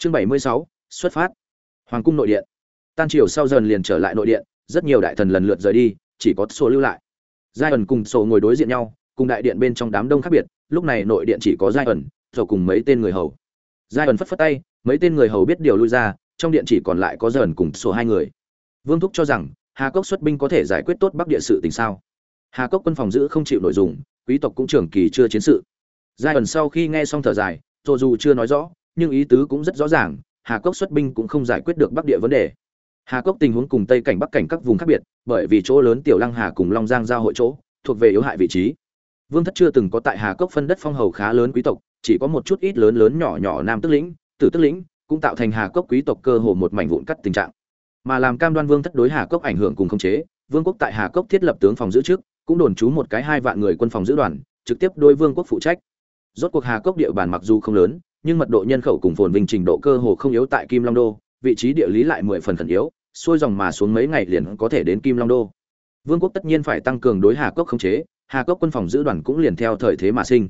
chương bảy mươi sáu, xuất phát. Hoàng cung nội điện. Tan chiều sau dần liền trở lại nội điện, rất nhiều đại thần lần lượt rời đi, chỉ có số lưu lại. Giai ẩn cùng sổ ngồi đối diện nhau, cùng đại điện bên trong đám đông khác biệt, lúc này nội điện chỉ có giai ẩn rồi cùng mấy tên người hầu. Giai ẩn phất phất tay, mấy tên người hầu biết điều lui ra, trong điện chỉ còn lại có dần cùng sổ hai người. Vương thúc cho rằng, hà cốc xuất binh có thể giải quyết tốt bắc địa sự tình sao? Hà cốc quân phòng giữ không chịu nội dung quý tộc cũng trường kỳ chưa chiến sự. Giai ẩn sau khi nghe xong thở dài, dù dù chưa nói rõ nhưng ý tứ cũng rất rõ ràng, hà cốc xuất binh cũng không giải quyết được bắc địa vấn đề. Hà cốc tình huống cùng tây cảnh bắc cảnh các vùng khác biệt, bởi vì chỗ lớn tiểu lăng hà cùng long giang giao hội chỗ, thuộc về yếu hại vị trí. Vương thất chưa từng có tại hà cốc phân đất phong hầu khá lớn quý tộc, chỉ có một chút ít lớn lớn nhỏ nhỏ nam tức lĩnh, tử tức lĩnh, cũng tạo thành hà cốc quý tộc cơ hồ một mảnh vụn cắt tình trạng. Mà làm cam đoan vương thất đối hà cốc ảnh hưởng cùng khống chế, vương quốc tại hà cốc thiết lập tướng phòng giữ trước, cũng đồn trú một cái hai vạn người quân phòng giữ đoàn, trực tiếp đôi vương quốc phụ trách. Rốt cuộc hà cốc địa bàn mặc dù không lớn nhưng mật độ nhân khẩu cùng phồn vinh trình độ cơ hồ không yếu tại kim long đô, vị trí địa lý lại mười phần khẩn yếu, xuôi dòng mà xuống mấy ngày liền có thể đến kim long đô. Vương quốc tất nhiên phải tăng cường đối hà cốc khống chế, hà cốc quân phòng giữ đoàn cũng liền theo thời thế mà sinh.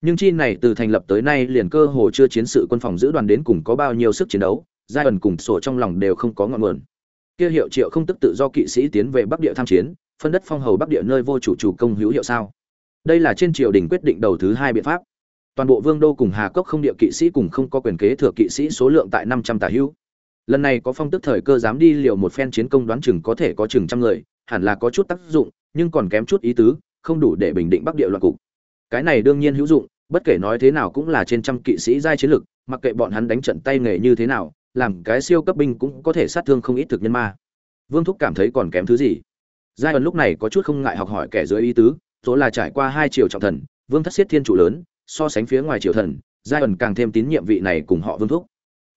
Nhưng chi này từ thành lập tới nay liền cơ hồ chưa chiến sự quân phòng giữ đoàn đến cùng có bao nhiêu sức chiến đấu, giai ẩn cùng sổ trong lòng đều không có ngọn nguồn. Kia hiệu triệu không tức tự do kỵ sĩ tiến về bắc địa tham chiến, phân đất phong hầu bắc địa nơi vô chủ chủ công hữu hiệu sao? Đây là trên triều đình quyết định đầu thứ hai biện pháp toàn bộ vương đô cùng hà cốc không địa kỵ sĩ cùng không có quyền kế thừa kỵ sĩ số lượng tại năm trăm tà hữu. Lần này có phong tức thời cơ dám đi liều một phen chiến công đoán chừng có thể có chừng trăm người, hẳn là có chút tác dụng, nhưng còn kém chút ý tứ, không đủ để bình định bắc địa loạn cục. Cái này đương nhiên hữu dụng, bất kể nói thế nào cũng là trên trăm kỵ sĩ giai chiến lực, mặc kệ bọn hắn đánh trận tay nghề như thế nào, làm cái siêu cấp binh cũng có thể sát thương không ít thực nhân ma. Vương thúc cảm thấy còn kém thứ gì? Giai ẩn lúc này có chút không ngại học hỏi kẻ dưới ý tứ số là trải qua hai triều trọng thần, vương thất xiết thiên chủ lớn so sánh phía ngoài triều thần giai ẩn càng thêm tín nhiệm vị này cùng họ vương thúc.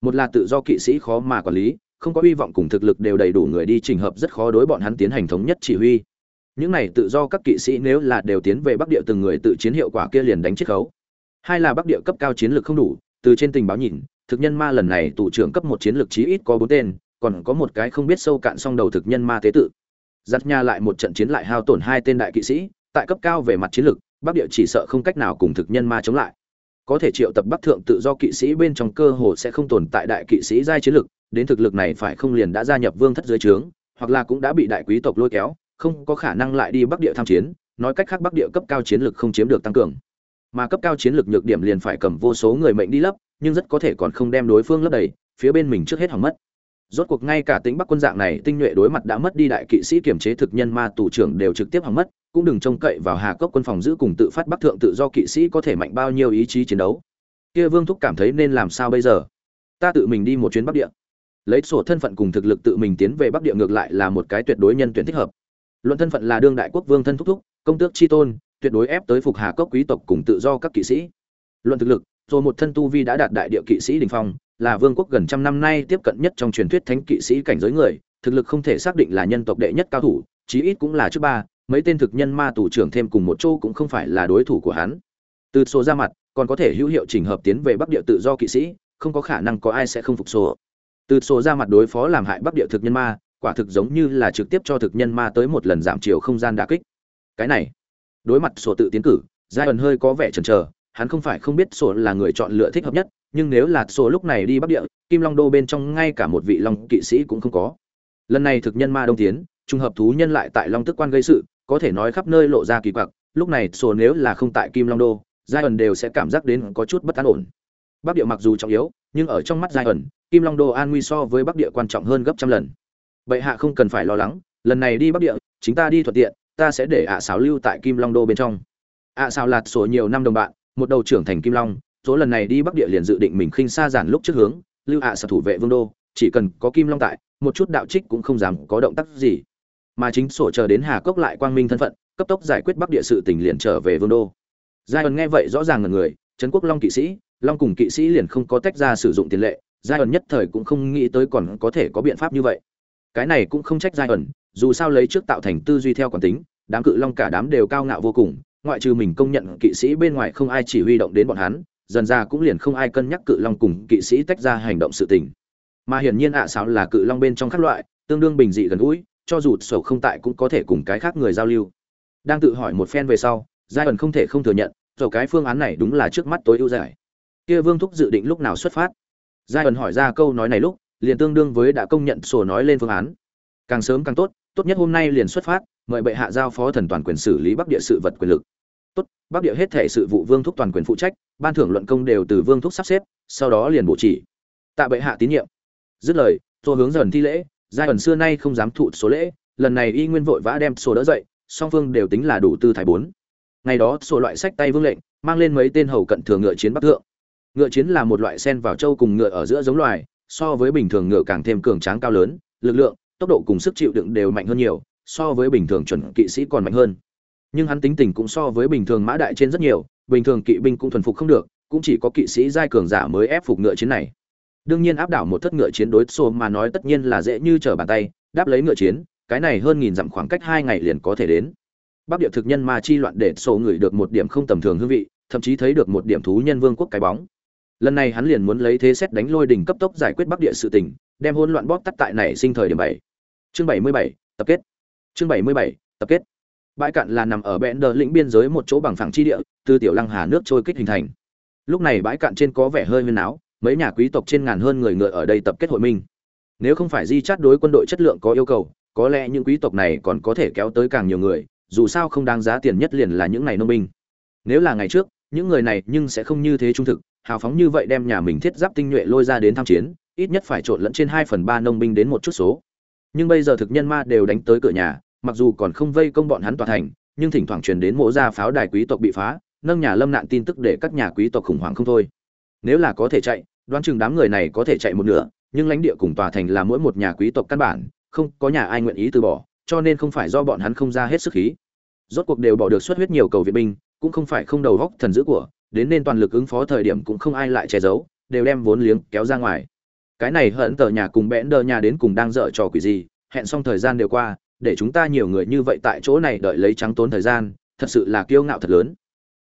Một là tự do kỵ sĩ khó mà quản lý, không có hy vọng cùng thực lực đều đầy đủ người đi trình hợp rất khó đối bọn hắn tiến hành thống nhất chỉ huy. Những này tự do các kỵ sĩ nếu là đều tiến về bắc địa từng người tự chiến hiệu quả kia liền đánh chiết khấu. Hai là bắc địa cấp cao chiến lược không đủ, từ trên tình báo nhìn, thực nhân ma lần này tụ trưởng cấp một chiến lược chí ít có bốn tên, còn có một cái không biết sâu cạn song đầu thực nhân ma tế tự. Giặt nha lại một trận chiến lại hao tổn hai tên đại kỵ sĩ, tại cấp cao về mặt chiến lược bắc địa chỉ sợ không cách nào cùng thực nhân ma chống lại. Có thể triệu tập bắc thượng tự do kỵ sĩ bên trong cơ hồ sẽ không tồn tại đại kỵ sĩ giai chiến lực, đến thực lực này phải không liền đã gia nhập vương thất dưới trướng, hoặc là cũng đã bị đại quý tộc lôi kéo, không có khả năng lại đi bắc địa tham chiến, nói cách khác bắc địa cấp cao chiến lực không chiếm được tăng cường. Mà cấp cao chiến lực nhược điểm liền phải cầm vô số người mệnh đi lấp, nhưng rất có thể còn không đem đối phương lấp đầy, phía bên mình trước hết hỏng mất. Rốt cuộc ngay cả tính bắc quân dạng này tinh nhuệ đối mặt đã mất đi đại kỵ sĩ kiểm chế thực nhân ma tù trưởng đều trực tiếp hỏng mất cũng đừng trông cậy vào hà cốc quân phòng giữ cùng tự phát bắc thượng tự do kỵ sĩ có thể mạnh bao nhiêu ý chí chiến đấu. Kia vương thúc cảm thấy nên làm sao bây giờ? Ta tự mình đi một chuyến bắc địa. Lấy sổ thân phận cùng thực lực tự mình tiến về bắc địa ngược lại là một cái tuyệt đối nhân tuyển thích hợp. Luận thân phận là đương đại quốc vương thân thúc thúc, công tước chi tôn, tuyệt đối ép tới phục hà cốc quý tộc cùng tự do các kỵ sĩ. Luận thực lực rồi một thân tu vi đã đạt đại địa kỵ sĩ đình phong, là vương quốc gần trăm năm nay tiếp cận nhất trong truyền thuyết thánh kỵ sĩ cảnh giới người, thực lực không thể xác định là nhân tộc đệ nhất cao thủ, chí ít cũng là trước ba mấy tên thực nhân ma tù trưởng thêm cùng một chỗ cũng không phải là đối thủ của hắn. Từ số ra mặt, còn có thể hữu hiệu chỉnh hợp tiến về bắc địa tự do kỵ sĩ, không có khả năng có ai sẽ không phục số từ số ra mặt đối phó làm hại bắc địa thực nhân ma, quả thực giống như là trực tiếp cho thực nhân ma tới một lần giảm chiều không gian đả kích. Cái này, đối mặt sổ tự tiến cử giai ẩn hơi có vẻ chần chờ, hắn không phải không biết sổ là người chọn lựa thích hợp nhất, nhưng nếu là sổ lúc này đi bắc địa, kim long đô bên trong ngay cả một vị long kỵ sĩ cũng không có. Lần này thực nhân ma đông tiến, trùng hợp thú nhân lại tại long tức quan gây sự có thể nói khắp nơi lộ ra kỳ quặc, lúc này sổ nếu là không tại kim long đô giai ẩn đều sẽ cảm giác đến có chút bất an ổn. Bắc địa mặc dù trọng yếu, nhưng ở trong mắt giai ẩn kim long đô an nguy so với bắc địa quan trọng hơn gấp trăm lần. Bệ hạ không cần phải lo lắng, lần này đi bắc địa, chính ta đi thuận tiện, ta sẽ để ạ à lưu tại kim long đô bên trong. Ạ à xáo lạt sổ nhiều năm đồng bạn, một đầu trưởng thành kim long, số lần này đi bắc địa liền dự định mình khinh xa giản lúc trước hướng, lưu ạ à thủ vệ vương đô, chỉ cần có kim long tại, một chút đạo trích cũng không dám có động tác gì mà chính sổ chờ đến hà cốc lại quang minh thân phận, cấp tốc giải quyết bắc địa sự tình liền trở về vương đô. Giai ẩn nghe vậy rõ ràng là người, trấn quốc long kỵ sĩ, long cùng kỵ sĩ liền không có tách ra sử dụng tiền lệ giai ẩn nhất thời cũng không nghĩ tới còn có thể có biện pháp như vậy. Cái này cũng không trách giai ẩn dù sao lấy trước tạo thành tư duy theo quán tính, đám cự long cả đám đều cao ngạo vô cùng, ngoại trừ mình công nhận kỵ sĩ bên ngoài không ai chỉ huy động đến bọn hắn, dần ra cũng liền không ai cân nhắc cự long cùng kỵ sĩ tách ra hành động sự tình. Mà hiển nhiên ạ à là cự long bên trong các loại, tương đương bình dị gần gũi cho dù sầu không tại cũng có thể cùng cái khác người giao lưu. Đang tự hỏi một phen về sau giai ẩn không thể không thừa nhận dầu cái phương án này đúng là trước mắt tối ưu giải. Kia vương thúc dự định lúc nào xuất phát? Giai ẩn hỏi ra câu nói này lúc, liền tương đương với đã công nhận sổ nói lên phương án. Càng sớm càng tốt tốt nhất hôm nay liền xuất phát, mời bệ hạ giao phó thần toàn quyền xử lý bắc địa sự vật quyền lực. Tốt, bắc địa hết thể sự vụ vương thúc toàn quyền phụ trách, ban thưởng luận công đều từ vương thúc sắp xếp, sau đó liền bổ chỉ. Tạ bệ hạ tín nhiệm. Dứt lời tôi hướng dần thi lễ giai ẩn xưa nay không dám thụ số lễ, lần này y nguyên vội vã đem sổ đỡ dậy, song phương đều tính là đủ tư thái bốn. Ngày đó, sổ loại sách tay vương lệnh, mang lên mấy tên hầu cận thừa ngựa chiến bắc thượng. Ngựa chiến là một loại sen vào châu cùng ngựa ở giữa giống loài, so với bình thường ngựa càng thêm cường tráng cao lớn, lực lượng, tốc độ cùng sức chịu đựng đều mạnh hơn nhiều, so với bình thường chuẩn kỵ sĩ còn mạnh hơn. Nhưng hắn tính tình cũng so với bình thường mã đại trên rất nhiều, bình thường kỵ binh cũng thuần phục không được, cũng chỉ có kỵ sĩ giai cường giả mới ép phục ngựa chiến này đương nhiên áp đảo một thất ngựa chiến đối xô mà nói tất nhiên là dễ như trở bàn tay, đáp lấy ngựa chiến, cái này hơn nghìn dặm khoảng cách hai ngày liền có thể đến. Bắc địa thực nhân ma chi loạn để xô người được một điểm không tầm thường hương vị, thậm chí thấy được một điểm thú nhân vương quốc cái bóng. Lần này hắn liền muốn lấy thế xét đánh lôi đỉnh cấp tốc giải quyết bắc địa sự tình, đem hỗn loạn bóp tắt tại này sinh thời điểm bảy. Chương bảy mươi bảy, tập kết. Chương bảy mươi bảy, tập kết. Bãi cạn là nằm ở bẽn đờ lĩnh biên giới một chỗ bằng phẳng chi địa, từ tiểu lăng hà nước trôi kích hình thành. Lúc này bãi cạn trên có vẻ hơi huyên áo mấy nhà quý tộc trên ngàn hơn người ngựa ở đây tập kết hội minh. Nếu không phải di chát đối quân đội chất lượng có yêu cầu, có lẽ những quý tộc này còn có thể kéo tới càng nhiều người, dù sao không đáng giá tiền nhất liền là những này nông binh. Nếu là ngày trước, những người này nhưng sẽ không như thế trung thực, hào phóng như vậy đem nhà mình thiết giáp tinh nhuệ lôi ra đến tham chiến, ít nhất phải trộn lẫn trên hai phần ba nông binh đến một chút số. Nhưng bây giờ thực nhân ma đều đánh tới cửa nhà, mặc dù còn không vây công bọn hắn toàn thành, nhưng thỉnh thoảng truyền đến mộ ra pháo đài quý tộc bị phá, nâng nhà lâm nạn tin tức để các nhà quý tộc khủng hoảng không thôi nếu là có thể chạy, đoán chừng đám người này có thể chạy một nửa, nhưng lãnh địa cùng tòa thành là mỗi một nhà quý tộc căn bản, không có nhà ai nguyện ý từ bỏ, cho nên không phải do bọn hắn không ra hết sức khí. Rốt cuộc đều bỏ được xuất huyết nhiều cầu viện binh, cũng không phải không đầu góc thần dữ của, đến nên toàn lực ứng phó thời điểm cũng không ai lại che giấu, đều đem vốn liếng kéo ra ngoài. Cái này hận tờ nhà cùng bẽn đờ nhà đến cùng đang dở trò quỷ gì, hẹn xong thời gian đều qua, để chúng ta nhiều người như vậy tại chỗ này đợi lấy trắng tốn thời gian, thật sự là kiêu ngạo thật lớn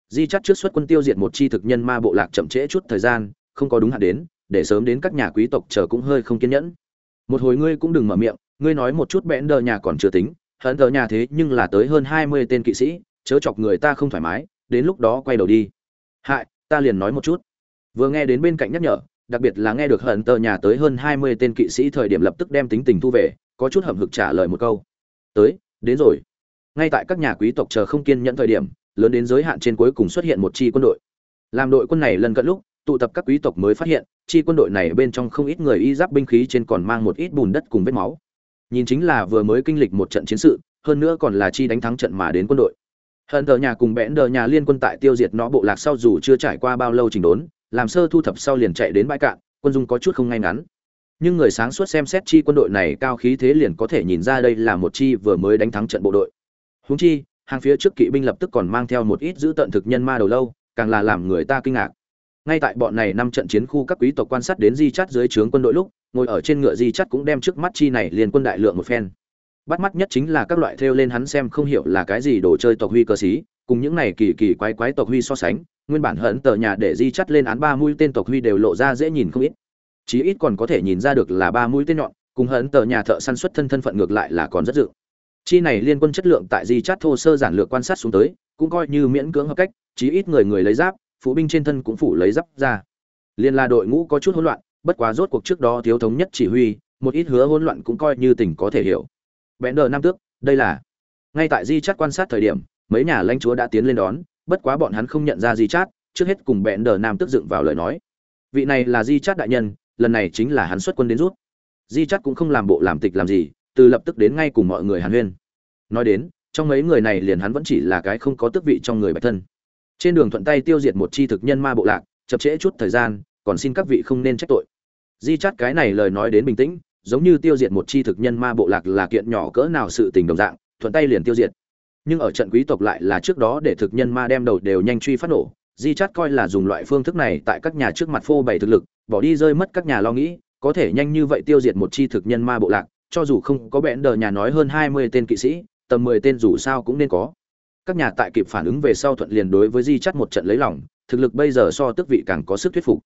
di chắt trước xuất quân tiêu diệt một chi thực nhân ma bộ lạc chậm trễ chút thời gian, không có đúng hạn đến, để sớm đến các nhà quý tộc chờ cũng hơi không kiên nhẫn. Một hồi ngươi cũng đừng mở miệng, ngươi nói một chút bẽn đờ nhà còn chưa tính, hận tờ nhà thế nhưng là tới hơn hai mươi tên kỵ sĩ, chớ chọc người ta không thoải mái, đến lúc đó quay đầu đi. Hại, ta liền nói một chút. Vừa nghe đến bên cạnh nhắc nhở, đặc biệt là nghe được hận tờ nhà tới hơn hai mươi tên kỵ sĩ thời điểm lập tức đem tính tình thu về, có chút hậm hực trả lời một câu. Tới, đến rồi. Ngay tại các nhà quý tộc chờ không kiên nhẫn thời điểm lớn đến giới hạn trên cuối cùng xuất hiện một chi quân đội. Làm đội quân này lần cận lúc, tụ tập các quý tộc mới phát hiện, chi quân đội này bên trong không ít người y giáp binh khí trên còn mang một ít bùn đất cùng vết máu. Nhìn chính là vừa mới kinh lịch một trận chiến sự, hơn nữa còn là chi đánh thắng trận mà đến quân đội. Hận tờ nhà cùng bẽn đờ nhà liên quân tại tiêu diệt nó bộ lạc sau dù chưa trải qua bao lâu trình đốn, làm sơ thu thập sau liền chạy đến bãi cạn, quân dung có chút không ngay ngắn. Nhưng người sáng suốt xem xét chi quân đội này cao khí thế liền có thể nhìn ra đây là một chi vừa mới đánh thắng trận bộ đội. Huống chi hàng phía trước kỵ binh lập tức còn mang theo một ít giữ tận thực nhân ma đầu lâu, càng là làm người ta kinh ngạc. Ngay tại bọn này năm trận chiến khu các quý tộc quan sát đến di chát dưới trướng quân đội lúc, ngồi ở trên ngựa di chát cũng đem trước mắt chi này liền quân đại lượng một phen. Bắt mắt nhất chính là các loại theo lên hắn xem không hiểu là cái gì đồ chơi tộc huy cơ sĩ, cùng những này kỳ kỳ quái quái tộc huy so sánh, nguyên bản hận tờ nhà để di chắt lên án ba mũi tên tộc huy đều lộ ra dễ nhìn không ít. Chí ít còn có thể nhìn ra được là ba mũi tên nhọn, cùng hận tờ nhà thợ săn xuất thân thân phận ngược lại là còn rất dự chi này liên quân chất lượng tại di chát thô sơ giản lược quan sát xuống tới, cũng coi như miễn cưỡng hợp cách, chí ít người người lấy giáp, phụ binh trên thân cũng phủ lấy giáp ra. Liên là đội ngũ có chút hỗn loạn, bất quá rốt cuộc trước đó thiếu thống nhất chỉ huy, một ít hứa hỗn loạn cũng coi như tình có thể hiểu. Bẽn đờ nam tước, đây là ngay tại di chát quan sát thời điểm, mấy nhà lãnh chúa đã tiến lên đón, bất quá bọn hắn không nhận ra di chát, trước hết cùng bẽn đờ nam tước dựng vào lời nói. Vị này là di chát đại nhân, lần này chính là hắn xuất quân đến rút. Di chát cũng không làm bộ làm tịch làm gì từ lập tức đến ngay cùng mọi người hàn huyên. Nói đến, trong mấy người này liền hắn vẫn chỉ là cái không có tước vị trong người bạch thân. Trên đường thuận tay tiêu diệt một chi thực nhân ma bộ lạc, chậm trễ chút thời gian, còn xin các vị không nên trách tội. Di chát cái này lời nói đến bình tĩnh, giống như tiêu diệt một chi thực nhân ma bộ lạc là kiện nhỏ cỡ nào sự tình đồng dạng, thuận tay liền tiêu diệt. Nhưng ở trận quý tộc lại là trước đó để thực nhân ma đem đầu đều nhanh truy phát nổ, di chát coi là dùng loại phương thức này tại các nhà trước mặt phô bày thực lực, bỏ đi rơi mất các nhà lo nghĩ, có thể nhanh như vậy tiêu diệt một chi thực nhân ma bộ lạc cho dù không có bẽn đờ nhà nói hơn hai mươi tên kỵ sĩ, tầm mười tên dù sao cũng nên có. Các nhà tại kịp phản ứng về sau thuận liền đối với di chắt một trận lấy lòng, thực lực bây giờ so tước vị càng có sức thuyết phục.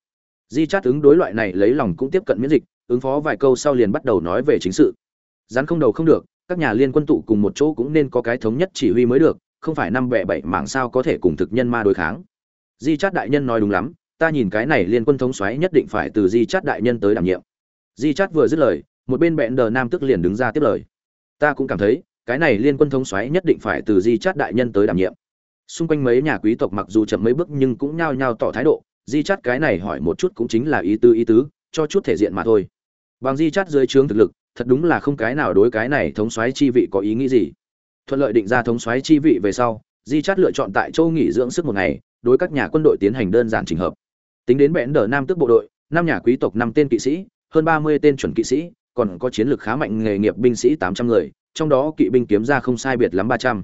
Di chắt ứng đối loại này lấy lòng cũng tiếp cận miễn dịch, ứng phó vài câu sau liền bắt đầu nói về chính sự. Rắn không đầu không được, các nhà liên quân tụ cùng một chỗ cũng nên có cái thống nhất chỉ huy mới được, không phải năm bẻ bảy mảng sao có thể cùng thực nhân ma đối kháng. Di chát đại nhân nói đúng lắm, ta nhìn cái này liên quân thống xoáy nhất định phải từ di chát đại nhân tới đảm nhiệm. Di chát vừa dứt lời một bên bẹn đờ nam tức liền đứng ra tiếp lời. Ta cũng cảm thấy, cái này liên quân thống xoáy nhất định phải từ di chát đại nhân tới đảm nhiệm. Xung quanh mấy nhà quý tộc mặc dù chậm mấy bước nhưng cũng nhao nhao tỏ thái độ, di chát cái này hỏi một chút cũng chính là ý tứ ý tứ, cho chút thể diện mà thôi. Bằng di chát dưới trướng thực lực, thật đúng là không cái nào đối cái này thống soái chi vị có ý nghĩ gì. Thuận lợi định ra thống soái chi vị về sau, di chát lựa chọn tại châu nghỉ dưỡng sức một ngày, đối các nhà quân đội tiến hành đơn giản trình hợp. Tính đến bẽn đờ nam tước bộ đội, năm nhà quý tộc năm tên kỵ sĩ, hơn ba mươi tên chuẩn kỵ sĩ còn có chiến lược khá mạnh nghề nghiệp binh sĩ tám trăm người, trong đó kỵ binh kiếm ra không sai biệt lắm ba trăm.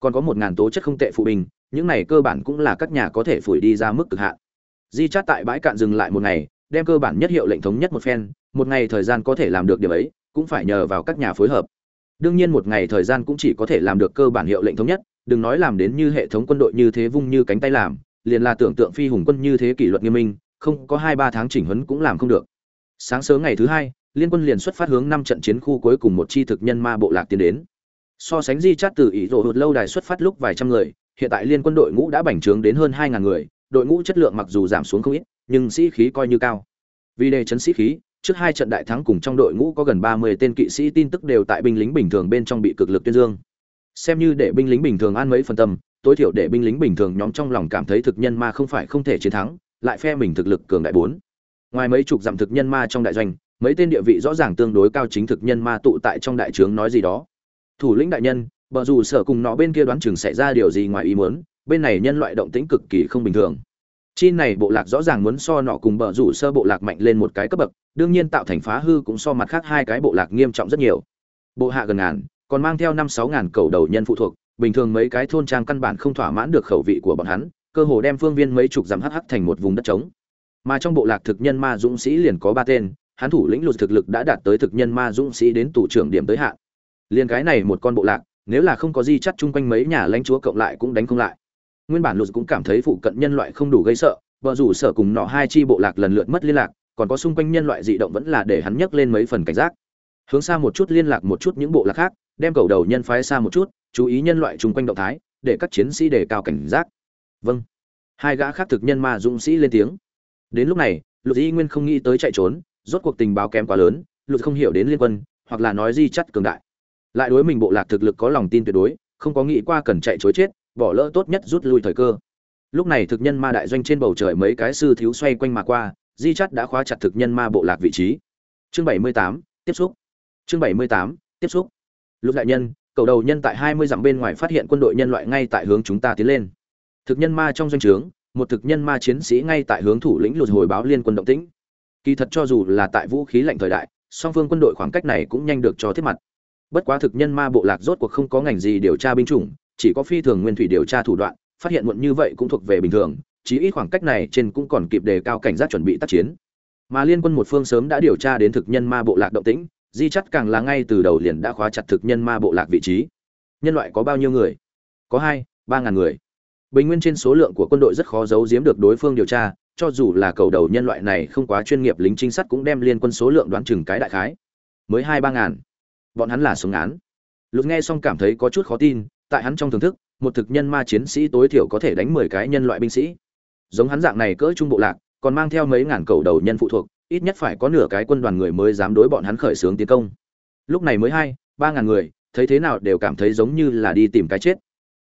Còn có một ngàn tố chất không tệ phụ binh, những này cơ bản cũng là các nhà có thể phủi đi ra mức cực hạn. Di chát tại bãi cạn dừng lại một ngày, đem cơ bản nhất hiệu lệnh thống nhất một phen, một ngày thời gian có thể làm được điểm ấy, cũng phải nhờ vào các nhà phối hợp. Đương nhiên một ngày thời gian cũng chỉ có thể làm được cơ bản hiệu lệnh thống nhất, đừng nói làm đến như hệ thống quân đội như thế vung như cánh tay làm, liền là tưởng tượng phi hùng quân như thế kỷ luật nghiêm minh, không có hai ba tháng chỉnh huấn cũng làm không được. Sáng sớm ngày thứ hai liên quân liền xuất phát hướng năm trận chiến khu cuối cùng một chi thực nhân ma bộ lạc tiến đến. So sánh di chát từ ý rộ hụt lâu đài xuất phát lúc vài trăm người, hiện tại liên quân đội ngũ đã bành trướng đến hơn hai ngàn người, đội ngũ chất lượng mặc dù giảm xuống không ít, nhưng sĩ khí coi như cao. Vì đề chấn sĩ khí, trước hai trận đại thắng cùng trong đội ngũ có gần ba mươi tên kỵ sĩ tin tức đều tại binh lính bình thường bên trong bị cực lực tuyên dương. Xem như để binh lính bình thường an mấy phần tâm, tối thiểu để binh lính bình thường nhóm trong lòng cảm thấy thực nhân ma không phải không thể chiến thắng, lại phe mình thực lực cường đại bốn. Ngoài mấy chục dặm thực nhân ma trong đại doanh mấy tên địa vị rõ ràng tương đối cao chính thực nhân ma tụ tại trong đại trướng nói gì đó. Thủ lĩnh đại nhân, bờ dù sở cùng nó bên kia đoán chừng xảy ra điều gì ngoài ý muốn, bên này nhân loại động tĩnh cực kỳ không bình thường. Chi này bộ lạc rõ ràng muốn so nọ cùng bờ rủ sơ bộ lạc mạnh lên một cái cấp bậc, đương nhiên tạo thành phá hư cũng so mặt khác hai cái bộ lạc nghiêm trọng rất nhiều. Bộ hạ gần ngàn, còn mang theo năm sáu ngàn cầu đầu nhân phụ thuộc, bình thường mấy cái thôn trang căn bản không thỏa mãn được khẩu vị của bọn hắn, cơ hồ đem phương viên mấy chục dặm hắc hắc thành một vùng đất trống. Mà trong bộ lạc thực nhân ma dũng sĩ liền có ba tên hắn thủ lĩnh lụt thực lực đã đạt tới thực nhân ma dũng sĩ đến tù trưởng điểm tới hạn. Liền cái này một con bộ lạc, nếu là không có di chắt chung quanh mấy nhà lãnh chúa cộng lại cũng đánh không lại. Nguyên bản lụt cũng cảm thấy phụ cận nhân loại không đủ gây sợ vợ rủ sở cùng nọ hai chi bộ lạc lần lượt mất liên lạc, còn có xung quanh nhân loại dị động vẫn là để hắn nhấc lên mấy phần cảnh giác. Hướng xa một chút liên lạc một chút những bộ lạc khác, đem cầu đầu nhân phái xa một chút, chú ý nhân loại chung quanh động thái, để các chiến sĩ đề cao cảnh giác. Vâng. Hai gã khác thực nhân ma dũng sĩ lên tiếng. Đến lúc này lục y nguyên không nghĩ tới chạy trốn rốt cuộc tình báo kém quá lớn lục không hiểu đến liên quân, hoặc là nói di chắt cường đại. Lại đối mình bộ lạc thực lực có lòng tin tuyệt đối, không có nghĩ qua cần chạy chối chết, bỏ lỡ tốt nhất rút lui thời cơ. Lúc này thực nhân ma đại doanh trên bầu trời mấy cái sư thiếu xoay quanh mà qua, di chắt đã khóa chặt thực nhân ma bộ lạc vị trí. Chương bảy mươi tám, tiếp xúc. Chương bảy mươi tám, tiếp xúc. Lúc đại nhân, cầu đầu nhân tại hai mươi dặm bên ngoài phát hiện quân đội nhân loại ngay tại hướng chúng ta tiến lên. Thực nhân ma trong doanh trướng, một thực nhân ma chiến sĩ ngay tại hướng thủ lĩnh lụt hồi báo liên quân động tĩnh kỳ thật cho dù là tại vũ khí lạnh thời đại, song phương quân đội khoảng cách này cũng nhanh được cho thiết mặt. Bất quá thực nhân ma bộ lạc rốt cuộc không có ngành gì điều tra binh chủng, chỉ có phi thường nguyên thủy điều tra thủ đoạn, phát hiện muộn như vậy cũng thuộc về bình thường Chỉ ít khoảng cách này trên cũng còn kịp đề cao cảnh giác chuẩn bị tác chiến. Mà liên quân một phương sớm đã điều tra đến thực nhân ma bộ lạc động tĩnh, di chắt càng là ngay từ đầu liền đã khóa chặt thực nhân ma bộ lạc vị trí. Nhân loại có bao nhiêu người? Có hai, ba ngàn người. Bình nguyên trên số lượng của quân đội rất khó giấu giếm được đối phương điều tra cho dù là cầu đầu nhân loại này không quá chuyên nghiệp lính trinh sát cũng đem liên quân số lượng đoán chừng cái đại khái. Mới hai ba ngàn. Bọn hắn là sống án lục nghe xong cảm thấy có chút khó tin, tại hắn trong thưởng thức, một thực nhân ma chiến sĩ tối thiểu có thể đánh mười cái nhân loại binh sĩ. Giống hắn dạng này cỡ trung bộ lạc, còn mang theo mấy ngàn cầu đầu nhân phụ thuộc, ít nhất phải có nửa cái quân đoàn người mới dám đối bọn hắn khởi xướng tiến công. Lúc này mới hai, ba ngàn người, thấy thế nào đều cảm thấy giống như là đi tìm cái chết.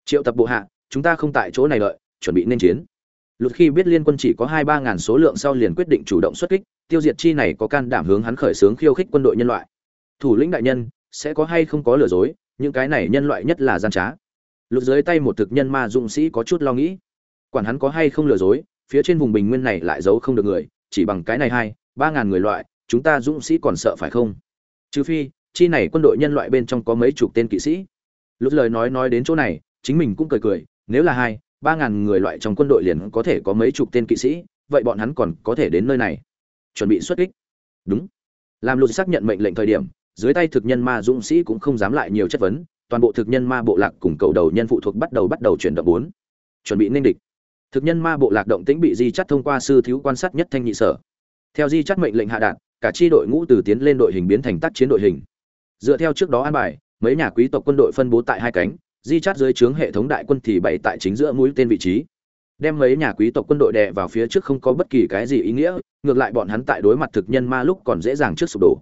Triệu tập bộ hạ, chúng ta không tại chỗ này đợi, chuẩn bị nên chiến lụt khi biết liên quân chỉ có hai ba ngàn số lượng sau liền quyết định chủ động xuất kích, tiêu diệt chi này có can đảm hướng hắn khởi xướng khiêu khích quân đội nhân loại. Thủ lĩnh đại nhân, sẽ có hay không có lừa dối, những cái này nhân loại nhất là gian trá. Lục dưới tay một thực nhân ma dũng sĩ có chút lo nghĩ. Quản hắn có hay không lừa dối, phía trên vùng bình nguyên này lại giấu không được người, chỉ bằng cái này hai, ba ngàn người loại, chúng ta dũng sĩ còn sợ phải không? Trừ phi, chi này quân đội nhân loại bên trong có mấy chục tên kỵ sĩ. Lục lời nói nói đến chỗ này, chính mình cũng cười cười, nếu là hai ba ngàn người loại trong quân đội liền có thể có mấy chục tên kỵ sĩ, vậy bọn hắn còn có thể đến nơi này. Chuẩn bị xuất kích. Đúng. Làm lụt xác nhận mệnh lệnh thời điểm, dưới tay thực nhân ma dũng sĩ cũng không dám lại nhiều chất vấn, toàn bộ thực nhân ma bộ lạc cùng cầu đầu nhân phụ thuộc bắt đầu bắt đầu chuyển động bốn. Chuẩn bị nên địch. Thực nhân ma bộ lạc động tĩnh bị di chắt thông qua sư thiếu quan sát nhất thanh nhị sở. Theo di chắt mệnh lệnh hạ đạn cả chi đội ngũ từ tiến lên đội hình biến thành tác chiến đội hình. Dựa theo trước đó an bài, mấy nhà quý tộc quân đội phân bố tại hai cánh di chát dưới trướng hệ thống đại quân thì bày tại chính giữa mũi tên vị trí. Đem mấy nhà quý tộc quân đội đè vào phía trước không có bất kỳ cái gì ý nghĩa, ngược lại bọn hắn tại đối mặt thực nhân ma lúc còn dễ dàng trước sụp đổ.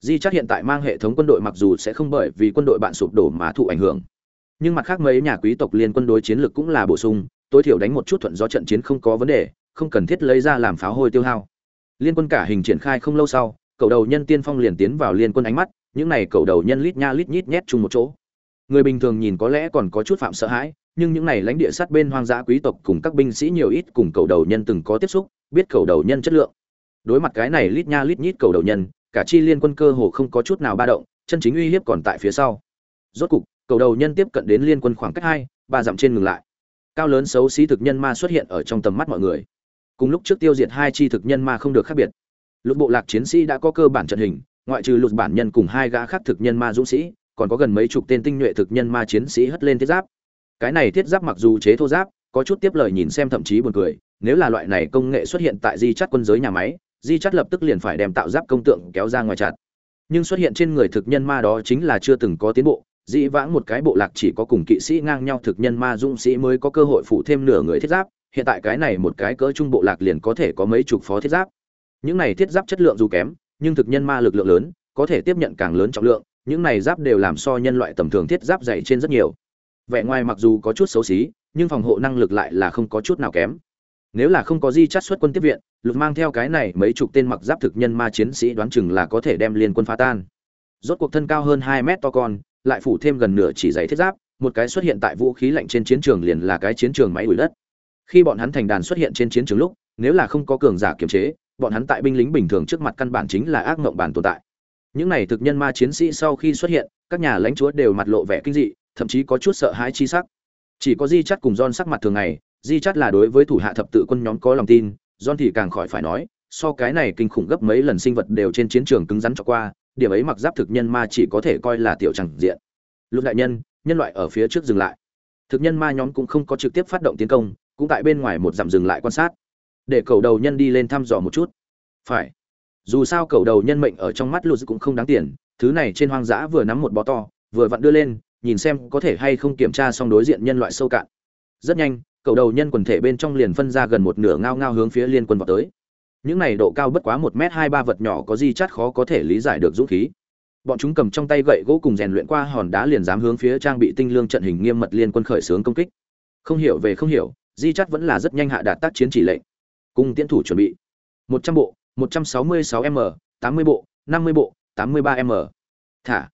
Di chát hiện tại mang hệ thống quân đội mặc dù sẽ không bởi vì quân đội bạn sụp đổ mà thụ ảnh hưởng. Nhưng mặt khác mấy nhà quý tộc liên quân đối chiến lược cũng là bổ sung, tối thiểu đánh một chút thuận gió trận chiến không có vấn đề, không cần thiết lấy ra làm pháo hôi tiêu hao. Liên quân cả hình triển khai không lâu sau, cầu đầu nhân tiên phong liền tiến vào liên quân ánh mắt, những này cầu đầu nhân lít nha lít nhít nhét chung một chỗ người bình thường nhìn có lẽ còn có chút phạm sợ hãi, nhưng những này lãnh địa sát bên hoang dã quý tộc cùng các binh sĩ nhiều ít cùng cầu đầu nhân từng có tiếp xúc, biết cầu đầu nhân chất lượng. Đối mặt cái này lít nha lít nhít cầu đầu nhân, cả chi liên quân cơ hồ không có chút nào ba động, chân chính uy hiếp còn tại phía sau. Rốt cục, cầu đầu nhân tiếp cận đến liên quân khoảng cách hai, ba dặm trên ngừng lại. Cao lớn xấu xí thực nhân ma xuất hiện ở trong tầm mắt mọi người. Cùng lúc trước tiêu diệt hai chi thực nhân ma không được khác biệt. Lục bộ lạc chiến sĩ đã có cơ bản trận hình, ngoại trừ lục bản nhân cùng hai gã khác thực nhân ma dũng sĩ còn có gần mấy chục tên tinh nhuệ thực nhân ma chiến sĩ hất lên thiết giáp. Cái này thiết giáp mặc dù chế thô giáp, có chút tiếp lời nhìn xem thậm chí buồn cười, nếu là loại này công nghệ xuất hiện tại di chắt quân giới nhà máy, di chắt lập tức liền phải đem tạo giáp công tượng kéo ra ngoài chặt. Nhưng xuất hiện trên người thực nhân ma đó chính là chưa từng có tiến bộ, dĩ vãng một cái bộ lạc chỉ có cùng kỵ sĩ ngang nhau thực nhân ma dũng sĩ mới có cơ hội phụ thêm nửa người thiết giáp, hiện tại cái này một cái cỡ trung bộ lạc liền có thể có mấy chục phó thiết giáp. Những này thiết giáp chất lượng dù kém, nhưng thực nhân ma lực lượng lớn, có thể tiếp nhận càng lớn trọng lượng những này giáp đều làm so nhân loại tầm thường thiết giáp dày trên rất nhiều. Vẻ ngoài mặc dù có chút xấu xí, nhưng phòng hộ năng lực lại là không có chút nào kém. Nếu là không có di chắt xuất quân tiếp viện, lục mang theo cái này mấy chục tên mặc giáp thực nhân ma chiến sĩ đoán chừng là có thể đem liên quân phá tan. Rốt cuộc thân cao hơn hai mét to con, lại phủ thêm gần nửa chỉ dày thiết giáp, một cái xuất hiện tại vũ khí lạnh trên chiến trường liền là cái chiến trường máy đuổi đất. Khi bọn hắn thành đàn xuất hiện trên chiến trường lúc, nếu là không có cường giả kiềm chế, bọn hắn tại binh lính bình thường trước mặt căn bản chính là ác mộng bản tồn tại những này thực nhân ma chiến sĩ sau khi xuất hiện, các nhà lãnh chúa đều mặt lộ vẻ kinh dị, thậm chí có chút sợ hãi chi sắc. Chỉ có di chắt cùng don sắc mặt thường ngày, di chắt là đối với thủ hạ thập tự quân nhóm có lòng tin don thì càng khỏi phải nói, so cái này kinh khủng gấp mấy lần sinh vật đều trên chiến trường cứng rắn cho qua, điểm ấy mặc giáp thực nhân ma chỉ có thể coi là tiểu chẳng diện. Lục đại nhân nhân loại ở phía trước dừng lại. Thực nhân ma nhóm cũng không có trực tiếp phát động tiến công, cũng tại bên ngoài một dặm dừng lại quan sát. Để cầu đầu nhân đi lên thăm dò một chút. Phải dù sao cầu đầu nhân mệnh ở trong mắt lụt cũng không đáng tiền, thứ này trên hoang dã vừa nắm một bó to, vừa vặn đưa lên, nhìn xem có thể hay không kiểm tra xong đối diện nhân loại sâu cạn. Rất nhanh, cầu đầu nhân quần thể bên trong liền phân ra gần một nửa ngao ngao hướng phía liên quân vào tới. Những này độ cao bất quá một m hai ba vật nhỏ có di chát khó có thể lý giải được dũng khí. Bọn chúng cầm trong tay gậy gỗ cùng rèn luyện qua hòn đá liền dám hướng phía trang bị tinh lương trận hình nghiêm mật liên quân khởi xướng công kích. Không hiểu về không hiểu, di chát vẫn là rất nhanh hạ đạt tác chiến chỉ lệnh. Cùng tiến thủ chuẩn bị. Một trăm bộ một trăm sáu mươi sáu m, tám mươi bộ, năm mươi bộ, tám mươi ba m. Thả.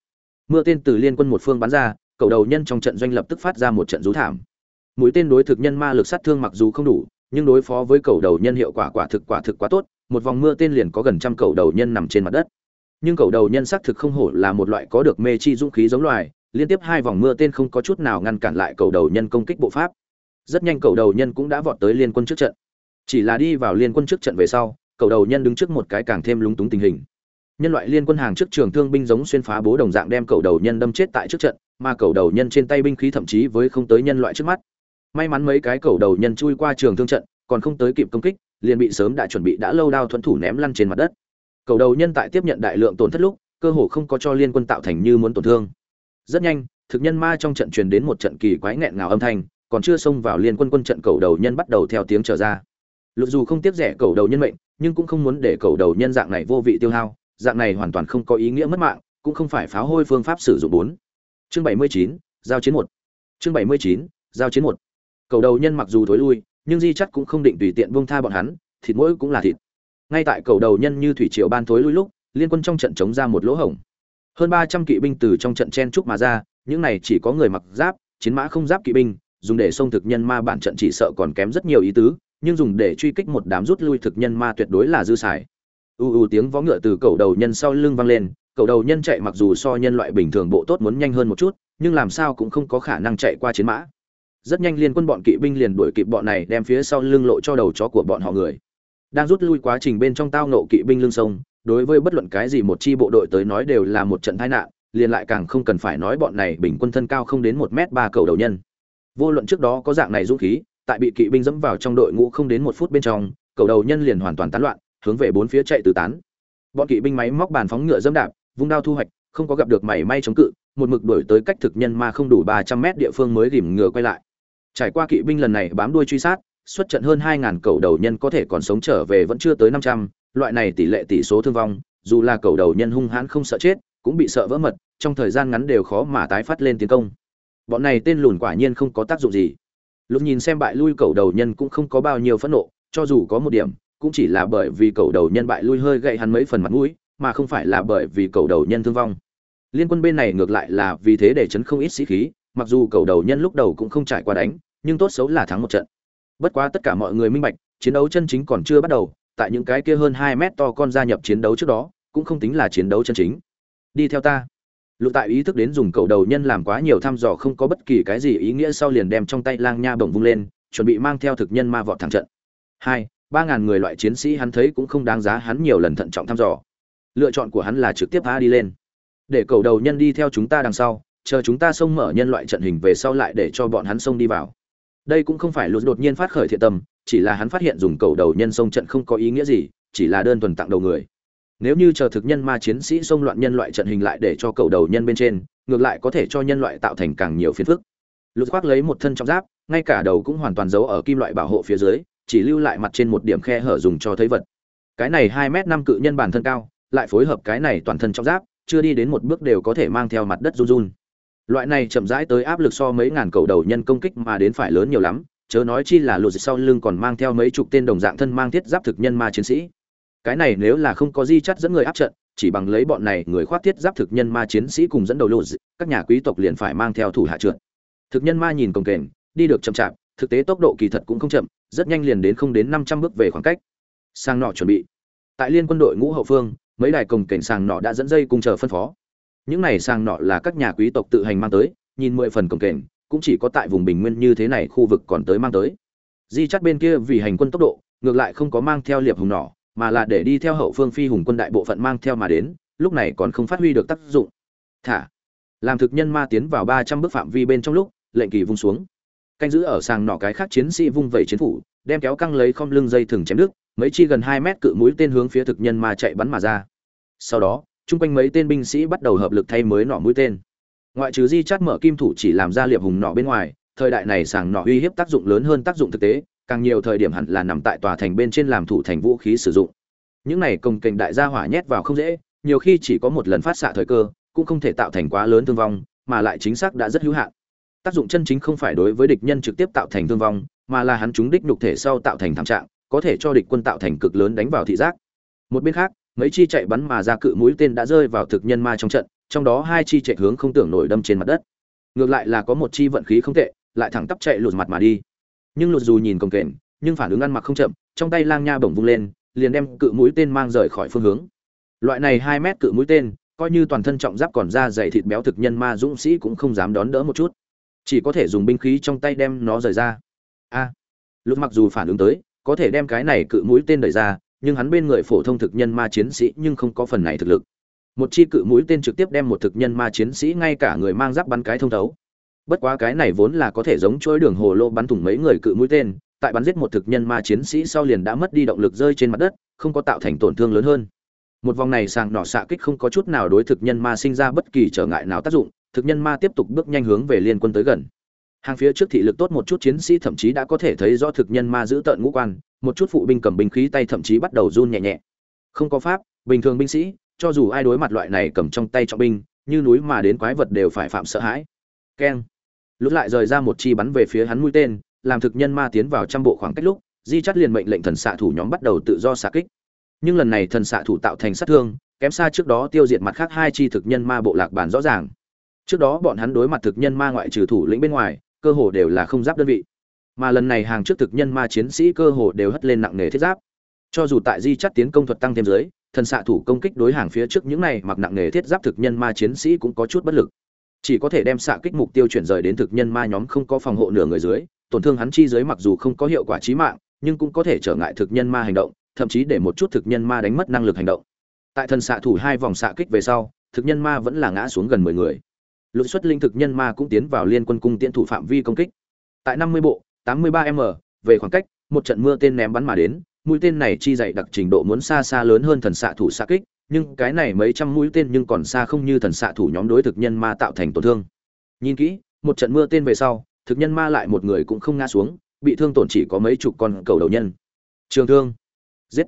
Mưa tên từ liên quân một phương bắn ra, cầu đầu nhân trong trận doanh lập tức phát ra một trận rú thảm. Mũi tên đối thực nhân ma lực sát thương mặc dù không đủ, nhưng đối phó với cầu đầu nhân hiệu quả quả thực quả thực quá tốt, một vòng mưa tên liền có gần trăm cầu đầu nhân nằm trên mặt đất. Nhưng cầu đầu nhân xác thực không hổ là một loại có được mê chi dũng khí giống loài, liên tiếp hai vòng mưa tên không có chút nào ngăn cản lại cầu đầu nhân công kích bộ pháp. Rất nhanh cầu đầu nhân cũng đã vọt tới liên quân trước trận. Chỉ là đi vào liên quân trước trận về sau cầu đầu nhân đứng trước một cái càng thêm lúng túng tình hình. Nhân loại liên quân hàng trước trường thương binh giống xuyên phá bố đồng dạng đem cầu đầu nhân đâm chết tại trước trận, mà cầu đầu nhân trên tay binh khí thậm chí với không tới nhân loại trước mắt. May mắn mấy cái cầu đầu nhân chui qua trường thương trận, còn không tới kịp công kích, liền bị sớm đã chuẩn bị đã lâu đao thuẫn thủ ném lăn trên mặt đất. Cầu đầu nhân tại tiếp nhận đại lượng tổn thất lúc, cơ hồ không có cho liên quân tạo thành như muốn tổn thương. Rất nhanh, thực nhân ma trong trận truyền đến một trận kỳ quái nghẹn ngào âm thanh, còn chưa xông vào liên quân quân trận cầu đầu nhân bắt đầu theo tiếng trở ra lục dù không tiếc rẻ cầu đầu nhân mệnh, nhưng cũng không muốn để cầu đầu nhân dạng này vô vị tiêu hao, dạng này hoàn toàn không có ý nghĩa mất mạng, cũng không phải pháo hôi phương pháp sử dụng bốn. Chương bảy mươi chín, giao chiến một. Chương bảy mươi chín, giao chiến một. Cầu đầu nhân mặc dù thối lui, nhưng di chắc cũng không định tùy tiện buông tha bọn hắn, thịt mỗi cũng là thịt. Ngay tại cầu đầu nhân như thủy triều ban thối lui lúc, liên quân trong trận chống ra một lỗ hổng. Hơn ba trăm kỵ binh từ trong trận chen trúc mà ra, những này chỉ có người mặc giáp, chiến mã không giáp kỵ binh, dùng để xông thực nhân ma bản trận chỉ sợ còn kém rất nhiều ý tứ nhưng dùng để truy kích một đám rút lui thực nhân ma tuyệt đối là dư xài. U u tiếng vó ngựa từ cầu đầu nhân sau lưng vang lên, cầu đầu nhân chạy mặc dù so nhân loại bình thường bộ tốt muốn nhanh hơn một chút, nhưng làm sao cũng không có khả năng chạy qua chiến mã. Rất nhanh liên quân bọn kỵ binh liền đuổi kịp bọn này đem phía sau lưng lộ cho đầu chó của bọn họ người. Đang rút lui quá trình bên trong tao nộ kỵ binh lưng sông, đối với bất luận cái gì một chi bộ đội tới nói đều là một trận tai nạn, liền lại càng không cần phải nói bọn này bình quân thân cao không đến một m ba cầu đầu nhân. Vô luận trước đó có dạng này dũng khí tại bị kỵ binh dẫm vào trong đội ngũ không đến một phút bên trong cầu đầu nhân liền hoàn toàn tán loạn hướng về bốn phía chạy tứ tán bọn kỵ binh máy móc bàn phóng ngựa dẫm đạp vung đao thu hoạch không có gặp được mảy may chống cự một mực đuổi tới cách thực nhân mà không đủ ba trăm mét địa phương mới rìm ngựa quay lại trải qua kỵ binh lần này bám đuôi truy sát xuất trận hơn hai ngàn cầu đầu nhân có thể còn sống trở về vẫn chưa tới 500, loại này tỷ lệ tỷ số thương vong, dù là cầu đầu nhân hung hãn không sợ chết, cũng bị sợ vỡ mật, trong thời gian ngắn đều khó mà tái phát lên tiến công. Bọn này tên lùn quả nhiên không có tác dụng gì. Lúc nhìn xem bại lui cầu đầu nhân cũng không có bao nhiêu phẫn nộ, cho dù có một điểm, cũng chỉ là bởi vì cầu đầu nhân bại lui hơi gậy hắn mấy phần mặt mũi, mà không phải là bởi vì cầu đầu nhân thương vong. Liên quân bên này ngược lại là vì thế để chấn không ít sĩ khí, mặc dù cầu đầu nhân lúc đầu cũng không trải qua đánh, nhưng tốt xấu là thắng một trận. Bất quá tất cả mọi người minh bạch, chiến đấu chân chính còn chưa bắt đầu, tại những cái kia hơn hai mét to con gia nhập chiến đấu trước đó, cũng không tính là chiến đấu chân chính. Đi theo ta. Lục tại ý thức đến dùng cầu đầu nhân làm quá nhiều thăm dò không có bất kỳ cái gì ý nghĩa sau liền đem trong tay lang nha bổng vung lên, chuẩn bị mang theo thực nhân ma vọt thẳng trận. Hai, ba ngàn người loại chiến sĩ hắn thấy cũng không đáng giá hắn nhiều lần thận trọng thăm dò. Lựa chọn của hắn là trực tiếp phá đi lên. Để cầu đầu nhân đi theo chúng ta đằng sau, chờ chúng ta xông mở nhân loại trận hình về sau lại để cho bọn hắn xông đi vào đây cũng không phải lụt đột nhiên phát khởi thiện tâm chỉ là hắn phát hiện dùng cầu đầu nhân xông trận không có ý nghĩa gì chỉ là đơn thuần tặng đầu người nếu như chờ thực nhân ma chiến sĩ xông loạn nhân loại trận hình lại để cho cầu đầu nhân bên trên, ngược lại có thể cho nhân loại tạo thành càng nhiều phiền phức. Lục khoác lấy một thân trong giáp, ngay cả đầu cũng hoàn toàn giấu ở kim loại bảo hộ phía dưới, chỉ lưu lại mặt trên một điểm khe hở dùng cho thấy vật. Cái này hai m năm cự nhân bản thân cao, lại phối hợp cái này toàn thân trong giáp, chưa đi đến một bước đều có thể mang theo mặt đất run run. Loại này chậm rãi tới áp lực so mấy ngàn cầu đầu nhân công kích mà đến phải lớn nhiều lắm, chớ nói chi là lụt sau lưng còn mang theo mấy chục tên đồng dạng thân mang thiết giáp thực nhân ma chiến sĩ cái này nếu là không có di chắt dẫn người áp trận, chỉ bằng lấy bọn này người khoác thiết giáp thực nhân ma chiến sĩ cùng dẫn đầu lô các nhà quý tộc liền phải mang theo thủ hạ trượt. Thực nhân ma nhìn cồng kềnh, đi được chậm chạp, thực tế tốc độ kỳ thật cũng không chậm, rất nhanh liền đến không đến năm trăm bước về khoảng cách. Sang nọ chuẩn bị. Tại liên quân đội ngũ hậu phương, mấy đài cồng kềnh sàng nọ đã dẫn dây cùng chờ phân phó. Những này sàng nọ là các nhà quý tộc tự hành mang tới, nhìn mười phần cồng kềnh, cũng chỉ có tại vùng bình nguyên như thế này khu vực còn tới mang tới. Di chắt bên kia vì hành quân tốc độ, ngược lại không có mang theo liệp hùng nỏ mà là để đi theo hậu phương phi hùng quân đại bộ phận mang theo mà đến, lúc này còn không phát huy được tác dụng. Thả, làm thực nhân ma tiến vào ba trăm bước phạm vi bên trong lúc, lệnh kỳ vung xuống. Canh giữ ở sàng nọ cái khác chiến sĩ vung vẩy chiến phủ, đem kéo căng lấy không lưng dây thừng chém đứt, mấy chi gần hai mét cự mũi tên hướng phía thực nhân ma chạy bắn mà ra. Sau đó, chung quanh mấy tên binh sĩ bắt đầu hợp lực thay mới nỏ mũi tên. Ngoại trừ di chát mở kim thủ chỉ làm ra liệp hùng nỏ bên ngoài, thời đại này sàng nỏ uy hiếp tác dụng lớn hơn tác dụng thực tế càng nhiều thời điểm hẳn là nằm tại tòa thành bên trên làm thủ thành vũ khí sử dụng. Những này công kềnh đại gia hỏa nhét vào không dễ, nhiều khi chỉ có một lần phát xạ thời cơ, cũng không thể tạo thành quá lớn thương vong, mà lại chính xác đã rất hữu hạn. Tác dụng chân chính không phải đối với địch nhân trực tiếp tạo thành thương vong, mà là hắn chúng đích nhục thể sau tạo thành thảm trạng, có thể cho địch quân tạo thành cực lớn đánh vào thị giác. Một bên khác, mấy chi chạy bắn mà ra cự mũi tên đã rơi vào thực nhân ma trong trận, trong đó hai chi chạy hướng không tưởng nổi đâm trên mặt đất. Ngược lại là có một chi vận khí không tệ, lại thẳng tắp chạy lụt mặt mà đi nhưng lụt dù nhìn cồng kềnh nhưng phản ứng ăn mặc không chậm trong tay lang nha bổng vung lên liền đem cự mũi tên mang rời khỏi phương hướng. Loại này hai mét cự mũi tên coi như toàn thân trọng giáp còn da dày thịt béo thực nhân ma dũng sĩ cũng không dám đón đỡ một chút. Chỉ có thể dùng binh khí trong tay đem nó rời ra. A. À, mặc dù phản ứng tới có thể đem cái này cự mũi tên đẩy ra nhưng hắn bên người phổ thông thực nhân ma chiến sĩ nhưng không có phần này thực lực. Một chi cự mũi tên trực tiếp đem một thực nhân ma chiến sĩ ngay cả người mang giáp bắn cái thông thấu bất quá cái này vốn là có thể giống chuỗi đường hồ lô bắn thủng mấy người cự mũi tên, tại bắn giết một thực nhân ma chiến sĩ sau liền đã mất đi động lực rơi trên mặt đất, không có tạo thành tổn thương lớn hơn. Một vòng này sàng nỏ xạ kích không có chút nào đối thực nhân ma sinh ra bất kỳ trở ngại nào tác dụng, thực nhân ma tiếp tục bước nhanh hướng về liên quân tới gần. Hàng phía trước thị lực tốt một chút chiến sĩ thậm chí đã có thể thấy do thực nhân ma giữ tợn ngũ quan, một chút phụ binh cầm binh khí tay thậm chí bắt đầu run nhẹ nhẹ. Không có pháp, bình thường binh sĩ, cho dù ai đối mặt loại này cầm trong tay trọng binh, như núi mà đến quái vật đều phải phạm sợ hãi. Keng lúc lại rời ra một chi bắn về phía hắn mũi tên, làm thực nhân ma tiến vào trăm bộ khoảng cách lúc, di chắt liền mệnh lệnh thần xạ thủ nhóm bắt đầu tự do xạ kích. Nhưng lần này thần xạ thủ tạo thành sát thương, kém xa trước đó tiêu diệt mặt khác hai chi thực nhân ma bộ lạc bản rõ ràng. Trước đó bọn hắn đối mặt thực nhân ma ngoại trừ thủ lĩnh bên ngoài, cơ hồ đều là không giáp đơn vị. Mà lần này hàng trước thực nhân ma chiến sĩ cơ hồ đều hất lên nặng nề thiết giáp. Cho dù tại di chắt tiến công thuật tăng thêm dưới, thần xạ thủ công kích đối hàng phía trước những này mặc nặng nề thiết giáp thực nhân ma chiến sĩ cũng có chút bất lực chỉ có thể đem xạ kích mục tiêu chuyển rời đến thực nhân ma nhóm không có phòng hộ nửa người dưới, tổn thương hắn chi dưới mặc dù không có hiệu quả chí mạng, nhưng cũng có thể trở ngại thực nhân ma hành động, thậm chí để một chút thực nhân ma đánh mất năng lực hành động. Tại thần xạ thủ hai vòng xạ kích về sau, thực nhân ma vẫn là ngã xuống gần mười người. Lục xuất linh thực nhân ma cũng tiến vào liên quân cung tiễn thủ phạm vi công kích. Tại năm mươi bộ 83 m, về khoảng cách, một trận mưa tên ném bắn mà đến, mũi tên này chi dày đặc trình độ muốn xa xa lớn hơn thần xạ thủ xạ kích nhưng cái này mấy trăm mũi tên nhưng còn xa không như thần xạ thủ nhóm đối thực nhân ma tạo thành tổn thương. Nhìn kỹ, một trận mưa tên về sau, thực nhân ma lại một người cũng không ngã xuống, bị thương tổn chỉ có mấy chục con cầu đầu nhân. Trường thương. Giết.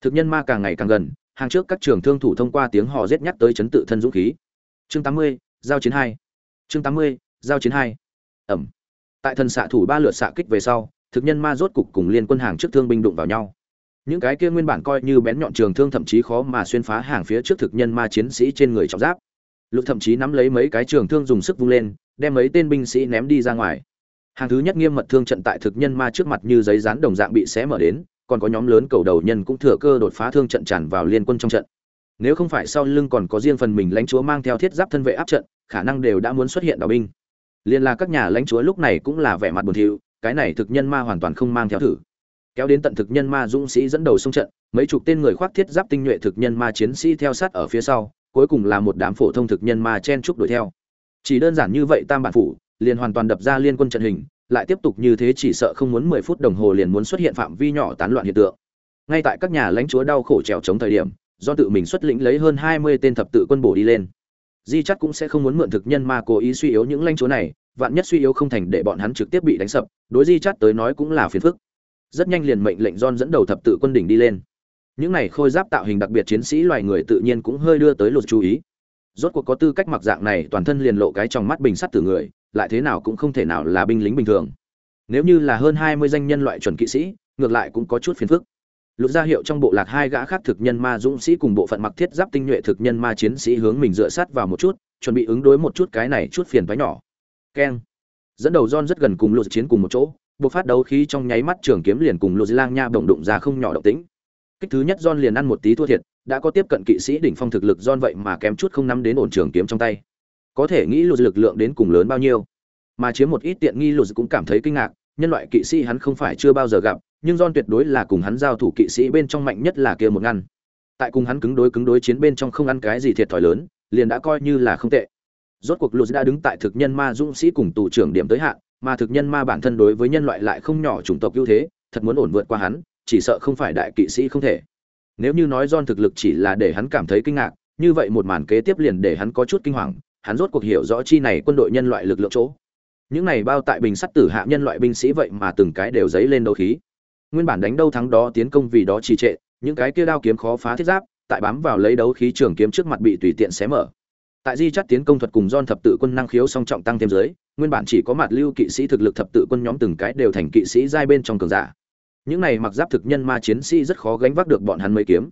Thực nhân ma càng ngày càng gần, hàng trước các trường thương thủ thông qua tiếng hò giết nhắc tới chấn tự thân dũng khí. Chương tám mươi, giao chiến hai. Chương tám mươi, giao chiến hai. Ẩm. Tại thần xạ thủ ba lượt xạ kích về sau, thực nhân ma rốt cục cùng liên quân hàng trước thương binh đụng vào nhau những cái kia nguyên bản coi như bén nhọn trường thương thậm chí khó mà xuyên phá hàng phía trước thực nhân ma chiến sĩ trên người trọng giáp. Lục thậm chí nắm lấy mấy cái trường thương dùng sức vung lên, đem mấy tên binh sĩ ném đi ra ngoài. Hàng thứ nhất nghiêm mật thương trận tại thực nhân ma trước mặt như giấy rán đồng dạng bị xé mở đến, còn có nhóm lớn cầu đầu nhân cũng thừa cơ đột phá thương trận tràn vào liên quân trong trận. Nếu không phải sau lưng còn có riêng phần mình lãnh chúa mang theo thiết giáp thân vệ áp trận, khả năng đều đã muốn xuất hiện đào binh. Liên là các nhà lãnh chúa lúc này cũng là vẻ mặt buồn thiu, cái này thực nhân ma hoàn toàn không mang theo thử kéo đến tận thực nhân ma dũng sĩ dẫn đầu sông trận, mấy chục tên người khoác thiết giáp tinh nhuệ thực nhân ma chiến sĩ theo sát ở phía sau, cuối cùng là một đám phổ thông thực nhân ma chen trúc đuổi theo. Chỉ đơn giản như vậy tam bản phủ liền hoàn toàn đập ra liên quân trận hình, lại tiếp tục như thế chỉ sợ không muốn mười phút đồng hồ liền muốn xuất hiện phạm vi nhỏ tán loạn hiện tượng. Ngay tại các nhà lãnh chúa đau khổ trèo chống thời điểm, do tự mình xuất lĩnh lấy hơn hai mươi tên thập tự quân bổ đi lên. Di chắc cũng sẽ không muốn mượn thực nhân ma cố ý suy yếu những lãnh chúa này, vạn nhất suy yếu không thành để bọn hắn trực tiếp bị đánh sập, đối di chắc tới nói cũng là phiền phức rất nhanh liền mệnh lệnh John dẫn đầu thập tự quân đỉnh đi lên. Những này khôi giáp tạo hình đặc biệt chiến sĩ loài người tự nhiên cũng hơi đưa tới lột chú ý. Rốt cuộc có tư cách mặc dạng này, toàn thân liền lộ cái trong mắt bình sắt từ người, lại thế nào cũng không thể nào là binh lính bình thường. Nếu như là hơn 20 danh nhân loại chuẩn kỵ sĩ, ngược lại cũng có chút phiền phức. Lục ra hiệu trong bộ lạc hai gã khác thực nhân ma dũng sĩ cùng bộ phận mặc thiết giáp tinh nhuệ thực nhân ma chiến sĩ hướng mình dựa sát vào một chút, chuẩn bị ứng đối một chút cái này chút phiền toái nhỏ. Keng. Dẫn đầu John rất gần cùng lục chiến cùng một chỗ, Bộ phát đấu khí trong nháy mắt trường kiếm liền cùng Lô Lang Nha bỗng đụng ra không nhỏ động tĩnh. Kích thứ nhất Don liền ăn một tí thua thiệt, đã có tiếp cận kỵ sĩ đỉnh phong thực lực Don vậy mà kém chút không nắm đến ổn trường kiếm trong tay. Có thể nghĩ Lô lực lượng đến cùng lớn bao nhiêu. Mà chiếm một ít tiện nghi Lô cũng cảm thấy kinh ngạc, nhân loại kỵ sĩ hắn không phải chưa bao giờ gặp, nhưng Don tuyệt đối là cùng hắn giao thủ kỵ sĩ bên trong mạnh nhất là kia một ngăn. Tại cùng hắn cứng đối cứng đối chiến bên trong không ăn cái gì thiệt thòi lớn, liền đã coi như là không tệ. Rốt cuộc Lô đã đứng tại thực nhân ma dũng sĩ cùng tù trưởng điểm tới hạn, mà thực nhân ma bản thân đối với nhân loại lại không nhỏ chủng tộc ưu thế, thật muốn ổn vượt qua hắn, chỉ sợ không phải đại kỵ sĩ không thể. Nếu như nói John thực lực chỉ là để hắn cảm thấy kinh ngạc, như vậy một màn kế tiếp liền để hắn có chút kinh hoàng, hắn rốt cuộc hiểu rõ chi này quân đội nhân loại lực lượng chỗ. Những này bao tại bình sắt tử hạ nhân loại binh sĩ vậy mà từng cái đều giấy lên đấu khí. Nguyên bản đánh đâu thắng đó tiến công vì đó trì trệ, những cái kia đao kiếm khó phá thiết giáp, tại bám vào lấy đấu khí trường kiếm trước mặt bị tùy tiện xé mở. Tại di chắt tiến công thuật cùng don thập tự quân năng khiếu song trọng tăng thêm dưới, nguyên bản chỉ có mặt lưu kỵ sĩ thực lực thập tự quân nhóm từng cái đều thành kỵ sĩ giai bên trong cường giả. Những này mặc giáp thực nhân ma chiến sĩ rất khó gánh vác được bọn hắn mấy kiếm.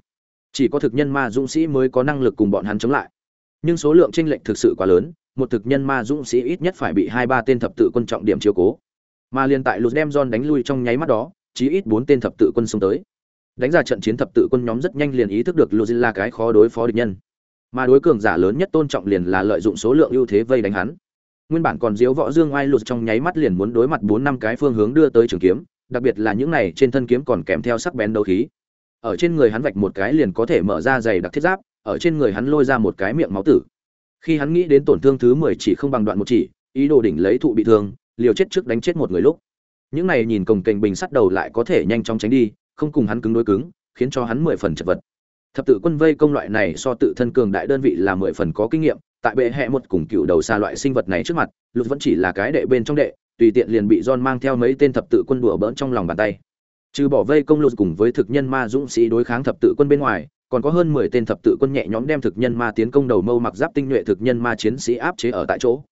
Chỉ có thực nhân ma dũng sĩ mới có năng lực cùng bọn hắn chống lại. Nhưng số lượng tranh lệch thực sự quá lớn một thực nhân ma dũng sĩ ít nhất phải bị hai ba tên thập tự quân trọng điểm chiếu cố. Mà liên tại lụt đem don đánh lui trong nháy mắt đó chí ít bốn tên thập tự quân xông tới. Đánh ra trận chiến thập tự quân nhóm rất nhanh liền ý thức được lụt là cái khó đối phó địch nhân mà đối cường giả lớn nhất tôn trọng liền là lợi dụng số lượng ưu thế vây đánh hắn. Nguyên bản còn diếu võ dương oai lụt trong nháy mắt liền muốn đối mặt bốn năm cái phương hướng đưa tới trường kiếm, đặc biệt là những này trên thân kiếm còn kèm theo sắc bén đấu khí. Ở trên người hắn vạch một cái liền có thể mở ra giày đặc thiết giáp, ở trên người hắn lôi ra một cái miệng máu tử. Khi hắn nghĩ đến tổn thương thứ mười chỉ không bằng đoạn một chỉ, ý đồ đỉnh lấy thụ bị thương, liều chết trước đánh chết một người lúc. Những này nhìn cồng kềnh bình sắt đầu lại có thể nhanh chóng tránh đi, không cùng hắn cứng đối cứng, khiến cho hắn mười phần chật vật thập tự quân vây công loại này so tự thân cường đại đơn vị là mười phần có kinh nghiệm, tại bệ hệ một cùng cựu đầu xa loại sinh vật này trước mặt lục vẫn chỉ là cái đệ bên trong đệ, tùy tiện liền bị john mang theo mấy tên thập tự quân đùa bỡn trong lòng bàn tay. Trừ bỏ vây công lục cùng với thực nhân ma dũng sĩ đối kháng thập tự quân bên ngoài, còn có hơn mười tên thập tự quân nhẹ nhõm đem thực nhân ma tiến công đầu mâu mặc giáp tinh nhuệ thực nhân ma chiến sĩ áp chế ở tại chỗ.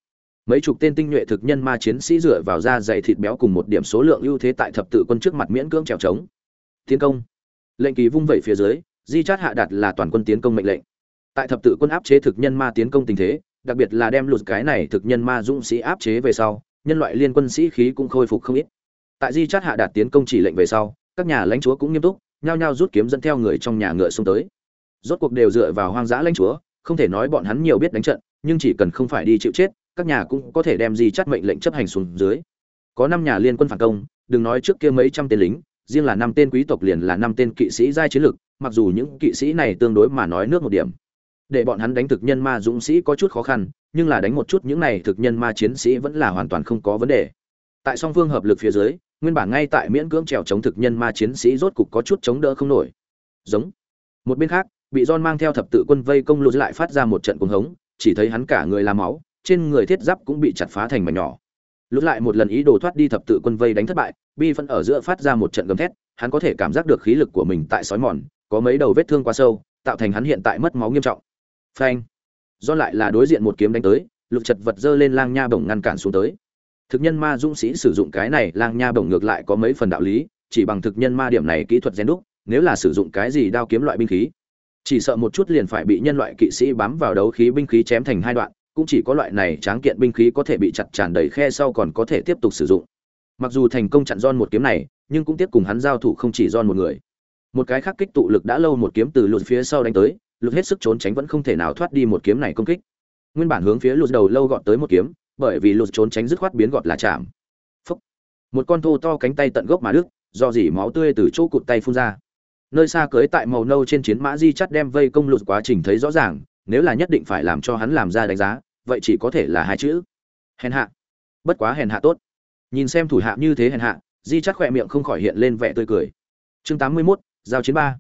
Mấy chục tên tinh nhuệ thực nhân ma chiến sĩ dựa vào da dày thịt béo cùng một điểm số lượng ưu thế tại thập tự quân trước mặt miễn cưỡng trèo trống. Tiến công. Lệnh kỳ vung vẩy phía dưới di chát hạ đặt là toàn quân tiến công mệnh lệnh. Tại thập tự quân áp chế thực nhân ma tiến công tình thế, đặc biệt là đem lụt cái này thực nhân ma dũng sĩ áp chế về sau, nhân loại liên quân sĩ khí cũng khôi phục không ít. Tại di chát hạ đạt tiến công chỉ lệnh về sau, các nhà lãnh chúa cũng nghiêm túc, nhao nhao rút kiếm dẫn theo người trong nhà ngựa xuống tới. Rốt cuộc đều dựa vào hoang dã lãnh chúa, không thể nói bọn hắn nhiều biết đánh trận, nhưng chỉ cần không phải đi chịu chết, các nhà cũng có thể đem di chát mệnh lệnh chấp hành xuống dưới. Có năm nhà liên quân phản công, đừng nói trước kia mấy trăm tên lính, riêng là năm tên quý tộc liền là năm tên kỵ sĩ giai chiến lực mặc dù những kỵ sĩ này tương đối mà nói nước một điểm. Để bọn hắn đánh thực nhân ma dũng sĩ có chút khó khăn, nhưng là đánh một chút những này thực nhân ma chiến sĩ vẫn là hoàn toàn không có vấn đề. Tại song phương hợp lực phía dưới, nguyên bản ngay tại miễn cưỡng trèo chống thực nhân ma chiến sĩ rốt cục có chút chống đỡ không nổi. Giống. Một bên khác, bị don mang theo thập tự quân vây công lụt lại phát ra một trận cuồng hống, chỉ thấy hắn cả người làm máu, trên người thiết giáp cũng bị chặt phá thành mảnh nhỏ. Lụt lại một lần ý đồ thoát đi thập tự quân vây đánh thất bại, bi phân ở giữa phát ra một trận gầm thét, hắn có thể cảm giác được khí lực của mình tại sói mòn có mấy đầu vết thương quá sâu, tạo thành hắn hiện tại mất máu nghiêm trọng. Phanh. Do lại là đối diện một kiếm đánh tới lục chật vật dơ lên lang nha bổng ngăn cản xuống tới. Thực nhân ma dũng sĩ sử dụng cái này, lang nha bổng ngược lại có mấy phần đạo lý, chỉ bằng thực nhân ma điểm này kỹ thuật gen đúc, nếu là sử dụng cái gì đao kiếm loại binh khí. Chỉ sợ một chút liền phải bị nhân loại kỵ sĩ bám vào đấu khí binh khí chém thành hai đoạn, cũng chỉ có loại này tráng kiện binh khí có thể bị chặt tràn đầy khe sau còn có thể tiếp tục sử dụng. Mặc dù thành công chặn don một kiếm này, nhưng cũng tiếp cùng hắn giao thủ không chỉ don một người một cái khác kích tụ lực đã lâu một kiếm từ lụt phía sau đánh tới lụt hết sức trốn tránh vẫn không thể nào thoát đi một kiếm này công kích. Nguyên bản hướng phía lụt đầu lâu gọn tới một kiếm bởi vì lụt trốn tránh dứt khoát biến gọt là chạm. Phúc. một con thô to cánh tay tận gốc mà đứt do dỉ máu tươi từ chỗ cụt tay phun ra. Nơi xa cưới tại màu nâu trên chiến mã di chắt đem vây công lụt quá trình thấy rõ ràng nếu là nhất định phải làm cho hắn làm ra đánh giá vậy chỉ có thể là hai chữ. Hèn hạ. Bất quá hèn hạ tốt. Nhìn xem thủ hạ như thế hèn hạ di chắt khỏe miệng không khỏi hiện lên vẻ tươi cười. Chương tám mươi 81, giao chiến ba.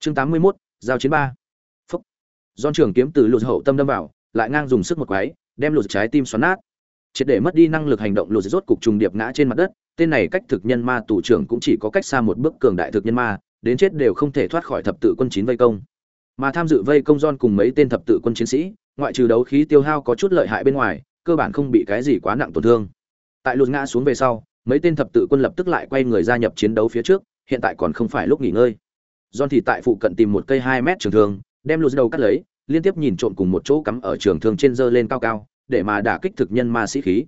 Chương tám mươi 81, giao chiến ba. Phúc. Don trường kiếm từ lụt hậu tâm đâm vào lại ngang dùng sức một quái đem lụt trái tim xoắn nát. Triệt để mất đi năng lực hành động lụt rốt cục trùng điệp ngã trên mặt đất. Tên này cách thực nhân ma tù trưởng cũng chỉ có cách xa một bước cường đại thực nhân ma đến chết đều không thể thoát khỏi thập tự quân chín vây công. Mà tham dự vây công don cùng mấy tên thập tự quân chiến sĩ ngoại trừ đấu khí tiêu hao có chút lợi hại bên ngoài cơ bản không bị cái gì quá nặng tổn thương. Tại lụt ngã xuống về sau mấy tên thập tự quân lập tức lại quay người gia nhập chiến đấu phía trước hiện tại còn không phải lúc nghỉ ngơi. John thì tại phụ cận tìm một cây hai mét trường thương, đem lùi đầu cắt lấy, liên tiếp nhìn trộm cùng một chỗ cắm ở trường thương trên dơ lên cao cao, để mà đả kích thực nhân ma sĩ khí.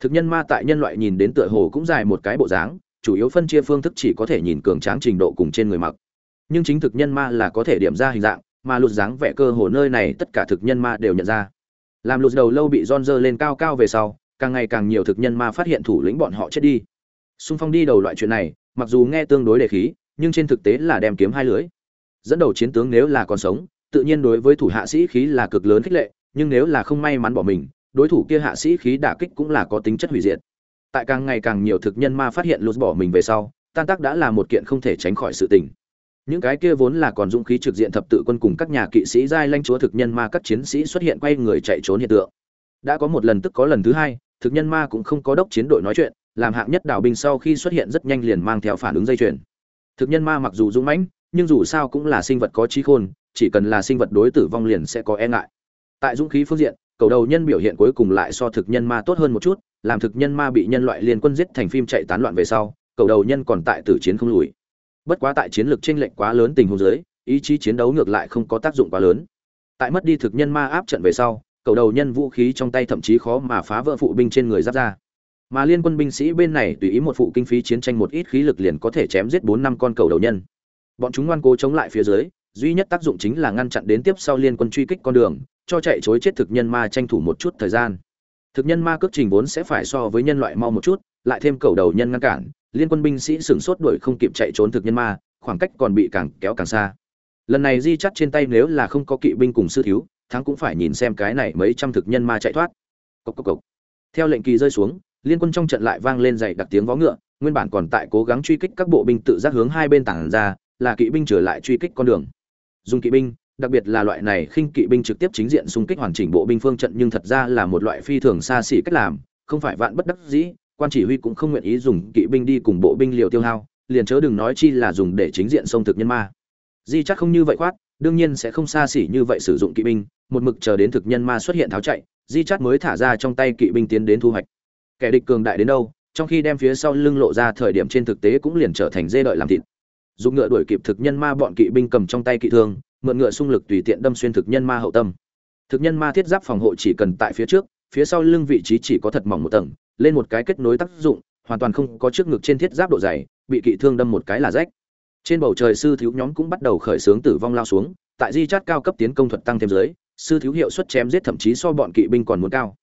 Thực nhân ma tại nhân loại nhìn đến tựa hồ cũng dài một cái bộ dáng, chủ yếu phân chia phương thức chỉ có thể nhìn cường tráng trình độ cùng trên người mặc. Nhưng chính thực nhân ma là có thể điểm ra hình dạng, mà lụt dáng vẻ cơ hồ nơi này tất cả thực nhân ma đều nhận ra. Làm lụt đầu lâu bị don dơ lên cao cao về sau, càng ngày càng nhiều thực nhân ma phát hiện thủ lĩnh bọn họ chết đi. Xung phong đi đầu loại chuyện này mặc dù nghe tương đối đề khí, nhưng trên thực tế là đem kiếm hai lưới. Dẫn đầu chiến tướng nếu là còn sống, tự nhiên đối với thủ hạ sĩ khí là cực lớn khích lệ, nhưng nếu là không may mắn bỏ mình, đối thủ kia hạ sĩ khí đả kích cũng là có tính chất hủy diệt. Tại càng ngày càng nhiều thực nhân ma phát hiện lụt bỏ mình về sau, tan tác đã là một kiện không thể tránh khỏi sự tình. Những cái kia vốn là còn dũng khí trực diện thập tự quân cùng các nhà kỵ sĩ giai lanh chúa thực nhân ma các chiến sĩ xuất hiện quay người chạy trốn hiện tượng. Đã có một lần tức có lần thứ hai, thực nhân ma cũng không có đốc chiến đội nói chuyện làm hạng nhất đảo binh sau khi xuất hiện rất nhanh liền mang theo phản ứng dây chuyền. Thực nhân ma mặc dù dũng mãnh, nhưng dù sao cũng là sinh vật có trí khôn, chỉ cần là sinh vật đối tử vong liền sẽ có e ngại. Tại dũng khí phương diện, cầu đầu nhân biểu hiện cuối cùng lại so thực nhân ma tốt hơn một chút, làm thực nhân ma bị nhân loại liên quân giết thành phim chạy tán loạn về sau, cầu đầu nhân còn tại tử chiến không lùi. Bất quá tại chiến lược chênh lệch quá lớn tình huống dưới, ý chí chiến đấu ngược lại không có tác dụng quá lớn. Tại mất đi thực nhân ma áp trận về sau, cầu đầu nhân vũ khí trong tay thậm chí khó mà phá vỡ phụ binh trên người giáp ra mà liên quân binh sĩ bên này tùy ý một phụ kinh phí chiến tranh một ít khí lực liền có thể chém giết bốn năm con cầu đầu nhân. Bọn chúng ngoan cố chống lại phía dưới, duy nhất tác dụng chính là ngăn chặn đến tiếp sau liên quân truy kích con đường, cho chạy chối chết thực nhân ma tranh thủ một chút thời gian. Thực nhân ma cước trình vốn sẽ phải so với nhân loại mau một chút, lại thêm cầu đầu nhân ngăn cản, liên quân binh sĩ sửng sốt đuổi không kịp chạy trốn thực nhân ma, khoảng cách còn bị càng kéo càng xa. Lần này di chắt trên tay nếu là không có kỵ binh cùng sư thiếu, thắng cũng phải nhìn xem cái này mấy trăm thực nhân ma chạy thoát. Cốc cốc cốc. theo lệnh kỳ rơi xuống liên quân trong trận lại vang lên dày đặc tiếng vó ngựa, nguyên bản còn tại cố gắng truy kích các bộ binh tự giác hướng hai bên tảng ra, là kỵ binh trở lại truy kích con đường. Dùng kỵ binh, đặc biệt là loại này khinh kỵ binh trực tiếp chính diện xung kích hoàn chỉnh bộ binh phương trận nhưng thật ra là một loại phi thường xa xỉ cách làm, không phải vạn bất đắc dĩ, quan chỉ huy cũng không nguyện ý dùng kỵ binh đi cùng bộ binh liều tiêu hao, liền chớ đừng nói chi là dùng để chính diện xông thực nhân ma. Di chắc không như vậy khoát, đương nhiên sẽ không xa xỉ như vậy sử dụng kỵ binh, một mực chờ đến thực nhân ma xuất hiện tháo chạy, di chắc mới thả ra trong tay kỵ binh tiến đến thu hoạch kẻ địch cường đại đến đâu, trong khi đem phía sau lưng lộ ra thời điểm trên thực tế cũng liền trở thành dê đợi làm thịt. Dùng ngựa đuổi kịp thực nhân ma bọn kỵ binh cầm trong tay kỵ thương, mượn ngựa xung lực tùy tiện đâm xuyên thực nhân ma hậu tâm. Thực nhân ma thiết giáp phòng hộ chỉ cần tại phía trước, phía sau lưng vị trí chỉ có thật mỏng một tầng, lên một cái kết nối tác dụng, hoàn toàn không có trước ngực trên thiết giáp độ dày, bị kỵ thương đâm một cái là rách. Trên bầu trời sư thiếu nhóm cũng bắt đầu khởi xướng tử vong lao xuống, tại di chát cao cấp tiến công thuật tăng thêm dưới, sư thiếu hiệu suất chém giết thậm chí so bọn kỵ binh còn muốn cao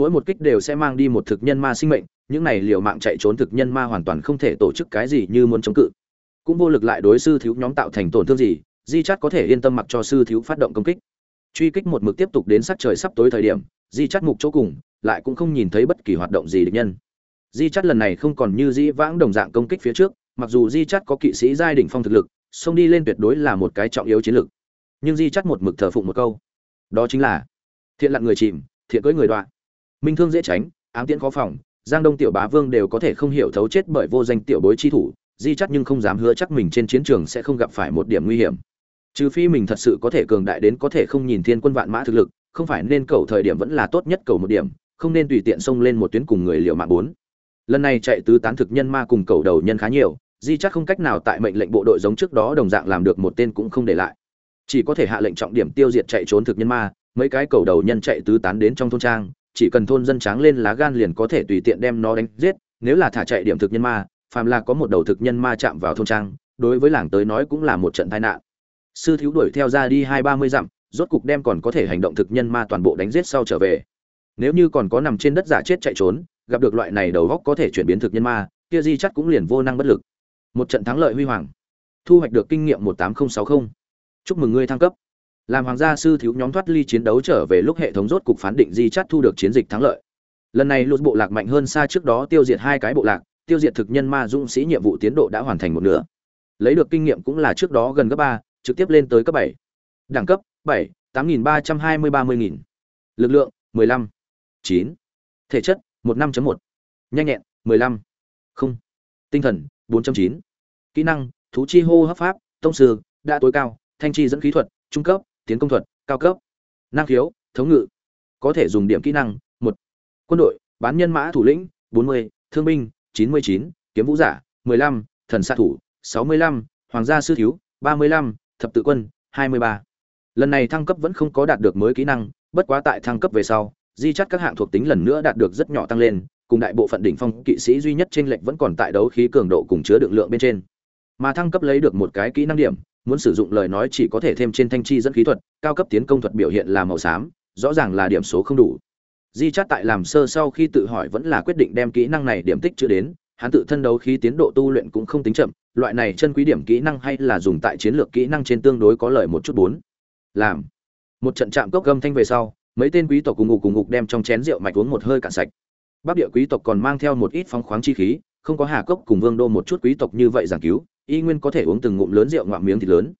mỗi một kích đều sẽ mang đi một thực nhân ma sinh mệnh, những này liều mạng chạy trốn thực nhân ma hoàn toàn không thể tổ chức cái gì như muốn chống cự. Cũng vô lực lại đối sư thiếu nhóm tạo thành tổn thương gì, di chát có thể yên tâm mặc cho sư thiếu phát động công kích. Truy kích một mực tiếp tục đến sắc trời sắp tối thời điểm, di chát mục chỗ cùng, lại cũng không nhìn thấy bất kỳ hoạt động gì địch nhân. Di chát lần này không còn như di vãng đồng dạng công kích phía trước, mặc dù di chát có kỵ sĩ giai đỉnh phong thực lực, xông đi lên tuyệt đối là một cái trọng yếu chiến lược. Nhưng di chắt một mực thờ phụng một câu. Đó chính là, thiện lặn người chìm, thiện cưỡi người đoạn minh thương dễ tránh, ám tiễn khó phòng, giang đông tiểu bá vương đều có thể không hiểu thấu chết bởi vô danh tiểu bối chi thủ, di chắc nhưng không dám hứa chắc mình trên chiến trường sẽ không gặp phải một điểm nguy hiểm. Trừ phi mình thật sự có thể cường đại đến có thể không nhìn thiên quân vạn mã thực lực, không phải nên cầu thời điểm vẫn là tốt nhất cầu một điểm, không nên tùy tiện xông lên một tuyến cùng người liệu mạng bốn. Lần này chạy tứ tán thực nhân ma cùng cầu đầu nhân khá nhiều, di chắc không cách nào tại mệnh lệnh bộ đội giống trước đó đồng dạng làm được một tên cũng không để lại. Chỉ có thể hạ lệnh trọng điểm tiêu diệt chạy trốn thực nhân ma, mấy cái cầu đầu nhân chạy tứ tán đến trong thôn trang chỉ cần thôn dân tráng lên lá gan liền có thể tùy tiện đem nó đánh giết, nếu là thả chạy điểm thực nhân ma, phàm là có một đầu thực nhân ma chạm vào thôn trang, đối với làng tới nói cũng là một trận tai nạn. Sư thiếu đuổi theo ra đi hai ba mươi dặm, rốt cục đem còn có thể hành động thực nhân ma toàn bộ đánh giết sau trở về. Nếu như còn có nằm trên đất giả chết chạy trốn, gặp được loại này đầu góc có thể chuyển biến thực nhân ma, kia di chắc cũng liền vô năng bất lực. Một trận thắng lợi huy hoàng. Thu hoạch được kinh nghiệm một tám nghìn sáu mươi chúc mừng ngươi thăng cấp làm hoàng gia sư thiếu nhóm thoát ly chiến đấu trở về lúc hệ thống rốt cục phán định di chắt thu được chiến dịch thắng lợi. Lần này lụt bộ lạc mạnh hơn xa trước đó tiêu diệt hai cái bộ lạc, tiêu diệt thực nhân ma dũng sĩ nhiệm vụ tiến độ đã hoàn thành một nửa. Lấy được kinh nghiệm cũng là trước đó gần gấp ba, trực tiếp lên tới cấp bảy. Đẳng cấp, bảy, tám nghìn ba trăm hai mươi ba mươi nghìn. Lực lượng, mười lăm, chín. Thể chất, một năm một. Nhanh nhẹn, mười lăm. Không. Tinh thần, bốn chín. Kỹ năng, thú chi hô hấp pháp, tông sư, đã tối cao, thanh chi dẫn khí thuật, trung cấp tiến công thuật, cao cấp. Năng khiếu, thống ngự. Có thể dùng điểm kỹ năng, một. Quân đội, bán nhân mã thủ lĩnh, bốn mươi. Thương binh, chín mươi chín. Kiếm vũ giả, mười lăm. Thần xạ thủ, sáu mươi lăm. Hoàng gia sư thiếu, ba mươi lăm. Thập tự quân, hai mươi ba. Lần này thăng cấp vẫn không có đạt được mới kỹ năng, bất quá tại thăng cấp về sau, di chắt các hạng thuộc tính lần nữa đạt được rất nhỏ tăng lên, cùng đại bộ phận đỉnh phong kỵ sĩ duy nhất trên lệnh vẫn còn tại đấu khí cường độ cùng chứa đựng lượng bên trên. Mà thăng cấp lấy được một cái kỹ năng điểm muốn sử dụng lời nói chỉ có thể thêm trên thanh chi dẫn khí thuật, cao cấp tiến công thuật biểu hiện là màu xám, rõ ràng là điểm số không đủ. Di chát tại làm sơ sau khi tự hỏi vẫn là quyết định đem kỹ năng này điểm tích chưa đến, hắn tự thân đấu khí tiến độ tu luyện cũng không tính chậm, loại này chân quý điểm kỹ năng hay là dùng tại chiến lược kỹ năng trên tương đối có lợi một chút bốn. Làm. Một trận chạm cốc gâm thanh về sau, mấy tên quý tộc cùng ngục cùng ngục đem trong chén rượu mạch uống một hơi cạn sạch. Bắc địa quý tộc còn mang theo một ít phong khoáng chi khí, không có hà cốc cùng vương đô một chút quý tộc như vậy giảng cứu y nguyên có thể uống từng ngụm lớn rượu ngoạm miếng thịt lớn.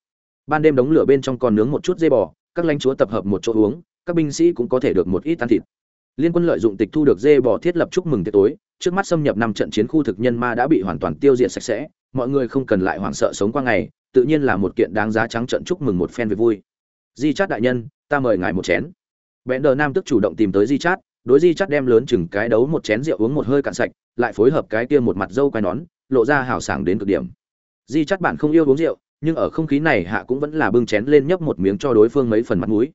Ban đêm đống lửa bên trong còn nướng một chút dây bò, các lãnh chúa tập hợp một chỗ uống, các binh sĩ cũng có thể được một ít ăn thịt. Liên quân lợi dụng tịch thu được dê bò thiết lập chúc mừng tiệc tối, trước mắt xâm nhập năm trận chiến khu thực nhân ma đã bị hoàn toàn tiêu diệt sạch sẽ, mọi người không cần lại hoảng sợ sống qua ngày, tự nhiên là một kiện đáng giá trắng trận chúc mừng một phen về vui. Di chát đại nhân, ta mời ngài một chén. Bẽn đờ nam tức chủ động tìm tới di chát, đối di chát đem lớn chừng cái đấu một chén rượu uống một hơi cạn sạch, lại phối hợp cái kia một mặt dâu quai nón, lộ ra hào sảng đến cực điểm di chát bạn không yêu uống rượu, nhưng ở không khí này hạ cũng vẫn là bưng chén lên nhấp một miếng cho đối phương mấy phần mặt mũi.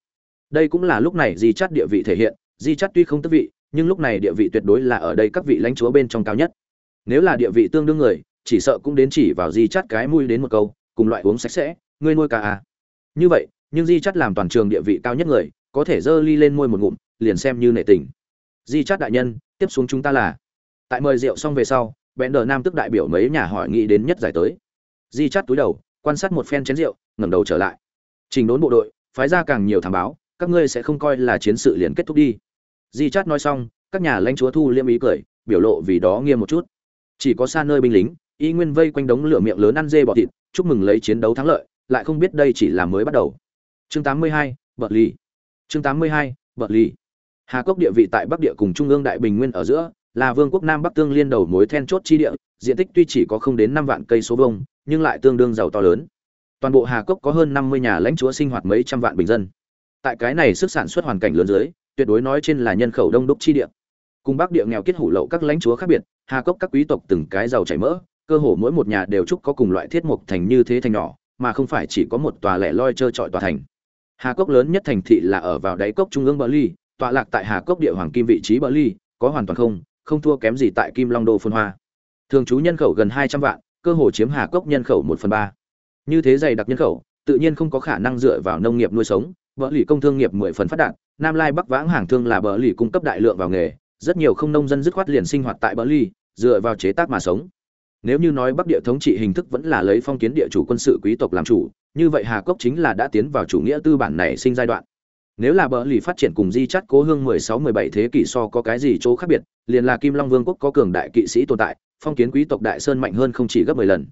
Đây cũng là lúc này di chắt địa vị thể hiện, di chắt tuy không tức vị, nhưng lúc này địa vị tuyệt đối là ở đây các vị lãnh chúa bên trong cao nhất. Nếu là địa vị tương đương người, chỉ sợ cũng đến chỉ vào di chắt cái mui đến một câu, cùng loại uống sạch sẽ, ngươi nuôi cả à. Như vậy, nhưng di chắt làm toàn trường địa vị cao nhất người, có thể dơ ly lên môi một ngụm, liền xem như nệ tình. Di chắt đại nhân, tiếp xuống chúng ta là. Tại mời rượu xong về sau bẽn đờ nam tức đại biểu mấy nhà hỏi nghĩ đến nhất giải tới di chắt túi đầu quan sát một phen chén rượu ngẩng đầu trở lại trình đốn bộ đội phái ra càng nhiều thám báo các ngươi sẽ không coi là chiến sự liền kết thúc đi di chắt nói xong các nhà lãnh chúa thu liêm ý cười biểu lộ vì đó nghiêm một chút chỉ có xa nơi binh lính y nguyên vây quanh đống lửa miệng lớn ăn dê bọ thịt chúc mừng lấy chiến đấu thắng lợi lại không biết đây chỉ là mới bắt đầu chương 82, Bật Lì. chương 82, Bật Lì. hà cốc địa vị tại bắc địa cùng trung ương đại bình nguyên ở giữa là vương quốc nam bắc tương liên đầu mối then chốt chi địa diện tích tuy chỉ có không đến năm vạn cây số vuông, nhưng lại tương đương giàu to lớn. Toàn bộ hà cốc có hơn năm mươi nhà lãnh chúa sinh hoạt mấy trăm vạn bình dân. Tại cái này sức sản xuất hoàn cảnh lớn dưới tuyệt đối nói trên là nhân khẩu đông đúc chi địa. Cùng bắc địa nghèo kết hủ lậu các lãnh chúa khác biệt hà cốc các quý tộc từng cái giàu chảy mỡ cơ hồ mỗi một nhà đều chúc có cùng loại thiết mục thành như thế thành nhỏ mà không phải chỉ có một tòa lẻ loi chơi trọi tòa thành. Hà cốc lớn nhất thành thị là ở vào đáy cốc trung ương bờ ly tọa lạc tại hà cốc địa hoàng kim vị trí bờ ly có hoàn toàn không không thua kém gì tại kim long đô phồn hoa thường trú nhân khẩu gần hai trăm vạn, cơ hồ chiếm hà cốc nhân khẩu một phần ba. Như thế dày đặc nhân khẩu, tự nhiên không có khả năng dựa vào nông nghiệp nuôi sống bờ lì công thương nghiệp mười phần phát đạt, nam lai bắc vãng hàng thương là bờ lì cung cấp đại lượng vào nghề, rất nhiều không nông dân dứt khoát liền sinh hoạt tại bờ lì, dựa vào chế tác mà sống. Nếu như nói bắc địa thống trị hình thức vẫn là lấy phong kiến địa chủ quân sự quý tộc làm chủ, như vậy hà cốc chính là đã tiến vào chủ nghĩa tư bản này sinh giai đoạn nếu là bờ lì phát triển cùng di chắt cố hương 16-17 thế kỷ so có cái gì chỗ khác biệt, liền là kim long vương quốc có cường đại kỵ sĩ tồn tại, phong kiến quý tộc đại sơn mạnh hơn không chỉ gấp 10 lần.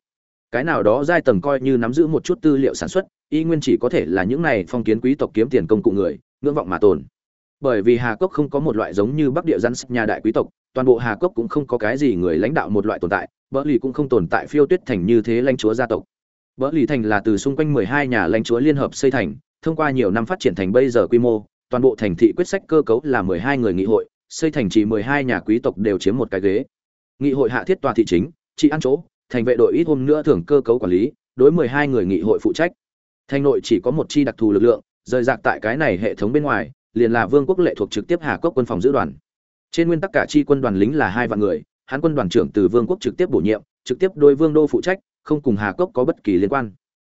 Cái nào đó giai tầng coi như nắm giữ một chút tư liệu sản xuất, y nguyên chỉ có thể là những này phong kiến quý tộc kiếm tiền công cụ người, ngưỡng vọng mà tồn. Bởi vì hà cốc không có một loại giống như bắc địa rắn nhà đại quý tộc, toàn bộ hà cốc cũng không có cái gì người lãnh đạo một loại tồn tại bỡ lì cũng không tồn tại phiêu tuyết thành như thế lãnh chúa gia tộc. Bỡ lì thành là từ xung quanh 12 nhà lãnh chúa liên hợp xây thành thông qua nhiều năm phát triển thành bây giờ quy mô, toàn bộ thành thị quyết sách cơ cấu là 12 người nghị hội, xây thành trì 12 nhà quý tộc đều chiếm một cái ghế. Nghị hội hạ thiết tòa thị chính, trị ăn chỗ, thành vệ đội ít hôm nữa thưởng cơ cấu quản lý, đối 12 người nghị hội phụ trách. Thành nội chỉ có một chi đặc thù lực lượng, rời rạc tại cái này hệ thống bên ngoài, liền là vương quốc lệ thuộc trực tiếp hà quốc quân phòng giữ đoàn. Trên nguyên tắc cả chi quân đoàn lính là hai vạn người, hắn quân đoàn trưởng từ vương quốc trực tiếp bổ nhiệm, trực tiếp đối vương đô phụ trách, không cùng hà quốc có bất kỳ liên quan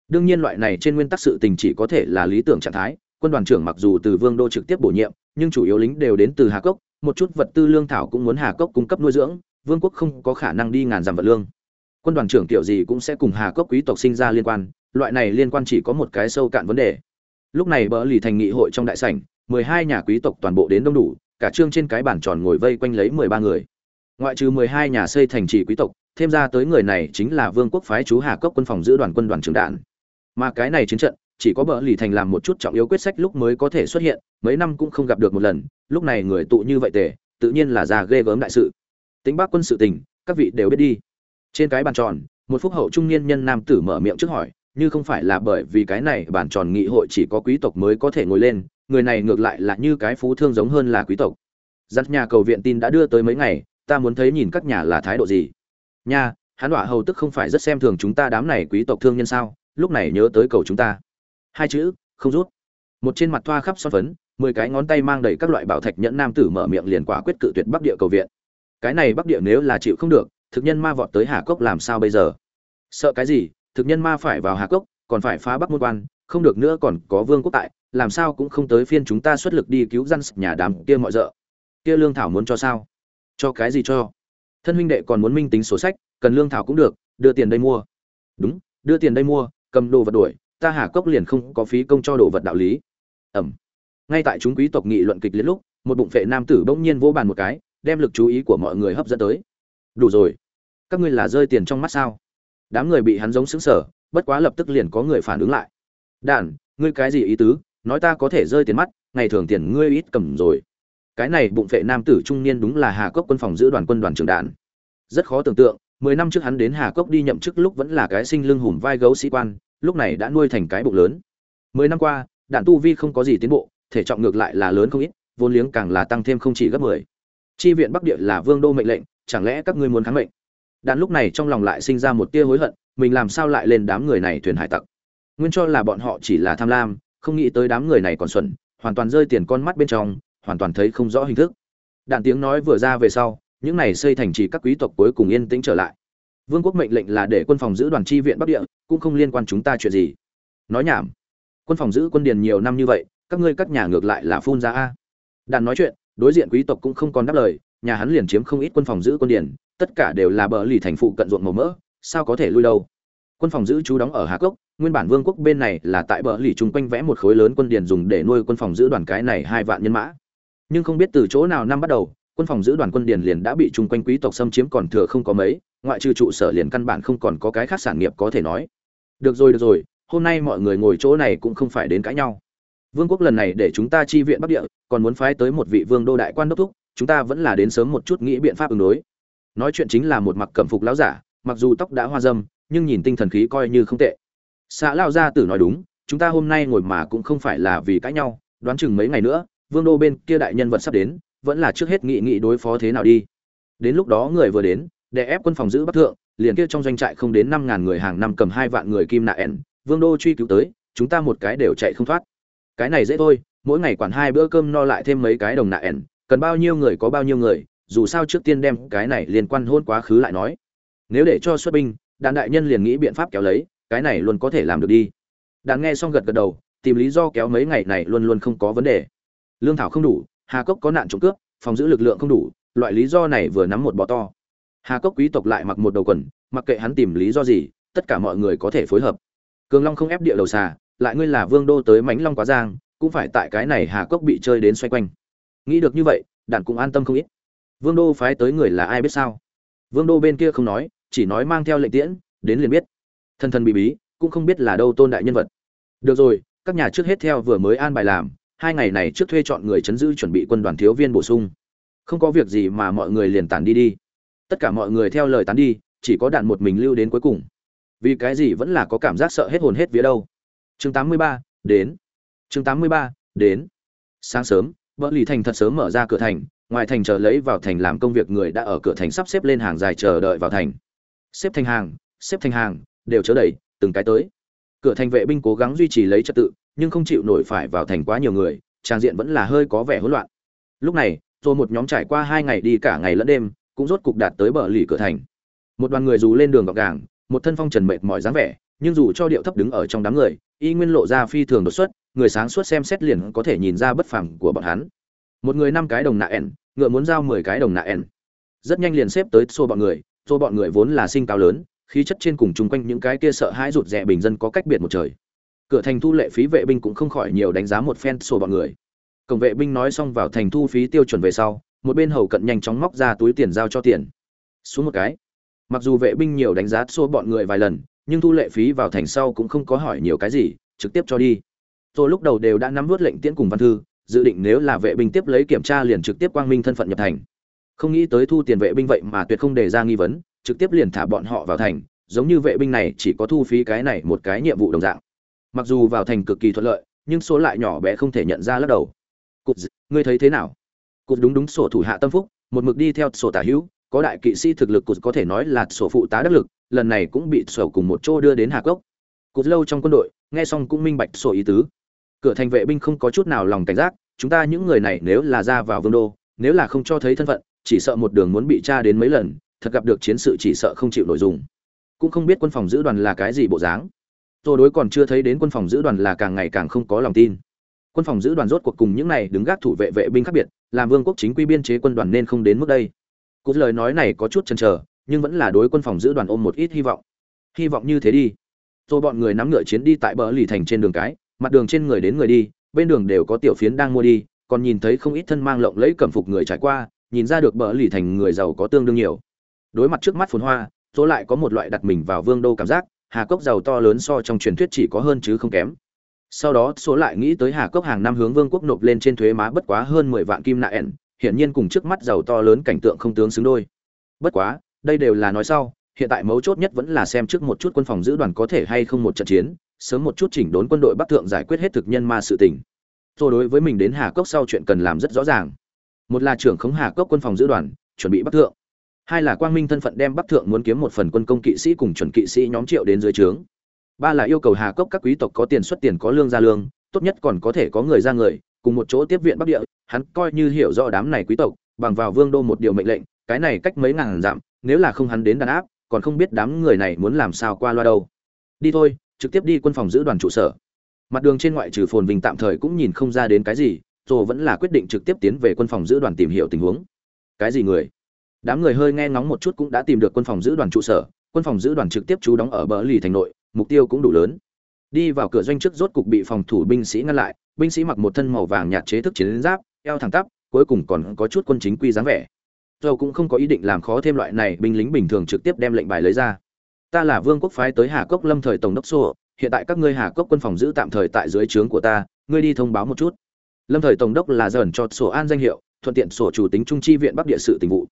đương nhiên loại này trên nguyên tắc sự tình chỉ có thể là lý tưởng trạng thái, quân đoàn trưởng mặc dù từ vương đô trực tiếp bổ nhiệm, nhưng chủ yếu lính đều đến từ hà cốc, một chút vật tư lương thảo cũng muốn hà cốc cung cấp nuôi dưỡng, vương quốc không có khả năng đi ngàn dặm vật lương. Quân đoàn trưởng kiểu gì cũng sẽ cùng hà cốc quý tộc sinh ra liên quan, loại này liên quan chỉ có một cái sâu cạn vấn đề. Lúc này bỡ lì thành nghị hội trong đại sảnh, mười hai nhà quý tộc toàn bộ đến đông đủ, cả trương trên cái bàn tròn ngồi vây quanh lấy mười ba người. Ngoại trừ mười hai nhà xây thành trì quý tộc, thêm ra tới người này chính là vương quốc phái chú hà cốc quân phòng giữ đoàn quân đoàn trưởng đạn mà cái này chiến trận, chỉ có bỡ lì thành làm một chút trọng yếu quyết sách lúc mới có thể xuất hiện, mấy năm cũng không gặp được một lần, lúc này người tụ như vậy tề, tự nhiên là già ghê gớm đại sự. Tính bác quân sự tình, các vị đều biết đi. Trên cái bàn tròn, một phúc hậu trung niên nhân nam tử mở miệng trước hỏi, như không phải là bởi vì cái này bàn tròn nghị hội chỉ có quý tộc mới có thể ngồi lên, người này ngược lại là như cái phú thương giống hơn là quý tộc. Giặt nhà cầu viện tin đã đưa tới mấy ngày, ta muốn thấy nhìn các nhà là thái độ gì. Nha, hắn đọa hầu tức không phải rất xem thường chúng ta đám này quý tộc thương nhân sao? Lúc này nhớ tới cầu chúng ta. Hai chữ, không rút. Một trên mặt thoa khắp son phấn, mười cái ngón tay mang đầy các loại bảo thạch nhẫn nam tử mở miệng liền quả quyết cự tuyệt bắc địa cầu viện. Cái này bắc địa nếu là chịu không được, thực nhân ma vọt tới hà cốc làm sao bây giờ? Sợ cái gì? Thực nhân ma phải vào hà cốc, còn phải phá bắc môn quan, không được nữa còn có vương quốc tại, làm sao cũng không tới phiên chúng ta xuất lực đi cứu dân nhà đám kia mọi d kia lương thảo muốn cho sao? Cho cái gì cho? Thân huynh đệ còn muốn minh tính sổ sách, cần lương thảo cũng được, đưa tiền đây mua. Đúng, đưa tiền đây mua cầm đồ vật đuổi, ta hà cốc liền không có phí công cho đồ vật đạo lý. Ẩm. Ngay tại chúng quý tộc nghị luận kịch liệt lúc, một bụng phệ nam tử bỗng nhiên vô bàn một cái, đem lực chú ý của mọi người hấp dẫn tới. Đủ rồi. Các ngươi là rơi tiền trong mắt sao? Đám người bị hắn giống xứng sở bất quá lập tức liền có người phản ứng lại. Đàn ngươi cái gì ý tứ? Nói ta có thể rơi tiền mắt, ngày thường tiền ngươi ít cầm rồi. Cái này bụng phệ nam tử trung niên đúng là hà cốc quân phòng giữ đoàn quân đoàn trưởng đạn rất khó tưởng tượng mười năm trước hắn đến hà cốc đi nhậm chức lúc vẫn là cái sinh lưng hùm vai gấu sĩ quan, lúc này đã nuôi thành cái bụng lớn. Mười năm qua, đạn tu vi không có gì tiến bộ, thể trọng ngược lại là lớn không ít, vốn liếng càng là tăng thêm không chỉ gấp mười. Chi viện bắc địa là vương đô mệnh lệnh, chẳng lẽ các ngươi muốn kháng mệnh? Đạn lúc này trong lòng lại sinh ra một tia hối hận, mình làm sao lại lên đám người này thuyền hải tặc? Nguyên cho là bọn họ chỉ là tham lam, không nghĩ tới đám người này còn xuẩn, hoàn toàn rơi tiền con mắt bên trong, hoàn toàn thấy không rõ hình thức. Đạn tiếng nói vừa ra về sau những này xây thành trì các quý tộc cuối cùng yên tĩnh trở lại. Vương quốc mệnh lệnh là để quân phòng giữ đoàn chi viện bắc địa, cũng không liên quan chúng ta chuyện gì. Nói nhảm. Quân phòng giữ quân điền nhiều năm như vậy, các ngươi các nhà ngược lại là phun ra a. Đàn nói chuyện, đối diện quý tộc cũng không còn đáp lời, nhà hắn liền chiếm không ít quân phòng giữ quân điền, tất cả đều là bờ lì thành phụ cận ruộng màu mỡ, sao có thể lui đâu? Quân phòng giữ chú đóng ở hà cốc, nguyên bản vương quốc bên này là tại bờ lì chung quanh vẽ một khối lớn quân điền dùng để nuôi quân phòng giữ đoàn cái này hai vạn nhân mã. Nhưng không biết từ chỗ nào năm bắt đầu quân phòng giữ đoàn quân điền liền đã bị chung quanh quý tộc xâm chiếm còn thừa không có mấy, ngoại trừ trụ sở liền căn bản không còn có cái khác sản nghiệp có thể nói. Được rồi được rồi, hôm nay mọi người ngồi chỗ này cũng không phải đến cãi nhau. Vương quốc lần này để chúng ta chi viện bắc địa, còn muốn phái tới một vị vương đô đại quan đốc thúc, chúng ta vẫn là đến sớm một chút nghĩ biện pháp ứng đối. Nói chuyện chính là một mặc cẩm phục lão giả, mặc dù tóc đã hoa dâm, nhưng nhìn tinh thần khí coi như không tệ. Xã lao gia tử nói đúng, chúng ta hôm nay ngồi mà cũng không phải là vì cãi nhau, đoán chừng mấy ngày nữa, vương đô bên kia đại nhân vật sắp đến vẫn là trước hết nghị nghị đối phó thế nào đi. Đến lúc đó người vừa đến, để ép quân phòng giữ bắc thượng, liền kia trong doanh trại không đến năm ngàn người hàng năm cầm hai vạn người kim nạ ẻn, vương đô truy cứu tới, chúng ta một cái đều chạy không thoát. Cái này dễ thôi, mỗi ngày quản hai bữa cơm no lại thêm mấy cái đồng nạ ẻn, cần bao nhiêu người có bao nhiêu người, dù sao trước tiên đem cái này liên quan hôn quá khứ lại nói. Nếu để cho xuất binh đàn đại nhân liền nghĩ biện pháp kéo lấy, cái này luôn có thể làm được đi. Đàn nghe xong gật gật đầu, tìm lý do kéo mấy ngày này luôn luôn không có vấn đề. Lương thảo không đủ hà cốc có nạn trộm cướp, phòng giữ lực lượng không đủ, loại lý do này vừa nắm một bò to. Hà cốc quý tộc lại mặc một đầu quần, mặc kệ hắn tìm lý do gì, tất cả mọi người có thể phối hợp. Cường long không ép địa đầu xà, lại ngươi là vương đô tới mãnh long quá giang, cũng phải tại cái này hà cốc bị chơi đến xoay quanh. Nghĩ được như vậy, đạn cũng an tâm không ít. Vương đô phái tới người là ai biết sao? Vương đô bên kia không nói, chỉ nói mang theo lệnh tiễn, đến liền biết. Thân thân bí bí, cũng không biết là đâu tôn đại nhân vật. Được rồi, các nhà trước hết theo vừa mới an bài làm hai ngày này trước thuê chọn người chấn giữ chuẩn bị quân đoàn thiếu viên bổ sung. Không có việc gì mà mọi người liền tản đi đi. Tất cả mọi người theo lời tán đi chỉ có đạn một mình lưu đến cuối cùng. Vì cái gì vẫn là có cảm giác sợ hết hồn hết vía đâu. Chương 83, đến. Chương 83, đến. Sáng sớm vợ lì thành thật sớm mở ra cửa thành ngoài thành chờ lấy vào thành làm công việc người đã ở cửa thành sắp xếp lên hàng dài chờ đợi vào thành. Xếp thành hàng xếp thành hàng đều chớ đẩy từng cái tới. Cửa thành vệ binh cố gắng duy trì lấy trật tự nhưng không chịu nổi phải vào thành quá nhiều người, trang diện vẫn là hơi có vẻ hỗn loạn. Lúc này rồi một nhóm trải qua hai ngày đi cả ngày lẫn đêm, cũng rốt cục đạt tới bờ lì cửa thành. Một đoàn người dù lên đường gọc gàng, một thân phong trần mệt mỏi dáng vẻ, nhưng dù cho điệu thấp đứng ở trong đám người, y nguyên lộ ra phi thường đột xuất, người sáng suốt xem xét liền có thể nhìn ra bất phẳng của bọn hắn. Một người năm cái đồng nạ ẻn, ngựa muốn giao mười cái đồng nạ ẻn. Rất nhanh liền xếp tới xô bọn người xô bọn người vốn là sinh cao lớn, khí chất trên cùng chung quanh những cái kia sợ hãi rụt rè bình dân có cách biệt một trời cửa thành thu lệ phí vệ binh cũng không khỏi nhiều đánh giá một phen sổ bọn người. Cổng vệ binh nói xong vào thành thu phí tiêu chuẩn về sau, một bên hầu cận nhanh chóng móc ra túi tiền giao cho tiền. Xuống một cái. Mặc dù vệ binh nhiều đánh giá xô bọn người vài lần, nhưng thu lệ phí vào thành sau cũng không có hỏi nhiều cái gì, trực tiếp cho đi. Tôi lúc đầu đều đã nắm vớt lệnh tiễn cùng văn thư, dự định nếu là vệ binh tiếp lấy kiểm tra liền trực tiếp quang minh thân phận nhập thành. Không nghĩ tới thu tiền vệ binh vậy mà tuyệt không đề ra nghi vấn, trực tiếp liền thả bọn họ vào thành, giống như vệ binh này chỉ có thu phí cái này một cái nhiệm vụ đồng dạng mặc dù vào thành cực kỳ thuận lợi, nhưng số lại nhỏ bé không thể nhận ra lắc đầu. Cụt ngươi thấy thế nào? Cụt đúng đúng sổ thủ hạ tâm phúc, một mực đi theo sổ tả hữu, có đại kỵ sĩ thực lực cụt có thể nói là sổ phụ tá đắc lực, lần này cũng bị sổ cùng một chỗ đưa đến hà cốc cụt lâu trong quân đội, nghe xong cũng minh bạch sổ ý tứ. Cửa thành vệ binh không có chút nào lòng cảnh giác, chúng ta những người này nếu là ra vào vương đô, nếu là không cho thấy thân phận, chỉ sợ một đường muốn bị tra đến mấy lần, thật gặp được chiến sự chỉ sợ không chịu nội dung cũng không biết quân phòng giữ đoàn là cái gì bộ dáng tôi đối còn chưa thấy đến quân phòng giữ đoàn là càng ngày càng không có lòng tin. Quân phòng giữ đoàn rốt cuộc cùng những này đứng gác thủ vệ vệ binh khác biệt, làm vương quốc chính quy biên chế quân đoàn nên không đến mức đây. Cút lời nói này có chút chần chờ, nhưng vẫn là đối quân phòng giữ đoàn ôm một ít hy vọng. Hy vọng như thế đi. Rồi bọn người nắm ngựa chiến đi tại bờ lì thành trên đường cái, mặt đường trên người đến người đi, bên đường đều có tiểu phiến đang mua đi, còn nhìn thấy không ít thân mang lộng lẫy cẩm phục người trải qua, nhìn ra được bờ lì thành người giàu có tương đương nhiều. Đối mặt trước mắt phồn hoa rồi lại có một loại đặt mình vào vương đô cảm giác hà cốc giàu to lớn so trong truyền thuyết chỉ có hơn chứ không kém. Sau đó, số lại nghĩ tới hà cốc hàng năm hướng vương quốc nộp lên trên thuế má bất quá hơn mười vạn kim nạ ẻn, hiển nhiên cùng trước mắt giàu to lớn cảnh tượng không tướng xứng đôi. Bất quá, đây đều là nói sau, hiện tại mấu chốt nhất vẫn là xem trước một chút quân phòng giữ đoàn có thể hay không một trận chiến, sớm một chút chỉnh đốn quân đội bắc thượng giải quyết hết thực nhân ma sự tình. Rồi đối với mình đến hà cốc sau chuyện cần làm rất rõ ràng. Một là trưởng khống hà cốc quân phòng giữ đoàn, chuẩn bị bắc thượng hai là quang minh thân phận đem bắc thượng muốn kiếm một phần quân công kỵ sĩ cùng chuẩn kỵ sĩ nhóm triệu đến dưới trướng. Ba là yêu cầu hà cốc các quý tộc có tiền xuất tiền có lương ra lương, tốt nhất còn có thể có người ra người, cùng một chỗ tiếp viện bắc địa, hắn coi như hiểu rõ đám này quý tộc, bằng vào vương đô một điều mệnh lệnh, cái này cách mấy ngàn dặm, nếu là không hắn đến đàn áp, còn không biết đám người này muốn làm sao qua loa đâu. Đi thôi, trực tiếp đi quân phòng giữ đoàn trụ sở. Mặt đường trên ngoại trừ phồn vinh tạm thời cũng nhìn không ra đến cái gì rồi vẫn là quyết định trực tiếp tiến về quân phòng giữ đoàn tìm hiểu tình huống. Cái gì người? Đám người hơi nghe ngóng một chút cũng đã tìm được quân phòng giữ đoàn trụ sở, quân phòng giữ đoàn trực tiếp trú đóng ở bờ lì thành nội, mục tiêu cũng đủ lớn. Đi vào cửa doanh trước rốt cục bị phòng thủ binh sĩ ngăn lại, binh sĩ mặc một thân màu vàng nhạt chế thức chiến giáp, eo thẳng tắp, cuối cùng còn có chút quân chính quy dáng vẻ. Dầu cũng không có ý định làm khó thêm loại này, binh lính bình thường trực tiếp đem lệnh bài lấy ra. Ta là vương quốc phái tới hà cốc lâm thời tổng đốc xô hiện tại các ngươi hà cốc quân phòng giữ tạm thời tại dưới trướng của ta, ngươi đi thông báo một chút. Lâm thời tổng đốc là dởn cho sổ an danh hiệu, thuận tiện sổ chủ tính trung chi viện bắc địa sự tình vụ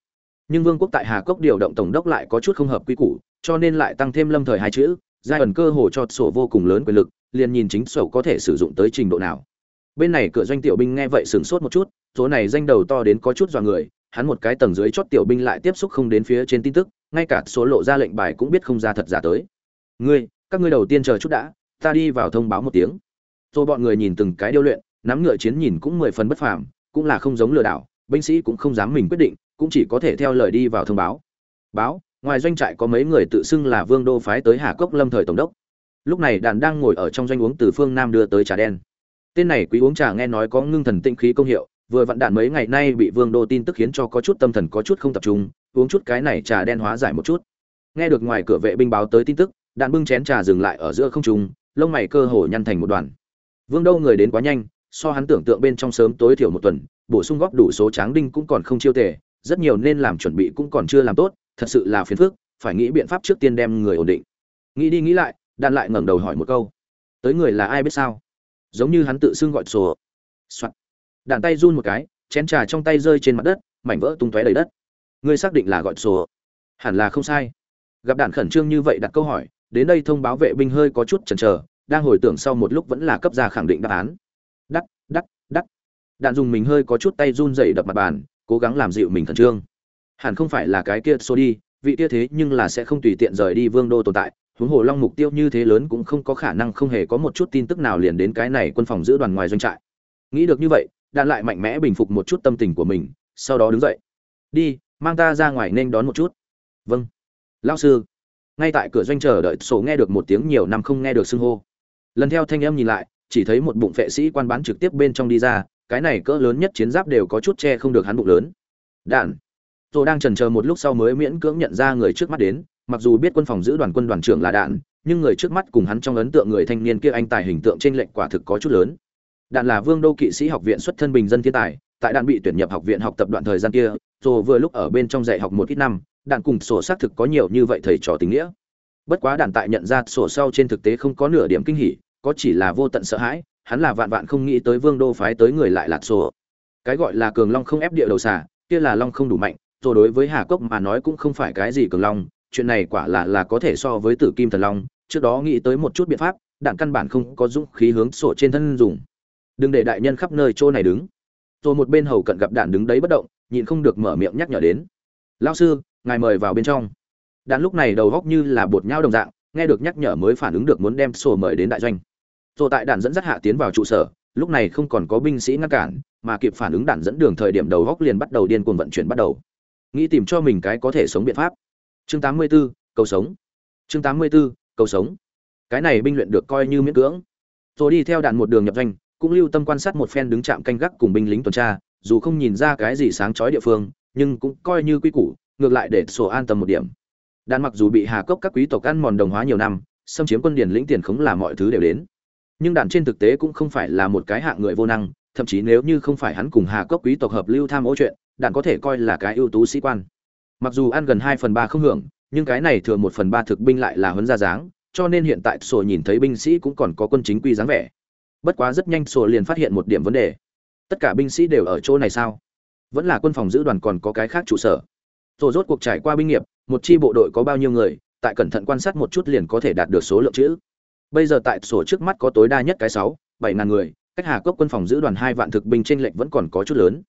nhưng vương quốc tại hà cốc điều động tổng đốc lại có chút không hợp quy củ, cho nên lại tăng thêm lâm thời hai chữ, giai ẩn cơ hồ cho sổ vô cùng lớn quyền lực, liền nhìn chính sổ có thể sử dụng tới trình độ nào. Bên này cửa doanh tiểu binh nghe vậy sửng sốt một chút số này danh đầu to đến có chút dọa người, hắn một cái tầng dưới chót tiểu binh lại tiếp xúc không đến phía trên tin tức, ngay cả số lộ ra lệnh bài cũng biết không ra thật giả tới. Ngươi, các ngươi đầu tiên chờ chút đã, ta đi vào thông báo một tiếng. Rồi bọn người nhìn từng cái điêu luyện, nắm ngựa chiến nhìn cũng mười phần bất phàm, cũng là không giống lừa đảo, binh sĩ cũng không dám mình quyết định cũng chỉ có thể theo lời đi vào thông báo. Báo, ngoài doanh trại có mấy người tự xưng là vương đô phái tới hà cốc lâm thời tổng đốc. Lúc này đàn đang ngồi ở trong doanh uống từ phương nam đưa tới trà đen. Tên này quý uống trà nghe nói có ngưng thần tinh khí công hiệu, vừa vặn đạn mấy ngày nay bị vương đô tin tức khiến cho có chút tâm thần có chút không tập trung, uống chút cái này trà đen hóa giải một chút. Nghe được ngoài cửa vệ binh báo tới tin tức, đạn bưng chén trà dừng lại ở giữa không trung, lông mày cơ hồ nhăn thành một đoàn. Vương đô người đến quá nhanh, so hắn tưởng tượng bên trong sớm tối thiểu một tuần, bổ sung góp đủ số tráng đinh cũng còn không chiêu tề rất nhiều nên làm chuẩn bị cũng còn chưa làm tốt, thật sự là phiền phức, phải nghĩ biện pháp trước tiên đem người ổn định. Nghĩ đi nghĩ lại đạn lại ngẩng đầu hỏi một câu. Tới người là ai biết sao? Giống như hắn tự xưng gọi sổ. Soạt. Đạn tay run một cái, chén trà trong tay rơi trên mặt đất, mảnh vỡ tung tóe đầy đất. Ngươi xác định là gọi sổ. Hẳn là không sai. Gặp đạn khẩn trương như vậy đặt câu hỏi, đến đây thông báo vệ binh hơi có chút chần chờ, đang hồi tưởng sau một lúc vẫn là cấp ra khẳng định đáp án. Đắc đắc đắc. Đạn dùng mình hơi có chút tay run rẩy đập mặt bàn cố gắng làm dịu mình khẩn trương. Hẳn không phải là cái kia số đi, vị kia thế nhưng là sẽ không tùy tiện rời đi vương đô tồn tại, huống hồ long mục tiêu như thế lớn cũng không có khả năng không hề có một chút tin tức nào liền đến cái này quân phòng giữ đoàn ngoài doanh trại. Nghĩ được như vậy, đạn lại mạnh mẽ bình phục một chút tâm tình của mình, sau đó đứng dậy. Đi, mang ta ra ngoài nên đón một chút. Vâng. Lão sư. Ngay tại cửa doanh chờ đợi sổ nghe được một tiếng nhiều năm không nghe được xưng hô. Lần theo thanh em nhìn lại, chỉ thấy một bụng vệ sĩ quan bán trực tiếp bên trong đi ra cái này cỡ lớn nhất chiến giáp đều có chút che không được hắn bụng lớn. Đạn. Tô đang chần chờ một lúc sau mới miễn cưỡng nhận ra người trước mắt đến, mặc dù biết quân phòng giữ đoàn quân đoàn trưởng là đạn, nhưng người trước mắt cùng hắn trong ấn tượng người thanh niên kia anh tài hình tượng trên lệnh quả thực có chút lớn. Đạn là vương đô kỵ sĩ học viện xuất thân bình dân thiên tài, tại đạn bị tuyển nhập học viện học tập đoạn thời gian kia rồi vừa lúc ở bên trong dạy học một ít năm, đạn cùng sổ xác thực có nhiều như vậy thầy trò tình nghĩa. Bất quá đạn tại nhận ra sổ sau trên thực tế không có nửa điểm kinh hỉ, có chỉ là vô tận sợ hãi hắn là vạn vạn không nghĩ tới vương đô phái tới người lại lạt sổ. Cái gọi là cường long không ép địa đầu xả kia là long không đủ mạnh rồi đối với hà cốc mà nói cũng không phải cái gì cường long, chuyện này quả là là có thể so với tử kim thần long, trước đó nghĩ tới một chút biện pháp, đạn căn bản không có dũng khí hướng sổ trên thân dùng. Đừng để đại nhân khắp nơi chỗ này đứng. Rồi một bên hầu cận gặp đạn đứng đấy bất động, nhịn không được mở miệng nhắc nhở đến. Lao sư, ngài mời vào bên trong. Đạn lúc này đầu góc như là bột nhau đồng dạng, nghe được nhắc nhở mới phản ứng được muốn đem sổ mời đến đại doanh. Tổ tại đạn dẫn dắt hạ tiến vào trụ sở lúc này không còn có binh sĩ ngăn cản mà kịp phản ứng đạn dẫn đường thời điểm đầu góc liền bắt đầu điên cuồng vận chuyển bắt đầu. Nghĩ tìm cho mình cái có thể sống biện pháp. Chương 84, cầu sống. Chương 84, cầu sống. Cái này binh luyện được coi như miễn cưỡng. Tôi đi theo đạn một đường nhập doanh cũng lưu tâm quan sát một phen đứng chạm canh gác cùng binh lính tuần tra dù không nhìn ra cái gì sáng chói địa phương nhưng cũng coi như quy củ ngược lại để sổ an tâm một điểm. Đan mặc dù bị hà cốc các quý tộc ăn mòn đồng hóa nhiều năm xâm chiếm quân điển lĩnh tiền khống là mọi thứ đều đến nhưng đạn trên thực tế cũng không phải là một cái hạng người vô năng, thậm chí nếu như không phải hắn cùng hà cốc quý tộc hợp lưu tham ô chuyện, đạn có thể coi là cái ưu tú sĩ quan. Mặc dù ăn gần hai phần ba không hưởng, nhưng cái này thừa một phần ba thực binh lại là huấn ra dáng, cho nên hiện tại sổ nhìn thấy binh sĩ cũng còn có quân chính quy dáng vẻ. Bất quá rất nhanh sổ liền phát hiện một điểm vấn đề. Tất cả binh sĩ đều ở chỗ này sao? Vẫn là quân phòng giữ đoàn còn có cái khác trụ sở. Sổ rốt cuộc trải qua binh nghiệp, một chi bộ đội có bao nhiêu người, tại cẩn thận quan sát một chút liền có thể đạt được số lượng chữ bây giờ tại sổ trước mắt có tối đa nhất cái sáu, bảy ngàn người, cách hà cốc quân phòng giữ đoàn hai vạn thực binh trên lệnh vẫn còn có chút lớn.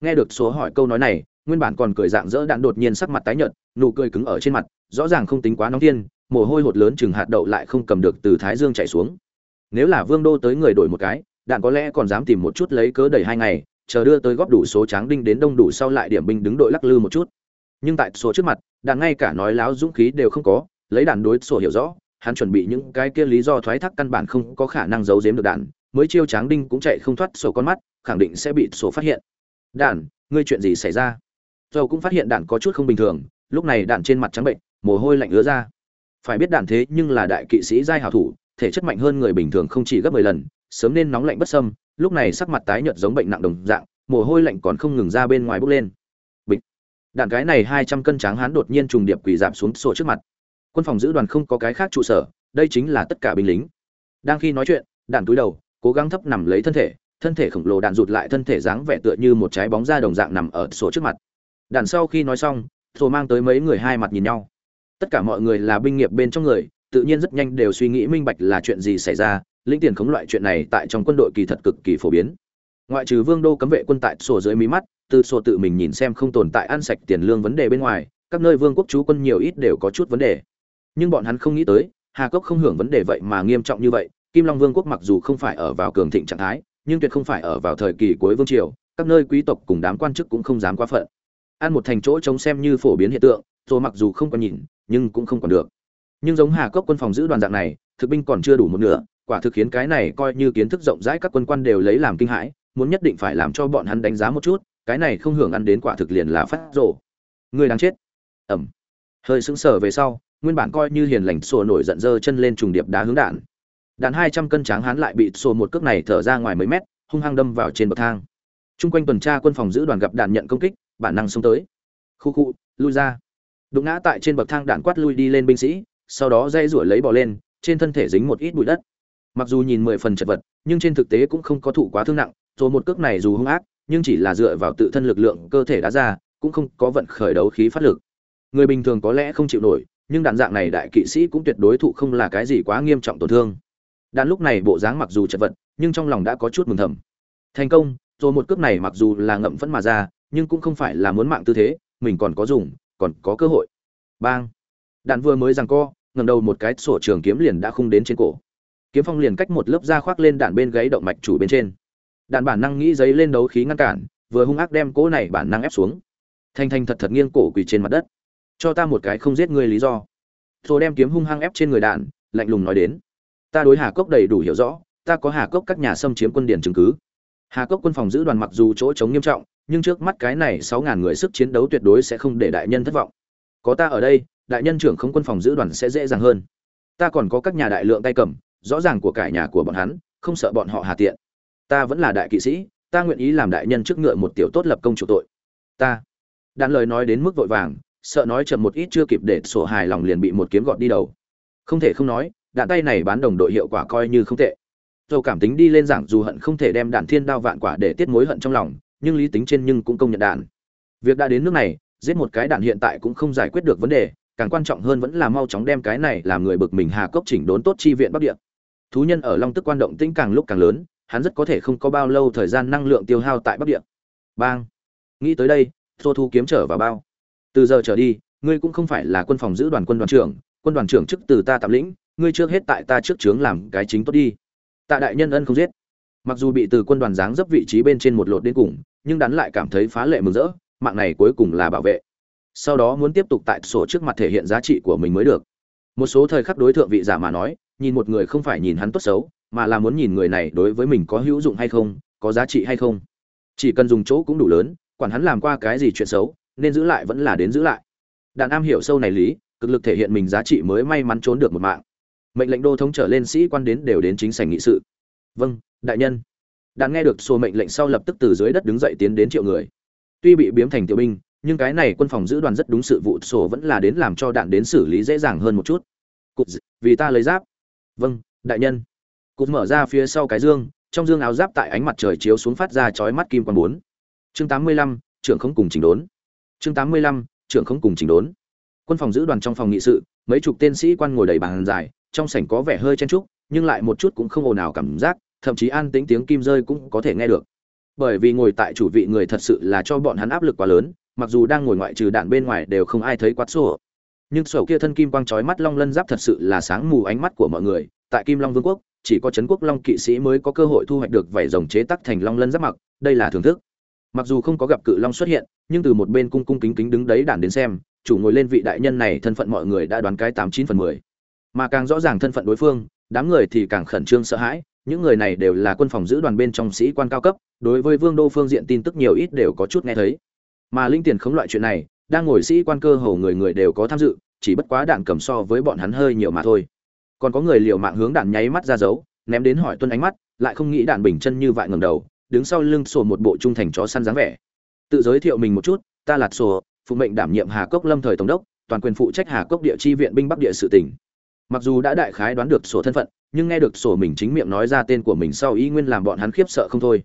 Nghe được số hỏi câu nói này, nguyên bản còn cười dạng dỡ đạn đột nhiên sắc mặt tái nhợt, nụ cười cứng ở trên mặt, rõ ràng không tính quá nóng tiên mồ hôi hột lớn chừng hạt đậu lại không cầm được từ thái dương chảy xuống. Nếu là vương đô tới người đổi một cái, đạn có lẽ còn dám tìm một chút lấy cớ đẩy hai ngày, chờ đưa tới góp đủ số tráng đinh đến đông đủ sau lại điểm binh đứng đội lắc lư một chút. Nhưng tại số trước mặt, đạn ngay cả nói láo dũng khí đều không có, lấy đạn đối sổ hiểu rõ hắn chuẩn bị những cái kia lý do thoái thác căn bản không có khả năng giấu giếm được đạn, mới chiêu tráng đinh cũng chạy không thoát sổ con mắt, khẳng định sẽ bị sổ phát hiện. Đạn, ngươi chuyện gì xảy ra? Dầu cũng phát hiện đạn có chút không bình thường, lúc này đạn trên mặt trắng bệnh, mồ hôi lạnh ứa ra. Phải biết đạn thế nhưng là đại kỵ sĩ giai hảo thủ, thể chất mạnh hơn người bình thường không chỉ gấp mười lần, sớm nên nóng lạnh bất sâm lúc này sắc mặt tái nhợt giống bệnh nặng đồng dạng, mồ hôi lạnh còn không ngừng ra bên ngoài bốc lên. Bịch. Đạn cái này hai trăm cân tráng hán đột nhiên trùng điệp quỳ giảm xuống sổ trước mặt quân phòng giữ đoàn không có cái khác trụ sở, đây chính là tất cả binh lính. Đang khi nói chuyện, đạn túi đầu, cố gắng thấp nằm lấy thân thể thân thể khổng lồ đạn rụt lại thân thể dáng vẻ tựa như một trái bóng da đồng dạng nằm ở sổ trước mặt. Đạn sau khi nói xong thổ mang tới mấy người hai mặt nhìn nhau. Tất cả mọi người là binh nghiệp bên trong người, tự nhiên rất nhanh đều suy nghĩ minh bạch là chuyện gì xảy ra lĩnh tiền khống loại chuyện này tại trong quân đội kỳ thật cực kỳ phổ biến. Ngoại trừ vương đô cấm vệ quân tại sổ dưới mí mắt, từ sổ tự mình nhìn xem không tồn tại ăn sạch tiền lương vấn đề bên ngoài, các nơi vương quốc chú quân nhiều ít đều có chút vấn đề nhưng bọn hắn không nghĩ tới, hà cốc không hưởng vấn đề vậy mà nghiêm trọng như vậy, kim long vương quốc mặc dù không phải ở vào cường thịnh trạng thái, nhưng tuyệt không phải ở vào thời kỳ cuối vương triều, các nơi quý tộc cùng đám quan chức cũng không dám quá phận. Ăn một thành chỗ trống xem như phổ biến hiện tượng rồi mặc dù không còn nhìn, nhưng cũng không còn được. Nhưng giống hà cốc quân phòng giữ đoàn dạng này, thực binh còn chưa đủ một nửa, quả thực khiến cái này coi như kiến thức rộng rãi các quân quan đều lấy làm kinh hãi, muốn nhất định phải làm cho bọn hắn đánh giá một chút, cái này không hưởng ăn đến quả thực liền là phát rổ người đáng chết. Ẩm hơi sững sờ về sau nguyên bản coi như hiền lành sổ nổi giận dơ chân lên trùng điệp đá hướng đạn. Đạn hai trăm cân tráng hán lại bị sổ một cước này thở ra ngoài mấy mét, hung hăng đâm vào trên bậc thang. Chung quanh tuần tra quân phòng giữ đoàn gặp đạn nhận công kích, bản năng xông tới. Khu khu, lui ra. Đụng ngã tại trên bậc thang đạn quát lui đi lên binh sĩ, sau đó dây rủi lấy bỏ lên, trên thân thể dính một ít bụi đất. Mặc dù nhìn mười phần chật vật, nhưng trên thực tế cũng không có thụ quá thương nặng rồi một cước này dù hung ác, nhưng chỉ là dựa vào tự thân lực lượng cơ thể đá ra, cũng không có vận khởi đấu khí phát lực. Người bình thường có lẽ không chịu nổi nhưng đạn dạng này đại kỵ sĩ cũng tuyệt đối thụ không là cái gì quá nghiêm trọng tổn thương. Đạn lúc này bộ dáng mặc dù chật vật, nhưng trong lòng đã có chút mừng thầm. Thành công, rồi một cước này mặc dù là ngậm vẫn mà ra, nhưng cũng không phải là muốn mạng tư thế, mình còn có dùng, còn có cơ hội. Bang! Đạn vừa mới rằng co ngầm đầu một cái, sổ trường kiếm liền đã khung đến trên cổ. Kiếm phong liền cách một lớp da khoác lên đạn bên gáy động mạch chủ bên trên. Đạn bản năng nghĩ giấy lên đấu khí ngăn cản, vừa hung ác đem cỗ này bản năng ép xuống. Thanh thanh thật thật nghiêng cổ quỳ trên mặt đất cho ta một cái không giết ngươi lý do. Rồi đem kiếm hung hăng ép trên người đạn, lạnh lùng nói đến. Ta đối hà cốc đầy đủ hiểu rõ, ta có hà cốc các nhà xâm chiếm quân điển chứng cứ. Hà cốc quân phòng giữ đoàn mặc dù chỗ chống nghiêm trọng, nhưng trước mắt cái này sáu ngàn người sức chiến đấu tuyệt đối sẽ không để đại nhân thất vọng. Có ta ở đây, đại nhân trưởng không quân phòng giữ đoàn sẽ dễ dàng hơn. Ta còn có các nhà đại lượng tay cầm, rõ ràng của cải nhà của bọn hắn, không sợ bọn họ hà tiện. Ta vẫn là đại kỵ sĩ, ta nguyện ý làm đại nhân trước ngựa một tiểu tốt lập công chủ tội. Ta. Đạn lời nói đến mức vội vàng sợ nói chậm một ít chưa kịp để sổ hài lòng liền bị một kiếm gọt đi đầu. Không thể không nói, đạn tay này bán đồng đội hiệu quả coi như không tệ. Dầu cảm tính đi lên giảng dù hận không thể đem đạn thiên đao vạn quả để tiết mối hận trong lòng, nhưng lý tính trên nhưng cũng công nhận đạn. Việc đã đến nước này, giết một cái đạn hiện tại cũng không giải quyết được vấn đề, càng quan trọng hơn vẫn là mau chóng đem cái này làm người bực mình hà cốc chỉnh đốn tốt chi viện bắc địa. Thú nhân ở long tức quan động tĩnh càng lúc càng lớn, hắn rất có thể không có bao lâu thời gian năng lượng tiêu hao tại bắc địa. Bang. Nghĩ tới đây, tô thu kiếm trở vào bao từ giờ trở đi, ngươi cũng không phải là quân phòng giữ đoàn quân đoàn trưởng, quân đoàn trưởng chức từ ta tạm lĩnh, ngươi trước hết tại ta trước trướng làm cái chính tốt đi. Tạ đại nhân ân không giết. Mặc dù bị từ quân đoàn giáng dấp vị trí bên trên một lột đến cùng, nhưng đắn lại cảm thấy phá lệ mừng rỡ, mạng này cuối cùng là bảo vệ. Sau đó muốn tiếp tục tại sổ trước mặt thể hiện giá trị của mình mới được. Một số thời khắc đối tượng vị giả mà nói, nhìn một người không phải nhìn hắn tốt xấu, mà là muốn nhìn người này đối với mình có hữu dụng hay không, có giá trị hay không. Chỉ cần dùng chỗ cũng đủ lớn, quản hắn làm qua cái gì chuyện xấu nên giữ lại vẫn là đến giữ lại. Đàn am hiểu sâu này lý, cực lực thể hiện mình giá trị mới may mắn trốn được một mạng. Mệnh lệnh đô thống trở lên sĩ quan đến đều đến chính sảnh nghị sự. Vâng đại nhân. Đàn nghe được sổ mệnh lệnh sau lập tức từ dưới đất đứng dậy tiến đến triệu người. Tuy bị biếm thành tiểu binh, nhưng cái này quân phòng giữ đoàn rất đúng sự vụ, sổ vẫn là đến làm cho đạn đến xử lý dễ dàng hơn một chút. Cụt vì ta lấy giáp. Vâng đại nhân. Cụt mở ra phía sau cái dương, trong dương áo giáp tại ánh mặt trời chiếu xuống phát ra chói mắt kim quan bốn. Chương tám mươi lăm, trưởng không cùng chỉnh đốn chương tám mươi lăm, trưởng không cùng chỉnh đốn. Quân phòng giữ đoàn trong phòng nghị sự, mấy chục tên sĩ quan ngồi đầy bàn dài trong sảnh có vẻ hơi chen trúc nhưng lại một chút cũng không ồn ào cảm giác, thậm chí an tĩnh tiếng kim rơi cũng có thể nghe được. Bởi vì ngồi tại chủ vị người thật sự là cho bọn hắn áp lực quá lớn, mặc dù đang ngồi ngoại trừ đạn bên ngoài đều không ai thấy quát sổ. Nhưng sổ kia thân kim quang chói mắt long lân giáp thật sự là sáng mù ánh mắt của mọi người, tại kim long vương quốc, chỉ có trấn quốc long kỵ sĩ mới có cơ hội thu hoạch được vảy rồng chế tắc thành long lân giáp mặc, đây là thưởng thức mặc dù không có gặp cự long xuất hiện, nhưng từ một bên cung cung kính kính đứng đấy đản đến xem, chủ ngồi lên vị đại nhân này thân phận mọi người đã đoán cái tám chín phần mười. Mà càng rõ ràng thân phận đối phương, đám người thì càng khẩn trương sợ hãi, những người này đều là quân phòng giữ đoàn bên trong sĩ quan cao cấp, đối với vương đô phương diện tin tức nhiều ít đều có chút nghe thấy. Mà linh tiền khống loại chuyện này, đang ngồi sĩ quan cơ hồ người người đều có tham dự, chỉ bất quá đạn cầm so với bọn hắn hơi nhiều mà thôi. Còn có người liều mạng hướng đạn nháy mắt ra dấu, ném đến hỏi tuân ánh mắt, lại không nghĩ đạn bình chân như vại ngầm đầu đứng sau lưng sổ một bộ trung thành chó săn dáng vẻ. Tự giới thiệu mình một chút, ta là sổ, phụ mệnh đảm nhiệm hà cốc lâm thời tổng đốc, toàn quyền phụ trách hà cốc địa chi viện binh bắc địa sự tỉnh. Mặc dù đã đại khái đoán được sổ thân phận, nhưng nghe được sổ mình chính miệng nói ra tên của mình sau ý nguyên làm bọn hắn khiếp sợ không thôi.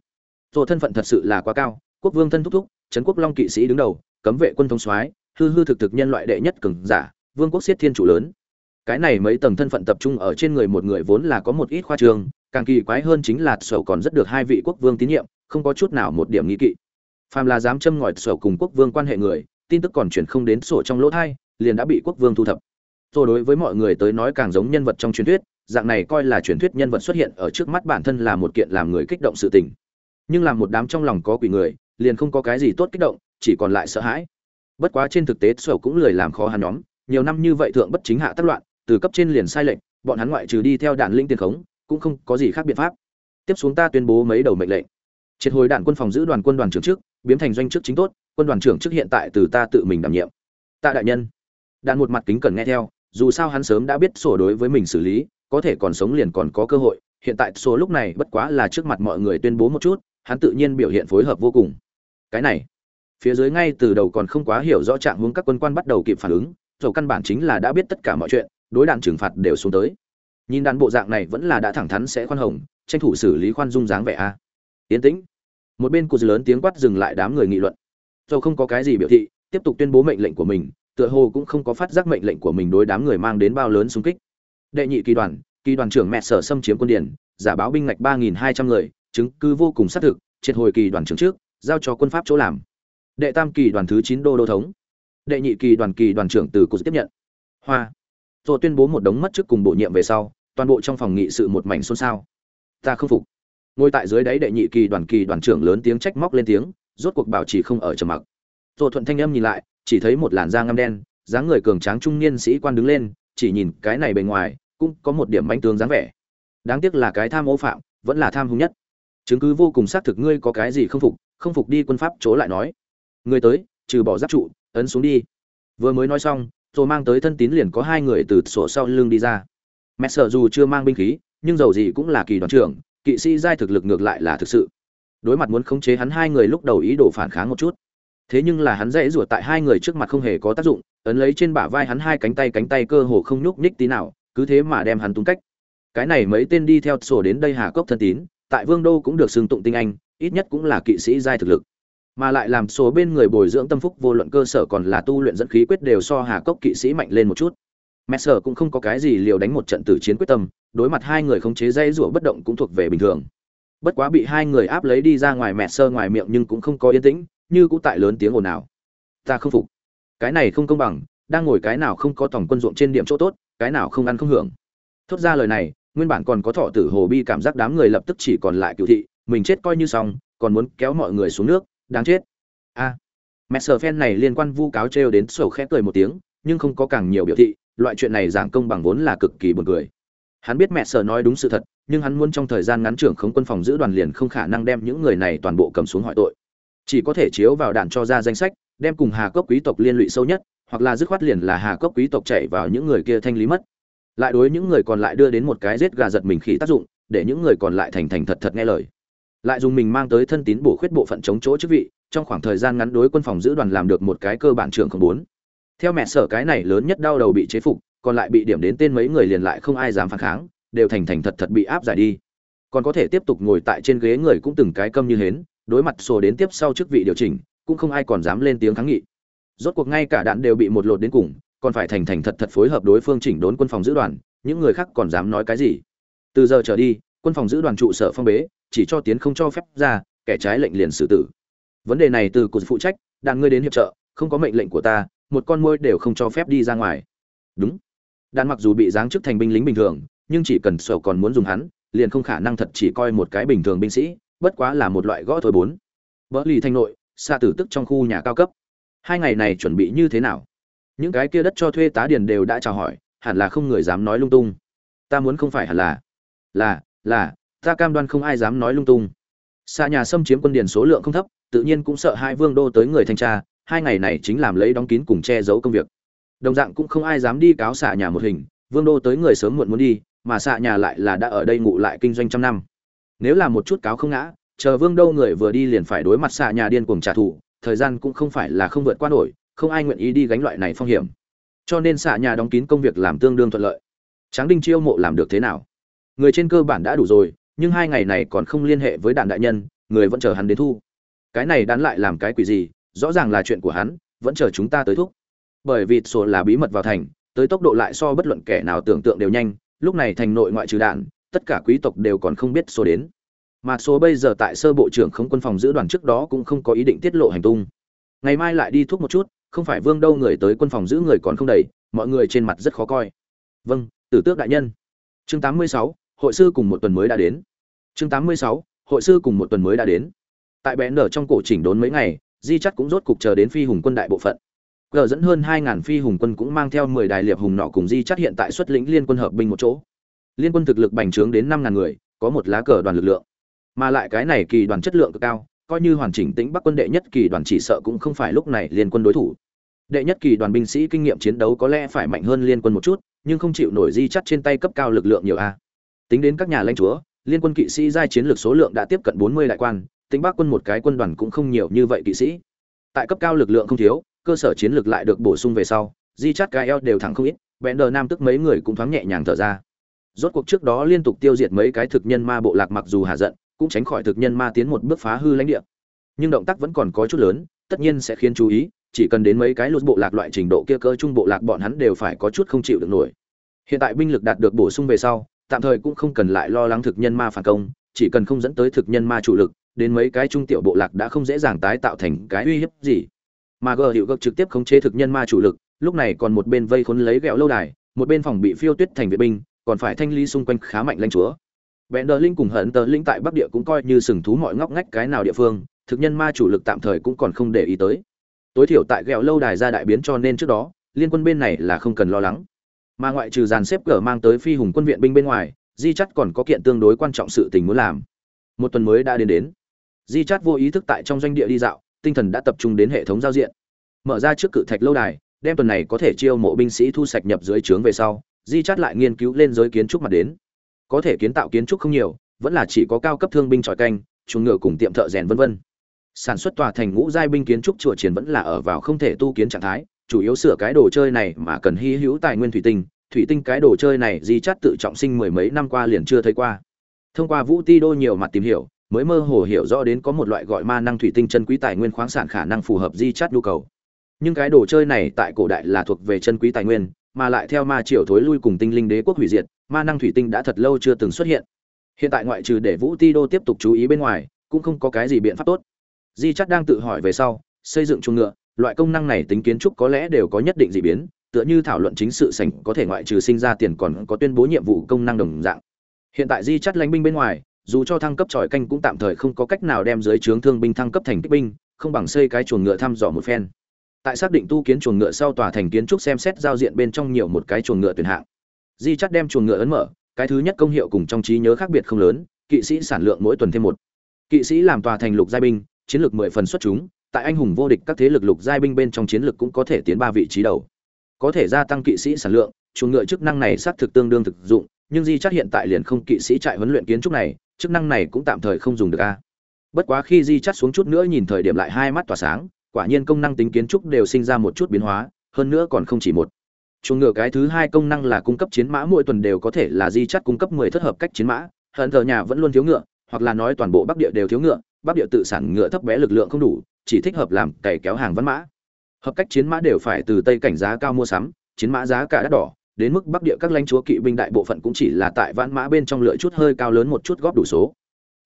Sổ thân phận thật sự là quá cao, quốc vương thân thúc thúc, trấn quốc long kỵ sĩ đứng đầu, cấm vệ quân thống soái, hư hư thực thực nhân loại đệ nhất cường giả, vương quốc siết thiên chủ lớn. Cái này mấy tầng thân phận tập trung ở trên người một người vốn là có một ít khoa trường càng kỳ quái hơn chính là sổ còn rất được hai vị quốc vương tín nhiệm, không có chút nào một điểm nghi kỵ. Phàm là dám châm ngòi sổ cùng quốc vương quan hệ người, tin tức còn chuyển không đến sổ trong lỗ thai, liền đã bị quốc vương thu thập. Rồi đối với mọi người tới nói càng giống nhân vật trong truyền thuyết, dạng này coi là truyền thuyết nhân vật xuất hiện ở trước mắt bản thân là một kiện làm người kích động sự tình. Nhưng làm một đám trong lòng có quỷ người, liền không có cái gì tốt kích động, chỉ còn lại sợ hãi. Bất quá trên thực tế sổ cũng lười làm khó hắn nhóm, nhiều năm như vậy thượng bất chính hạ tác loạn, từ cấp trên liền sai lệnh bọn hắn ngoại trừ đi theo đạn linh tiền khống cũng không có gì khác biện pháp. Tiếp xuống ta tuyên bố mấy đầu mệnh lệnh. Triệt hồi đạn quân phòng giữ đoàn quân đoàn trưởng trước, biến thành doanh chức chính tốt, quân đoàn trưởng trước hiện tại từ ta tự mình đảm nhiệm. Tạ đại nhân. Đạn một mặt kính cần nghe theo, dù sao hắn sớm đã biết sổ đối với mình xử lý, có thể còn sống liền còn có cơ hội, hiện tại số lúc này bất quá là trước mặt mọi người tuyên bố một chút, hắn tự nhiên biểu hiện phối hợp vô cùng. Cái này, phía dưới ngay từ đầu còn không quá hiểu rõ trạng hướng các quân quan bắt đầu kịp phản ứng dầu căn bản chính là đã biết tất cả mọi chuyện, đối đạn trừng phạt đều xuống tới nhìn đàn bộ dạng này vẫn là đã thẳng thắn sẽ khoan hồng, tranh thủ xử lý khoan dung dáng vẻ a. À. yến tĩnh. Một bên cụt lớn tiếng quát dừng lại đám người nghị luận. Dầu không có cái gì biểu thị, tiếp tục tuyên bố mệnh lệnh của mình, tựa hồ cũng không có phát giác mệnh lệnh của mình đối đám người mang đến bao lớn xung kích. Đệ nhị kỳ đoàn kỳ đoàn trưởng mẹ sở xâm chiếm quân điển, giả báo binh ngạch ba nghìn hai trăm người, chứng cứ vô cùng xác thực, triệt hồi kỳ đoàn trưởng trước, giao cho quân pháp chỗ làm. Đệ tam kỳ đoàn thứ chín đô đô thống. Đệ nhị kỳ đoàn kỳ đoàn trưởng từ cụt tiếp nhận. Hoa. Rồi tuyên bố một đống mất chức cùng bổ nhiệm về sau toàn bộ trong phòng nghị sự một mảnh xôn xao. Ta không phục. Ngồi tại dưới đáy đệ nhị kỳ đoàn kỳ đoàn trưởng lớn tiếng trách móc lên tiếng, rốt cuộc bảo trì không ở trầm mặc. Rồi thuận thanh âm nhìn lại, chỉ thấy một làn da ngăm đen, dáng người cường tráng trung niên sĩ quan đứng lên, chỉ nhìn cái này bề ngoài, cũng có một điểm bánh tướng dáng vẻ. Đáng tiếc là cái tham ô phạm, vẫn là tham hung nhất. Chứng cứ vô cùng xác thực ngươi có cái gì không phục không phục đi quân pháp chỗ lại nói. Ngươi tới, trừ bỏ giáp trụ, ấn xuống đi. Vừa mới nói xong rồi mang tới thân tín liền có hai người từ sổ sau lưng đi ra mẹ sợ dù chưa mang binh khí, nhưng dầu gì cũng là kỳ đoàn trưởng, kỵ sĩ giai thực lực ngược lại là thực sự. Đối mặt muốn khống chế hắn hai người lúc đầu ý đồ phản kháng một chút. Thế nhưng là hắn dễ ruột tại hai người trước mặt không hề có tác dụng, ấn lấy trên bả vai hắn hai cánh tay cánh tay cơ hồ không nhúc nhích tí nào, cứ thế mà đem hắn tung cách. Cái này mấy tên đi theo sổ đến đây hà cốc thân tín, tại vương đô cũng được xưng tụng tinh anh, ít nhất cũng là kỵ sĩ giai thực lực. Mà lại làm số bên người bồi dưỡng tâm phúc vô luận cơ sở còn là tu luyện dẫn khí quyết đều so hà cốc kỵ sĩ mạnh lên một chút mẹ sở cũng không có cái gì liều đánh một trận tử chiến quyết tâm, đối mặt hai người khống chế dây rủa bất động cũng thuộc về bình thường. Bất quá bị hai người áp lấy đi ra ngoài mẹ sơ ngoài miệng nhưng cũng không có yên tĩnh, như cũng tại lớn tiếng ồn ào. Ta không phục. Cái này không công bằng, đang ngồi cái nào không có tổng quân ruộng trên điểm chỗ tốt, cái nào không ăn không hưởng. Thốt ra lời này, nguyên bản còn có thọ tử hồ bi cảm giác đám người lập tức chỉ còn lại cựu thị, mình chết coi như xong, còn muốn kéo mọi người xuống nước, đáng chết. A. Mẹ sở phen này liên quan vu cáo trêu đến sổ khẽ cười một tiếng, nhưng không có càng nhiều biểu thị loại chuyện này giảng công bằng vốn là cực kỳ buồn cười. Hắn biết mẹ sở nói đúng sự thật, nhưng hắn muốn trong thời gian ngắn trưởng khống quân phòng giữ đoàn liền không khả năng đem những người này toàn bộ cầm xuống hỏi tội. Chỉ có thể chiếu vào đạn cho ra danh sách, đem cùng hà cốc quý tộc liên lụy sâu nhất, hoặc là dứt khoát liền là hà cốc quý tộc chạy vào những người kia thanh lý mất. Lại đối những người còn lại đưa đến một cái giết gà giật mình khỉ tác dụng, để những người còn lại thành thành thật thật nghe lời. Lại dùng mình mang tới thân tín bổ khuyết bộ phận chống chỗ chức vị, trong khoảng thời gian ngắn đối quân phòng giữ đoàn làm được một cái cơ bản trưởng không bốn theo mẹ sở cái này lớn nhất đau đầu bị chế phục, còn lại bị điểm đến tên mấy người liền lại không ai dám phản kháng, đều thành thành thật thật bị áp giải đi. Còn có thể tiếp tục ngồi tại trên ghế người cũng từng cái câm như hến, đối mặt sổ đến tiếp sau chức vị điều chỉnh, cũng không ai còn dám lên tiếng kháng nghị. Rốt cuộc ngay cả đạn đều bị một lột đến cùng, còn phải thành thành thật thật phối hợp đối phương chỉnh đốn quân phòng giữ đoàn, những người khác còn dám nói cái gì? Từ giờ trở đi, quân phòng giữ đoàn trụ sở phong bế, chỉ cho tiến không cho phép ra, kẻ trái lệnh liền xử tử. Vấn đề này từ cục phụ trách, đạn ngươi đến hiệp trợ, không có mệnh lệnh của ta một con môi đều không cho phép đi ra ngoài. Đúng. Đạn mặc dù bị giáng chức thành binh lính bình thường, nhưng chỉ cần sở còn muốn dùng hắn, liền không khả năng thật chỉ coi một cái bình thường binh sĩ, bất quá là một loại gõ thôi bốn. Vỡ lì thanh nội, xa tử tức trong khu nhà cao cấp. Hai ngày này chuẩn bị như thế nào? Những cái kia đất cho thuê tá điền đều đã chào hỏi, hẳn là không người dám nói lung tung. Ta muốn không phải hẳn là. Là là, ta cam đoan không ai dám nói lung tung. Xa nhà xâm chiếm quân điền số lượng không thấp, tự nhiên cũng sợ hai vương đô tới người thanh tra hai ngày này chính làm lấy đóng kín cùng che giấu công việc. Đồng dạng cũng không ai dám đi cáo xạ nhà một hình, vương đô tới người sớm muộn muốn đi, mà xạ nhà lại là đã ở đây ngụ lại kinh doanh trăm năm. Nếu là một chút cáo không ngã, chờ vương đô người vừa đi liền phải đối mặt xạ nhà điên cuồng trả thù, thời gian cũng không phải là không vượt qua nổi, không ai nguyện ý đi gánh loại này phong hiểm. Cho nên xạ nhà đóng kín công việc làm tương đương thuận lợi. Tráng đinh chiêu mộ làm được thế nào? Người trên cơ bản đã đủ rồi, nhưng hai ngày này còn không liên hệ với đàn đại nhân, người vẫn chờ hắn đến thu. Cái này đán lại làm cái quỷ gì rõ ràng là chuyện của hắn vẫn chờ chúng ta tới thúc. Bởi vì sổ là bí mật vào thành tới tốc độ lại so bất luận kẻ nào tưởng tượng đều nhanh lúc này thành nội ngoại trừ đạn tất cả quý tộc đều còn không biết số đến. Mà số bây giờ tại sơ bộ trưởng không quân phòng giữ đoàn trước đó cũng không có ý định tiết lộ hành tung. Ngày mai lại đi thuốc một chút không phải vương đâu người tới quân phòng giữ người còn không đầy mọi người trên mặt rất khó coi. Vâng tử tước đại nhân. Chương 86, hội sư cùng một tuần mới đã đến. Chương 86, hội sư cùng một tuần mới đã đến. Tại bẽ nở trong cổ chỉnh đốn mấy ngày di chắc cũng rốt cục chờ đến phi hùng quân đại bộ phận Gờ dẫn hơn 2000 phi hùng quân cũng mang theo 10 đài liệp hùng nọ cùng Di Chát hiện tại xuất lĩnh liên quân hợp binh một chỗ. Liên quân thực lực bành trướng đến năm ngàn người, có một lá cờ đoàn lực lượng. Mà lại cái này kỳ đoàn chất lượng cực cao, coi như hoàn chỉnh tính Bắc quân đệ nhất kỳ đoàn chỉ sợ cũng không phải lúc này liên quân đối thủ. Đệ nhất kỳ đoàn binh sĩ kinh nghiệm chiến đấu có lẽ phải mạnh hơn liên quân một chút, nhưng không chịu nổi Di chắt trên tay cấp cao lực lượng nhiều a. Tính đến các nhà lãnh chúa, liên quân kỵ sĩ giai chiến lược số lượng đã tiếp cận 40 đại quan, tính Bắc quân một cái quân đoàn cũng không nhiều như vậy kỵ sĩ. Tại cấp cao lực lượng không thiếu, cơ sở chiến lược lại được bổ sung về sau di chát cái eo đều thẳng không ít bẽn đờ nam tức mấy người cũng thoáng nhẹ nhàng thở ra. Rốt cuộc trước đó liên tục tiêu diệt mấy cái thực nhân ma bộ lạc mặc dù hạ giận cũng tránh khỏi thực nhân ma tiến một bước phá hư lãnh địa. Nhưng động tác vẫn còn có chút lớn tất nhiên sẽ khiến chú ý chỉ cần đến mấy cái lụt bộ lạc loại trình độ kia cơ trung bộ lạc bọn hắn đều phải có chút không chịu được nổi. Hiện tại binh lực đạt được bổ sung về sau tạm thời cũng không cần lại lo lắng thực nhân ma phản công chỉ cần không dẫn tới thực nhân ma chủ lực đến mấy cái trung tiểu bộ lạc đã không dễ dàng tái tạo thành cái uy hiếp gì. Mà gờ hiệu cực trực tiếp khống chế thực nhân ma chủ lực, lúc này còn một bên vây khốn lấy ghẹo lâu đài, một bên phòng bị phiêu tuyết thành vệ binh, còn phải thanh lý xung quanh khá mạnh lãnh chúa. Bèn đờ linh cùng hận tờ linh tại bắc địa cũng coi như sừng thú mọi ngóc ngách cái nào địa phương, thực nhân ma chủ lực tạm thời cũng còn không để ý tới. Tối thiểu tại ghẹo lâu đài ra đại biến cho nên trước đó, liên quân bên này là không cần lo lắng. Mà ngoại trừ dàn xếp cờ mang tới phi hùng quân viện binh bên ngoài, di chắt còn có kiện tương đối quan trọng sự tình muốn làm. Một tuần mới đã đến đến di chát vô ý thức tại trong doanh địa đi dạo, tinh thần đã tập trung đến hệ thống giao diện. Mở ra trước cự thạch lâu đài, đem tuần này có thể chiêu mộ binh sĩ thu sạch nhập dưới trướng về sau, di chát lại nghiên cứu lên giới kiến trúc mặt đến. Có thể kiến tạo kiến trúc không nhiều, vẫn là chỉ có cao cấp thương binh tròi canh, chuồng ngựa cùng tiệm thợ rèn vân vân. Sản xuất tòa thành ngũ giai binh kiến trúc chùa triển vẫn là ở vào không thể tu kiến trạng thái, chủ yếu sửa cái đồ chơi này mà cần hy hữu tài nguyên thủy tinh. Thủy tinh cái đồ chơi này di chắt tự trọng sinh mười mấy năm qua liền chưa thấy qua. Thông qua vũ ti đô nhiều mặt tìm hiểu mới mơ hồ hiểu rõ đến có một loại gọi ma năng thủy tinh chân quý tài nguyên khoáng sản khả năng phù hợp di chát nhu cầu. Nhưng cái đồ chơi này tại cổ đại là thuộc về chân quý tài nguyên, mà lại theo ma triều thối lui cùng tinh linh đế quốc hủy diệt, ma năng thủy tinh đã thật lâu chưa từng xuất hiện. Hiện tại ngoại trừ để vũ ti đô tiếp tục chú ý bên ngoài, cũng không có cái gì biện pháp tốt. Di chắt đang tự hỏi về sau, xây dựng chuồng ngựa, loại công năng này tính kiến trúc có lẽ đều có nhất định dị biến, tựa như thảo luận chính sự sảnh có thể ngoại trừ sinh ra tiền còn có tuyên bố nhiệm vụ công năng đồng dạng. Hiện tại di chắt lãnh binh bên ngoài dù cho thăng cấp tròi canh cũng tạm thời không có cách nào đem dưới trướng thương binh thăng cấp thành kích binh, không bằng xây cái chuồng ngựa thăm dò một phen. Tại xác định tu kiến chuồng ngựa sau tòa thành kiến trúc xem xét giao diện bên trong nhiều một cái chuồng ngựa tuyển hạng. Di chắt đem chuồng ngựa ấn mở, cái thứ nhất công hiệu cùng trong trí nhớ khác biệt không lớn, kỵ sĩ sản lượng mỗi tuần thêm một. Kỵ sĩ làm tòa thành lục giai binh, chiến lược mười phần xuất chúng, tại anh hùng vô địch các thế lực lục giai binh bên trong chiến lược cũng có thể tiến ba vị trí đầu. Có thể gia tăng kỵ sĩ sản lượng, chuồng ngựa chức năng này xác thực tương đương thực dụng, nhưng di chắt hiện tại liền không kỵ sĩ trại huấn luyện kiến trúc này chức năng này cũng tạm thời không dùng được a. Bất quá khi di chắt xuống chút nữa nhìn thời điểm lại hai mắt tỏa sáng, quả nhiên công năng tính kiến trúc đều sinh ra một chút biến hóa, hơn nữa còn không chỉ một. Chuồng ngựa cái thứ hai công năng là cung cấp chiến mã, mỗi tuần đều có thể là di chắt cung cấp mười thất hợp cách chiến mã, hận thờ nhà vẫn luôn thiếu ngựa, hoặc là nói toàn bộ bắc địa đều thiếu ngựa, bắc địa tự sản ngựa thấp bé lực lượng không đủ, chỉ thích hợp làm cày kéo hàng văn mã. Hợp cách chiến mã đều phải từ tây cảnh giá cao mua sắm, chiến mã giá cả đắt đỏ đến mức bắc địa các lãnh chúa kỵ binh đại bộ phận cũng chỉ là tại vãn mã bên trong lựa chút hơi cao lớn một chút góp đủ số.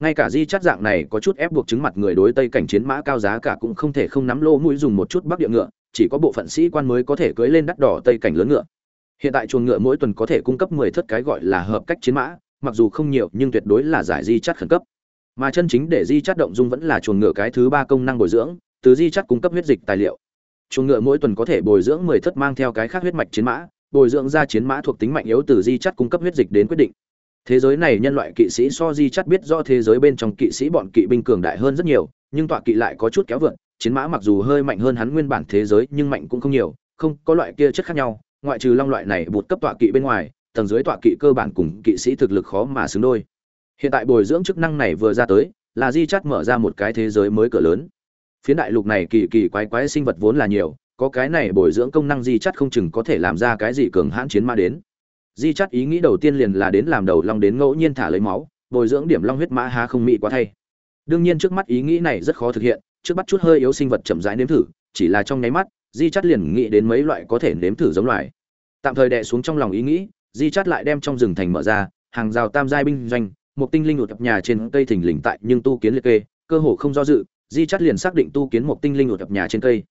Ngay cả di chắt dạng này có chút ép buộc chứng mặt người đối tây cảnh chiến mã cao giá cả cũng không thể không nắm lô mũi dùng một chút bắc địa ngựa, chỉ có bộ phận sĩ quan mới có thể cưỡi lên đắt đỏ tây cảnh lớn ngựa. Hiện tại chuồng ngựa mỗi tuần có thể cung cấp mười thất cái gọi là hợp cách chiến mã, mặc dù không nhiều nhưng tuyệt đối là giải di chắt khẩn cấp. Mà chân chính để di chắt động dung vẫn là chuồng ngựa cái thứ ba công năng bồi dưỡng, từ di chắt cung cấp huyết dịch tài liệu. Chuồng ngựa mỗi tuần có thể bồi dưỡng mười thất mang theo cái khác huyết mạch chiến mã bồi dưỡng ra chiến mã thuộc tính mạnh yếu từ di chắt cung cấp huyết dịch đến quyết định. Thế giới này nhân loại kỵ sĩ so di chắt biết do thế giới bên trong kỵ sĩ bọn kỵ binh cường đại hơn rất nhiều, nhưng tọa kỵ lại có chút kéo vượn chiến mã mặc dù hơi mạnh hơn hắn nguyên bản thế giới nhưng mạnh cũng không nhiều, không có loại kia chất khác nhau, ngoại trừ long loại này bột cấp tọa kỵ bên ngoài, tầng dưới tọa kỵ cơ bản cùng kỵ sĩ thực lực khó mà xứng đôi. Hiện tại bồi dưỡng chức năng này vừa ra tới, là di chắt mở ra một cái thế giới mới cửa lớn. Phiến đại lục này kỳ kỳ quái quái sinh vật vốn là nhiều có cái này bồi dưỡng công năng di chắt không chừng có thể làm ra cái gì cường hãn chiến mã đến. Di chắt ý nghĩ đầu tiên liền là đến làm đầu long đến ngẫu nhiên thả lấy máu, bồi dưỡng điểm long huyết mã há không mỹ quá thay. Đương nhiên trước mắt ý nghĩ này rất khó thực hiện, trước bắt chút hơi yếu sinh vật chậm rãi nếm thử, chỉ là trong nháy mắt, di chắt liền nghĩ đến mấy loại có thể nếm thử giống loài. Tạm thời đè xuống trong lòng ý nghĩ, di chắt lại đem trong rừng thành mở ra, hàng rào tam giai binh doanh, một tinh linh đột nhà trên cây thình lình tại nhưng tu kiến liệt kê, cơ hồ không do dự, di chắt liền xác định tu kiến một tinh linh đột nhà trên cây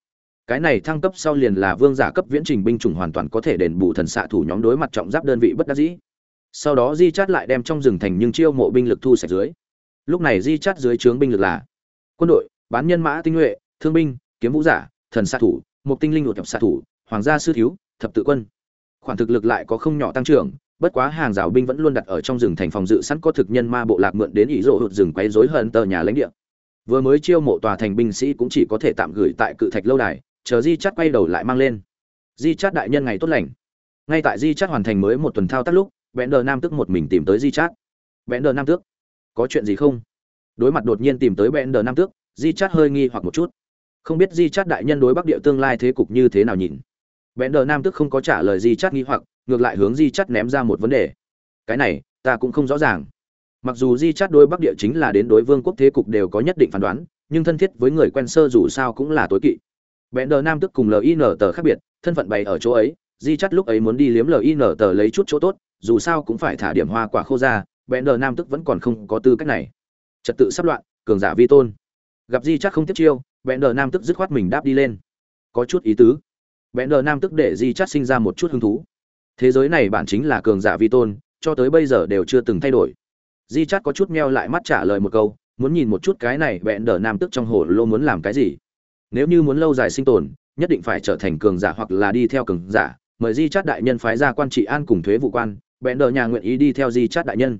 cái này thăng cấp sau liền là vương giả cấp viễn trình binh chủng hoàn toàn có thể đền bù thần xạ thủ nhóm đối mặt trọng giáp đơn vị bất đắc dĩ. Sau đó di chát lại đem trong rừng thành nhưng chiêu mộ binh lực thu sạch dưới. Lúc này di chát dưới trướng binh lực là quân đội, bán nhân mã tinh nhuệ, thương binh, kiếm vũ giả, thần xạ thủ một tinh linh đột nhập xạ thủ, hoàng gia sư thiếu, thập tự quân. Khoản thực lực lại có không nhỏ tăng trưởng, bất quá hàng rào binh vẫn luôn đặt ở trong rừng thành phòng dự sẵn có thực nhân ma bộ lạc mượn đến ý rộ hụt rừng quấy rối hơn tờ nhà lãnh địa. Vừa mới chiêu mộ tòa thành binh sĩ cũng chỉ có thể tạm gửi tại cự thạch lâu đài chờ di chắt quay đầu lại mang lên. Di chắt đại nhân ngày tốt lành. Ngay tại di chắt hoàn thành mới một tuần thao tác lúc vẽn đờ nam tức một mình tìm tới di chắt vẽn đờ nam tước, có chuyện gì không? Đối mặt đột nhiên tìm tới vẽn đờ nam tước, di chắt hơi nghi hoặc một chút. Không biết di chắt đại nhân đối bắc địa tương lai thế cục như thế nào nhìn. Vẽn đờ nam tước không có trả lời di chắt nghi hoặc, ngược lại hướng di chắt ném ra một vấn đề. Cái này, ta cũng không rõ ràng. Mặc dù di chắt đối bắc địa chính là đến đối vương quốc thế cục đều có nhất định phán đoán, nhưng thân thiết với người quen sơ dù sao cũng là tối kỵ bẽn đờ nam tức cùng lin tờ khác biệt, thân phận bày ở chỗ ấy, di chắt lúc ấy muốn đi liếm lin tờ lấy chút chỗ tốt, dù sao cũng phải thả điểm hoa quả khô ra bẽn đờ nam tức vẫn còn không có tư cách này. Trật tự sắp loạn, cường giả vi tôn. Gặp di chắt không tiếp chiêu bẽn đờ nam tức dứt khoát mình đáp đi lên. Có chút ý tứ. Bẽn đờ nam tức để di chắt sinh ra một chút hứng thú. Thế giới này bản chính là cường giả vi tôn, cho tới bây giờ đều chưa từng thay đổi. Di chắt có chút meo lại mắt trả lời một câu, muốn nhìn một chút cái này bẽn đờ nam tức trong hồ lô muốn làm cái gì nếu như muốn lâu dài sinh tồn, nhất định phải trở thành cường giả hoặc là đi theo cường giả. Mời di chát đại nhân phái ra quan trị an cùng thuế vụ quan bẹn đờ nhà nguyện ý đi theo di chát đại nhân.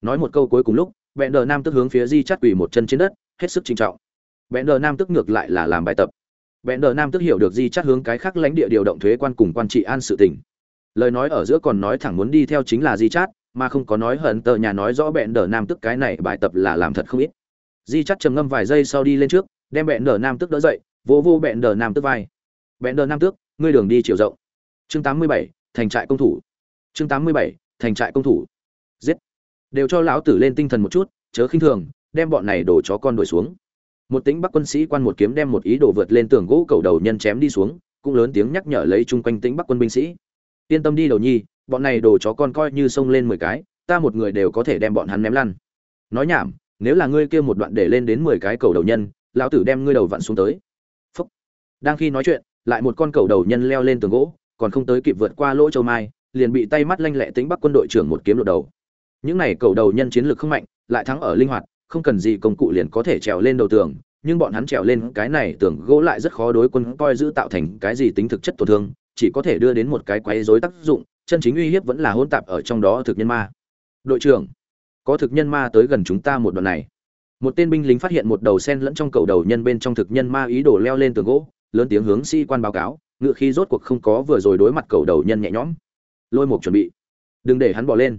Nói một câu cuối cùng lúc bẹn đờ nam tức hướng phía di chát quỳ một chân trên đất, hết sức trinh trọng. Bẹn đờ nam tức ngược lại là làm bài tập. Bẹn đờ nam tức hiểu được di chát hướng cái khác lãnh địa điều động thuế quan cùng quan trị an sự tỉnh lời nói ở giữa còn nói thẳng muốn đi theo chính là di chát, mà không có nói hận tờ nhà nói rõ bẹn đờ nam tức cái này bài tập là làm thật không ít. Di chát trầm ngâm vài giây sau đi lên trước, đem bẹn đờ nam tức đỡ dậy vô vô bẹn đờ nam tước vai. Bẹn đờ nam tước, ngươi đường đi chiều rộng. Chương tám mươi bảy, thành trại công thủ. Chương tám mươi bảy, thành trại công thủ. Giết. Đều cho lão tử lên tinh thần một chút, chớ khinh thường, đem bọn này đổ chó con đuổi xuống. Một tính bắc quân sĩ quan một kiếm đem một ý đồ vượt lên tường gỗ cầu đầu nhân chém đi xuống, cũng lớn tiếng nhắc nhở lấy chung quanh tính bắc quân binh sĩ. Yên tâm đi đầu nhi, bọn này đồ chó con coi như xông lên mười cái, ta một người đều có thể đem bọn hắn ném lăn. Nói nhảm, nếu là ngươi kia một đoạn để lên đến mười cái cầu đầu nhân, lão tử đem ngươi đầu vặn xuống tới đang khi nói chuyện, lại một con cầu đầu nhân leo lên tường gỗ, còn không tới kịp vượt qua lỗ châu mai, liền bị tay mắt lanh lẹ tính bắc quân đội trưởng một kiếm lột đầu. Những này cầu đầu nhân chiến lược không mạnh, lại thắng ở linh hoạt, không cần gì công cụ liền có thể trèo lên đầu tường, nhưng bọn hắn trèo lên cái này tường gỗ lại rất khó đối quân coi giữ tạo thành cái gì tính thực chất tổn thương, chỉ có thể đưa đến một cái quấy rối tác dụng, chân chính uy hiếp vẫn là hỗn tạp ở trong đó thực nhân ma. Đội trưởng, có thực nhân ma tới gần chúng ta một đoạn này. Một tên binh lính phát hiện một đầu sen lẫn trong cầu đầu nhân bên trong thực nhân ma ý đồ leo lên tường gỗ lớn tiếng hướng sĩ quan báo cáo, ngựa khi rốt cuộc không có vừa rồi đối mặt cầu đầu nhân nhẹ nhõm. Lôi mục chuẩn bị. Đừng để hắn bỏ lên.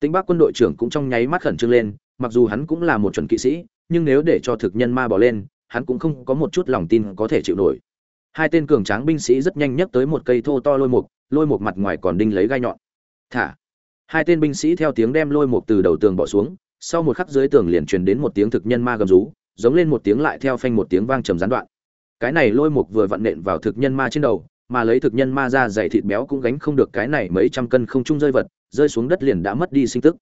Tinh bác quân đội trưởng cũng trong nháy mắt khẩn trương lên, mặc dù hắn cũng là một chuẩn kỵ sĩ, nhưng nếu để cho thực nhân ma bỏ lên, hắn cũng không có một chút lòng tin có thể chịu nổi. Hai tên cường tráng binh sĩ rất nhanh nhấc tới một cây thô to lôi mục lôi mục mặt ngoài còn đinh lấy gai nhọn. Thả. Hai tên binh sĩ theo tiếng đem lôi mục từ đầu tường bỏ xuống, sau một khắc dưới tường liền truyền đến một tiếng thực nhân ma gầm rú, giống lên một tiếng lại theo phanh một tiếng vang trầm gián đoạn cái này lôi mục vừa vặn nện vào thực nhân ma trên đầu, mà lấy thực nhân ma ra dày thịt béo cũng gánh không được cái này mấy trăm cân không trung rơi vật, rơi xuống đất liền đã mất đi sinh tức.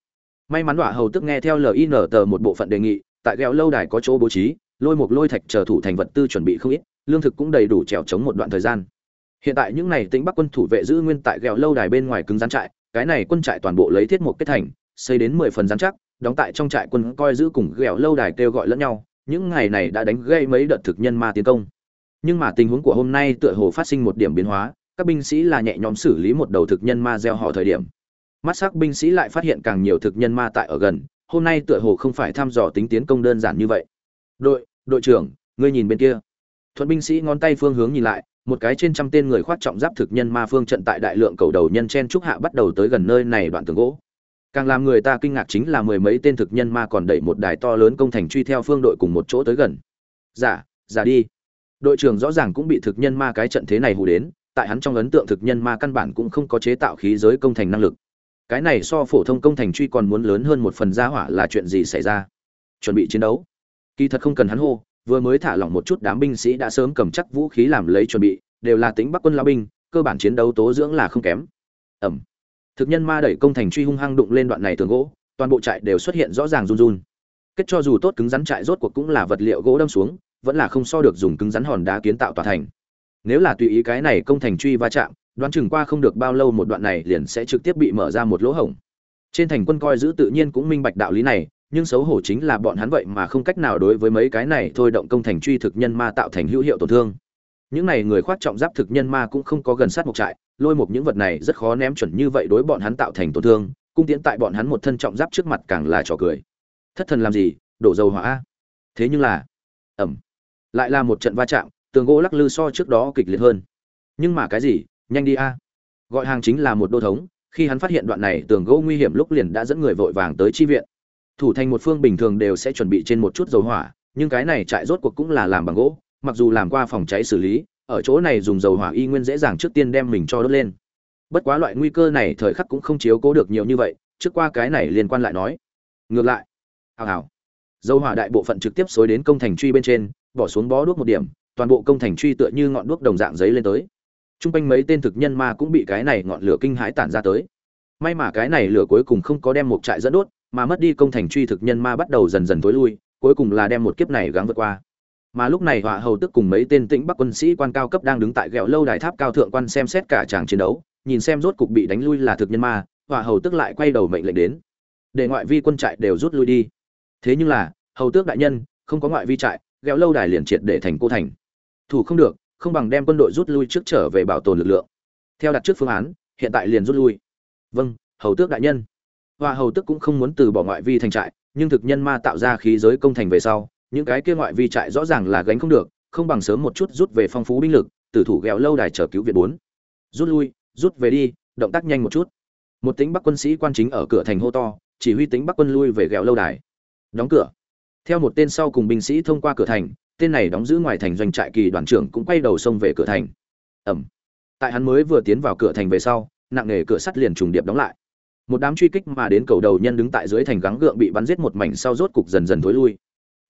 May mắn đọa hầu tức nghe theo lin tờ một bộ phận đề nghị, tại ghẹo lâu đài có chỗ bố trí, lôi một lôi thạch chờ thủ thành vật tư chuẩn bị không ít, lương thực cũng đầy đủ trèo chống một đoạn thời gian. Hiện tại những này tính bắc quân thủ vệ giữ nguyên tại ghẹo lâu đài bên ngoài cứng rắn trại, cái này quân trại toàn bộ lấy thiết một kết thành, xây đến mười phần rắn chắc, đóng tại trong trại quân coi giữ cùng ghẹo lâu đài kêu gọi lẫn nhau, những ngày này đã đánh gây mấy đợt thực nhân ma tiến công nhưng mà tình huống của hôm nay tựa hồ phát sinh một điểm biến hóa các binh sĩ là nhẹ nhõm xử lý một đầu thực nhân ma gieo họ thời điểm. Mắt sắc binh sĩ lại phát hiện càng nhiều thực nhân ma tại ở gần hôm nay tựa hồ không phải thăm dò tính tiến công đơn giản như vậy. Đội đội trưởng ngươi nhìn bên kia. Thuận binh sĩ ngón tay phương hướng nhìn lại một cái trên trăm tên người khoác trọng giáp thực nhân ma phương trận tại đại lượng cầu đầu nhân chen trúc hạ bắt đầu tới gần nơi này đoạn tường gỗ. Càng làm người ta kinh ngạc chính là mười mấy tên thực nhân ma còn đẩy một đài to lớn công thành truy theo phương đội cùng một chỗ tới gần. Giả dạ, giả đi đội trưởng rõ ràng cũng bị thực nhân ma cái trận thế này hù đến, tại hắn trong ấn tượng thực nhân ma căn bản cũng không có chế tạo khí giới công thành năng lực. Cái này so phổ thông công thành truy còn muốn lớn hơn một phần gia hỏa là chuyện gì xảy ra? Chuẩn bị chiến đấu. Kỳ thật không cần hắn hô, vừa mới thả lỏng một chút đám binh sĩ đã sớm cầm chắc vũ khí làm lấy chuẩn bị, đều là tính bắc quân lao binh, cơ bản chiến đấu tố dưỡng là không kém. Ẩm. Thực nhân ma đẩy công thành truy hung hăng đụng lên đoạn này tường gỗ, toàn bộ trại đều xuất hiện rõ ràng run run. Kết cho dù tốt cứng rắn trại rốt cuộc cũng là vật liệu gỗ đâm xuống vẫn là không so được dùng cứng rắn hòn đá kiến tạo tòa thành. Nếu là tùy ý cái này công thành truy va chạm, đoán chừng qua không được bao lâu một đoạn này liền sẽ trực tiếp bị mở ra một lỗ hổng. Trên thành quân coi giữ tự nhiên cũng minh bạch đạo lý này, nhưng xấu hổ chính là bọn hắn vậy mà không cách nào đối với mấy cái này thôi động công thành truy thực nhân ma tạo thành hữu hiệu tổn thương. Những này người khoác trọng giáp thực nhân ma cũng không có gần sát một trại, lôi một những vật này rất khó ném chuẩn như vậy đối bọn hắn tạo thành tổn thương, cung tiễn tại bọn hắn một thân trọng giáp trước mặt càng là trò cười. Thất thần làm gì? Đổ dầu hỏa thế nhưng là ẩm lại là một trận va chạm, tường gỗ lắc lư so trước đó kịch liệt hơn. Nhưng mà cái gì? Nhanh đi a. Gọi hàng chính là một đô thống, khi hắn phát hiện đoạn này tường gỗ nguy hiểm lúc liền đã dẫn người vội vàng tới chi viện. Thủ thành một phương bình thường đều sẽ chuẩn bị trên một chút dầu hỏa, nhưng cái này trại rốt cuộc cũng là làm bằng gỗ, mặc dù làm qua phòng cháy xử lý, ở chỗ này dùng dầu hỏa y nguyên dễ dàng trước tiên đem mình cho đốt lên. Bất quá loại nguy cơ này thời khắc cũng không chiếu cố được nhiều như vậy, trước qua cái này liên quan lại nói. Ngược lại. Hào hào. Dầu hỏa đại bộ phận trực tiếp xối đến công thành truy bên trên bỏ xuống bó đuốc một điểm, toàn bộ công thành truy tựa như ngọn đuốc đồng dạng giấy lên tới. T r u n g quanh mấy tên thực nhân ma cũng bị cái này ngọn lửa kinh hãi tản ra tới. May mà cái này lửa cuối cùng không có đem một trại dẫn đốt, mà mất đi công thành truy thực nhân ma bắt đầu dần dần tối lui, cuối cùng là đem một kiếp này gắng vượt qua. Mà lúc này họa hầu tức cùng mấy tên tĩnh bắc quân sĩ quan cao cấp đang đứng tại ghẹo lâu đài tháp cao thượng quan xem xét cả tràng chiến đấu, nhìn xem rốt cục bị đánh lui là thực nhân ma, họa hầu tức lại quay đầu mệnh lệnh đến. Để ngoại vi quân trại đều rút lui đi. Thế nhưng là, hầu tước đại nhân, không có ngoại vi trại gheo lâu đài liền triệt để thành cô thành. Thủ không được, không bằng đem quân đội rút lui trước trở về bảo tồn lực lượng. Theo đặt trước phương án, hiện tại liền rút lui. Vâng hầu tước đại nhân. Hoa hầu tước cũng không muốn từ bỏ ngoại vi thành trại, nhưng thực nhân ma tạo ra khí giới công thành về sau, những cái kia ngoại vi trại rõ ràng là gánh không được, không bằng sớm một chút rút về phong phú binh lực tử thủ ghẹo lâu đài chờ cứu viện bốn. Rút lui, rút về đi, động tác nhanh một chút. Một tính bắc quân sĩ quan chính ở cửa thành hô to, chỉ huy tính bắc quân lui về ghẹo lâu đài. Đóng cửa theo một tên sau cùng binh sĩ thông qua cửa thành, tên này đóng giữ ngoài thành doanh trại kỳ đoàn trưởng cũng quay đầu xông về cửa thành. Ẩm tại hắn mới vừa tiến vào cửa thành về sau, nặng nề cửa sắt liền trùng điệp đóng lại. Một đám truy kích mà đến cầu đầu nhân đứng tại dưới thành gắng gượng bị bắn giết một mảnh sau rốt cục dần dần thối lui.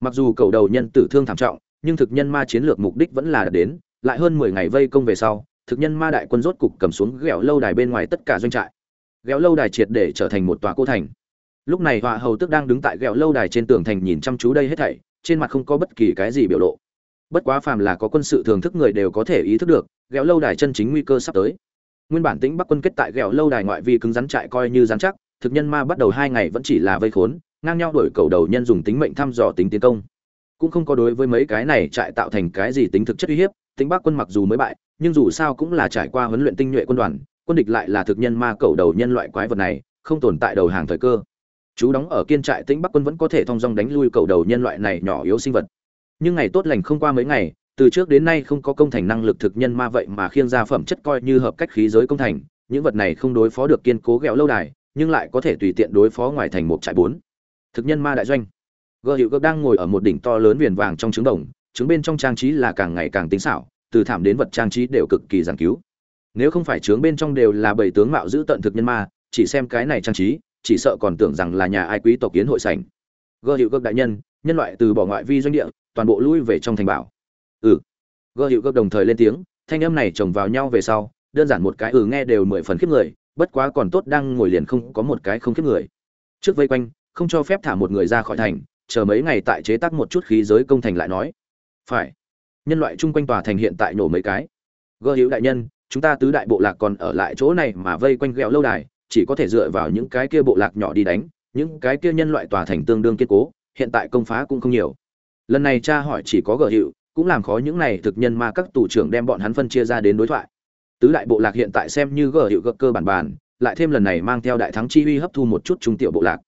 Mặc dù cầu đầu nhân tử thương thảm trọng, nhưng thực nhân ma chiến lược mục đích vẫn là đến, lại hơn mười ngày vây công về sau, thực nhân ma đại quân rốt cục cầm xuống ghẹo lâu đài bên ngoài tất cả doanh trại. Ghẹo lâu đài triệt để trở thành một tòa cô thành lúc này họa hầu tức đang đứng tại ghẹo lâu đài trên tường thành nhìn chăm chú đây hết thảy, trên mặt không có bất kỳ cái gì biểu lộ. Bất quá phàm là có quân sự thường thức người đều có thể ý thức được ghẹo lâu đài chân chính nguy cơ sắp tới. Nguyên bản tĩnh bắc quân kết tại ghẹo lâu đài ngoại vi cứng rắn trại coi như rắn chắc, thực nhân ma bắt đầu hai ngày vẫn chỉ là vây khốn, ngang nhau đuổi cầu đầu nhân dùng tính mệnh thăm dò tính tiến công. Cũng không có đối với mấy cái này trại tạo thành cái gì tính thực chất uy hiếp, tĩnh bắc quân mặc dù mới bại, nhưng dù sao cũng là trải qua huấn luyện tinh nhuệ quân đoàn, quân địch lại là thực nhân ma cầu đầu nhân loại quái vật này, không tồn tại đầu hàng thời cơ chú đóng ở kiên trại tĩnh bắc quân vẫn có thể thong dong đánh lui cầu đầu nhân loại này nhỏ yếu sinh vật. Nhưng ngày tốt lành không qua mấy ngày, từ trước đến nay không có công thành năng lực thực nhân ma vậy mà khiêng ra phẩm chất coi như hợp cách khí giới công thành, những vật này không đối phó được kiên cố ghẹo lâu đài, nhưng lại có thể tùy tiện đối phó ngoài thành một trại bốn. Thực nhân ma đại doanh. Gợ hiệu gấp đang ngồi ở một đỉnh to lớn viền vàng trong trứng đồng, trứng bên trong trang trí là càng ngày càng tính xảo, từ thảm đến vật trang trí đều cực kỳ giảng cứu. Nếu không phải trướng bên trong đều là bảy tướng mạo giữ tận thực nhân ma, chỉ xem cái này trang trí chỉ sợ còn tưởng rằng là nhà ai quý tộc kiến hội sảnh. Gơ hiệu gấp đại nhân nhân loại từ bỏ ngoại vi doanh địa, toàn bộ lui về trong thành bảo. Ừ. Gơ hiệu gấp đồng thời lên tiếng, thanh âm này chồng vào nhau về sau, đơn giản một cái ừ nghe đều mười phần khiếp người, bất quá còn tốt đang ngồi liền không có một cái không khiếp người. Trước vây quanh, không cho phép thả một người ra khỏi thành, chờ mấy ngày tại chế tác một chút khí giới công thành lại nói. Phải. Nhân loại chung quanh tòa thành hiện tại nổ mấy cái. Gơ hữu đại nhân, chúng ta tứ đại bộ lạc còn ở lại chỗ này mà vây quanh ghẹo lâu đài chỉ có thể dựa vào những cái kia bộ lạc nhỏ đi đánh, những cái kia nhân loại tòa thành tương đương kiên cố, hiện tại công phá cũng không nhiều. Lần này cha hỏi chỉ có gờ hiệu, cũng làm khó những này thực nhân mà các tù trưởng đem bọn hắn phân chia ra đến đối thoại. Tứ đại bộ lạc hiện tại xem như gờ hiệu gật cơ bản bản lại thêm lần này mang theo đại thắng chi huy hấp thu một chút trung tiểu bộ lạc.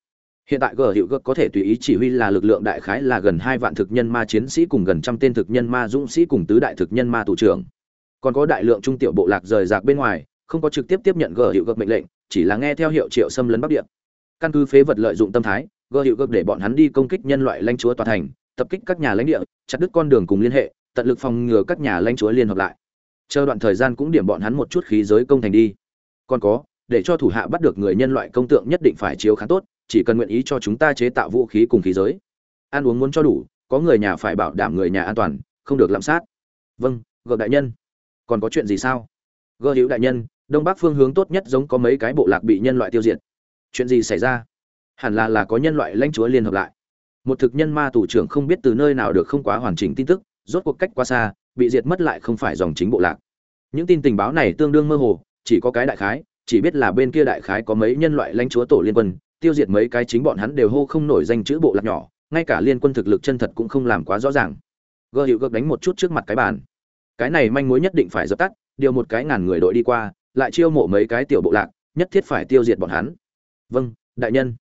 Hiện tại gờ hiệu gật có thể tùy ý chỉ huy là lực lượng đại khái là gần hai vạn thực nhân ma chiến sĩ cùng gần trăm tên thực nhân ma dũng sĩ cùng tứ đại thực nhân ma tù trưởng. Còn có đại lượng trung tiểu bộ lạc rời rạc bên ngoài không có trực tiếp tiếp nhận gờ hiệu gợp mệnh lệnh, chỉ là nghe theo hiệu triệu xâm lấn bắc địa. Căn cứ phế vật lợi dụng tâm thái, gờ hiệu gợp để bọn hắn đi công kích nhân loại lãnh chúa toàn thành, tập kích các nhà lãnh địa, chặt đứt con đường cùng liên hệ, tận lực phòng ngừa các nhà lãnh chúa liên hợp lại. Chờ đoạn thời gian cũng điểm bọn hắn một chút khí giới công thành đi. Còn có, để cho thủ hạ bắt được người nhân loại công tượng nhất định phải chiếu khá tốt, chỉ cần nguyện ý cho chúng ta chế tạo vũ khí cùng khí giới. Ăn uống muốn cho đủ, có người nhà phải bảo đảm người nhà an toàn, không được lạm sát. Vâng gợ đại nhân. Còn có chuyện gì sao? Gợ hữu đại nhân đông bắc phương hướng tốt nhất giống có mấy cái bộ lạc bị nhân loại tiêu diệt. Chuyện gì xảy ra? Hẳn là là có nhân loại lãnh chúa liên hợp lại. Một thực nhân ma thủ trưởng không biết từ nơi nào được không quá hoàn chỉnh tin tức, rốt cuộc cách quá xa, bị diệt mất lại không phải dòng chính bộ lạc. Những tin tình báo này tương đương mơ hồ, chỉ có cái đại khái, chỉ biết là bên kia đại khái có mấy nhân loại lãnh chúa tổ liên quân, tiêu diệt mấy cái chính bọn hắn đều hô không nổi danh chữ bộ lạc nhỏ, ngay cả liên quân thực lực chân thật cũng không làm quá rõ ràng. Gờ hiệu gợp đánh một chút trước mặt cái bàn. Cái này manh mối nhất định phải dập tắt, điều một cái ngàn người đội đi qua lại chiêu mộ mấy cái tiểu bộ lạc nhất thiết phải tiêu diệt bọn hắn. Vâng đại nhân.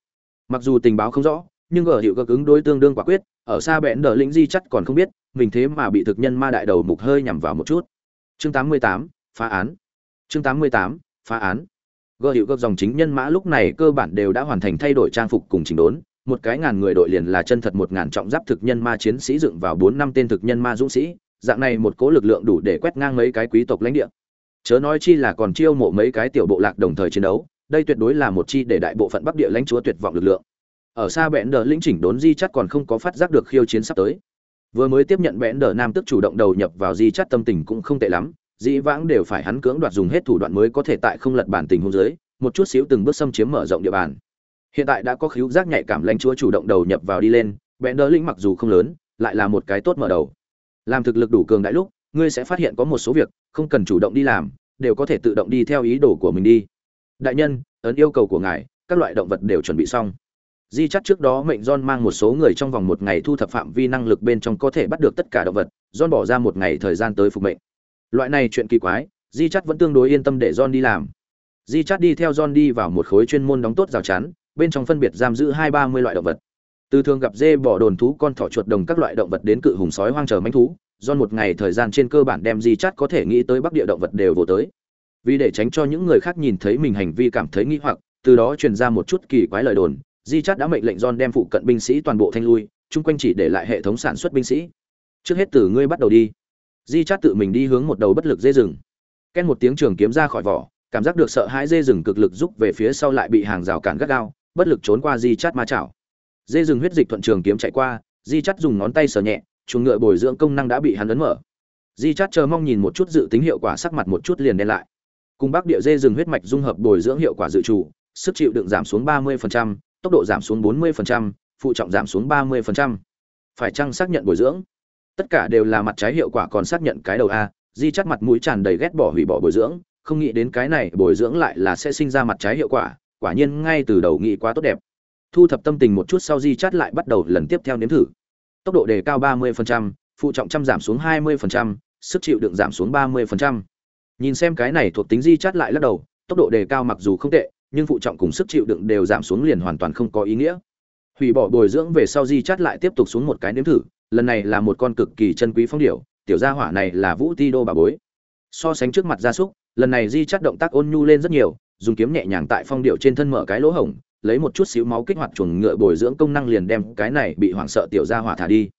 Mặc dù tình báo không rõ nhưng ở hiệu cơ ứng đối tương đương quả quyết ở xa bẽn đờ lĩnh di chắc còn không biết mình thế mà bị thực nhân ma đại đầu mục hơi nhằm vào một chút. Chương 88, phá án. Chương 88, phá án. Gở hiệu các dòng chính nhân mã lúc này cơ bản đều đã hoàn thành thay đổi trang phục cùng chỉnh đốn một cái ngàn người đội liền là chân thật một ngàn trọng giáp thực nhân ma chiến sĩ dựng vào bốn năm tên thực nhân ma dũng sĩ dạng này một cố lực lượng đủ để quét ngang mấy cái quý tộc lãnh địa chớ nói chi là còn chiêu mộ mấy cái tiểu bộ lạc đồng thời chiến đấu, đây tuyệt đối là một chi để đại bộ phận bắc địa lãnh chúa tuyệt vọng lực lượng. Ở xa bẽn đờ lĩnh chỉnh đốn di chắt còn không có phát giác được khiêu chiến sắp tới. Vừa mới tiếp nhận bẽn đờ nam tức chủ động đầu nhập vào di chắt tâm tình cũng không tệ lắm, dĩ vãng đều phải hắn cưỡng đoạt dùng hết thủ đoạn mới có thể tại không lật bản tình hôn giới một chút xíu từng bước xâm chiếm mở rộng địa bàn. Hiện tại đã có khíu giác nhạy cảm lãnh chúa chủ động đầu nhập vào đi lên bẽn đờ lĩnh mặc dù không lớn, lại là một cái tốt mở đầu. Làm thực lực đủ cường đại lúc, ngươi sẽ phát hiện có một số việc không cần chủ động đi làm, đều có thể tự động đi theo ý đồ của mình đi. Đại nhân, ấn yêu cầu của ngài, các loại động vật đều chuẩn bị xong. Di chắc trước đó mệnh john mang một số người trong vòng một ngày thu thập phạm vi năng lực bên trong có thể bắt được tất cả động vật, john bỏ ra một ngày thời gian tới phục mệnh. Loại này chuyện kỳ quái, di chắc vẫn tương đối yên tâm để john đi làm. Di chắc đi theo john đi vào một khối chuyên môn đóng tốt rào chắn, bên trong phân biệt giam giữ hai ba mươi loại động vật. Từ thường gặp dê bỏ đồn thú, con thỏ chuột đồng các loại động vật đến cự hùng sói hoang trở manh thú do một ngày thời gian trên cơ bản đem di chắt có thể nghĩ tới bắc địa động vật đều vô tới. Vì để tránh cho những người khác nhìn thấy mình hành vi cảm thấy nghi hoặc, từ đó truyền ra một chút kỳ quái lời đồn, di chắt đã mệnh lệnh john đem phụ cận binh sĩ toàn bộ thanh lui, chung quanh chỉ để lại hệ thống sản xuất binh sĩ. Trước hết từ ngươi bắt đầu đi. Di chắt tự mình đi hướng một đầu bất lực dê rừng. Ken một tiếng trường kiếm ra khỏi vỏ, cảm giác được sợ hãi dê rừng cực lực rút về phía sau lại bị hàng rào cản gắt gao, bất lực trốn qua di chắt ma chảo. Dê rừng huyết dịch thuận trường kiếm chạy qua, di chắt dùng ngón tay sờ nhẹ chuồng ngựa bồi dưỡng công năng đã bị hắn ấn mở. Di chát chờ mong nhìn một chút dự tính hiệu quả sắc mặt một chút liền đen lại. Cùng bắc địa dê rừng huyết mạch dung hợp bồi dưỡng hiệu quả dự trù sức chịu đựng giảm xuống 30%, tốc độ giảm xuống 40%, phụ trọng giảm xuống 30%. phải chăng xác nhận bồi dưỡng? Tất cả đều là mặt trái hiệu quả còn xác nhận cái đầu a di chắt mặt mũi tràn đầy ghét bỏ hủy bỏ bồi dưỡng không nghĩ đến cái này bồi dưỡng lại là sẽ sinh ra mặt trái hiệu quả quả nhiên ngay từ đầu nghĩ quá tốt đẹp. Thu thập tâm tình một chút sau di chát lại bắt đầu lần tiếp theo nếm thử tốc độ đề cao 30%, phụ trọng trăm giảm xuống 20%, sức chịu đựng giảm xuống 30%. nhìn xem cái này thuộc tính di chát lại lắc đầu tốc độ đề cao mặc dù không tệ nhưng phụ trọng cùng sức chịu đựng đều giảm xuống liền hoàn toàn không có ý nghĩa hủy bỏ bồi dưỡng về sau di chát lại tiếp tục xuống một cái nếm thử lần này là một con cực kỳ chân quý phong điểu tiểu gia hỏa này là vũ ti đô bà bối so sánh trước mặt gia súc lần này di chát động tác ôn nhu lên rất nhiều dùng kiếm nhẹ nhàng tại phong điệu trên thân mở cái lỗ hổng lấy một chút xíu máu kích hoạt chuồng ngựa bồi dưỡng công năng liền đem cái này bị hoảng sợ tiểu gia hỏa thả đi.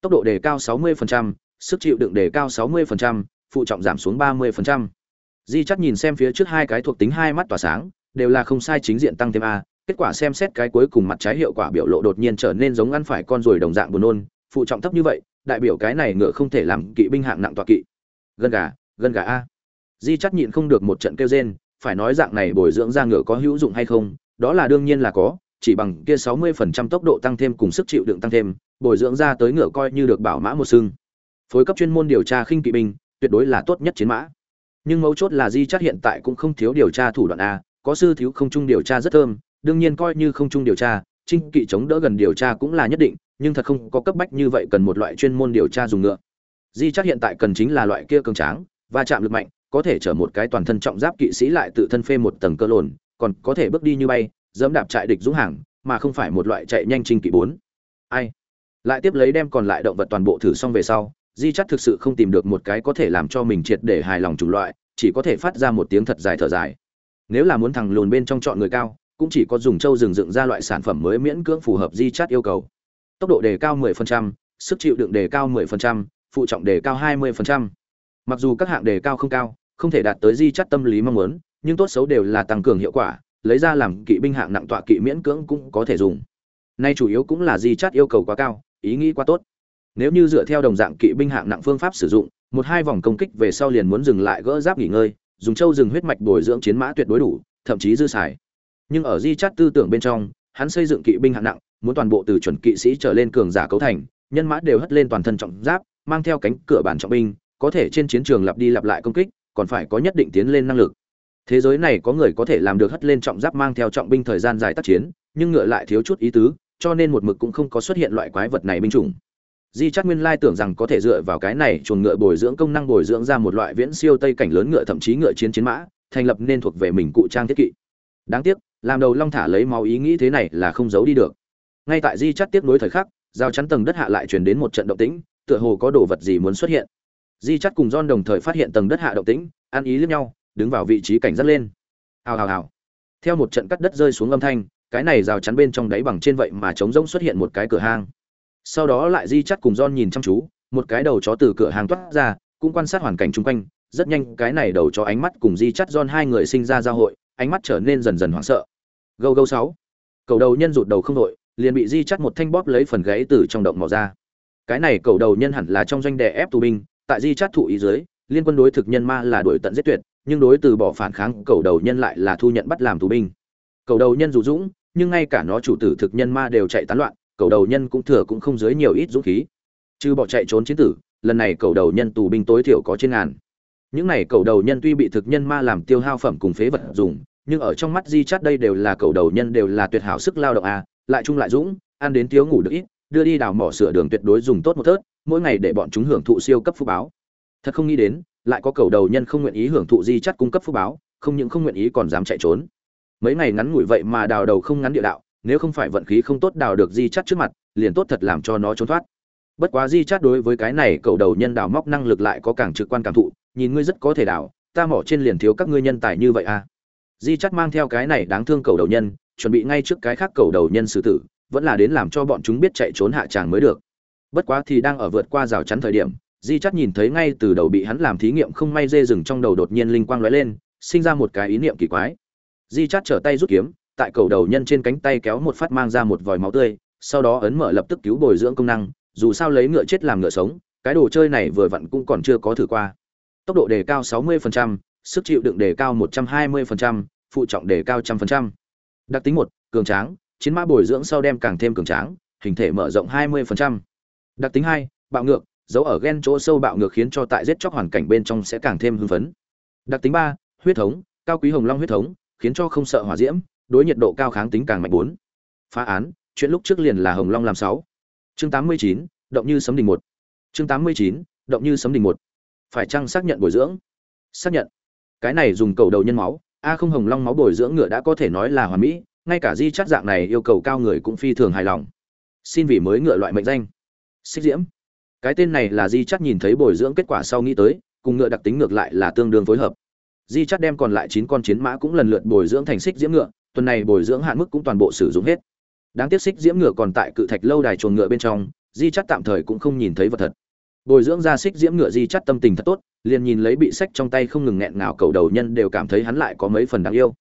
Tốc độ đề cao 60%, sức chịu đựng đề cao 60%, phụ trọng giảm xuống 30%. Di chắc nhìn xem phía trước hai cái thuộc tính hai mắt tỏa sáng, đều là không sai chính diện tăng thêm a, kết quả xem xét cái cuối cùng mặt trái hiệu quả biểu lộ đột nhiên trở nên giống ăn phải con ruồi đồng dạng buồn nôn, phụ trọng thấp như vậy, đại biểu cái này ngựa không thể làm kỵ binh hạng nặng tọa kỵ. Gân gà, gân gà a. Di chắc nhịn không được một trận kêu rên, phải nói dạng này bồi dưỡng ra ngựa có hữu dụng hay không, đó là đương nhiên là có, chỉ bằng kia 60% tốc độ tăng thêm cùng sức chịu đựng tăng thêm, bồi dưỡng ra tới ngựa coi như được bảo mã một xương. Phối cấp chuyên môn điều tra khinh kỵ binh, tuyệt đối là tốt nhất chiến mã. Nhưng mấu chốt là Di Chắc hiện tại cũng không thiếu điều tra thủ đoạn a, có sư thiếu không trung điều tra rất thơm, đương nhiên coi như không trung điều tra, trinh kỵ chống đỡ gần điều tra cũng là nhất định, nhưng thật không có cấp bách như vậy cần một loại chuyên môn điều tra dùng ngựa. Di Chắc hiện tại cần chính là loại kia cường tráng, va chạm lực mạnh, có thể chở một cái toàn thân trọng giáp kỵ sĩ lại tự thân phê một tầng cơ lồn, còn có thể bước đi như bay dẫm đạp trại địch dũng hàng mà không phải một loại chạy nhanh trinh kỵ bốn. Ai? Lại tiếp lấy đem còn lại động vật toàn bộ thử xong về sau di chắc thực sự không tìm được một cái có thể làm cho mình triệt để hài lòng chủng loại chỉ có thể phát ra một tiếng thật dài thở dài. Nếu là muốn thằng lùn bên trong chọn người cao cũng chỉ có dùng trâu rừng dựng ra loại sản phẩm mới miễn cưỡng phù hợp di chắt yêu cầu. Tốc độ đề cao 10%, sức chịu đựng đề cao 10%, phụ trọng đề cao 20%. mặc dù các hạng đề cao không cao không thể đạt tới di chắt tâm lý mong muốn nhưng tốt xấu đều là tăng cường hiệu quả, lấy ra làm kỵ binh hạng nặng tọa kỵ miễn cưỡng cũng có thể dùng. Nay chủ yếu cũng là di chát yêu cầu quá cao, ý nghĩ quá tốt. Nếu như dựa theo đồng dạng kỵ binh hạng nặng phương pháp sử dụng, một hai vòng công kích về sau liền muốn dừng lại gỡ giáp nghỉ ngơi, dùng châu rừng huyết mạch bồi dưỡng chiến mã tuyệt đối đủ, thậm chí dư xài. Nhưng ở di chát tư tưởng bên trong, hắn xây dựng kỵ binh hạng nặng, muốn toàn bộ từ chuẩn kỵ sĩ trở lên cường giả cấu thành, nhân mã đều hất lên toàn thân trọng giáp, mang theo cánh cửa bản trọng binh, có thể trên chiến trường lặp đi lặp lại công kích, còn phải có nhất định tiến lên năng lực thế giới này có người có thể làm được hất lên trọng giáp mang theo trọng binh thời gian dài tác chiến, nhưng ngựa lại thiếu chút ý tứ, cho nên một mực cũng không có xuất hiện loại quái vật này binh chủng. Di chắc nguyên lai tưởng rằng có thể dựa vào cái này chuồng ngựa bồi dưỡng công năng bồi dưỡng ra một loại viễn siêu tây cảnh lớn ngựa thậm chí ngựa chiến chiến mã, thành lập nên thuộc về mình cụ trang thiết kỵ. Đáng tiếc, làm đầu long thả lấy máu ý nghĩ thế này là không giấu đi được. Ngay tại di chắc tiếp nối thời khắc giao chắn tầng đất hạ lại truyền đến một trận động tĩnh, tựa hồ có đồ vật gì muốn xuất hiện. Di chắc cùng don đồng thời phát hiện tầng đất hạ động tĩnh, ăn ý lẫn nhau đứng vào vị trí cảnh giác lên. Hào hào hào. Theo một trận cắt đất rơi xuống âm thanh, cái này rào chắn bên trong đáy bằng trên vậy mà trống rỗng xuất hiện một cái cửa hang. Sau đó lại di chắt cùng don nhìn chăm chú, một cái đầu chó từ cửa hàng toát ra, cũng quan sát hoàn cảnh chung quanh, rất nhanh cái này đầu chó ánh mắt cùng di chắt don hai người sinh ra giao hội, ánh mắt trở nên dần dần hoảng sợ. Gâu gâu sáu. Cầu đầu nhân rụt đầu không đội, liền bị di chắt một thanh bóp lấy phần gáy từ trong động mò ra. Cái này cầu đầu nhân hẳn là trong doanh đè ép tù binh, tại di chắt thụ ý dưới, liên quân đối thực nhân ma là đuổi tận giết tuyệt nhưng đối từ bỏ phản kháng, cầu đầu nhân lại là thu nhận bắt làm tù binh. Cầu đầu nhân dù dũng, nhưng ngay cả nó chủ tử thực nhân ma đều chạy tán loạn, cầu đầu nhân cũng thừa cũng không dưới nhiều ít dũng khí. Chứ bỏ chạy trốn chiến tử, lần này cầu đầu nhân tù binh tối thiểu có trên ngàn. Những này cầu đầu nhân tuy bị thực nhân ma làm tiêu hao phẩm cùng phế vật dùng, nhưng ở trong mắt di chắt đây đều là cầu đầu nhân đều là tuyệt hảo sức lao động à lại trung lại dũng, ăn đến thiếu ngủ được ít, đưa đi đào mỏ sửa đường tuyệt đối dùng tốt một thớt, mỗi ngày để bọn chúng hưởng thụ siêu cấp phúc báo. Thật không nghĩ đến lại có cầu đầu nhân không nguyện ý hưởng thụ di chắt cung cấp phúc báo, không những không nguyện ý còn dám chạy trốn. Mấy ngày ngắn ngủi vậy mà đào đầu không ngắn địa đạo, nếu không phải vận khí không tốt đào được di chắt trước mặt, liền tốt thật làm cho nó trốn thoát. Bất quá di chắt đối với cái này cầu đầu nhân đào móc năng lực lại có càng trực quan cảm thụ, nhìn ngươi rất có thể đào, ta mỏ trên liền thiếu các ngươi nhân tài như vậy à. Di chắt mang theo cái này đáng thương cầu đầu nhân, chuẩn bị ngay trước cái khác cầu đầu nhân xử tử, vẫn là đến làm cho bọn chúng biết chạy trốn hạ tràng mới được. Bất quá thì đang ở vượt qua rào chắn thời điểm di chắt nhìn thấy ngay từ đầu bị hắn làm thí nghiệm không may dê rừng trong đầu đột nhiên linh quang lóe lên sinh ra một cái ý niệm kỳ quái di chắt trở tay rút kiếm tại cầu đầu nhân trên cánh tay kéo một phát mang ra một vòi máu tươi sau đó ấn mở lập tức cứu bồi dưỡng công năng dù sao lấy ngựa chết làm ngựa sống cái đồ chơi này vừa vặn cũng còn chưa có thử qua tốc độ đề cao 60%, sức chịu đựng đề cao 120%, phụ trọng đề cao 100%. đặc tính một cường tráng chiến mã bồi dưỡng sau đem càng thêm cường tráng hình thể mở rộng 20%. đặc tính hai bạo ngược dấu ở gen chỗ sâu bạo ngược khiến cho tại giết chóc hoàn cảnh bên trong sẽ càng thêm hưng phấn. Đặc tính ba, huyết thống, cao quý hồng long huyết thống, khiến cho không sợ hỏa diễm, đối nhiệt độ cao kháng tính càng mạnh bốn. Phá án, chuyện lúc trước liền là hồng long làm sáu. Chương tám mươi chín, động như sấm đình một. Chương tám mươi chín, động như sấm đình một. Phải chăng xác nhận bồi dưỡng? Xác nhận. Cái này dùng cầu đầu nhân máu, a không hồng long máu bồi dưỡng ngựa đã có thể nói là hoàn mỹ, ngay cả di chắc dạng này yêu cầu cao người cũng phi thường hài lòng. Xin vì mới ngựa loại mệnh danh. Xích diễm cái tên này là di chắc nhìn thấy bồi dưỡng kết quả sau nghĩ tới, cùng ngựa đặc tính ngược lại là tương đương phối hợp. Di chắc đem còn lại chín con chiến mã cũng lần lượt bồi dưỡng thành xích diễm ngựa, tuần này bồi dưỡng hạn mức cũng toàn bộ sử dụng hết. Đáng tiếc xích diễm ngựa còn tại cự thạch lâu đài chuồng ngựa bên trong, di chắc tạm thời cũng không nhìn thấy vật thật. Bồi dưỡng ra xích diễm ngựa di chắc tâm tình thật tốt, liền nhìn lấy bị sách trong tay không ngừng nghẹn ngào cầu đầu nhân đều cảm thấy hắn lại có mấy phần đáng yêu.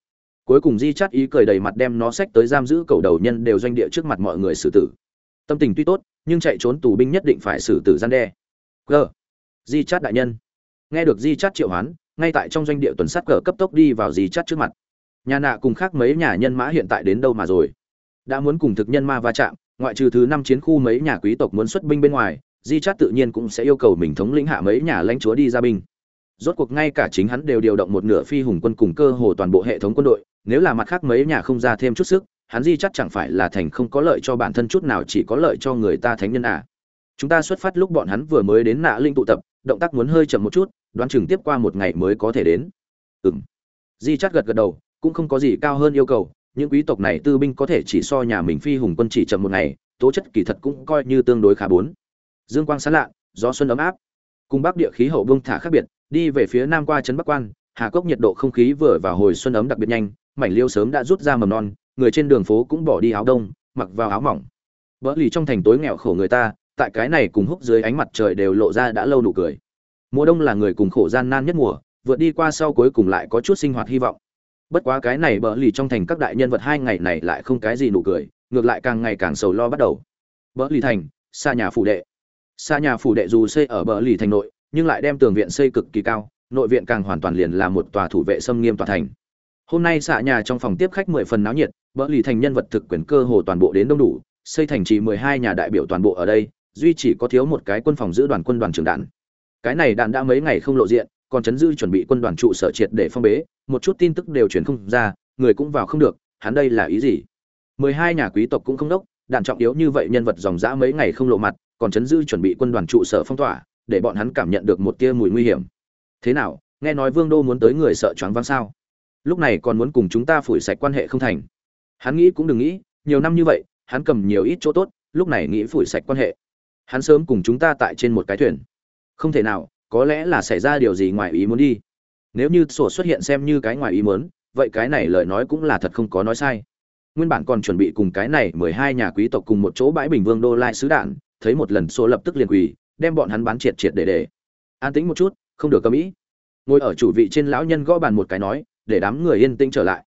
Cuối cùng di chắt ý cười đầy mặt đem nó sách tới giam giữ cầu đầu nhân đều doanh địa trước mặt mọi người xử tử tâm tình tuy tốt, nhưng chạy trốn tù binh nhất định phải xử tử gian đe. G. Di chát đại nhân. Nghe được di chát triệu hoán, ngay tại trong doanh địa tuần sát cờ cấp tốc đi vào di chát trước mặt. Nhà nạ cùng khác mấy nhà nhân mã hiện tại đến đâu mà rồi? Đã muốn cùng thực nhân ma va chạm, ngoại trừ thứ năm chiến khu mấy nhà quý tộc muốn xuất binh bên ngoài, di chát tự nhiên cũng sẽ yêu cầu mình thống lĩnh hạ mấy nhà lãnh chúa đi ra binh. Rốt cuộc ngay cả chính hắn đều điều động một nửa phi hùng quân cùng cơ hồ toàn bộ hệ thống quân đội, nếu là mặt khác mấy nhà không ra thêm chút sức hắn di chắc chẳng phải là thành không có lợi cho bản thân chút nào chỉ có lợi cho người ta thánh nhân à. Chúng ta xuất phát lúc bọn hắn vừa mới đến nạ linh tụ tập, động tác muốn hơi chậm một chút, đoán chừng tiếp qua một ngày mới có thể đến. Ừm. Di chắc gật gật đầu, cũng không có gì cao hơn yêu cầu, những quý tộc này tư binh có thể chỉ so nhà mình phi hùng quân chỉ chậm một ngày, tố chất kỳ thật cũng coi như tương đối khá bốn. Dương quang sáng lạ, gió xuân ấm áp. Cùng bắc địa khí hậu bông thả khác biệt, đi về phía nam qua trấn Bắc Quan, Hà Cốc nhiệt độ không khí vừa vào hồi xuân ấm đặc biệt nhanh, mảnh liêu sớm đã rút ra mầm non, người trên đường phố cũng bỏ đi áo đông, mặc vào áo mỏng. Vỡ lì trong thành tối nghèo khổ người ta, tại cái này cùng húc dưới ánh mặt trời đều lộ ra đã lâu nụ cười. Mùa đông là người cùng khổ gian nan nhất mùa, vượt đi qua sau cuối cùng lại có chút sinh hoạt hy vọng. Bất quá cái này bỡ lì trong thành các đại nhân vật hai ngày này lại không cái gì nụ cười, ngược lại càng ngày càng sầu lo bắt đầu. Bỡ lì thành, xa nhà phủ đệ. Xa nhà phủ đệ dù xây ở bờ lì thành nội, nhưng lại đem tường viện xây cực kỳ cao, nội viện càng hoàn toàn liền là một tòa thủ vệ xâm nghiêm tòa thành hôm nay xạ nhà trong phòng tiếp khách mười phần náo nhiệt, bỡ lì thành nhân vật thực quyền cơ hồ toàn bộ đến đông đủ, xây thành trì mười hai nhà đại biểu toàn bộ ở đây, duy chỉ có thiếu một cái quân phòng giữ đoàn quân đoàn trưởng đạn. Cái này đạn đã mấy ngày không lộ diện, còn chấn dư chuẩn bị quân đoàn trụ sở triệt để phong bế, một chút tin tức đều truyền không ra, người cũng vào không được, hắn đây là ý gì? mười hai nhà quý tộc cũng không đốc, đạn trọng yếu như vậy nhân vật dòng dã mấy ngày không lộ mặt, còn chấn dư chuẩn bị quân đoàn trụ sở phong tỏa, để bọn hắn cảm nhận được một tia mùi nguy hiểm. Thế nào, nghe nói vương đô muốn tới người sợ choáng váng sao? Lúc này còn muốn cùng chúng ta phủi sạch quan hệ không thành. Hắn nghĩ cũng đừng nghĩ, nhiều năm như vậy, hắn cầm nhiều ít chỗ tốt, lúc này nghĩ phủi sạch quan hệ. Hắn sớm cùng chúng ta tại trên một cái thuyền. Không thể nào, có lẽ là xảy ra điều gì ngoài ý muốn đi. Nếu như sổ xuất hiện xem như cái ngoài ý muốn, vậy cái này lời nói cũng là thật không có nói sai. Nguyên bản còn chuẩn bị cùng cái này mười hai nhà quý tộc cùng một chỗ bãi bình vương đô lai sứ đạn, thấy một lần sổ lập tức liền quỳ, đem bọn hắn bán triệt triệt để để. An tĩnh một chút, không được cầm ý. Ngồi ở chủ vị trên lão nhân gõ bàn một cái nói để đám người yên tĩnh trở lại.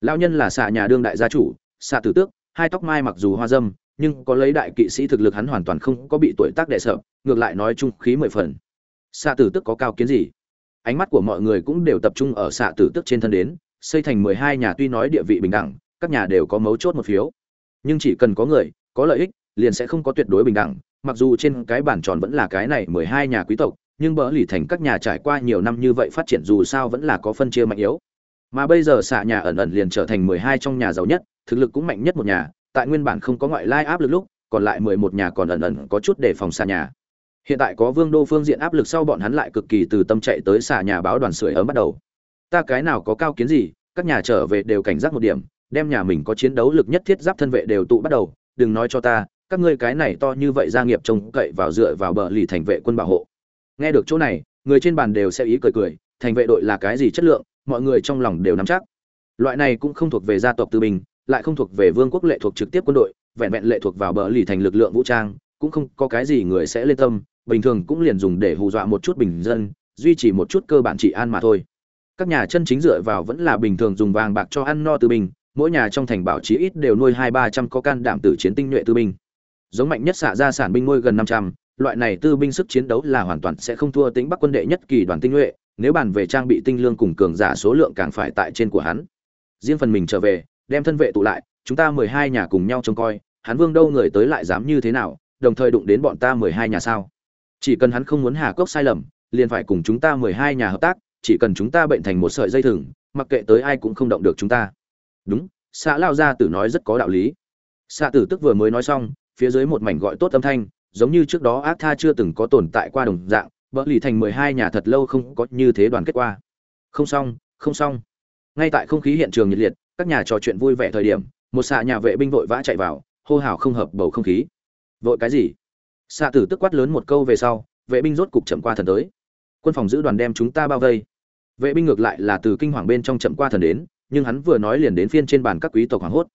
Lao nhân là xạ nhà đương đại gia chủ, xạ tử tước, hai tóc mai mặc dù hoa dâm, nhưng có lấy đại kỵ sĩ thực lực hắn hoàn toàn không có bị tuổi tác đệ sợ ngược lại nói trung khí mười phần. Xạ tử tước có cao kiến gì? Ánh mắt của mọi người cũng đều tập trung ở xạ tử tước trên thân đến, xây thành mười hai nhà tuy nói địa vị bình đẳng, các nhà đều có mấu chốt một phiếu. Nhưng chỉ cần có người, có lợi ích, liền sẽ không có tuyệt đối bình đẳng, mặc dù trên cái bản tròn vẫn là cái này mười hai nhà quý tộc, nhưng bỡ lì thành các nhà trải qua nhiều năm như vậy phát triển dù sao vẫn là có phân chia mạnh yếu mà bây giờ xạ nhà ẩn ẩn liền trở thành mười hai trong nhà giàu nhất, thực lực cũng mạnh nhất một nhà, tại nguyên bản không có ngoại lai áp lực lúc, còn lại mười một nhà còn ẩn ẩn có chút để phòng xạ nhà. Hiện tại có vương đô phương diện áp lực sau bọn hắn lại cực kỳ từ tâm chạy tới xạ nhà báo đoàn sưởi ấm bắt đầu. Ta cái nào có cao kiến gì, các nhà trở về đều cảnh giác một điểm, đem nhà mình có chiến đấu lực nhất thiết giáp thân vệ đều tụ bắt đầu, đừng nói cho ta, các ngươi cái này to như vậy gia nghiệp trông cậy vào dựa vào bờ lì thành vệ quân bảo hộ. Nghe được chỗ này, người trên bàn đều sẽ ý cười cười, thành vệ đội là cái gì chất lượng mọi người trong lòng đều nắm chắc. Loại này cũng không thuộc về gia tộc tư binh, lại không thuộc về vương quốc lệ thuộc trực tiếp quân đội, vẹn vẹn lệ thuộc vào bờ lì thành lực lượng vũ trang, cũng không có cái gì người sẽ lên tâm, bình thường cũng liền dùng để hù dọa một chút bình dân, duy trì một chút cơ bản trị an mà thôi. Các nhà chân chính dựa vào vẫn là bình thường dùng vàng bạc cho ăn no tư binh, mỗi nhà trong thành bảo chí ít đều nuôi hai ba trăm có can đảm tử chiến tinh nhuệ tư binh. Giống mạnh nhất xạ ra sản binh nuôi gần năm trăm, loại này tư binh sức chiến đấu là hoàn toàn sẽ không thua tính bắc quân đệ nhất kỳ đoàn tinh nhuệ nếu bàn về trang bị tinh lương cùng cường giả số lượng càng phải tại trên của hắn. Riêng phần mình trở về, đem thân vệ tụ lại, chúng ta mười hai nhà cùng nhau trông coi, hắn vương đâu người tới lại dám như thế nào, đồng thời đụng đến bọn ta mười hai nhà sao? Chỉ cần hắn không muốn hà cốc sai lầm, liền phải cùng chúng ta mười hai nhà hợp tác, chỉ cần chúng ta bệnh thành một sợi dây thừng, mặc kệ tới ai cũng không động được chúng ta. Đúng, xã lao gia tử nói rất có đạo lý. Xã tử tức vừa mới nói xong, phía dưới một mảnh gọi tốt âm thanh, giống như trước đó ác tha chưa từng có tồn tại qua đồng dạng bỡ lì thành mười hai nhà thật lâu không có như thế đoàn kết qua. Không xong không xong. Ngay tại không khí hiện trường nhiệt liệt, các nhà trò chuyện vui vẻ thời điểm, một xạ nhà vệ binh vội vã chạy vào, hô hào không hợp bầu không khí. Vội cái gì? Xạ tử tức quát lớn một câu về sau, vệ binh rốt cục chậm qua thần tới. Quân phòng giữ đoàn đem chúng ta bao vây. Vệ binh ngược lại là từ kinh hoàng bên trong chậm qua thần đến, nhưng hắn vừa nói liền đến phiên trên bàn các quý tộc hoảng hốt.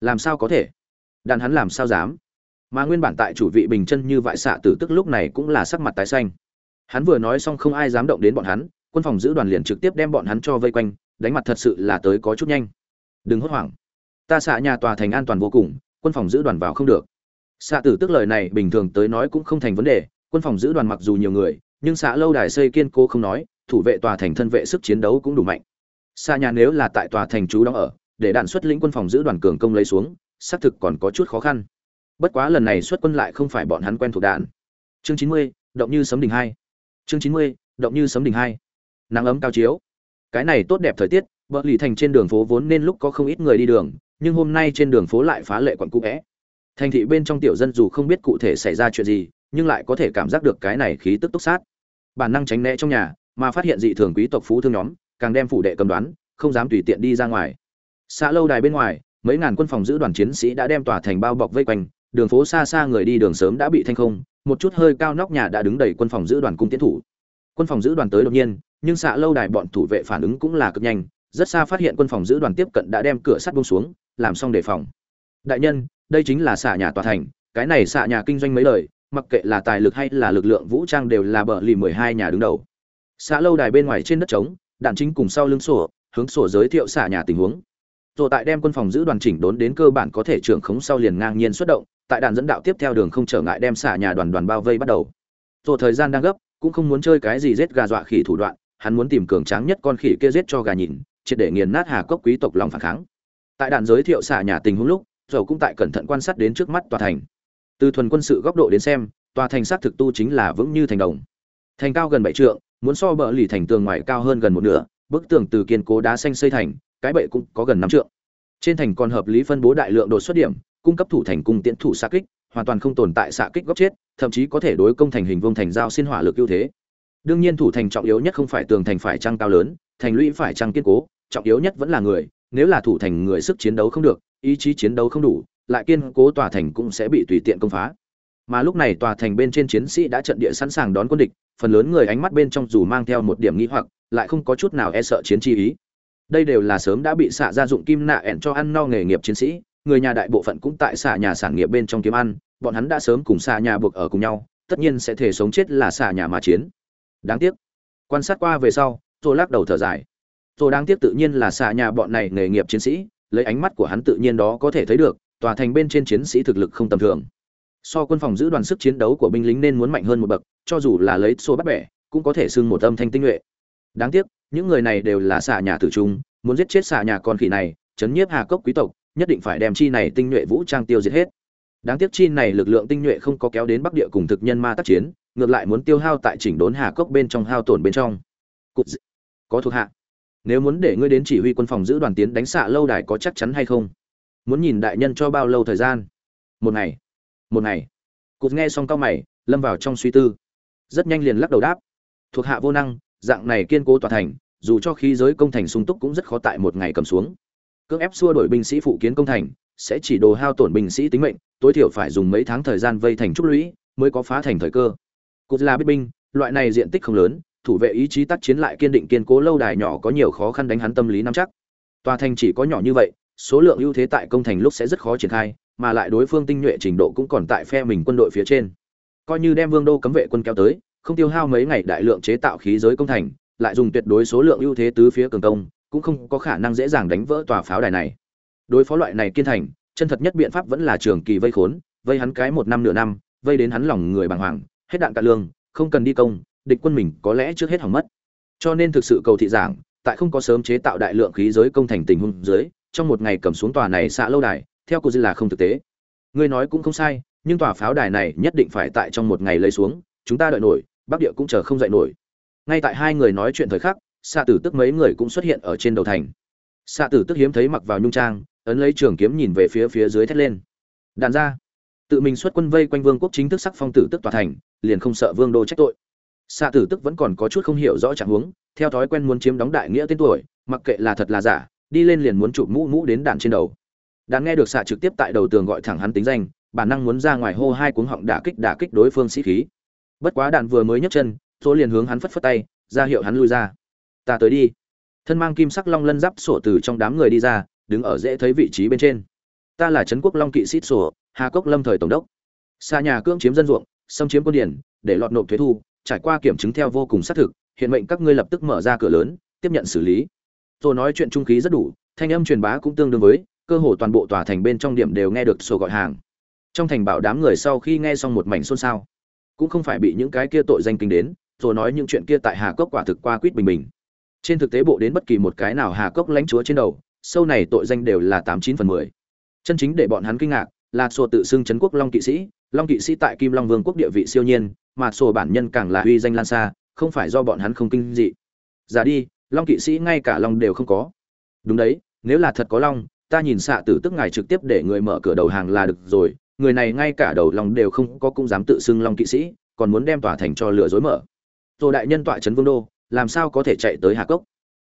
Làm sao có thể? Đàn hắn làm sao dám? Mà nguyên bản tại chủ vị bình chân như vại xạ tử tức lúc này cũng là sắc mặt tái xanh hắn vừa nói xong không ai dám động đến bọn hắn, quân phòng giữ đoàn liền trực tiếp đem bọn hắn cho vây quanh, đánh mặt thật sự là tới có chút nhanh. Đừng hốt hoảng. Ta xạ nhà tòa thành an toàn vô cùng, quân phòng giữ đoàn vào không được. Xạ tử tức lời này bình thường tới nói cũng không thành vấn đề, quân phòng giữ đoàn mặc dù nhiều người, nhưng xạ lâu đài xây kiên cố không nói, thủ vệ tòa thành thân vệ sức chiến đấu cũng đủ mạnh. Xạ nhà nếu là tại tòa thành chú đóng ở, để đạn xuất lĩnh quân phòng giữ đoàn cường công lấy xuống, xác thực còn có chút khó khăn. Bất quá lần này xuất quân lại không phải bọn hắn quen thuộc đạn. Chương chín mươi, động như sấm đỉnh hai chương chín mươi, động như sấm đỉnh hai. Nắng ấm cao chiếu. Cái này tốt đẹp thời tiết, bờ lì thành trên đường phố vốn nên lúc có không ít người đi đường, nhưng hôm nay trên đường phố lại phá lệ quận cũ vẽ thành thị bên trong tiểu dân dù không biết cụ thể xảy ra chuyện gì, nhưng lại có thể cảm giác được cái này khí tức túc sát. Bản năng tránh né trong nhà, mà phát hiện dị thường quý tộc phú thương nhóm, càng đem phủ đệ cầm đoán, không dám tùy tiện đi ra ngoài. Xã lâu đài bên ngoài, mấy ngàn quân phòng giữ đoàn chiến sĩ đã đem tòa thành bao bọc vây quanh, đường phố xa xa người đi đường sớm đã bị thanh không một chút hơi cao nóc nhà đã đứng đầy quân phòng giữ đoàn cung tiến thủ. Quân phòng giữ đoàn tới đột nhiên, nhưng xạ lâu đài bọn thủ vệ phản ứng cũng là cực nhanh, rất xa phát hiện quân phòng giữ đoàn tiếp cận đã đem cửa sắt bông xuống, làm xong đề phòng. Đại nhân, đây chính là xạ nhà tòa thành, cái này xạ nhà kinh doanh mấy lời mặc kệ là tài lực hay là lực lượng vũ trang đều là bờ lì mười hai nhà đứng đầu. Xã lâu đài bên ngoài trên đất trống, đạn chính cùng sau lưng sổ, hướng sổ giới thiệu xạ nhà tình huống. Rồi tại đem quân phòng giữ đoàn chỉnh đốn đến cơ bản có thể trưởng khống sau liền ngang nhiên xuất động tại đạn dẫn đạo tiếp theo đường không trở ngại đem xả nhà đoàn đoàn bao vây bắt đầu. Dù thời gian đang gấp, cũng không muốn chơi cái gì giết gà dọa khỉ thủ đoạn, hắn muốn tìm cường tráng nhất con khỉ kia giết cho gà nhìn, triệt để nghiền nát hà cốc quý tộc lòng phản kháng. Tại đạn giới thiệu xả nhà tình huống lúc dầu cũng tại cẩn thận quan sát đến trước mắt tòa thành. Từ thuần quân sự góc độ đến xem, tòa thành xác thực tu chính là vững như thành đồng. Thành cao gần bảy trượng, muốn so bờ lì thành tường ngoài cao hơn gần một nửa, bức tường từ kiên cố đá xanh xây thành, cái bệ cũng có gần năm trượng. Trên thành còn hợp lý phân bố đại lượng đột xuất điểm cung cấp thủ thành cung tiễn thủ xạ kích, hoàn toàn không tồn tại xạ kích góc chết, thậm chí có thể đối công thành hình vông thành giao xin hỏa lực ưu thế. Đương nhiên thủ thành trọng yếu nhất không phải tường thành phải trăng cao lớn, thành lũy phải trăng kiên cố, trọng yếu nhất vẫn là người, nếu là thủ thành người sức chiến đấu không được, ý chí chiến đấu không đủ, lại kiên cố tòa thành cũng sẽ bị tùy tiện công phá. Mà lúc này tòa thành bên trên chiến sĩ đã trận địa sẵn sàng đón quân địch, phần lớn người ánh mắt bên trong dù mang theo một điểm nghi hoặc, lại không có chút nào e sợ chiến chi ý. Đây đều là sớm đã bị xạ gia dụng kim nạ ẻn cho ăn no nghề nghiệp chiến sĩ người nhà đại bộ phận cũng tại xả nhà sản nghiệp bên trong kiếm ăn, bọn hắn đã sớm cùng xả nhà buộc ở cùng nhau, tất nhiên sẽ thể sống chết là xả nhà mà chiến. Đáng tiếc. Quan sát qua về sau tôi lắc đầu thở dài. Tôi đáng tiếc tự nhiên là xả nhà bọn này nghề nghiệp chiến sĩ, lấy ánh mắt của hắn tự nhiên đó có thể thấy được, tòa thành bên trên chiến sĩ thực lực không tầm thường. So quân phòng giữ đoàn sức chiến đấu của binh lính nên muốn mạnh hơn một bậc, cho dù là lấy số bắt bẻ, cũng có thể xưng một âm thanh tinh nhuệ. Đáng tiếc, những người này đều là xả nhà tử trung, muốn giết chết xả nhà con khỉ này, chấn nhiếp hà cốc quý tộc nhất định phải đem chi này tinh nhuệ vũ trang tiêu diệt hết. Đáng tiếc chi này lực lượng tinh nhuệ không có kéo đến bắc địa cùng thực nhân ma tác chiến, ngược lại muốn tiêu hao tại chỉnh đốn hà cốc bên trong hao tổn bên trong. Cục dị. có thuộc hạ. Nếu muốn để ngươi đến chỉ huy quân phòng giữ đoàn tiến đánh xạ lâu đài có chắc chắn hay không? Muốn nhìn đại nhân cho bao lâu thời gian? Một ngày. Một ngày. Cụt nghe xong cao mày, lâm vào trong suy tư. Rất nhanh liền lắc đầu đáp. Thuộc hạ vô năng, dạng này kiên cố tòa thành, dù cho khí giới công thành sung túc cũng rất khó tại một ngày cầm xuống cưỡng ép xua đổi binh sĩ phụ kiến công thành, sẽ chỉ đồ hao tổn binh sĩ tính mệnh, tối thiểu phải dùng mấy tháng thời gian vây thành trúc lũy mới có phá thành thời cơ. Cụt là biết binh, loại này diện tích không lớn, thủ vệ ý chí tác chiến lại kiên định kiên cố lâu đài nhỏ có nhiều khó khăn đánh hắn tâm lý nắm chắc. Tòa thành chỉ có nhỏ như vậy, số lượng ưu thế tại công thành lúc sẽ rất khó triển khai, mà lại đối phương tinh nhuệ trình độ cũng còn tại phe mình quân đội phía trên. Coi như đem vương đô cấm vệ quân kéo tới, không tiêu hao mấy ngày đại lượng chế tạo khí giới công thành, lại dùng tuyệt đối số lượng ưu thế tứ phía cường công cũng không có khả năng dễ dàng đánh vỡ tòa pháo đài này. Đối phó loại này kiên thành, chân thật nhất biện pháp vẫn là trường kỳ vây khốn, vây hắn cái một năm nửa năm, vây đến hắn lòng người bàng hoàng, hết đạn cả lương, không cần đi công, địch quân mình có lẽ trước hết hỏng mất. Cho nên thực sự cầu thị giảng, tại không có sớm chế tạo đại lượng khí giới công thành tình huống dưới, trong một ngày cầm xuống tòa này xạ lâu đài, theo cô dư là không thực tế. Ngươi nói cũng không sai, nhưng tòa pháo đài này nhất định phải tại trong một ngày lấy xuống, chúng ta đợi nổi, bắc địa cũng chờ không dậy nổi. Ngay tại hai người nói chuyện thời khắc xạ tử tức mấy người cũng xuất hiện ở trên đầu thành. Xạ tử tức hiếm thấy mặc vào nhung trang, ấn lấy trường kiếm nhìn về phía phía dưới thét lên. Đàn ra tự mình xuất quân vây quanh vương quốc chính thức sắc phong tử tức tòa thành, liền không sợ vương đô trách tội. Xạ tử tức vẫn còn có chút không hiểu rõ trạng huống, theo thói quen muốn chiếm đóng đại nghĩa tên tuổi, mặc kệ là thật là giả, đi lên liền muốn chụp mũ mũ đến đạn trên đầu. Đàn nghe được xạ trực tiếp tại đầu tường gọi thẳng hắn tính danh, bản năng muốn ra ngoài hô hai cuống họng đả kích đả kích đối phương sĩ khí. Bất quá đạn vừa mới nhấc chân số liền hướng hắn phất phất tay, ra hiệu hắn lui ra ta tới đi. Thân mang kim sắc long lân giáp sổ từ trong đám người đi ra, đứng ở dễ thấy vị trí bên trên. Ta là trấn quốc long kỵ sĩ sổ, hà cốc lâm thời tổng đốc. Xa nhà cưỡng chiếm dân ruộng, xâm chiếm quân điển, để lọt nộp thuế thu, trải qua kiểm chứng theo vô cùng xác thực, hiện mệnh các ngươi lập tức mở ra cửa lớn, tiếp nhận xử lý. Tôi nói chuyện trung khí rất đủ, thanh âm truyền bá cũng tương đương với, cơ hồ toàn bộ tòa thành bên trong điểm đều nghe được sổ gọi hàng. Trong thành bảo đám người sau khi nghe xong một mảnh xôn xao, cũng không phải bị những cái kia tội danh kinh đến rồi nói những chuyện kia tại hà cốc quả thực qua quýt bình bình trên thực tế bộ đến bất kỳ một cái nào hà cốc lãnh chúa trên đầu, sâu này tội danh đều là tám chín phần mười. Chân chính để bọn hắn kinh ngạc là sổ tự xưng trấn quốc long kỵ sĩ, long kỵ sĩ tại kim long vương quốc địa vị siêu nhiên, mà sổ bản nhân càng là uy danh lan xa, không phải do bọn hắn không kinh dị. Giả đi, long kỵ sĩ ngay cả long đều không có. Đúng đấy, nếu là thật có long, ta nhìn xạ tử tức ngài trực tiếp để người mở cửa đầu hàng là được rồi, người này ngay cả đầu long đều không có cũng dám tự xưng long kỵ sĩ, còn muốn đem tòa thành cho lừa dối mở. Rồi đại nhân tọa trấn vương đô làm sao có thể chạy tới hà cốc?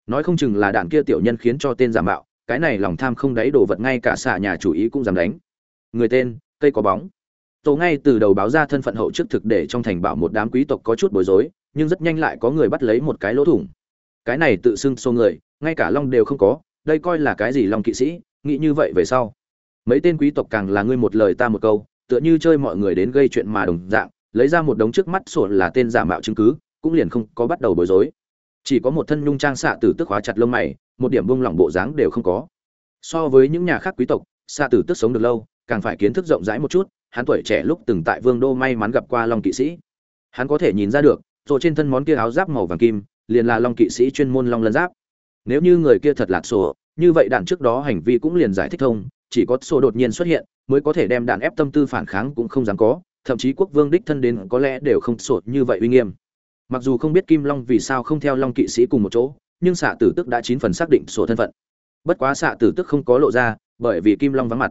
Nói không chừng là đạn kia tiểu nhân khiến cho tên giả mạo, cái này lòng tham không đáy đồ vật ngay cả xả nhà chủ ý cũng dám đánh. Người tên, cây có bóng. Tổ ngay từ đầu báo ra thân phận hậu trước thực để trong thành bảo một đám quý tộc có chút bối rối, nhưng rất nhanh lại có người bắt lấy một cái lỗ thủng. Cái này tự xưng số người, ngay cả long đều không có, đây coi là cái gì long kỵ sĩ, nghĩ như vậy về sau. Mấy tên quý tộc càng là ngươi một lời ta một câu, tựa như chơi mọi người đến gây chuyện mà đồng dạng, lấy ra một đống trước mắt sổ là tên giả mạo chứng cứ cũng liền không có bắt đầu bối rối. Chỉ có một thân nhung trang xạ tử tức hóa chặt lông mày, một điểm bông lỏng bộ dáng đều không có. So với những nhà khác quý tộc, xạ tử tức sống được lâu, càng phải kiến thức rộng rãi một chút, hắn tuổi trẻ lúc từng tại vương đô may mắn gặp qua long kỵ sĩ. Hắn có thể nhìn ra được, rồi trên thân món kia áo giáp màu vàng kim, liền là long kỵ sĩ chuyên môn long lân giáp. Nếu như người kia thật lạc sổ, như vậy đạn trước đó hành vi cũng liền giải thích thông, chỉ có sổ đột nhiên xuất hiện, mới có thể đem đạn ép tâm tư phản kháng cũng không dám có, thậm chí quốc vương đích thân đến có lẽ đều không sột như vậy uy nghiêm mặc dù không biết kim long vì sao không theo long kỵ sĩ cùng một chỗ, nhưng xạ tử tức đã chín phần xác định sổ thân phận. Bất quá xạ tử tức không có lộ ra, bởi vì kim long vắng mặt.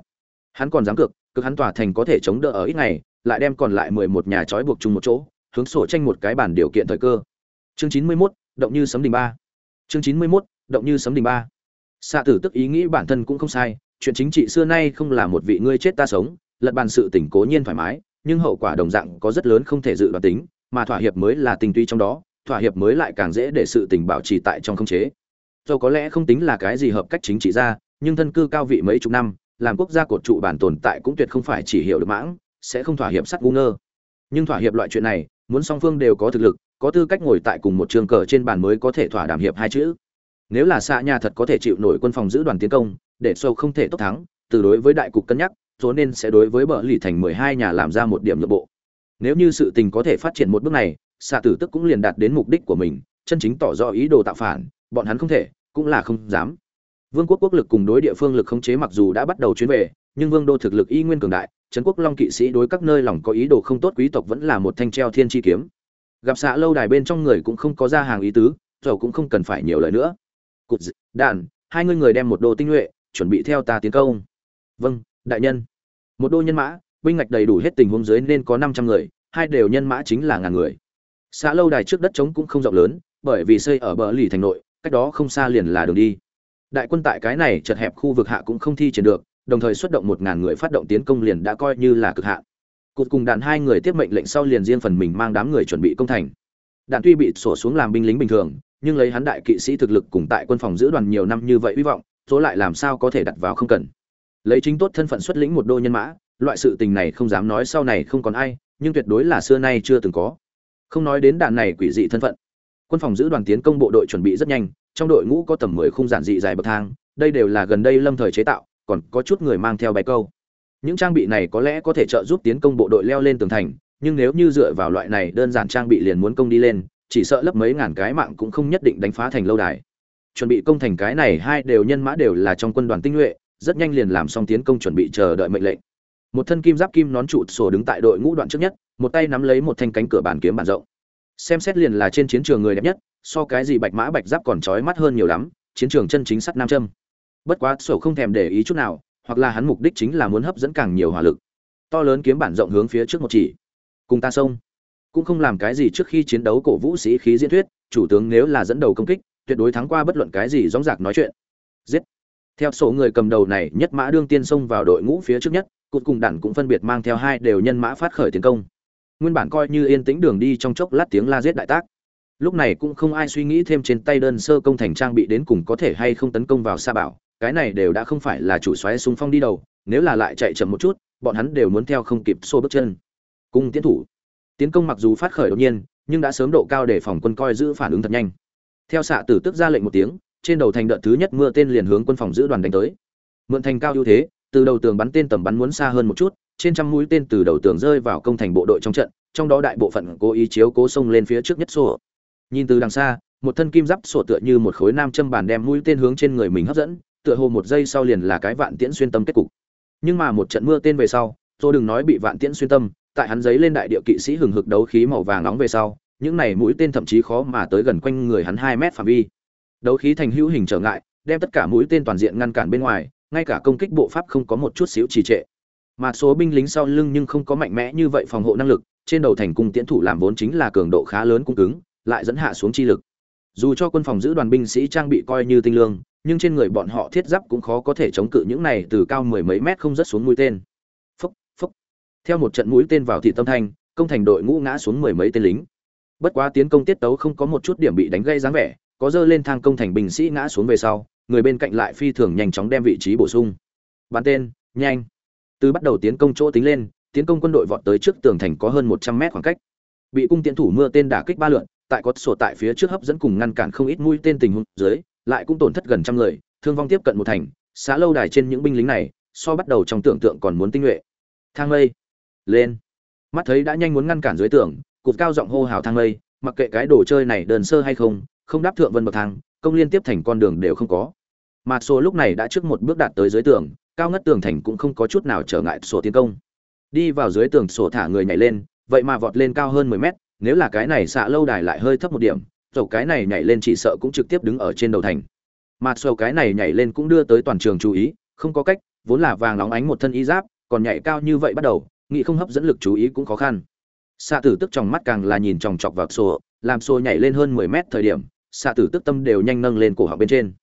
Hắn còn dám cược cực hắn tỏa thành có thể chống đỡ ở ít ngày, lại đem còn lại mười một nhà trói buộc chung một chỗ, hướng sổ tranh một cái bản điều kiện thời cơ. Chương chín mươi mốt, động như sấm đình ba. Chương chín mươi mốt, động như sấm đình ba. Xạ tử tức ý nghĩ bản thân cũng không sai, chuyện chính trị xưa nay không là một vị ngươi chết ta sống, lật bàn sự tỉnh cố nhiên thoải mái, nhưng hậu quả đồng dạng có rất lớn không thể dự đoán tính mà thỏa hiệp mới là tình tuy trong đó, thỏa hiệp mới lại càng dễ để sự tình bảo trì tại trong không chế. Dầu có lẽ không tính là cái gì hợp cách chính trị ra, nhưng thân cư cao vị mấy chục năm, làm quốc gia cột trụ bản tồn tại cũng tuyệt không phải chỉ hiểu được mãng, sẽ không thỏa hiệp sắt ngu ngơ. Nhưng thỏa hiệp loại chuyện này, muốn song phương đều có thực lực, có tư cách ngồi tại cùng một trường cờ trên bàn mới có thể thỏa đảm hiệp hai chữ. Nếu là xạ nhà thật có thể chịu nổi quân phòng giữ đoàn tiến công, để sâu không thể tốc thắng, từ đối với đại cục cân nhắc số nên sẽ đối với bờ lì thành mười hai nhà làm ra một điểm nội bộ nếu như sự tình có thể phát triển một bước này, xạ tử tức cũng liền đạt đến mục đích của mình, chân chính tỏ rõ ý đồ tạo phản, bọn hắn không thể, cũng là không dám. Vương quốc quốc lực cùng đối địa phương lực khống chế mặc dù đã bắt đầu chuyến về, nhưng vương đô thực lực y nguyên cường đại, trấn quốc long kỵ sĩ đối các nơi lòng có ý đồ không tốt quý tộc vẫn là một thanh treo thiên chi kiếm. Gặp xạ lâu đài bên trong người cũng không có ra hàng ý tứ rồi cũng không cần phải nhiều lời nữa. Cụt đạn hai ngươi người đem một đô tinh nhuệ, chuẩn bị theo ta tiến công. Vâng đại nhân. Một đô nhân mã binh ngạch đầy đủ hết tình huống dưới nên có năm trăm người, hai đều nhân mã chính là ngàn người. Xã lâu đài trước đất trống cũng không rộng lớn, bởi vì xây ở bờ lì thành nội, cách đó không xa liền là đường đi. Đại quân tại cái này chật hẹp khu vực hạ cũng không thi triển được, đồng thời xuất động một ngàn người phát động tiến công liền đã coi như là cực hạn. Cuối cùng đàn hai người tiếp mệnh lệnh sau liền riêng phần mình mang đám người chuẩn bị công thành. Đạn tuy bị sổ xuống làm binh lính bình thường, nhưng lấy hắn đại kỵ sĩ thực lực cùng tại quân phòng giữ đoàn nhiều năm như vậy hy vọng số lại làm sao có thể đặt vào không cần. Lấy chính tốt thân phận xuất lĩnh một đô nhân mã loại sự tình này không dám nói sau này không còn ai, nhưng tuyệt đối là xưa nay chưa từng có. Không nói đến đạn này quỷ dị thân phận. Quân phòng giữ đoàn tiến công bộ đội chuẩn bị rất nhanh, trong đội ngũ có tầm mười khung giản dị dài bậc thang, đây đều là gần đây lâm thời chế tạo, còn có chút người mang theo bài câu. Những trang bị này có lẽ có thể trợ giúp tiến công bộ đội leo lên tường thành, nhưng nếu như dựa vào loại này đơn giản trang bị liền muốn công đi lên, chỉ sợ lấp mấy ngàn cái mạng cũng không nhất định đánh phá thành lâu đài. Chuẩn bị công thành cái này hai đều nhân mã đều là trong quân đoàn tinh nhuệ, rất nhanh liền làm xong tiến công chuẩn bị chờ đợi mệnh lệnh một thân kim giáp kim nón trụ sổ đứng tại đội ngũ đoạn trước nhất, một tay nắm lấy một thanh cánh cửa bàn kiếm bản rộng. Xem xét liền là trên chiến trường người đẹp nhất, so cái gì bạch mã bạch giáp còn trói mắt hơn nhiều lắm, chiến trường chân chính sắt nam châm. Bất quá sổ không thèm để ý chút nào, hoặc là hắn mục đích chính là muốn hấp dẫn càng nhiều hỏa lực. To lớn kiếm bản rộng hướng phía trước một chỉ. Cùng ta xông. Cũng không làm cái gì trước khi chiến đấu cổ vũ sĩ khí diễn thuyết, chủ tướng nếu là dẫn đầu công kích, tuyệt đối thắng qua bất luận cái gì dóng dạc nói chuyện. Giết. Theo số người cầm đầu này, nhất mã đương tiên xông vào đội ngũ phía trước nhất cụt cùng đản cũng phân biệt mang theo hai đều nhân mã phát khởi tiến công. Nguyên bản coi như yên tĩnh đường đi trong chốc lát tiếng la giết đại tác. Lúc này cũng không ai suy nghĩ thêm trên tay đơn sơ công thành trang bị đến cùng có thể hay không tấn công vào sa bảo. Cái này đều đã không phải là chủ xoáy xung phong đi đầu, nếu là lại chạy chậm một chút, bọn hắn đều muốn theo không kịp xô bước chân. Cung tiến thủ. Tiến công mặc dù phát khởi đột nhiên, nhưng đã sớm độ cao để phòng quân coi giữ phản ứng thật nhanh. Theo xạ tử tức ra lệnh một tiếng, trên đầu thành đợt thứ nhất mưa tên liền hướng quân phòng giữ đoàn đánh tới. Mượn thành cao ưu thế từ đầu tường bắn tên tầm bắn muốn xa hơn một chút, trên trăm mũi tên từ đầu tường rơi vào công thành bộ đội trong trận, trong đó đại bộ phận cố ý chiếu cố sông lên phía trước nhất sổ. Nhìn từ đằng xa, một thân kim giáp sổ tựa như một khối nam châm bàn đem mũi tên hướng trên người mình hấp dẫn, tựa hồ một giây sau liền là cái vạn tiễn xuyên tâm kết cục. Nhưng mà một trận mưa tên về sau tôi đừng nói bị vạn tiễn xuyên tâm, tại hắn giấy lên đại địa kỵ sĩ hừng hực đấu khí màu vàng nóng về sau, những này mũi tên thậm chí khó mà tới gần quanh người hắn hai mét phạm vi. Đấu khí thành hữu hình trở ngại, đem tất cả mũi tên toàn diện ngăn cản bên ngoài ngay cả công kích bộ pháp không có một chút xíu trì trệ. Mà số binh lính sau lưng nhưng không có mạnh mẽ như vậy phòng hộ năng lực, trên đầu thành cung tiễn thủ làm vốn chính là cường độ khá lớn cung cứng, lại dẫn hạ xuống chi lực. Dù cho quân phòng giữ đoàn binh sĩ trang bị coi như tinh lương, nhưng trên người bọn họ thiết giáp cũng khó có thể chống cự những này từ cao mười mấy mét không rớt xuống mũi tên. Phốc phốc theo một trận mũi tên vào thị tâm thanh, công thành đội ngũ ngã xuống mười mấy tên lính. Bất quá tiến công tiết tấu không có một chút điểm bị đánh gây dáng vẻ, có dơ lên thang công thành binh sĩ ngã xuống về sau người bên cạnh lại phi thường nhanh chóng đem vị trí bổ sung. Bắn tên, nhanh. Từ bắt đầu tiến công chỗ tính lên, tiến công quân đội vọt tới trước tường thành có hơn một trăm mét khoảng cách. Bị cung tiến thủ mưa tên đả kích ba lượn, tại có sổ tại phía trước hấp dẫn cùng ngăn cản không ít mũi tên tình huống dưới, lại cũng tổn thất gần trăm người, thương vong tiếp cận một thành xã lâu đài trên những binh lính này, so bắt đầu trong tưởng tượng còn muốn tinh nhuệ. Thang lây lên. Mắt thấy đã nhanh muốn ngăn cản dưới tường cụt cao giọng hô hào thang lây mặc kệ cái đồ chơi này đơn sơ hay không không đáp thượng vân bậc thang, công liên tiếp thành con đường đều không có mặt sổ lúc này đã trước một bước đạt tới dưới tường, cao ngất tường thành cũng không có chút nào trở ngại sổ tiến công. Đi vào dưới tường sổ thả người nhảy lên, vậy mà vọt lên cao hơn mười mét, nếu là cái này xạ lâu đài lại hơi thấp một điểm dầu cái này nhảy lên chỉ sợ cũng trực tiếp đứng ở trên đầu thành. Mặt sổ cái này nhảy lên cũng đưa tới toàn trường chú ý, không có cách, vốn là vàng nóng ánh một thân y giáp, còn nhảy cao như vậy bắt đầu nghị không hấp dẫn lực chú ý cũng khó khăn. Xạ tử tức trong mắt càng là nhìn chòng chọc vào sổ làm sổ nhảy lên hơn mười mét thời điểm, xạ tử tức tâm đều nhanh nâng lên cổ họng bên trên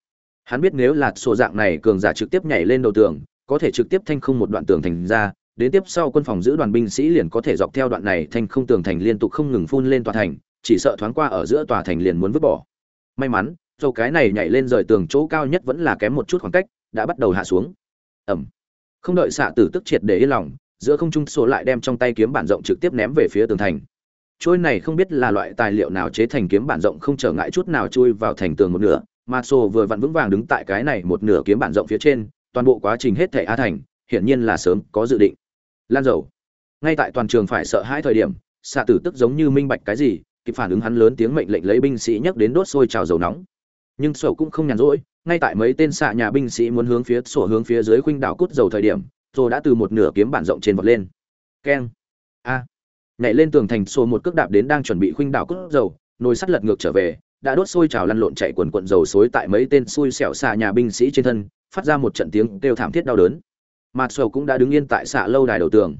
hắn biết nếu là sổ dạng này cường giả trực tiếp nhảy lên đầu tường, có thể trực tiếp thanh không một đoạn tường thành ra, đến tiếp sau quân phòng giữ đoàn binh sĩ liền có thể dọc theo đoạn này thanh không tường thành liên tục không ngừng phun lên tòa thành, chỉ sợ thoáng qua ở giữa tòa thành liền muốn vứt bỏ. May mắn dầu cái này nhảy lên rời tường chỗ cao nhất vẫn là kém một chút khoảng cách, đã bắt đầu hạ xuống. Ẩm không đợi xạ tử tức triệt để yên lòng, giữa không trung sổ lại đem trong tay kiếm bản rộng trực tiếp ném về phía tường thành. Trôi này không biết là loại tài liệu nào chế thành kiếm bản rộng không trở ngại chút nào chui vào thành tường một nửa mà sổ vừa vặn vững vàng đứng tại cái này một nửa kiếm bản rộng phía trên, toàn bộ quá trình hết thể a thành, hiển nhiên là sớm có dự định. Lan dầu. Ngay tại toàn trường phải sợ hãi thời điểm xạ tử tức giống như minh bạch cái gì, kịp phản ứng hắn lớn tiếng mệnh lệnh lấy binh sĩ nhấc đến đốt sôi trào dầu nóng. Nhưng sổ cũng không nhàn rỗi, ngay tại mấy tên xạ nhà binh sĩ muốn hướng phía sổ hướng phía dưới khuynh đảo cút dầu thời điểm rồi đã từ một nửa kiếm bản rộng trên vọt lên. Keng. A. Nhảy lên tường thành sổ một cước đạp đến đang chuẩn bị khuynh đảo cút dầu, nồi sắt lật ngược trở về đã đốt sôi trào lăn lộn chạy quần quận dầu xối tại mấy tên xui xẻo xạ nhà binh sĩ trên thân, phát ra một trận tiếng kêu thảm thiết đau đớn. Mặt sầu cũng đã đứng yên tại xạ lâu đài đầu tường.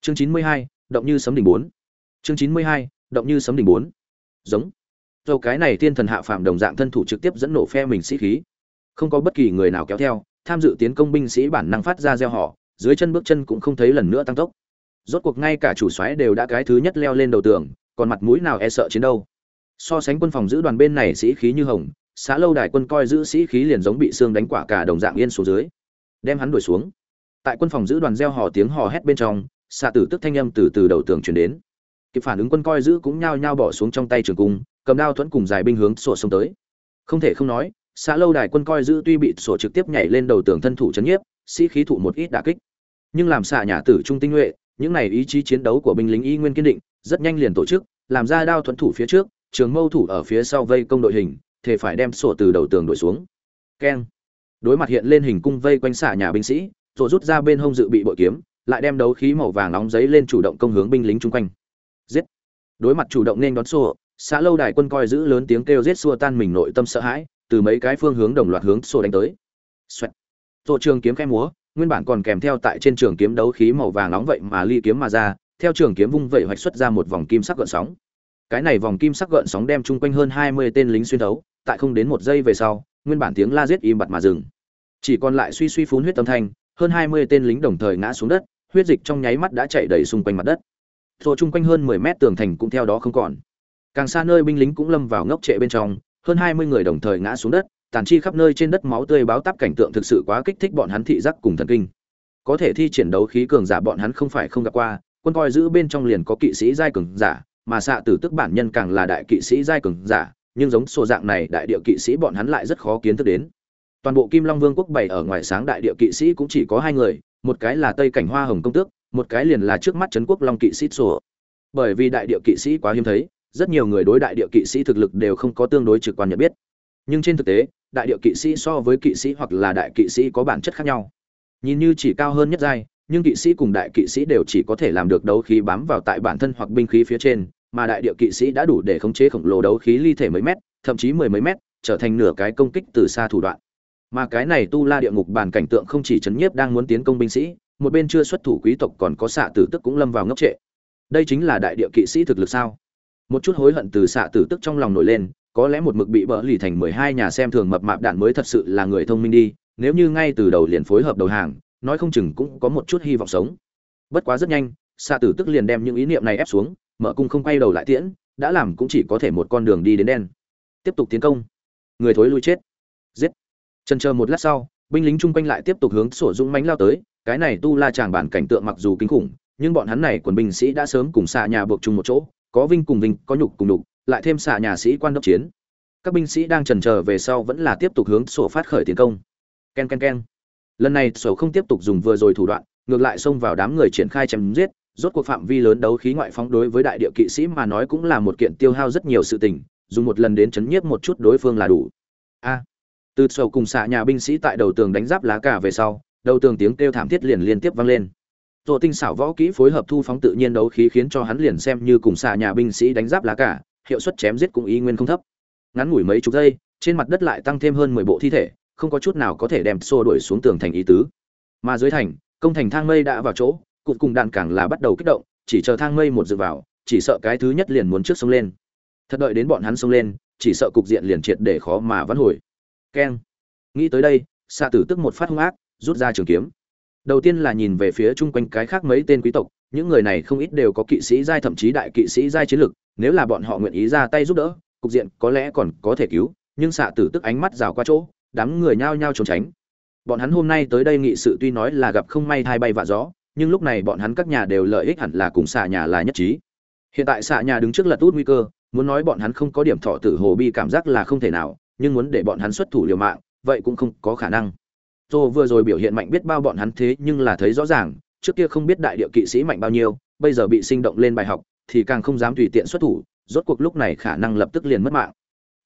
Chương chín mươi hai, động như sấm đỉnh bốn. Chương chín mươi hai, động như sấm đỉnh bốn. Giống. Dầu cái này thiên thần hạ phàm đồng dạng thân thủ trực tiếp dẫn nổ phe mình sĩ khí. Không có bất kỳ người nào kéo theo, tham dự tiến công binh sĩ bản năng phát ra gieo họ dưới chân bước chân cũng không thấy lần nữa tăng tốc. Rốt cuộc ngay cả chủ soái đều đã cái thứ nhất leo lên đầu tường, còn mặt mũi nào e sợ chiến đâu so sánh quân phòng giữ đoàn bên này sĩ khí như hồng, xã lâu đài quân coi giữ sĩ khí liền giống bị xương đánh quả cả đồng dạng yên xuống dưới, đem hắn đuổi xuống. Tại quân phòng giữ đoàn gieo hò tiếng hò hét bên trong, xạ tử tức thanh âm từ từ đầu tường chuyển đến. Kịp phản ứng quân coi giữ cũng nhao nhao bỏ xuống trong tay trường cung, cầm đao thuẫn cùng dài binh hướng sổ sông tới. Không thể không nói, xã lâu đài quân coi giữ tuy bị sổ trực tiếp nhảy lên đầu tường thân thủ chấn nhiếp, sĩ khí thụ một ít đả kích. Nhưng làm xạ nhà tử trung tinh nhuệ, những này ý chí chiến đấu của binh lính y nguyên kiên định, rất nhanh liền tổ chức, làm ra đao thuẫn thủ phía trước trường mâu thủ ở phía sau vây công đội hình thể phải đem sổ từ đầu tường đổi xuống. Keng. Đối mặt hiện lên hình cung vây quanh xả nhà binh sĩ, rồi rút ra bên hông dự bị bội kiếm, lại đem đấu khí màu vàng nóng giấy lên chủ động công hướng binh lính chung quanh. Giết. Đối mặt chủ động nên đón sổ xã lâu đài quân coi giữ lớn tiếng kêu giết xua tan mình nội tâm sợ hãi, từ mấy cái phương hướng đồng loạt hướng sổ đánh tới. Xoẹt. tổ trường kiếm khe múa, nguyên bản còn kèm theo tại trên trường kiếm đấu khí màu vàng nóng vậy mà ly kiếm mà ra, theo trường kiếm vung vậy hoạch xuất ra một vòng kim sắc gợn sóng cái này vòng kim sắc gợn sóng đem chung quanh hơn hai mươi tên lính xuyên thấu, tại không đến một giây về sau, nguyên bản tiếng la giết im bặt mà dừng. Chỉ còn lại suy suy phun huyết âm thanh, hơn hai mươi tên lính đồng thời ngã xuống đất, huyết dịch trong nháy mắt đã chạy đầy xung quanh mặt đất. Rồi chung quanh hơn mười mét tường thành cũng theo đó không còn. Càng xa nơi binh lính cũng lâm vào ngốc trệ bên trong, hơn hai mươi người đồng thời ngã xuống đất, tàn chi khắp nơi trên đất máu tươi báo táp cảnh tượng thực sự quá kích thích bọn hắn thị giác cùng thần kinh. Có thể thi triển đấu khí cường giả bọn hắn không phải không gặp qua, quân coi giữ bên trong liền có kỵ sĩ giai cường giả mà xạ tử tức bản nhân càng là đại kỵ sĩ giai cường giả, nhưng giống sổ dạng này đại địa kỵ sĩ bọn hắn lại rất khó kiến thức đến. Toàn bộ kim long vương quốc bảy ở ngoài sáng đại địa kỵ sĩ cũng chỉ có hai người, một cái là tây cảnh hoa hồng công tước, một cái liền là trước mắt trấn quốc long kỵ sĩ sổ. Bởi vì đại địa kỵ sĩ quá hiếm thấy, rất nhiều người đối đại địa kỵ sĩ thực lực đều không có tương đối trực quan nhận biết. Nhưng trên thực tế, đại địa kỵ sĩ so với kỵ sĩ hoặc là đại kỵ sĩ có bản chất khác nhau. Nhìn như chỉ cao hơn nhất giai nhưng kỵ sĩ cùng đại kỵ sĩ đều chỉ có thể làm được đấu khí bám vào tại bản thân hoặc binh khí phía trên, mà đại địa kỵ sĩ đã đủ để khống chế khổng lồ đấu khí ly thể mấy mét, thậm chí mười mấy mét, trở thành nửa cái công kích từ xa thủ đoạn. Mà cái này tu la địa ngục bản cảnh tượng không chỉ chấn nhiếp đang muốn tiến công binh sĩ, một bên chưa xuất thủ quý tộc còn có xạ tử tức cũng lâm vào ngốc trệ. Đây chính là đại địa kỵ sĩ thực lực sao? Một chút hối hận từ xạ tử tức trong lòng nổi lên, có lẽ một mực bị bỡ lì thành mười hai nhà xem thường mập mạp đạn mới thật sự là người thông minh đi, nếu như ngay từ đầu liền phối hợp đầu hàng nói không chừng cũng có một chút hy vọng sống. Bất quá rất nhanh xạ tử tức liền đem những ý niệm này ép xuống mở cung không quay đầu lại tiễn đã làm cũng chỉ có thể một con đường đi đến đen. Tiếp tục tiến công. Người thối lui chết. Giết. Trần chờ một lát sau binh lính chung quanh lại tiếp tục hướng sổ dũng mánh lao tới cái này tu la chàng bản cảnh tượng mặc dù kinh khủng nhưng bọn hắn này quần binh sĩ đã sớm cùng xạ nhà buộc chung một chỗ có vinh cùng vinh có nhục cùng nhục, lại thêm xạ nhà sĩ quan đốc chiến. Các binh sĩ đang trần chờ về sau vẫn là tiếp tục hướng sổ phát khởi tiến công. Ken ken ken lần này sầu không tiếp tục dùng vừa rồi thủ đoạn, ngược lại xông vào đám người triển khai chém giết, rốt cuộc phạm vi lớn đấu khí ngoại phóng đối với đại địa kỵ sĩ mà nói cũng là một kiện tiêu hao rất nhiều sự tình, dùng một lần đến chấn nhiếp một chút đối phương là đủ. A. À, từ sầu cùng xạ nhà binh sĩ tại đầu tường đánh giáp lá cả về sau, đầu tường tiếng kêu thảm thiết liền liên tiếp vang lên. Tổ tinh xảo võ kỹ phối hợp thu phóng tự nhiên đấu khí khiến cho hắn liền xem như cùng xạ nhà binh sĩ đánh giáp lá cả hiệu suất chém giết cũng y nguyên không thấp. Ngắn ngủi mấy chục giây, trên mặt đất lại tăng thêm hơn mười bộ thi thể không có chút nào có thể đem xô đuổi xuống tường thành ý tứ. Mà dưới thành, công thành thang mây đã vào chỗ, cụt cùng đạn càng là bắt đầu kích động, chỉ chờ thang mây một dự vào, chỉ sợ cái thứ nhất liền muốn trước sông lên. Thật đợi đến bọn hắn sông lên, chỉ sợ cục diện liền triệt để khó mà vãn hồi. Keng. Nghĩ tới đây xạ tử tức một phát hung ác, rút ra trường kiếm. Đầu tiên là nhìn về phía chung quanh cái khác mấy tên quý tộc, những người này không ít đều có kỵ sĩ giai thậm chí đại kỵ sĩ giai chiến lực, nếu là bọn họ nguyện ý ra tay giúp đỡ, cục diện có lẽ còn có thể cứu, nhưng xạ tử tức ánh mắt rào qua chỗ đám người nhao nhao trốn tránh. Bọn hắn hôm nay tới đây nghị sự tuy nói là gặp không may thay bay vạ gió, nhưng lúc này bọn hắn các nhà đều lợi ích hẳn là cùng xạ nhà là nhất trí. Hiện tại xạ nhà đứng trước lật út nguy cơ, muốn nói bọn hắn không có điểm thọ tử hồ bi cảm giác là không thể nào, nhưng muốn để bọn hắn xuất thủ liều mạng, vậy cũng không có khả năng. Tô vừa rồi biểu hiện mạnh biết bao bọn hắn thế nhưng là thấy rõ ràng, trước kia không biết đại địa kỵ sĩ mạnh bao nhiêu, bây giờ bị sinh động lên bài học, thì càng không dám tùy tiện xuất thủ, rốt cuộc lúc này khả năng lập tức liền mất mạng.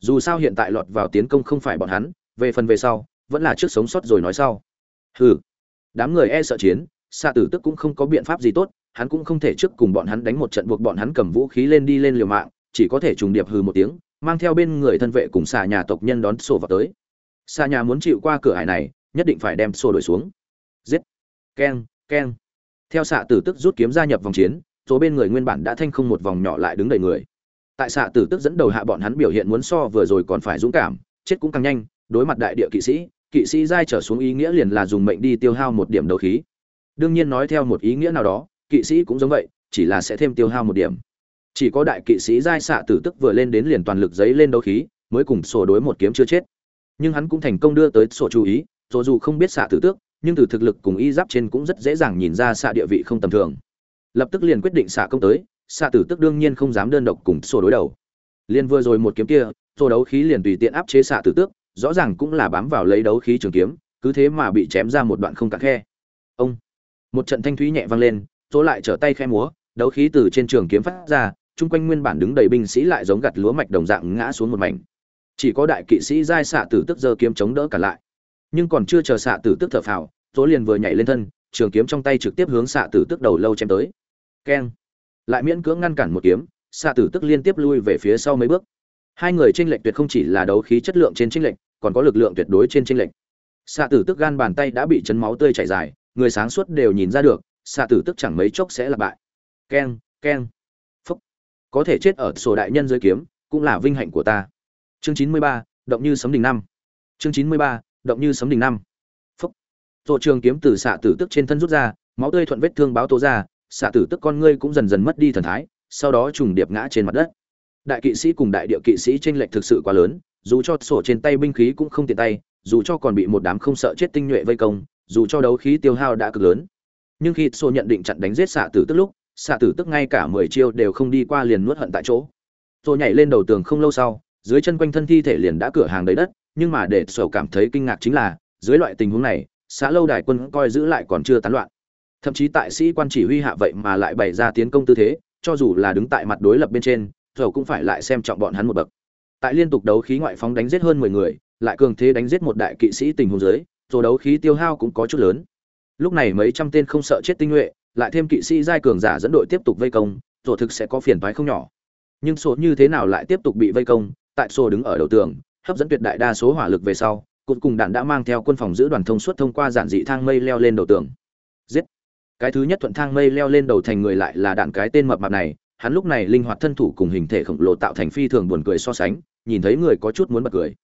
Dù sao hiện tại lọt vào tiến công không phải bọn hắn về phần về sau, vẫn là trước sống sót rồi nói sau. Hừ. Đám người e sợ chiến xạ tử tức cũng không có biện pháp gì tốt, hắn cũng không thể trước cùng bọn hắn đánh một trận buộc bọn hắn cầm vũ khí lên đi lên liều mạng, chỉ có thể trùng điệp hừ một tiếng, mang theo bên người thân vệ cùng xà nhà tộc nhân đón sổ vào tới. Xà nhà muốn chịu qua cửa hải này, nhất định phải đem sổ đổi xuống. Giết. Keng keng. Theo xạ tử tức rút kiếm gia nhập vòng chiến số bên người nguyên bản đã thanh không một vòng nhỏ lại đứng đầy người. Tại xạ tử tức dẫn đầu hạ bọn hắn biểu hiện muốn so vừa rồi còn phải dũng cảm, chết cũng càng nhanh đối mặt đại địa kỵ sĩ kỵ sĩ giai trở xuống ý nghĩa liền là dùng mệnh đi tiêu hao một điểm đấu khí. Đương nhiên nói theo một ý nghĩa nào đó, kỵ sĩ cũng giống vậy, chỉ là sẽ thêm tiêu hao một điểm. Chỉ có đại kỵ sĩ giai xạ tử tức vừa lên đến liền toàn lực giấy lên đấu khí, mới cùng sổ đối một kiếm chưa chết. Nhưng hắn cũng thành công đưa tới sổ chú ý, dù dù không biết xạ tử tước, nhưng từ thực lực cùng y giáp trên cũng rất dễ dàng nhìn ra xạ địa vị không tầm thường. Lập tức liền quyết định xạ công tới, xạ tử tức đương nhiên không dám đơn độc cùng sổ đối đầu. Liền vừa rồi một kiếm kia, sổ đấu khí liền tùy tiện áp chế xạ tử tước rõ ràng cũng là bám vào lấy đấu khí trường kiếm, cứ thế mà bị chém ra một đoạn không cạn khe. Ông, một trận thanh thúy nhẹ vang lên số lại trở tay khe múa, đấu khí từ trên trường kiếm phát ra, chung quanh nguyên bản đứng đầy binh sĩ lại giống gặt lúa mạch đồng dạng ngã xuống một mảnh. Chỉ có đại kỵ sĩ giai xạ tử tức giơ kiếm chống đỡ cả lại. Nhưng còn chưa chờ xạ tử tức thở phào tố liền vừa nhảy lên thân, trường kiếm trong tay trực tiếp hướng xạ tử tức đầu lâu chém tới. Keng. Lại miễn cưỡng ngăn cản một kiếm, xạ tử tức liên tiếp lui về phía sau mấy bước. Hai người tranh lệch tuyệt không chỉ là đấu khí chất lượng trên tranh lệch còn có lực lượng tuyệt đối trên chênh lệch. Xạ tử tức gan bàn tay đã bị chấn máu tươi chảy dài, người sáng suốt đều nhìn ra được, xạ tử tức chẳng mấy chốc sẽ là bại. Keng keng, phúc. Có thể chết ở sổ đại nhân dưới kiếm, cũng là vinh hạnh của ta. Chương chín mươi ba, động như sấm đình năm. Chương chín mươi ba, động như sấm đình năm. Phúc. Tổ trường kiếm từ xạ tử tức trên thân rút ra, máu tươi thuận vết thương báo tố ra, xạ tử tức con ngươi cũng dần dần mất đi thần thái, sau đó trùng điệp ngã trên mặt đất. Đại kỵ sĩ cùng đại địa kỵ sĩ chênh lệch thực sự quá lớn dù cho sổ trên tay binh khí cũng không tiện tay, dù cho còn bị một đám không sợ chết tinh nhuệ vây công, dù cho đấu khí tiêu hao đã cực lớn. Nhưng khi sổ nhận định chặn đánh giết xạ tử tức lúc, xạ tử tức ngay cả mười chiêu đều không đi qua liền nuốt hận tại chỗ. Rồi nhảy lên đầu tường không lâu sau, dưới chân quanh thân thi thể liền đã cửa hàng đầy đất, nhưng mà để sổ cảm thấy kinh ngạc chính là, dưới loại tình huống này xã lâu đài quân coi giữ lại còn chưa tán loạn. Thậm chí tại sĩ quan chỉ huy hạ vậy mà lại bày ra tiến công tư thế, cho dù là đứng tại mặt đối lập bên trên, sổ cũng phải lại xem trọng bọn hắn một bậc tại liên tục đấu khí ngoại phóng đánh giết hơn mười người, lại cường thế đánh giết một đại kỵ sĩ tình huống dưới rồi đấu khí tiêu hao cũng có chút lớn. Lúc này mấy trăm tên không sợ chết tinh nhuệ, lại thêm kỵ sĩ giai cường giả dẫn đội tiếp tục vây công rồi thực sẽ có phiền toái không nhỏ. Nhưng số như thế nào lại tiếp tục bị vây công, tại số đứng ở đầu tường, hấp dẫn tuyệt đại đa số hỏa lực về sau cuối cùng đạn đã mang theo quân phòng giữ đoàn thông suốt thông qua giản dị thang mây leo lên đầu tường. Giết! Cái thứ nhất thuận thang mây leo lên đầu thành người lại là đạn cái tên mập mạp này hắn lúc này linh hoạt thân thủ cùng hình thể khổng lồ tạo thành phi thường buồn cười so sánh, nhìn thấy người có chút muốn bật cười.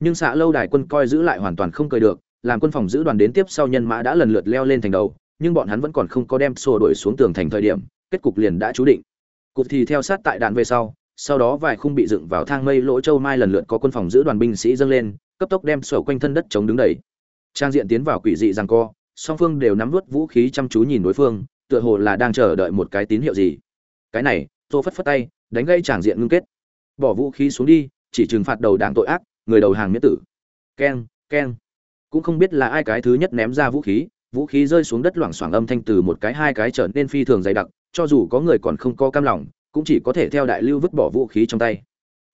Nhưng xạ lâu đài quân coi giữ lại hoàn toàn không cười được, làm quân phòng giữ đoàn đến tiếp sau nhân mã đã lần lượt leo lên thành đầu, nhưng bọn hắn vẫn còn không có đem xô đuổi xuống tường thành thời điểm, kết cục liền đã chú định. Cục thì theo sát tại đạn về sau sau đó vài khung bị dựng vào thang mây lỗ châu mai lần lượt có quân phòng giữ đoàn binh sĩ dâng lên, cấp tốc đem sổ quanh thân đất chống đứng đầy. Trang diện tiến vào quỷ dị rằng co, song phương đều nắm vút vũ khí chăm chú nhìn đối phương, tựa hồ là đang chờ đợi một cái tín hiệu gì cái này, tô phất phất tay, đánh gây tràng diện ngưng kết. Bỏ vũ khí xuống đi, chỉ trừng phạt đầu đảng tội ác, người đầu hàng miễn tử. Keng keng. Cũng không biết là ai cái thứ nhất ném ra vũ khí vũ khí rơi xuống đất loảng xoảng âm thanh từ một cái hai cái trở nên phi thường dày đặc, cho dù có người còn không có cam lòng, cũng chỉ có thể theo đại lưu vứt bỏ vũ khí trong tay.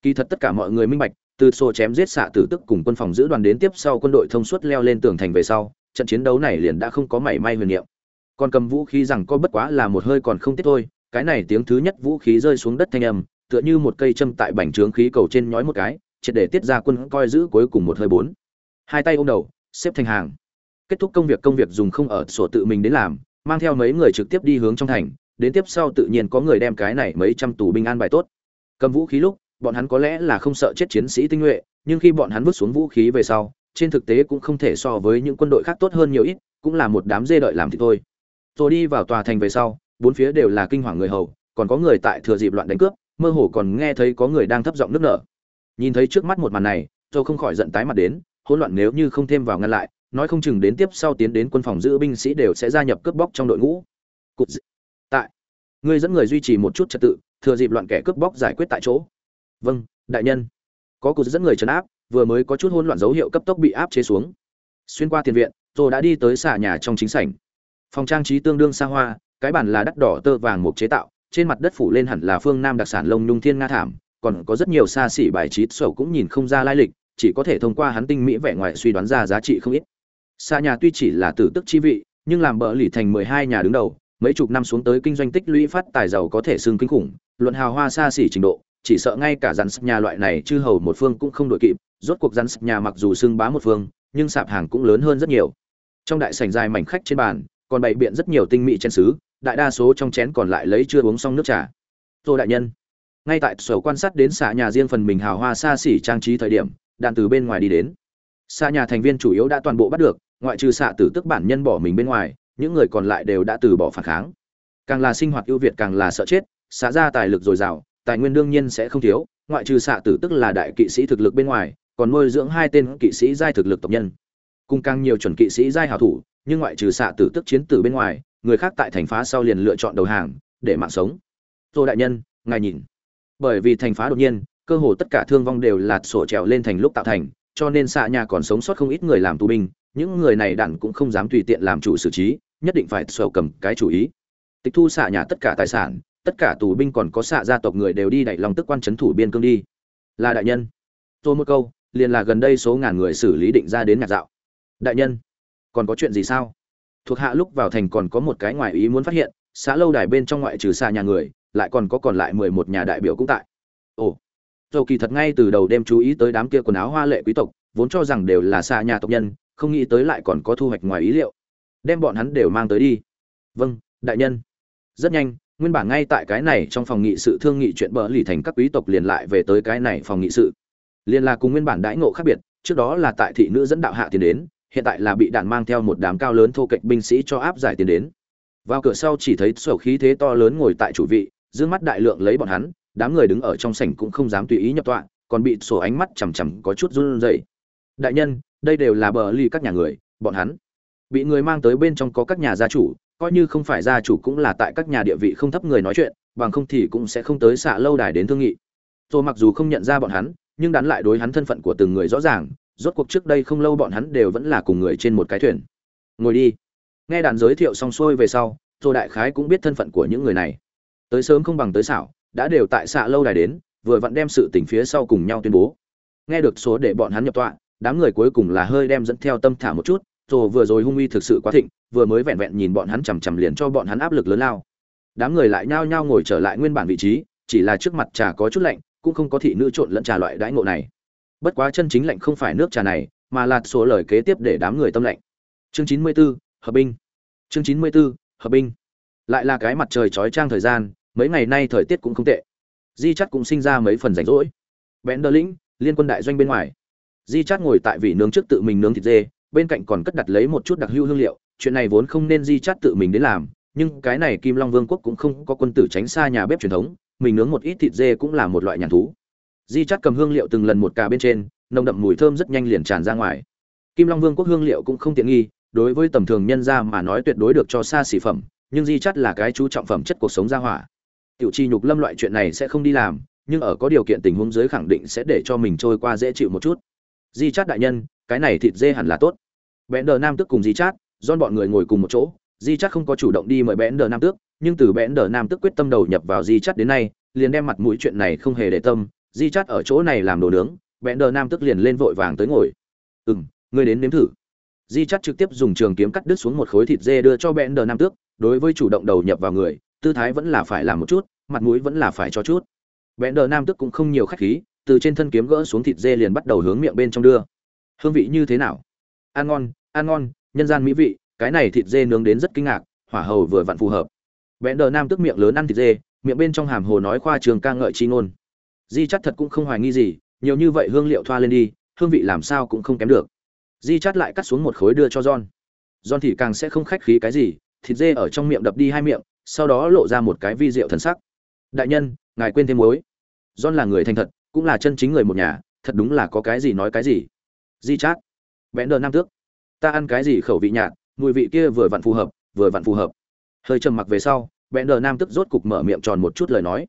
Kỳ thật tất cả mọi người minh bạch, từ sổ chém giết xạ tử tức cùng quân phòng giữ đoàn đến tiếp sau quân đội thông suốt leo lên tường thành về sau, trận chiến đấu này liền đã không có mảy may huyền niệm. Còn cầm vũ khí rằng có bất quá là một hơi còn không tiết thôi cái này tiếng thứ nhất vũ khí rơi xuống đất thanh âm, tựa như một cây châm tại bành trướng khí cầu trên nhói một cái, triệt để tiết ra quân coi giữ cuối cùng một hơi bốn. Hai tay ôm đầu, xếp thành hàng. Kết thúc công việc công việc dùng không ở sổ tự mình đến làm, mang theo mấy người trực tiếp đi hướng trong thành, đến tiếp sau tự nhiên có người đem cái này mấy trăm tù binh an bài tốt. Cầm vũ khí lúc, bọn hắn có lẽ là không sợ chết chiến sĩ tinh nhuệ, nhưng khi bọn hắn vứt xuống vũ khí về sau, trên thực tế cũng không thể so với những quân đội khác tốt hơn nhiều ít, cũng là một đám dê đợi làm thì thôi. Rồi đi vào tòa thành về sau bốn phía đều là kinh hoàng người hầu, còn có người tại thừa dịp loạn đánh cướp, mơ hồ còn nghe thấy có người đang thấp giọng nước nở. Nhìn thấy trước mắt một màn này tôi không khỏi giận tái mặt đến, hỗn loạn nếu như không thêm vào ngăn lại, nói không chừng đến tiếp sau tiến đến quân phòng giữ binh sĩ đều sẽ gia nhập cướp bóc trong đội ngũ. Cụt tại. Ngươi dẫn người duy trì một chút trật tự, thừa dịp loạn kẻ cướp bóc giải quyết tại chỗ. Vâng đại nhân. Có cụt dẫn người trấn áp, vừa mới có chút hỗn loạn dấu hiệu cấp tốc bị áp chế xuống. Xuyên qua tiền viện rồi đã đi tới xả nhà trong chính sảnh. Phòng trang trí tương đương xa hoa cái bàn là đắt đỏ tơ vàng mục chế tạo, trên mặt đất phủ lên hẳn là phương nam đặc sản lông nhung thiên nga thảm, còn có rất nhiều xa xỉ bài trí sầu cũng nhìn không ra lai lịch, chỉ có thể thông qua hắn tinh mỹ vẻ ngoài suy đoán ra giá trị không ít. Xa nhà tuy chỉ là tử tức chi vị, nhưng làm bỡ lì thành mười hai nhà đứng đầu, mấy chục năm xuống tới kinh doanh tích lũy phát tài giàu có thể xương kinh khủng, luận hào hoa xa xỉ trình độ, chỉ sợ ngay cả rắn nhà loại này chư hầu một phương cũng không đội kịp, rốt cuộc rắn nhà mặc dù xưng bá một phương, nhưng sạp hàng cũng lớn hơn rất nhiều. Trong đại sảnh dài mảnh khách trên bàn, còn bày biện rất nhiều tinh mỹ chén sứ đại đa số trong chén còn lại lấy chưa uống xong nước trà. Tô đại nhân, ngay tại sở quan sát đến xạ nhà riêng phần mình hào hoa xa xỉ trang trí thời điểm, đạn từ bên ngoài đi đến. Xạ nhà thành viên chủ yếu đã toàn bộ bắt được, ngoại trừ xạ tử tức bản nhân bỏ mình bên ngoài, những người còn lại đều đã từ bỏ phản kháng. Càng là sinh hoạt ưu việt càng là sợ chết, xạ ra tài lực dồi dào, tài nguyên đương nhiên sẽ không thiếu, ngoại trừ xạ tử tức là đại kỵ sĩ thực lực bên ngoài, còn nuôi dưỡng hai tên kỵ sĩ giai thực lực tộc nhân. Cùng càng nhiều chuẩn kỵ sĩ giai hảo thủ, nhưng ngoại trừ xạ tử tức chiến tử bên ngoài người khác tại thành phá sau liền lựa chọn đầu hàng, để mạng sống. Tô đại nhân, ngài nhìn. Bởi vì thành phá đột nhiên, cơ hồ tất cả thương vong đều là sổ trèo lên thành lúc tạo thành, cho nên xạ nhà còn sống sót không ít người làm tù binh, những người này đản cũng không dám tùy tiện làm chủ xử trí, nhất định phải sổ cầm cái chủ ý. Tịch thu xạ nhà tất cả tài sản, tất cả tù binh còn có xạ gia tộc người đều đi đẩy lòng tức quan trấn thủ biên cương đi. Là đại nhân. Tôi một câu, liền là gần đây số ngàn người xử lý định ra đến nhạc dạo. Đại nhân, còn có chuyện gì sao? Thuộc hạ lúc vào thành còn có một cái ngoài ý muốn phát hiện, xã lâu đài bên trong ngoại trừ xa nhà người, lại còn có còn lại mười một nhà đại biểu cũng tại. Ồ dầu kỳ thật ngay từ đầu đem chú ý tới đám kia quần áo hoa lệ quý tộc, vốn cho rằng đều là xa nhà tộc nhân, không nghĩ tới lại còn có thu hoạch ngoài ý liệu. Đem bọn hắn đều mang tới đi. Vâng đại nhân. Rất nhanh, nguyên bản ngay tại cái này trong phòng nghị sự thương nghị chuyện bờ lì thành các quý tộc liền lại về tới cái này phòng nghị sự. Liền là cùng nguyên bản đãi ngộ khác biệt, trước đó là tại thị nữ dẫn đạo hạ tiền đến hiện tại là bị đạn mang theo một đám cao lớn thô kệch binh sĩ cho áp giải tiến đến. Vào cửa sau chỉ thấy sổ khí thế to lớn ngồi tại chủ vị, dương mắt đại lượng lấy bọn hắn, đám người đứng ở trong sảnh cũng không dám tùy ý nhập tọa, còn bị sổ ánh mắt chằm chằm có chút run rẩy. Đại nhân, đây đều là bờ ly các nhà người, bọn hắn. Bị người mang tới bên trong có các nhà gia chủ, coi như không phải gia chủ cũng là tại các nhà địa vị không thấp người nói chuyện, bằng không thì cũng sẽ không tới xạ lâu đài đến thương nghị. Tôi mặc dù không nhận ra bọn hắn, nhưng đắn lại đối hắn thân phận của từng người rõ ràng rốt cuộc trước đây không lâu bọn hắn đều vẫn là cùng người trên một cái thuyền. Ngồi đi. Nghe đàn giới thiệu xong xuôi về sau tôi đại khái cũng biết thân phận của những người này. Tới sớm không bằng tới xảo, đã đều tại xạ lâu đài đến, vừa vặn đem sự tình phía sau cùng nhau tuyên bố. Nghe được số để bọn hắn nhập tọa, đám người cuối cùng là hơi đem dẫn theo tâm thả một chút rồi vừa rồi hung uy thực sự quá thịnh, vừa mới vẹn vẹn nhìn bọn hắn chằm chằm liền cho bọn hắn áp lực lớn lao. Đám người lại nhao nhao ngồi trở lại nguyên bản vị trí, chỉ là trước mặt trà có chút lạnh, cũng không có thị nữ trộn lẫn trà loại đãi ngộ này bất quá chân chính lạnh không phải nước trà này mà là số lời kế tiếp để đám người tâm lạnh. Chương chín mươi 94, hợp binh. Chương chín mươi 94, hợp binh. Lại là cái mặt trời trói trang thời gian mấy ngày nay thời tiết cũng không tệ. Di chắc cũng sinh ra mấy phần rảnh rỗi. Bẽn đơ lĩnh liên quân đại doanh bên ngoài. Di chát ngồi tại vị nướng trước tự mình nướng thịt dê bên cạnh còn cất đặt lấy một chút đặc hữu hương liệu. Chuyện này vốn không nên di chát tự mình đến làm nhưng cái này kim long vương quốc cũng không có quân tử tránh xa nhà bếp truyền thống mình nướng một ít thịt dê cũng là một loại nhàn thú di chắt cầm hương liệu từng lần một cà bên trên, nồng đậm mùi thơm rất nhanh liền tràn ra ngoài. Kim long vương quốc hương liệu cũng không tiện nghi, đối với tầm thường nhân gia mà nói tuyệt đối được cho xa xỉ phẩm, nhưng di chắt là cái chú trọng phẩm chất cuộc sống gia hỏa. Tiểu chi nhục lâm loại chuyện này sẽ không đi làm, nhưng ở có điều kiện tình huống dưới khẳng định sẽ để cho mình trôi qua dễ chịu một chút. Di chát đại nhân, cái này thịt dê hẳn là tốt. Bẽn đờ nam tức cùng di chát don bọn người ngồi cùng một chỗ, di chát không có chủ động đi mời bẽn đờ nam tước, nhưng từ bẽn đờ nam Tước quyết tâm đầu nhập vào di chát đến nay, liền đem mặt mũi chuyện này không hề để tâm di chát ở chỗ này làm đồ nướng bẽn đờ nam tức liền lên vội vàng tới ngồi. Ừ m ngươi đến nếm thử. Di chát trực tiếp dùng trường kiếm cắt đứt xuống một khối thịt dê đưa cho bẽn đờ nam tước, đối với chủ động đầu nhập vào người, tư thái vẫn là phải làm một chút, mặt mũi vẫn là phải cho chút. Bẽn đờ nam tức cũng không nhiều khách khí, từ trên thân kiếm gỡ xuống thịt dê liền bắt đầu hướng miệng bên trong đưa. Hương vị như thế nào? Ăn ngon ăn ngon, nhân gian mỹ vị, cái này thịt dê nướng đến rất kinh ngạc, hỏa hầu vừa vặn phù hợp. Bẽn đờ nam tức miệng lớn ăn thịt dê, miệng bên trong hàm hồ nói khoa trường ca ngợi chi ngôn di chắt thật cũng không hoài nghi gì, nhiều như vậy hương liệu thoa lên đi, hương vị làm sao cũng không kém được. Di chắt lại cắt xuống một khối đưa cho john. John thì càng sẽ không khách khí cái gì, thịt dê ở trong miệng đập đi hai miệng, sau đó lộ ra một cái vi rượu thần sắc. Đại nhân, ngài quên thêm muối. John là người thành thật, cũng là chân chính người một nhà, thật đúng là có cái gì nói cái gì. Di chát bẽn đờ nam tước, ta ăn cái gì khẩu vị nhạt, mùi vị kia vừa vặn phù hợp, vừa vặn phù hợp. Hơi trầm mặc về sau bẽn đờ nam tức rốt cục mở miệng tròn một chút lời nói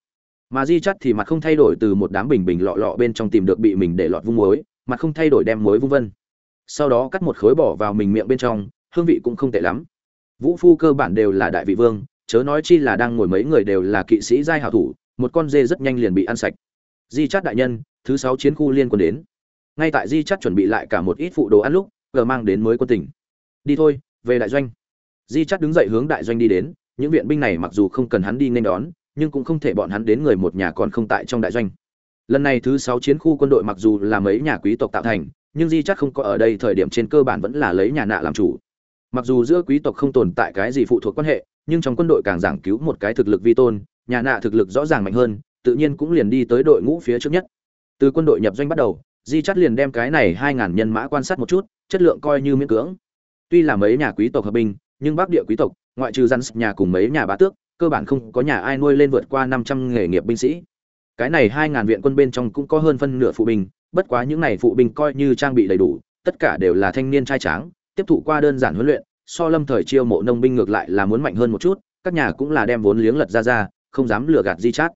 mà di chắt thì mặt không thay đổi từ một đám bình bình lọ lọ bên trong tìm được bị mình để lọt vung muối, mặt không thay đổi đem muối vung vân. Sau đó cắt một khối bỏ vào mình miệng bên trong, hương vị cũng không tệ lắm. Vũ phu cơ bản đều là đại vị vương, chớ nói chi là đang ngồi mấy người đều là kỵ sĩ giai hảo thủ, một con dê rất nhanh liền bị ăn sạch. Di chắt đại nhân, thứ sáu chiến khu liên quân đến. Ngay tại di chắt chuẩn bị lại cả một ít phụ đồ ăn lúc vừa mang đến mới quân tỉnh. Đi thôi, về đại doanh. Di chắt đứng dậy hướng đại doanh đi đến, những viện binh này mặc dù không cần hắn đi nên đón nhưng cũng không thể bọn hắn đến người một nhà còn không tại trong đại doanh. Lần này thứ sáu chiến khu quân đội mặc dù là mấy nhà quý tộc tạo thành, nhưng di chắc không có ở đây, thời điểm trên cơ bản vẫn là lấy nhà nạ làm chủ. Mặc dù giữa quý tộc không tồn tại cái gì phụ thuộc quan hệ, nhưng trong quân đội càng giảng cứu một cái thực lực vi tôn, nhà nạ thực lực rõ ràng mạnh hơn, tự nhiên cũng liền đi tới đội ngũ phía trước nhất. Từ quân đội nhập doanh bắt đầu, di chắt liền đem cái này hai ngàn nhân mã quan sát một chút, chất lượng coi như miễn cưỡng. Tuy là mấy nhà quý tộc hợp binh, nhưng bắc địa quý tộc, ngoại trừ dân nhà cùng mấy nhà bá tước cơ bản không có nhà ai nuôi lên vượt qua năm trăm nghề nghiệp binh sĩ. Cái này hai ngàn viện quân bên trong cũng có hơn phân nửa phụ binh, bất quá những này phụ binh coi như trang bị đầy đủ, tất cả đều là thanh niên trai tráng, tiếp thụ qua đơn giản huấn luyện, so lâm thời chiêu mộ nông binh ngược lại là muốn mạnh hơn một chút, các nhà cũng là đem vốn liếng lật ra ra, không dám lừa gạt di chát.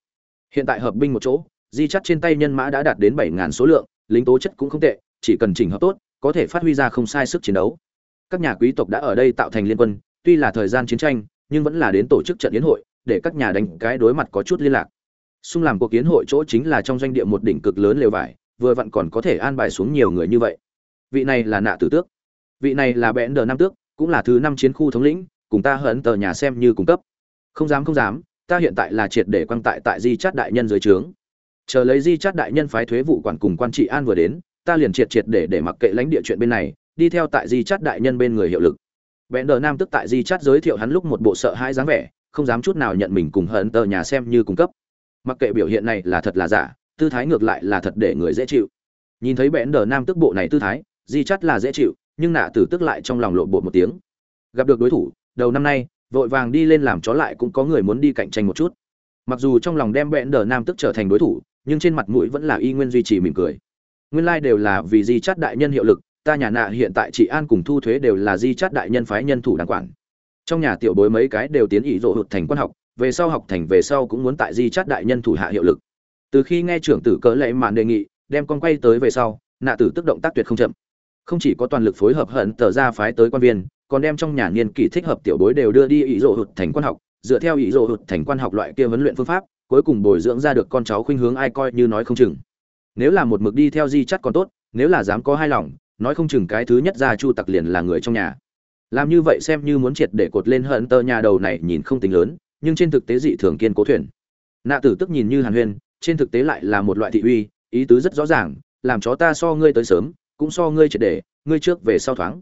Hiện tại hợp binh một chỗ, di chát trên tay nhân mã đã đạt đến bảy ngàn số lượng, lính tố chất cũng không tệ, chỉ cần chỉnh hợp tốt, có thể phát huy ra không sai sức chiến đấu. Các nhà quý tộc đã ở đây tạo thành liên quân, tuy là thời gian chiến tranh nhưng vẫn là đến tổ chức trận yến hội, để các nhà đánh cái đối mặt có chút liên lạc. Xung làm cuộc kiến hội chỗ chính là trong doanh địa một đỉnh cực lớn lều vải, vừa vặn còn có thể an bài xuống nhiều người như vậy. Vị này là nạ tử tước. Vị này là bẽn đờ nam tước, cũng là thứ năm chiến khu thống lĩnh, cùng ta hận tờ nhà xem như cung cấp. Không dám không dám, ta hiện tại là triệt để quan tại tại di chát đại nhân dưới trướng. Chờ lấy di chát đại nhân phái thuế vụ quản cùng quan trị an vừa đến, ta liền triệt triệt để để mặc kệ lãnh địa chuyện bên này, đi theo tại di chát đại nhân bên người hiệu lực bẽn đờ nam tức tại di chát giới thiệu hắn lúc một bộ sợ hãi dáng vẻ, không dám chút nào nhận mình cùng hận tờ nhà xem như cung cấp. Mặc kệ biểu hiện này là thật là giả, tư thái ngược lại là thật để người dễ chịu. Nhìn thấy bẽn đờ nam tức bộ này tư thái, di chắt là dễ chịu, nhưng nạ tử tức lại trong lòng lộ bột một tiếng. Gặp được đối thủ, đầu năm nay, vội vàng đi lên làm chó lại cũng có người muốn đi cạnh tranh một chút. Mặc dù trong lòng đem bẽn đờ nam tức trở thành đối thủ, nhưng trên mặt mũi vẫn là y nguyên duy trì mỉm cười. Nguyên lai đều là vì di chắt đại nhân hiệu lực ta nhà nạ hiện tại chị an cùng thu thuế đều là di chát đại nhân phái nhân thủ đáng quản. Trong nhà tiểu bối mấy cái đều tiến ý rộ hụt thành quan học, về sau học thành về sau cũng muốn tại di chát đại nhân thủ hạ hiệu lực. Từ khi nghe trưởng tử cỡ lệ mạn đề nghị, đem con quay tới về sau, nạ tử tức động tác tuyệt không chậm. Không chỉ có toàn lực phối hợp hận tờ ra phái tới quan viên, còn đem trong nhà niên kỷ thích hợp tiểu bối đều đưa đi ý rộ hụt thành quan học, dựa theo ý rộ hụt thành quan học loại kia huấn luyện phương pháp, cuối cùng bồi dưỡng ra được con cháu khuynh hướng ai coi như nói không chừng. Nếu là một mực đi theo di chắt còn tốt, nếu là dám có hai lòng nói không chừng cái thứ nhất ra chu tặc liền là người trong nhà. Làm như vậy xem như muốn triệt để cột lên hận tơ nhà đầu này nhìn không tính lớn, nhưng trên thực tế dị thường kiên cố thuyền. Nạ tử tức nhìn như hàn huyên, trên thực tế lại là một loại thị uy, ý tứ rất rõ ràng, làm chó ta so ngươi tới sớm, cũng so ngươi triệt để, ngươi trước về sau thoáng.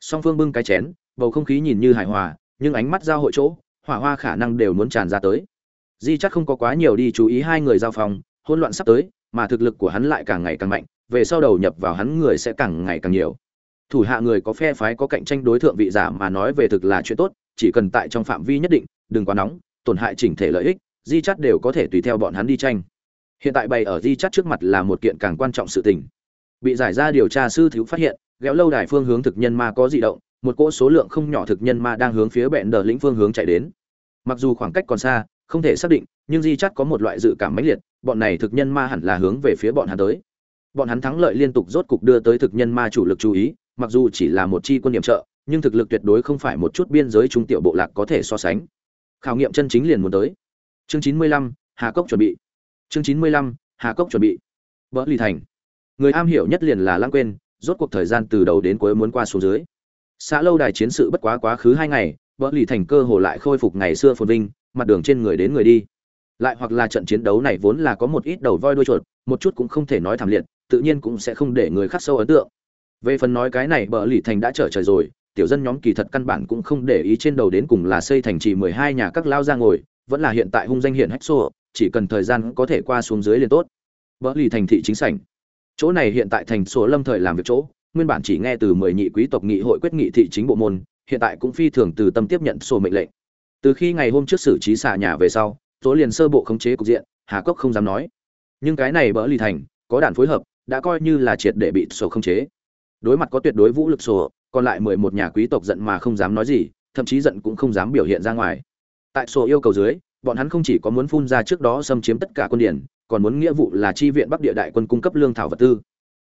Song phương bưng cái chén, bầu không khí nhìn như hài hòa, nhưng ánh mắt giao hội chỗ, hỏa hoa khả năng đều muốn tràn ra tới. Di chắc không có quá nhiều đi chú ý hai người giao phòng, hỗn loạn sắp tới, mà thực lực của hắn lại càng ngày càng mạnh về sau đầu nhập vào hắn người sẽ càng ngày càng nhiều. Thủ hạ người có phe phái có cạnh tranh đối tượng vị giả mà nói về thực là chuyện tốt, chỉ cần tại trong phạm vi nhất định, đừng quá nóng, tổn hại chỉnh thể lợi ích, di chắt đều có thể tùy theo bọn hắn đi tranh. Hiện tại bày ở di chắt trước mặt là một kiện càng quan trọng sự tình. Bị giải ra điều tra sư thiếu phát hiện, ghéo lâu đài phương hướng thực nhân ma có di động, một cỗ số lượng không nhỏ thực nhân ma đang hướng phía bẹn đờ lĩnh phương hướng chạy đến. Mặc dù khoảng cách còn xa, không thể xác định, nhưng di chắt có một loại dự cảm mãnh liệt, bọn này thực nhân ma hẳn là hướng về phía bọn hắn tới bọn hắn thắng lợi liên tục rốt cục đưa tới thực nhân ma chủ lực chú ý, mặc dù chỉ là một chi quân điểm trợ, nhưng thực lực tuyệt đối không phải một chút biên giới trung tiểu bộ lạc có thể so sánh. Khảo nghiệm chân chính liền muốn tới. Chương chín mươi lăm, hà cốc chuẩn bị. Chương chín mươi lăm, hà cốc chuẩn bị. Vỡ ly thành. Người am hiểu nhất liền là lãng quên rốt cuộc thời gian từ đầu đến cuối muốn qua xuống dưới. Xã lâu đài chiến sự bất quá quá khứ hai ngày vỡ lì thành cơ hồ lại khôi phục ngày xưa phồn vinh, mặt đường trên người đến người đi. Lại hoặc là trận chiến đấu này vốn là có một ít đầu voi đuôi chuột, một chút cũng không thể nói thảm liệt tự nhiên cũng sẽ không để người khác sâu ấn tượng. Về phần nói cái này, bờ lì thành đã trở trời rồi, tiểu dân nhóm kỳ thật căn bản cũng không để ý trên đầu đến cùng là xây thành trì mười hai nhà các lao ra ngồi, vẫn là hiện tại hung danh hiện hách xô, chỉ cần thời gian có thể qua xuống dưới liền tốt. Bờ lì thành thị chính sảnh. Chỗ này hiện tại thành số lâm thời làm việc chỗ, nguyên bản chỉ nghe từ mười nhị quý tộc nghị hội quyết nghị thị chính bộ môn, hiện tại cũng phi thường từ tâm tiếp nhận sổ mệnh lệnh. Từ khi ngày hôm trước xử trí xả nhà về sau tố liền sơ bộ khống chế cục diện, hà cốc không dám nói. Nhưng cái này bỡ lì thành, có đàn phối hợp đã coi như là triệt để bị sổ không chế. Đối mặt có tuyệt đối vũ lực sổ, còn lại mười một nhà quý tộc giận mà không dám nói gì, thậm chí giận cũng không dám biểu hiện ra ngoài. Tại sổ yêu cầu dưới, bọn hắn không chỉ có muốn phun ra trước đó xâm chiếm tất cả quân điển, còn muốn nghĩa vụ là chi viện bắc địa đại quân cung cấp lương thảo vật tư.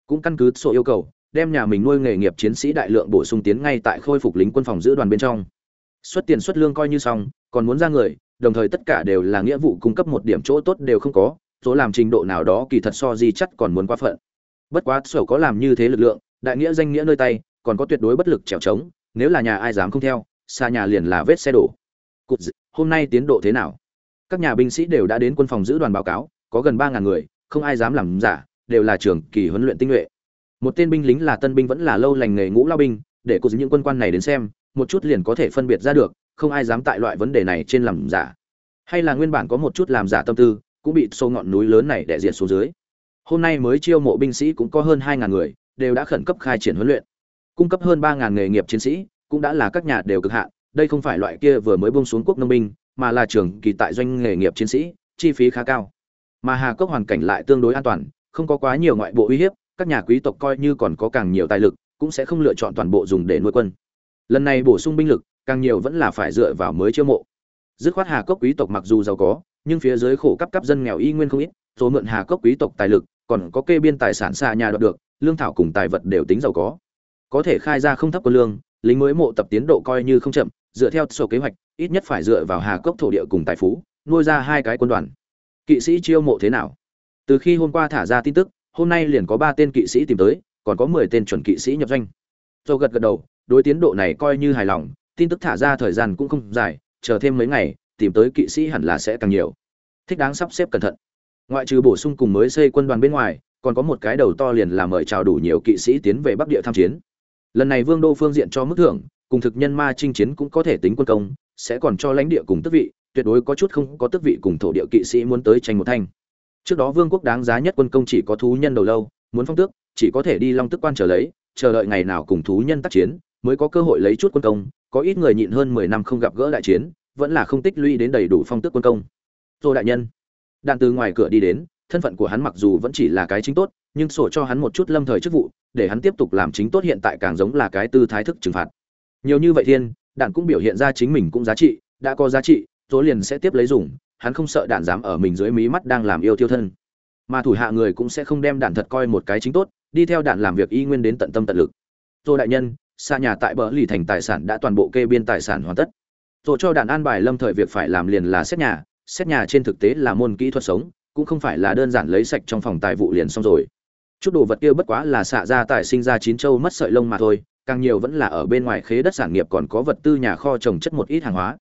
Cũng căn cứ sổ yêu cầu, đem nhà mình nuôi nghề nghiệp chiến sĩ đại lượng bổ sung tiến ngay tại khôi phục lính quân phòng giữ đoàn bên trong. Xuất tiền xuất lương coi như xong, còn muốn ra người, đồng thời tất cả đều là nghĩa vụ cung cấp một điểm chỗ tốt đều không có số làm trình độ nào đó kỳ thật so di chắc còn muốn quá phận bất quá sổ có làm như thế lực lượng, đại nghĩa danh nghĩa nơi tay, còn có tuyệt đối bất lực trèo trống, nếu là nhà ai dám không theo, xa nhà liền là vết xe đổ. Cụt d... hôm nay tiến độ thế nào? Các nhà binh sĩ đều đã đến quân phòng giữ đoàn báo cáo, có gần ba ngàn người, không ai dám làm giả, đều là trường kỳ huấn luyện tinh nhuệ. Một tên binh lính là tân binh vẫn là lâu lành nghề ngũ lao binh, để cô những quân quan này đến xem, một chút liền có thể phân biệt ra được, không ai dám tại loại vấn đề này trên làm giả. Hay là nguyên bản có một chút làm giả tâm tư, cũng bị sâu ngọn núi lớn này đè diệt xuống dưới hôm nay mới chiêu mộ binh sĩ cũng có hơn hai ngàn người, đều đã khẩn cấp khai triển huấn luyện. Cung cấp hơn ba ngàn nghề nghiệp chiến sĩ, cũng đã là các nhà đều cực hạn. Đây không phải loại kia vừa mới buông xuống quốc nông binh, mà là trường kỳ tại doanh nghề nghiệp chiến sĩ, chi phí khá cao. Mà hà cốc hoàn cảnh lại tương đối an toàn, không có quá nhiều ngoại bộ uy hiếp, các nhà quý tộc coi như còn có càng nhiều tài lực, cũng sẽ không lựa chọn toàn bộ dùng để nuôi quân. Lần này bổ sung binh lực, càng nhiều vẫn là phải dựa vào mới chiêu mộ. Dứt khoát hà cốc quý tộc mặc dù giàu có, nhưng phía dưới khổ cấp cấp dân nghèo y nguyên không ít, số mượn hà cốc quý tộc tài lực còn có kê biên tài sản xa nhà đoạt được, lương thảo cùng tài vật đều tính giàu có. Có thể khai ra không thấp quân lương, lính mới mộ tập tiến độ coi như không chậm, dựa theo sổ kế hoạch, ít nhất phải dựa vào hà cốc thổ địa cùng tài phú, nuôi ra hai cái quân đoàn. Kỵ sĩ chiêu mộ thế nào? Từ khi hôm qua thả ra tin tức, hôm nay liền có ba tên kỵ sĩ tìm tới, còn có mười tên chuẩn kỵ sĩ nhập doanh. Tô gật gật đầu, đối tiến độ này coi như hài lòng, tin tức thả ra thời gian cũng không dài, chờ thêm mấy ngày, tìm tới kỵ sĩ hẳn là sẽ càng nhiều. Thích đáng sắp xếp cẩn thận ngoại trừ bổ sung cùng mới xây quân đoàn bên ngoài, còn có một cái đầu to liền là mời chào đủ nhiều kỵ sĩ tiến về bắc địa tham chiến. Lần này vương đô phương diện cho mức thưởng, cùng thực nhân ma chinh chiến cũng có thể tính quân công, sẽ còn cho lãnh địa cùng tước vị, tuyệt đối có chút không có tước vị cùng thổ địa kỵ sĩ muốn tới tranh một thanh. Trước đó vương quốc đáng giá nhất quân công chỉ có thú nhân đầu lâu, muốn phong tước, chỉ có thể đi long tức quan trở lấy, chờ đợi ngày nào cùng thú nhân tác chiến, mới có cơ hội lấy chút quân công, có ít người nhịn hơn mười năm không gặp gỡ đại chiến, vẫn là không tích lũy đến đầy đủ phong tước quân công. Tô đại nhân đạn từ ngoài cửa đi đến, thân phận của hắn mặc dù vẫn chỉ là cái chính tốt, nhưng sổ cho hắn một chút lâm thời chức vụ, để hắn tiếp tục làm chính tốt hiện tại càng giống là cái tư thái thức trừng phạt. Nhiều như vậy thiên, đạn cũng biểu hiện ra chính mình cũng giá trị, đã có giá trị rồi liền sẽ tiếp lấy dùng, hắn không sợ đạn dám ở mình dưới mí mắt đang làm yêu tiêu thân. Mà thủ hạ người cũng sẽ không đem đạn thật coi một cái chính tốt, đi theo đạn làm việc y nguyên đến tận tâm tận lực. Tôi đại nhân, xa nhà tại bờ lì thành tài sản đã toàn bộ kê biên tài sản hoàn tất. Rồi cho đạn an bài lâm thời việc phải làm liền là xét nhà xét nhà trên thực tế là môn kỹ thuật sống, cũng không phải là đơn giản lấy sạch trong phòng tài vụ liền xong rồi. Chút đồ vật kia bất quá là xạ ra tài sinh ra chín châu mất sợi lông mà thôi, càng nhiều vẫn là ở bên ngoài khế đất sản nghiệp còn có vật tư nhà kho trồng chất một ít hàng hóa.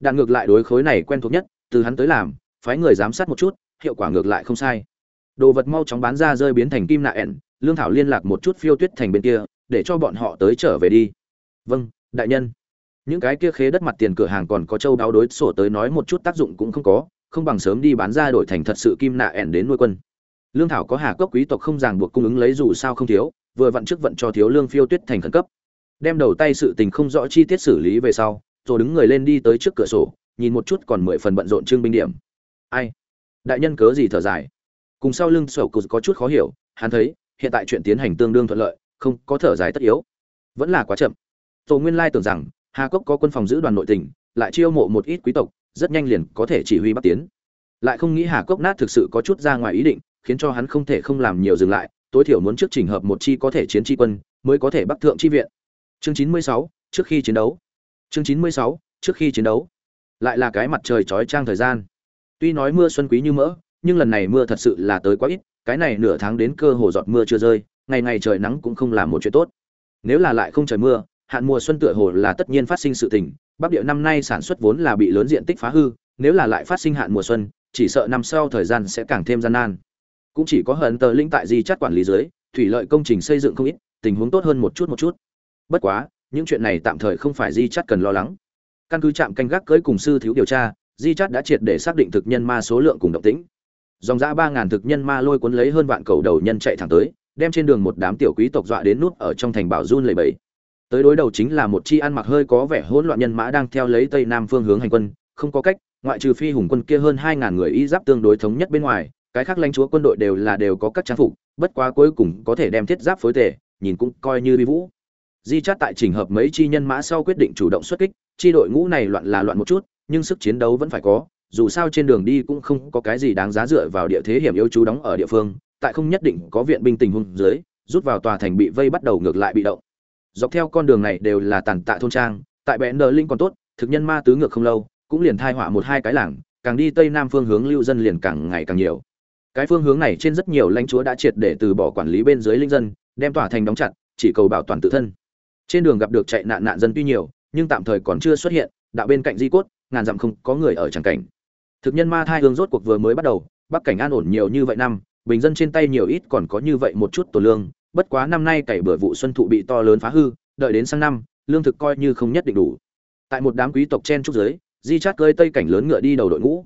Đạn ngược lại đối khối này quen thuộc nhất, từ hắn tới làm, phái người giám sát một chút, hiệu quả ngược lại không sai. Đồ vật mau chóng bán ra rơi biến thành kim nạ ẻn, lương thảo liên lạc một chút phiêu tuyết thành bên kia, để cho bọn họ tới trở về đi. Vâng đại nhân những cái kia khế đất mặt tiền cửa hàng còn có châu đáo đối sổ tới nói một chút tác dụng cũng không có, không bằng sớm đi bán ra đổi thành thật sự kim nạ ẻn đến nuôi quân. Lương thảo có hà cốc quý tộc không ràng buộc cung ứng lấy dù sao không thiếu, vừa vặn trước vận cho thiếu lương phiêu tuyết thành khẩn cấp. Đem đầu tay sự tình không rõ chi tiết xử lý về sau, rồi đứng người lên đi tới trước cửa sổ, nhìn một chút còn mười phần bận rộn trương binh điểm. Ai? Đại nhân cớ gì thở dài? Cùng sau lưng sổ có chút khó hiểu, hắn thấy, hiện tại chuyện tiến hành tương đương thuận lợi, không có thở dài tất yếu. Vẫn là quá chậm. Tổ nguyên lai tưởng rằng hà cốc có quân phòng giữ đoàn nội tỉnh, lại chiêu mộ một ít quý tộc, rất nhanh liền có thể chỉ huy bắc tiến. Lại không nghĩ hà cốc nát thực sự có chút ra ngoài ý định, khiến cho hắn không thể không làm nhiều dừng lại, tối thiểu muốn trước trình hợp một chi có thể chiến chi quân, mới có thể bắc thượng chi viện. Chương chín mươi sáu, trước khi chiến đấu. Chương chín mươi sáu, trước khi chiến đấu. Lại là cái mặt trời chói trang thời gian. Tuy nói mưa xuân quý như mỡ, nhưng lần này mưa thật sự là tới quá ít, cái này nửa tháng đến cơ hồ giọt mưa chưa rơi, ngày ngày trời nắng cũng không làm một chuyện tốt. Nếu là lại không trời mưa hạn mùa xuân tựa hồ là tất nhiên phát sinh sự tình, bắc địa năm nay sản xuất vốn là bị lớn diện tích phá hư, nếu là lại phát sinh hạn mùa xuân, chỉ sợ năm sau thời gian sẽ càng thêm gian nan. Cũng chỉ có hận tờ linh tại di chắt quản lý dưới, thủy lợi công trình xây dựng không ít, tình huống tốt hơn một chút một chút. Bất quá, những chuyện này tạm thời không phải di chắt cần lo lắng. Căn cứ trạm canh gác cưới cùng sư thiếu điều tra, di chắt đã triệt để xác định thực nhân ma số lượng cùng động tĩnh. Dòng dã ba ngàn thực nhân ma lôi cuốn lấy hơn vạn cầu đầu nhân chạy thẳng tới, đem trên đường một đám tiểu quý tộc dọa đến nút ở trong thành bảo run lầy bẫy tới đối đầu chính là một chi ăn mặc hơi có vẻ hỗn loạn nhân mã đang theo lấy tây nam phương hướng hành quân, không có cách, ngoại trừ phi hùng quân kia hơn hai ngàn người y giáp tương đối thống nhất bên ngoài, cái khác lãnh chúa quân đội đều là đều có các trang phục, bất quá cuối cùng có thể đem thiết giáp phối tề, nhìn cũng coi như vi vũ. Di chát tại trình hợp mấy chi nhân mã sau quyết định chủ động xuất kích, chi đội ngũ này loạn là loạn một chút, nhưng sức chiến đấu vẫn phải có, dù sao trên đường đi cũng không có cái gì đáng giá dựa vào địa thế hiểm yếu chú đóng ở địa phương, tại không nhất định có viện binh tình huống dưới, rút vào tòa thành bị vây bắt đầu ngược lại bị động dọc theo con đường này đều là tàn tạ thôn trang, tại bẽn đờ linh còn tốt, thực nhân ma tứ ngược không lâu, cũng liền thai họa một hai cái làng, càng đi tây nam phương hướng lưu dân liền càng ngày càng nhiều. Cái phương hướng này trên rất nhiều lãnh chúa đã triệt để từ bỏ quản lý bên dưới linh dân, đem tỏa thành đóng chặt, chỉ cầu bảo toàn tự thân. Trên đường gặp được chạy nạn nạn dân tuy nhiều, nhưng tạm thời còn chưa xuất hiện, đạo bên cạnh di cốt, ngàn dặm không có người ở tràng cảnh. Thực nhân ma thai hương rốt cuộc vừa mới bắt đầu, bắc cảnh an ổn nhiều như vậy năm, bình dân trên tay nhiều ít còn có như vậy một chút tổ lương bất quá năm nay cày bừa vụ xuân thụ bị to lớn phá hư, đợi đến sang năm, lương thực coi như không nhất định đủ. Tại một đám quý tộc chen trúc giới di chát cơi tây cảnh lớn ngựa đi đầu đội ngũ.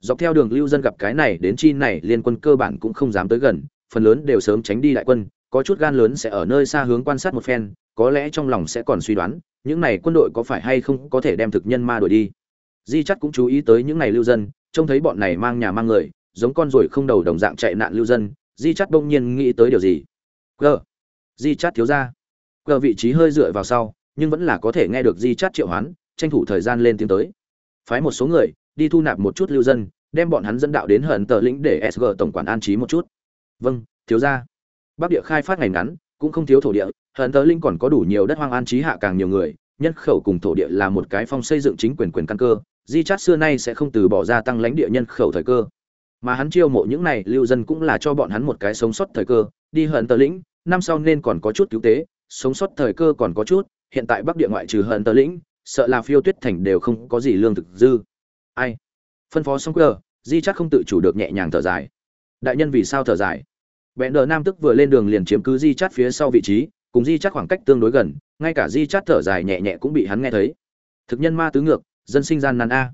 Dọc theo đường lưu dân gặp cái này đến chi này, liên quân cơ bản cũng không dám tới gần, phần lớn đều sớm tránh đi đại quân, có chút gan lớn sẽ ở nơi xa hướng quan sát một phen, có lẽ trong lòng sẽ còn suy đoán, những này quân đội có phải hay không có thể đem thực nhân ma đuổi đi. Di chắt cũng chú ý tới những này lưu dân, trông thấy bọn này mang nhà mang người, giống con ruồi không đầu đồng dạng chạy nạn lưu dân, di chắt bỗng nhiên nghĩ tới điều gì gờ di chát thiếu ra gờ vị trí hơi dựa vào sau, nhưng vẫn là có thể nghe được di chát triệu hoán, tranh thủ thời gian lên tiếng tới. Phái một số người, đi thu nạp một chút lưu dân, đem bọn hắn dẫn đạo đến hận tờ lĩnh để sg tổng quản an trí một chút. Vâng thiếu ra bắc địa khai phát ngày ngắn, cũng không thiếu thổ địa, hận tờ linh còn có đủ nhiều đất hoang an trí hạ càng nhiều người, nhân khẩu cùng thổ địa là một cái phong xây dựng chính quyền quyền căn cơ, di chát xưa nay sẽ không từ bỏ ra tăng lãnh địa nhân khẩu thời cơ mà hắn chiêu mộ những này lưu dân cũng là cho bọn hắn một cái sống sót thời cơ. Đi hận tờ lĩnh, năm sau nên còn có chút cứu tế, sống sót thời cơ còn có chút, hiện tại bắc địa ngoại trừ hận tờ lĩnh, sợ là phiêu tuyết thành đều không có gì lương thực dư. Ai? Phân phó xong quơ, di chắc không tự chủ được nhẹ nhàng thở dài. Đại nhân vì sao thở dài? Bẹn đờ nam tức vừa lên đường liền chiếm cứ di chát phía sau vị trí, cùng di chát khoảng cách tương đối gần, ngay cả di chát thở dài nhẹ nhẹ cũng bị hắn nghe thấy. Thực nhân ma tứ ngược, dân sinh gian nan a.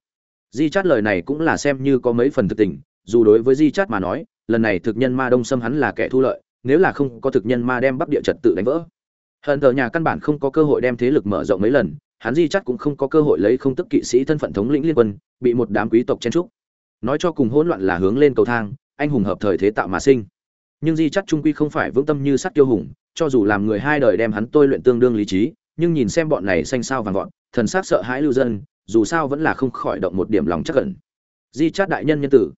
Di chát lời này cũng là xem như có mấy phần thực tình dù đối với di chát mà nói, lần này thực nhân ma đông xâm hắn là kẻ thu lợi, nếu là không có thực nhân ma đem bắc địa trật tự đánh vỡ. Hận thờ nhà căn bản không có cơ hội đem thế lực mở rộng mấy lần, hắn di chát cũng không có cơ hội lấy không tức kỵ sĩ thân phận thống lĩnh liên quân, bị một đám quý tộc chen trúc nói cho cùng hỗn loạn là hướng lên cầu thang, anh hùng hợp thời thế tạo mà sinh. Nhưng di chắt trung quy không phải vững tâm như sắt tiêu hùng, cho dù làm người hai đời đem hắn tôi luyện tương đương lý trí, nhưng nhìn xem bọn này xanh sao vàng gọn, thần sắc sợ hãi lưu dân, dù sao vẫn là không khỏi động một điểm lòng chắc cẩn di chát đại nhân nhân tử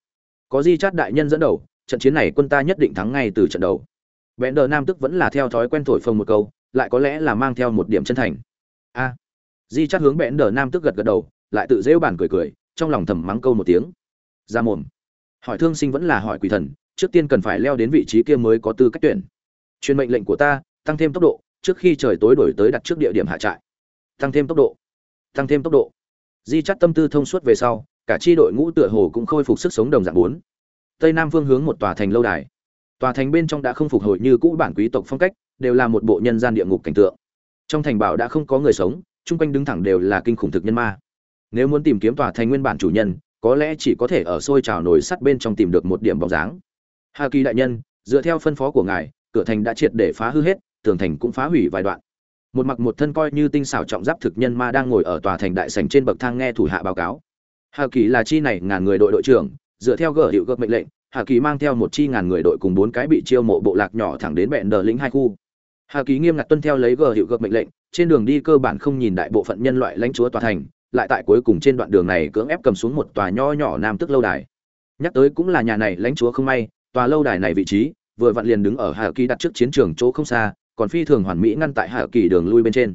có di chát đại nhân dẫn đầu, trận chiến này quân ta nhất định thắng ngay từ trận đầu. Vẹn đờ nam tức vẫn là theo thói quen thổi phồng một câu, lại có lẽ là mang theo một điểm chân thành. A. Di chát hướng vẹn đờ nam tức gật gật đầu, lại tự rêu bản cười cười, trong lòng thầm mắng câu một tiếng. Ra mồm. Hỏi thương sinh vẫn là hỏi quỷ thần, trước tiên cần phải leo đến vị trí kia mới có tư cách tuyển. Truyền mệnh lệnh của ta, tăng thêm tốc độ, trước khi trời tối đổi tới đặt trước địa điểm hạ trại. Tăng thêm tốc độ. Tăng thêm tốc độ. Di chắt tâm tư thông suốt về sau cả chi đội ngũ tựa hồ cũng khôi phục sức sống đồng dạng bốn. Tây nam phương hướng một tòa thành lâu đài. Tòa thành bên trong đã không phục hồi như cũ bản quý tộc phong cách, đều là một bộ nhân gian địa ngục cảnh tượng. Trong thành bảo đã không có người sống, chung quanh đứng thẳng đều là kinh khủng thực nhân ma. Nếu muốn tìm kiếm tòa thành nguyên bản chủ nhân, có lẽ chỉ có thể ở xôi trào nồi sắt bên trong tìm được một điểm bóng dáng. Hà kỳ đại nhân, dựa theo phân phó của ngài, cửa thành đã triệt để phá hư hết, tường thành cũng phá hủy vài đoạn. Một mặc một thân coi như tinh xảo trọng giáp thực nhân ma đang ngồi ở tòa thành đại sành trên bậc thang nghe thủ hạ báo cáo hà kỳ là chi này ngàn người đội đội trưởng, dựa theo gở hiệu gợp mệnh lệnh, hà kỳ mang theo một chi ngàn người đội cùng bốn cái bị chiêu mộ bộ lạc nhỏ thẳng đến bẹn đờ lĩnh hai khu. Hà kỳ nghiêm ngặt tuân theo lấy gở hiệu gợp mệnh lệnh, trên đường đi cơ bản không nhìn đại bộ phận nhân loại lãnh chúa tòa thành, lại tại cuối cùng trên đoạn đường này cưỡng ép cầm xuống một tòa nho nhỏ nam tức lâu đài. Nhắc tới cũng là nhà này lãnh chúa không may, tòa lâu đài này vị trí, vừa vặn liền đứng ở hà kỳ đặt trước chiến trường chỗ không xa, còn phi thường hoàn mỹ ngăn tại hà kỳ đường lui bên trên.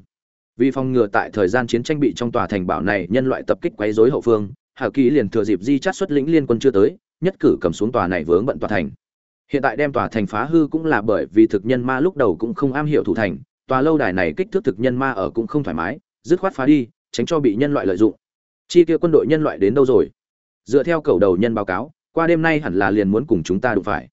Vì phòng ngừa tại thời gian chiến tranh bị trong tòa thành bảo này nhân loại tập kích quấy rối hậu phương hà kỳ liền thừa dịp di chát xuất lĩnh liên quân chưa tới, nhất cử cầm xuống tòa này vướng bận tòa thành. Hiện tại đem tòa thành phá hư cũng là bởi vì thực nhân ma lúc đầu cũng không am hiểu thủ thành, tòa lâu đài này kích thước thực nhân ma ở cũng không thoải mái, dứt khoát phá đi, tránh cho bị nhân loại lợi dụng. Chi kia quân đội nhân loại đến đâu rồi? Dựa theo cầu đầu nhân báo cáo, qua đêm nay hẳn là liền muốn cùng chúng ta đụng phải.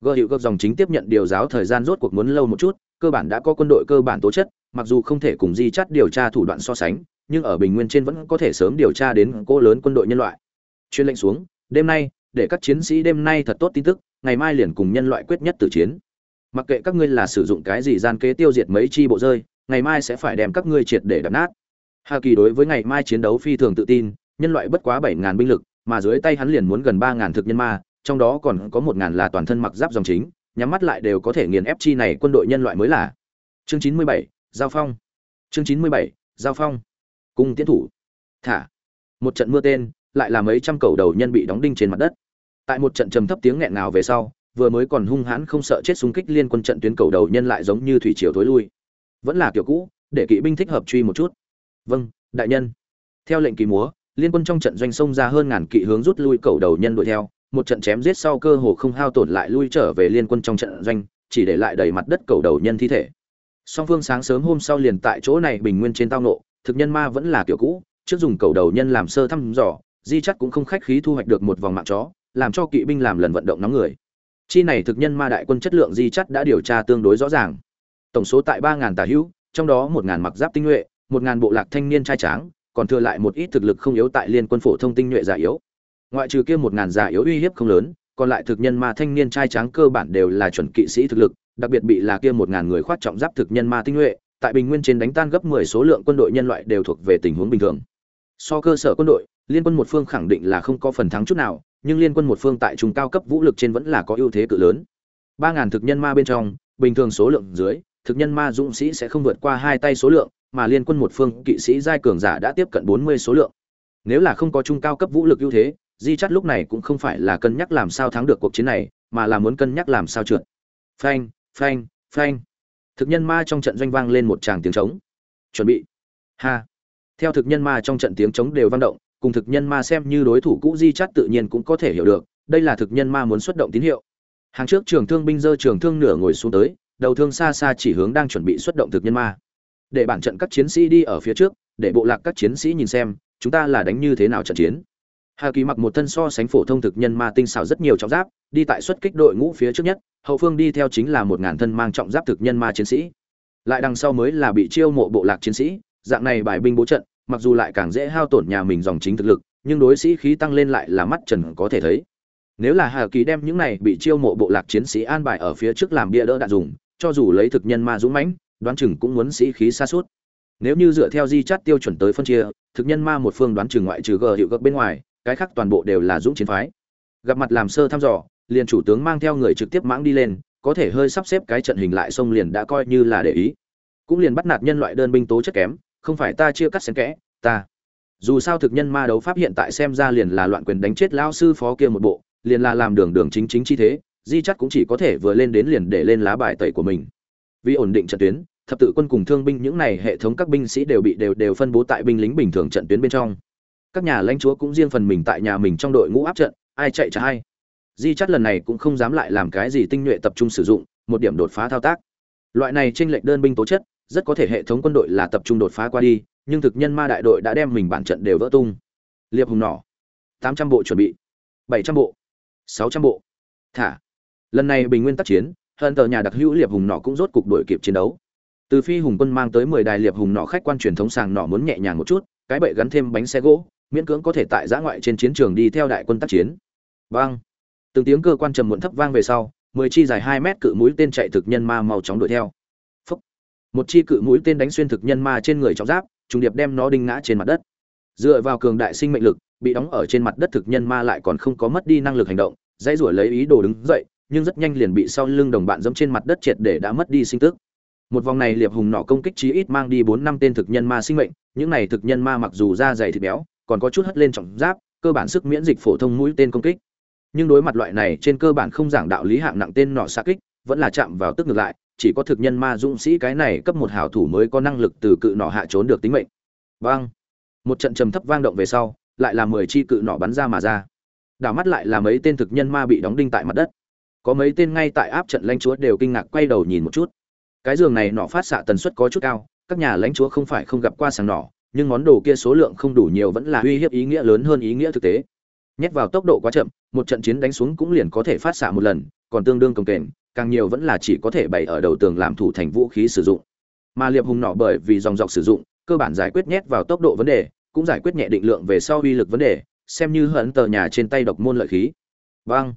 Gơ hiệu các dòng chính tiếp nhận điều giáo thời gian rốt cuộc muốn lâu một chút, cơ bản đã có quân đội cơ bản tố chất, mặc dù không thể cùng di Chát điều tra thủ đoạn so sánh nhưng ở bình nguyên trên vẫn có thể sớm điều tra đến cô lớn quân đội nhân loại chuyên lệnh xuống đêm nay để các chiến sĩ đêm nay thật tốt tin tức ngày mai liền cùng nhân loại quyết nhất tử chiến mặc kệ các ngươi là sử dụng cái gì gian kế tiêu diệt mấy chi bộ rơi ngày mai sẽ phải đem các ngươi triệt để đập nát Hà Kỳ đối với ngày mai chiến đấu phi thường tự tin, nhân loại bất quá bảy ngàn binh lực, mà dưới tay hắn liền muốn gần ba ngàn thực nhân ma, trong đó còn có một ngàn là toàn thân mặc giáp dòng chính, nhắm mắt lại đều có thể nghiền ép chi này quân đội nhân loại mới là. Chương 97, giao phong. Chương 97, giao phong. Cung tiến thủ. Thả. Một trận mưa tên, lại là mấy trăm cầu đầu nhân bị đóng đinh trên mặt đất. Tại một trận trầm thấp tiếng nghẹn ngào về sau, vừa mới còn hung hãn không sợ chết xung kích liên quân trận tuyến cầu đầu nhân lại giống như thủy triều thối lui vẫn là kiểu cũ để kỵ binh thích hợp truy một chút vâng đại nhân theo lệnh kỳ múa liên quân trong trận doanh sông ra hơn ngàn kỵ hướng rút lui cầu đầu nhân đuổi theo một trận chém giết sau cơ hồ không hao tổn lại lui trở về liên quân trong trận doanh chỉ để lại đầy mặt đất cầu đầu nhân thi thể song phương sáng sớm hôm sau liền tại chỗ này bình nguyên trên tao nộ thực nhân ma vẫn là kiểu cũ, trước dùng cầu đầu nhân làm sơ thăm dò, di chắc cũng không khách khí thu hoạch được một vòng mạng chó, làm cho kỵ binh làm lần vận động nóng người. Chi này thực nhân ma đại quân chất lượng di chắc đã điều tra tương đối rõ ràng. Tổng số tại ba ngàn tà hữu, trong đó một ngàn mặc giáp tinh nhuệ, một ngàn bộ lạc thanh niên trai tráng, còn thừa lại một ít thực lực không yếu tại liên quân phổ thông tinh nhuệ già yếu. Ngoại trừ kia một ngàn già yếu uy hiếp không lớn, còn lại thực nhân ma thanh niên trai tráng cơ bản đều là chuẩn kỵ sĩ thực lực, đặc biệt bị là kia một ngàn người khoát trọng giáp thực nhân ma tinh nhuệ tại bình nguyên trên đánh tan gấp 10 số lượng quân đội nhân loại đều thuộc về tình huống bình thường. So cơ sở quân đội, liên quân một phương khẳng định là không có phần thắng chút nào, nhưng liên quân một phương tại trung cao cấp vũ lực trên vẫn là có ưu thế cự lớn. Ba ngàn thực nhân ma bên trong, bình thường số lượng dưới, thực nhân ma dũng sĩ sẽ không vượt qua hai tay số lượng, mà liên quân một phương kỵ sĩ giai cường giả đã tiếp cận 40 số lượng. Nếu là không có trung cao cấp vũ lực ưu thế, di Chát lúc này cũng không phải là cân nhắc làm sao thắng được cuộc chiến này, mà là muốn cân nhắc làm sao trượt. Phanh phanh phanh thực nhân ma trong trận doanh vang lên một tràng tiếng trống. Chuẩn bị. Ha. Theo thực nhân ma trong trận tiếng trống đều vang động, cùng thực nhân ma xem như đối thủ cũ di chắt tự nhiên cũng có thể hiểu được, đây là thực nhân ma muốn xuất động tín hiệu. Hàng trước trường thương binh dơ trường thương nửa ngồi xuống tới, đầu thương xa xa chỉ hướng đang chuẩn bị xuất động thực nhân ma. Để bản trận các chiến sĩ đi ở phía trước, để bộ lạc các chiến sĩ nhìn xem, chúng ta là đánh như thế nào trận chiến hà kỳ mặc một thân so sánh phổ thông thực nhân ma tinh xảo rất nhiều trọng giáp, đi tại xuất kích đội ngũ phía trước nhất, hậu phương đi theo chính là một ngàn thân mang trọng giáp thực nhân ma chiến sĩ. Lại đằng sau mới là bị chiêu mộ bộ lạc chiến sĩ, dạng này bài binh bố trận, mặc dù lại càng dễ hao tổn nhà mình dòng chính thực lực, nhưng đối sĩ khí tăng lên lại là mắt trần có thể thấy. Nếu là hà kỳ đem những này bị chiêu mộ bộ lạc chiến sĩ an bài ở phía trước làm bia đỡ đạn dùng, cho dù lấy thực nhân ma dũng mãnh, đoán chừng cũng muốn sĩ khí xa suốt. Nếu như dựa theo di chắt tiêu chuẩn tới phân chia, thực nhân ma một phương đoán chừng ngoại trừ gờ hiệu gấp bên ngoài cái khác toàn bộ đều là dũng chiến phái. Gặp mặt làm sơ thăm dò, liền chủ tướng mang theo người trực tiếp mãng đi lên, có thể hơi sắp xếp cái trận hình lại sông liền đã coi như là để ý. Cũng liền bắt nạt nhân loại đơn binh tố chất kém, không phải ta chia cắt xén kẽ, ta. Dù sao thực nhân ma đấu pháp hiện tại xem ra liền là loạn quyền đánh chết lao sư phó kia một bộ, liền là làm đường đường chính chính chi thế, di chắc cũng chỉ có thể vừa lên đến liền để lên lá bài tẩy của mình. Vì ổn định trận tuyến, thập tự quân cùng thương binh những này hệ thống các binh sĩ đều bị đều đều phân bố tại binh lính bình thường trận tuyến bên trong các nhà lãnh chúa cũng riêng phần mình tại nhà mình trong đội ngũ áp trận, ai chạy trả ai di chắt lần này cũng không dám lại làm cái gì tinh nhuệ tập trung sử dụng, một điểm đột phá thao tác. Loại này tranh lệch đơn binh tố chất, rất có thể hệ thống quân đội là tập trung đột phá qua đi, nhưng thực nhân ma đại đội đã đem mình bản trận đều vỡ tung. Liệp hùng nỏ, tám trăm bộ chuẩn bị. Bảy trăm bộ, sáu trăm bộ. Thả. Lần này bình nguyên tác chiến hơn tờ nhà đặc hữu liệp hùng nỏ cũng rốt cục đổi kịp chiến đấu. Từ phi hùng quân mang tới mười đài liệp hùng nỏ khách quan truyền thống sàng nỏ muốn nhẹ nhàng một chút, cái bệ gắn thêm bánh xe gỗ miễn cưỡng có thể tại giã ngoại trên chiến trường đi theo đại quân tác chiến. Vang từng tiếng cơ quan trầm muộn thấp vang về sau, mười chi dài hai mét cự mũi tên chạy thực nhân ma mau chóng đuổi theo. Phúc. một chi cự mũi tên đánh xuyên thực nhân ma trên người trọng giáp, trùng điệp đem nó đinh ngã trên mặt đất. Dựa vào cường đại sinh mệnh lực, bị đóng ở trên mặt đất thực nhân ma lại còn không có mất đi năng lực hành động, dãy rủa lấy ý đồ đứng dậy, nhưng rất nhanh liền bị sau lưng đồng bạn dẫm trên mặt đất triệt để đã mất đi sinh tức. Một vòng này liệp hùng nọ công kích chí ít mang đi bốn năm tên thực nhân ma sinh mệnh, những này thực nhân ma mặc dù da dày thịt béo còn có chút hất lên trọng giáp, cơ bản sức miễn dịch phổ thông mũi tên công kích. Nhưng đối mặt loại này trên cơ bản không giảng đạo lý hạng nặng tên nọ xa kích, vẫn là chạm vào tức ngược lại, chỉ có thực nhân ma dũng sĩ cái này cấp một hảo thủ mới có năng lực từ cự nọ hạ trốn được tính mệnh. Vang một trận trầm thấp vang động về sau, lại là mười chi cự nọ bắn ra mà ra. Đảo mắt lại là mấy tên thực nhân ma bị đóng đinh tại mặt đất. Có mấy tên ngay tại áp trận lãnh chúa đều kinh ngạc quay đầu nhìn một chút. Cái giường này nọ phát xạ tần suất có chút cao, các nhà lãnh chúa không phải không gặp qua sàng nỏ nhưng món đồ kia số lượng không đủ nhiều vẫn là uy hiếp ý nghĩa lớn hơn ý nghĩa thực tế. Nhét vào tốc độ quá chậm, một trận chiến đánh xuống cũng liền có thể phát xạ một lần, còn tương đương công kềnh, càng nhiều vẫn là chỉ có thể bày ở đầu tường làm thủ thành vũ khí sử dụng. Mà liệp hùng nọ bởi vì dòng dọc sử dụng, cơ bản giải quyết nhét vào tốc độ vấn đề, cũng giải quyết nhẹ định lượng về sau uy lực vấn đề, xem như hận tờ nhà trên tay độc môn lợi khí. Vâng.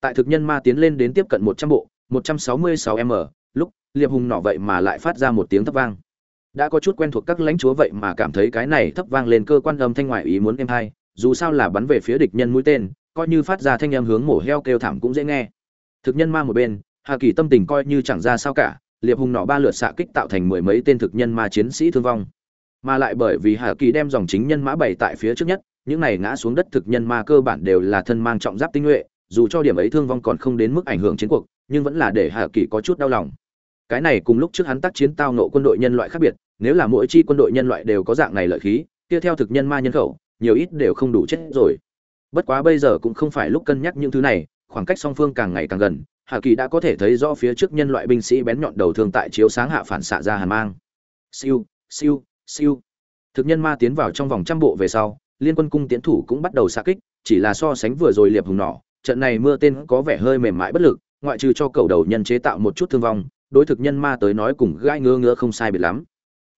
Tại thực nhân ma tiến lên đến tiếp cận một trăm bộ, một trăm sáu mươi sáu m, lúc liệp hùng nọ vậy mà lại phát ra một tiếng thấp vang đã có chút quen thuộc các lãnh chúa vậy mà cảm thấy cái này thấp vang lên cơ quan âm thanh ngoại ý muốn êm hay dù sao là bắn về phía địch nhân mũi tên, coi như phát ra thanh âm hướng mổ heo kêu thảm cũng dễ nghe. Thực nhân ma một bên, hà kỳ tâm tình coi như chẳng ra sao cả, liệp hùng nọ ba lượt xạ kích tạo thành mười mấy tên thực nhân ma chiến sĩ thương vong. Mà lại bởi vì hà kỳ đem dòng chính nhân mã bày tại phía trước nhất, những này ngã xuống đất thực nhân ma cơ bản đều là thân mang trọng giáp tinh nhuệ, dù cho điểm ấy thương vong còn không đến mức ảnh hưởng chiến cuộc, nhưng vẫn là để hạ kỳ có chút đau lòng cái này cùng lúc trước hắn tác chiến tao nộ quân đội nhân loại khác biệt, nếu là mỗi chi quân đội nhân loại đều có dạng này lợi khí, kia theo thực nhân ma nhân khẩu, nhiều ít đều không đủ chết rồi. Bất quá bây giờ cũng không phải lúc cân nhắc những thứ này, khoảng cách song phương càng ngày càng gần, hạ kỳ đã có thể thấy rõ phía trước nhân loại binh sĩ bén nhọn đầu thương tại chiếu sáng hạ phản xạ ra hàn mang. Siêu siêu siêu. Thực nhân ma tiến vào trong vòng trăm bộ về sau, liên quân cung tiến thủ cũng bắt đầu xa kích, chỉ là so sánh vừa rồi liệp hùng nỏ trận này mưa tên có vẻ hơi mềm mại bất lực, ngoại trừ cho cầu đầu nhân chế tạo một chút thương vong đối thực nhân ma tới nói cùng gai ngứa ngứa không sai biệt lắm.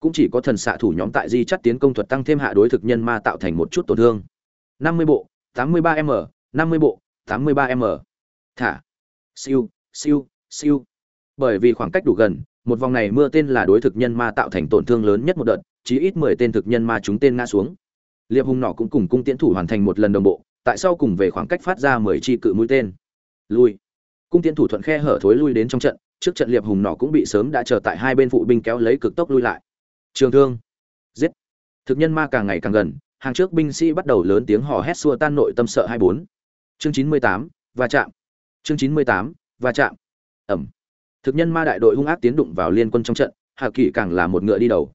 Cũng chỉ có thần xạ thủ nhóm tại di chắt tiến công thuật tăng thêm hạ đối thực nhân ma tạo thành một chút tổn thương. 50 bộ 83 m 50 bộ 83 m. Thả. Siêu siêu siêu. Bởi vì khoảng cách đủ gần, một vòng này mưa tên là đối thực nhân ma tạo thành tổn thương lớn nhất một đợt, chí ít 10 tên thực nhân ma chúng tên ngã xuống. Liệp hùng nọ cũng cùng cung tiễn thủ hoàn thành một lần đồng bộ, tại sao cùng về khoảng cách phát ra 10 chi cự mũi tên. Lui. Cung tiễn thủ thuận khe hở thối lui đến trong trận trước trận liệp hùng nọ cũng bị sớm đã chờ tại hai bên phụ binh kéo lấy cực tốc lui lại. Trường thương. Giết. Thực nhân ma càng ngày càng gần, hàng trước binh sĩ bắt đầu lớn tiếng hò hét xua tan nội tâm sợ hai bốn. Chương chín mươi tám và chạm. Chương chín mươi tám và chạm. Ẩm. Thực nhân ma đại đội hung ác tiến đụng vào liên quân trong trận, hạ kỷ càng là một ngựa đi đầu.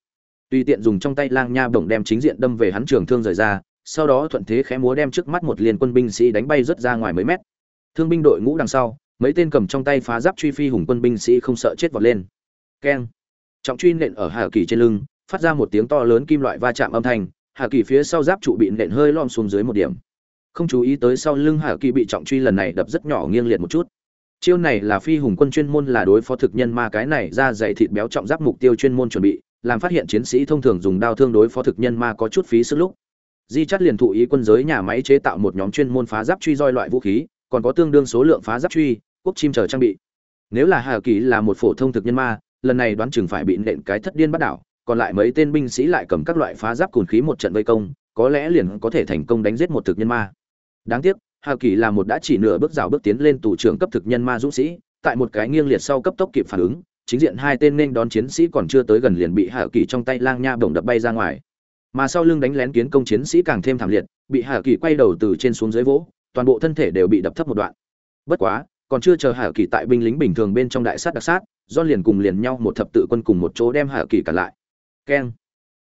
Tùy tiện dùng trong tay lang nha bổng đem chính diện đâm về hắn trường thương rời ra, sau đó thuận thế khẽ múa đem trước mắt một liên quân binh sĩ đánh bay rớt ra ngoài mấy mét. Thương binh đội ngũ đằng sau mấy tên cầm trong tay phá giáp truy phi hùng quân binh sĩ không sợ chết vọt lên. Keng. Trọng truy nện ở hà kỳ trên lưng, phát ra một tiếng to lớn kim loại va chạm âm thanh, hà kỳ phía sau giáp trụ bị nện hơi lom xuống dưới một điểm. Không chú ý tới sau lưng hà kỳ bị trọng truy lần này đập rất nhỏ nghiêng liệt một chút. Chiêu này là phi hùng quân chuyên môn là đối phó thực nhân ma cái này ra dày thịt béo trọng giáp mục tiêu chuyên môn chuẩn bị, làm phát hiện chiến sĩ thông thường dùng đao thương đối phó thực nhân ma có chút phí sức lúc. Di chắt liền thụ ý quân giới nhà máy chế tạo một nhóm chuyên môn phá giáp truy roi loại vũ khí, còn có tương đương số lượng phá giáp truy quốc chim chờ trang bị. Nếu là hà kỳ là một phổ thông thực nhân ma, lần này đoán chừng phải bị nện cái thất điên bắt đảo, còn lại mấy tên binh sĩ lại cầm các loại phá giáp cùn khí một trận vây công, có lẽ liền có thể thành công đánh giết một thực nhân ma. Đáng tiếc, hà kỳ là một đã chỉ nửa bước rào bước tiến lên tù trưởng cấp thực nhân ma dũng sĩ, tại một cái nghiêng liệt sau cấp tốc kịp phản ứng, chính diện hai tên nên đón chiến sĩ còn chưa tới gần liền bị hà kỳ trong tay lang nha bổng đập bay ra ngoài. Mà sau lưng đánh lén kiến công chiến sĩ càng thêm thảm liệt, bị hà kỳ quay đầu từ trên xuống dưới vỗ, toàn bộ thân thể đều bị đập thấp một đoạn. Bất quá còn chưa chờ Hà Kỳ tại binh lính bình thường bên trong đại sát đặc sát, John liền cùng liền nhau một thập tự quân cùng một chỗ đem Hà Kỳ cả lại. Keng.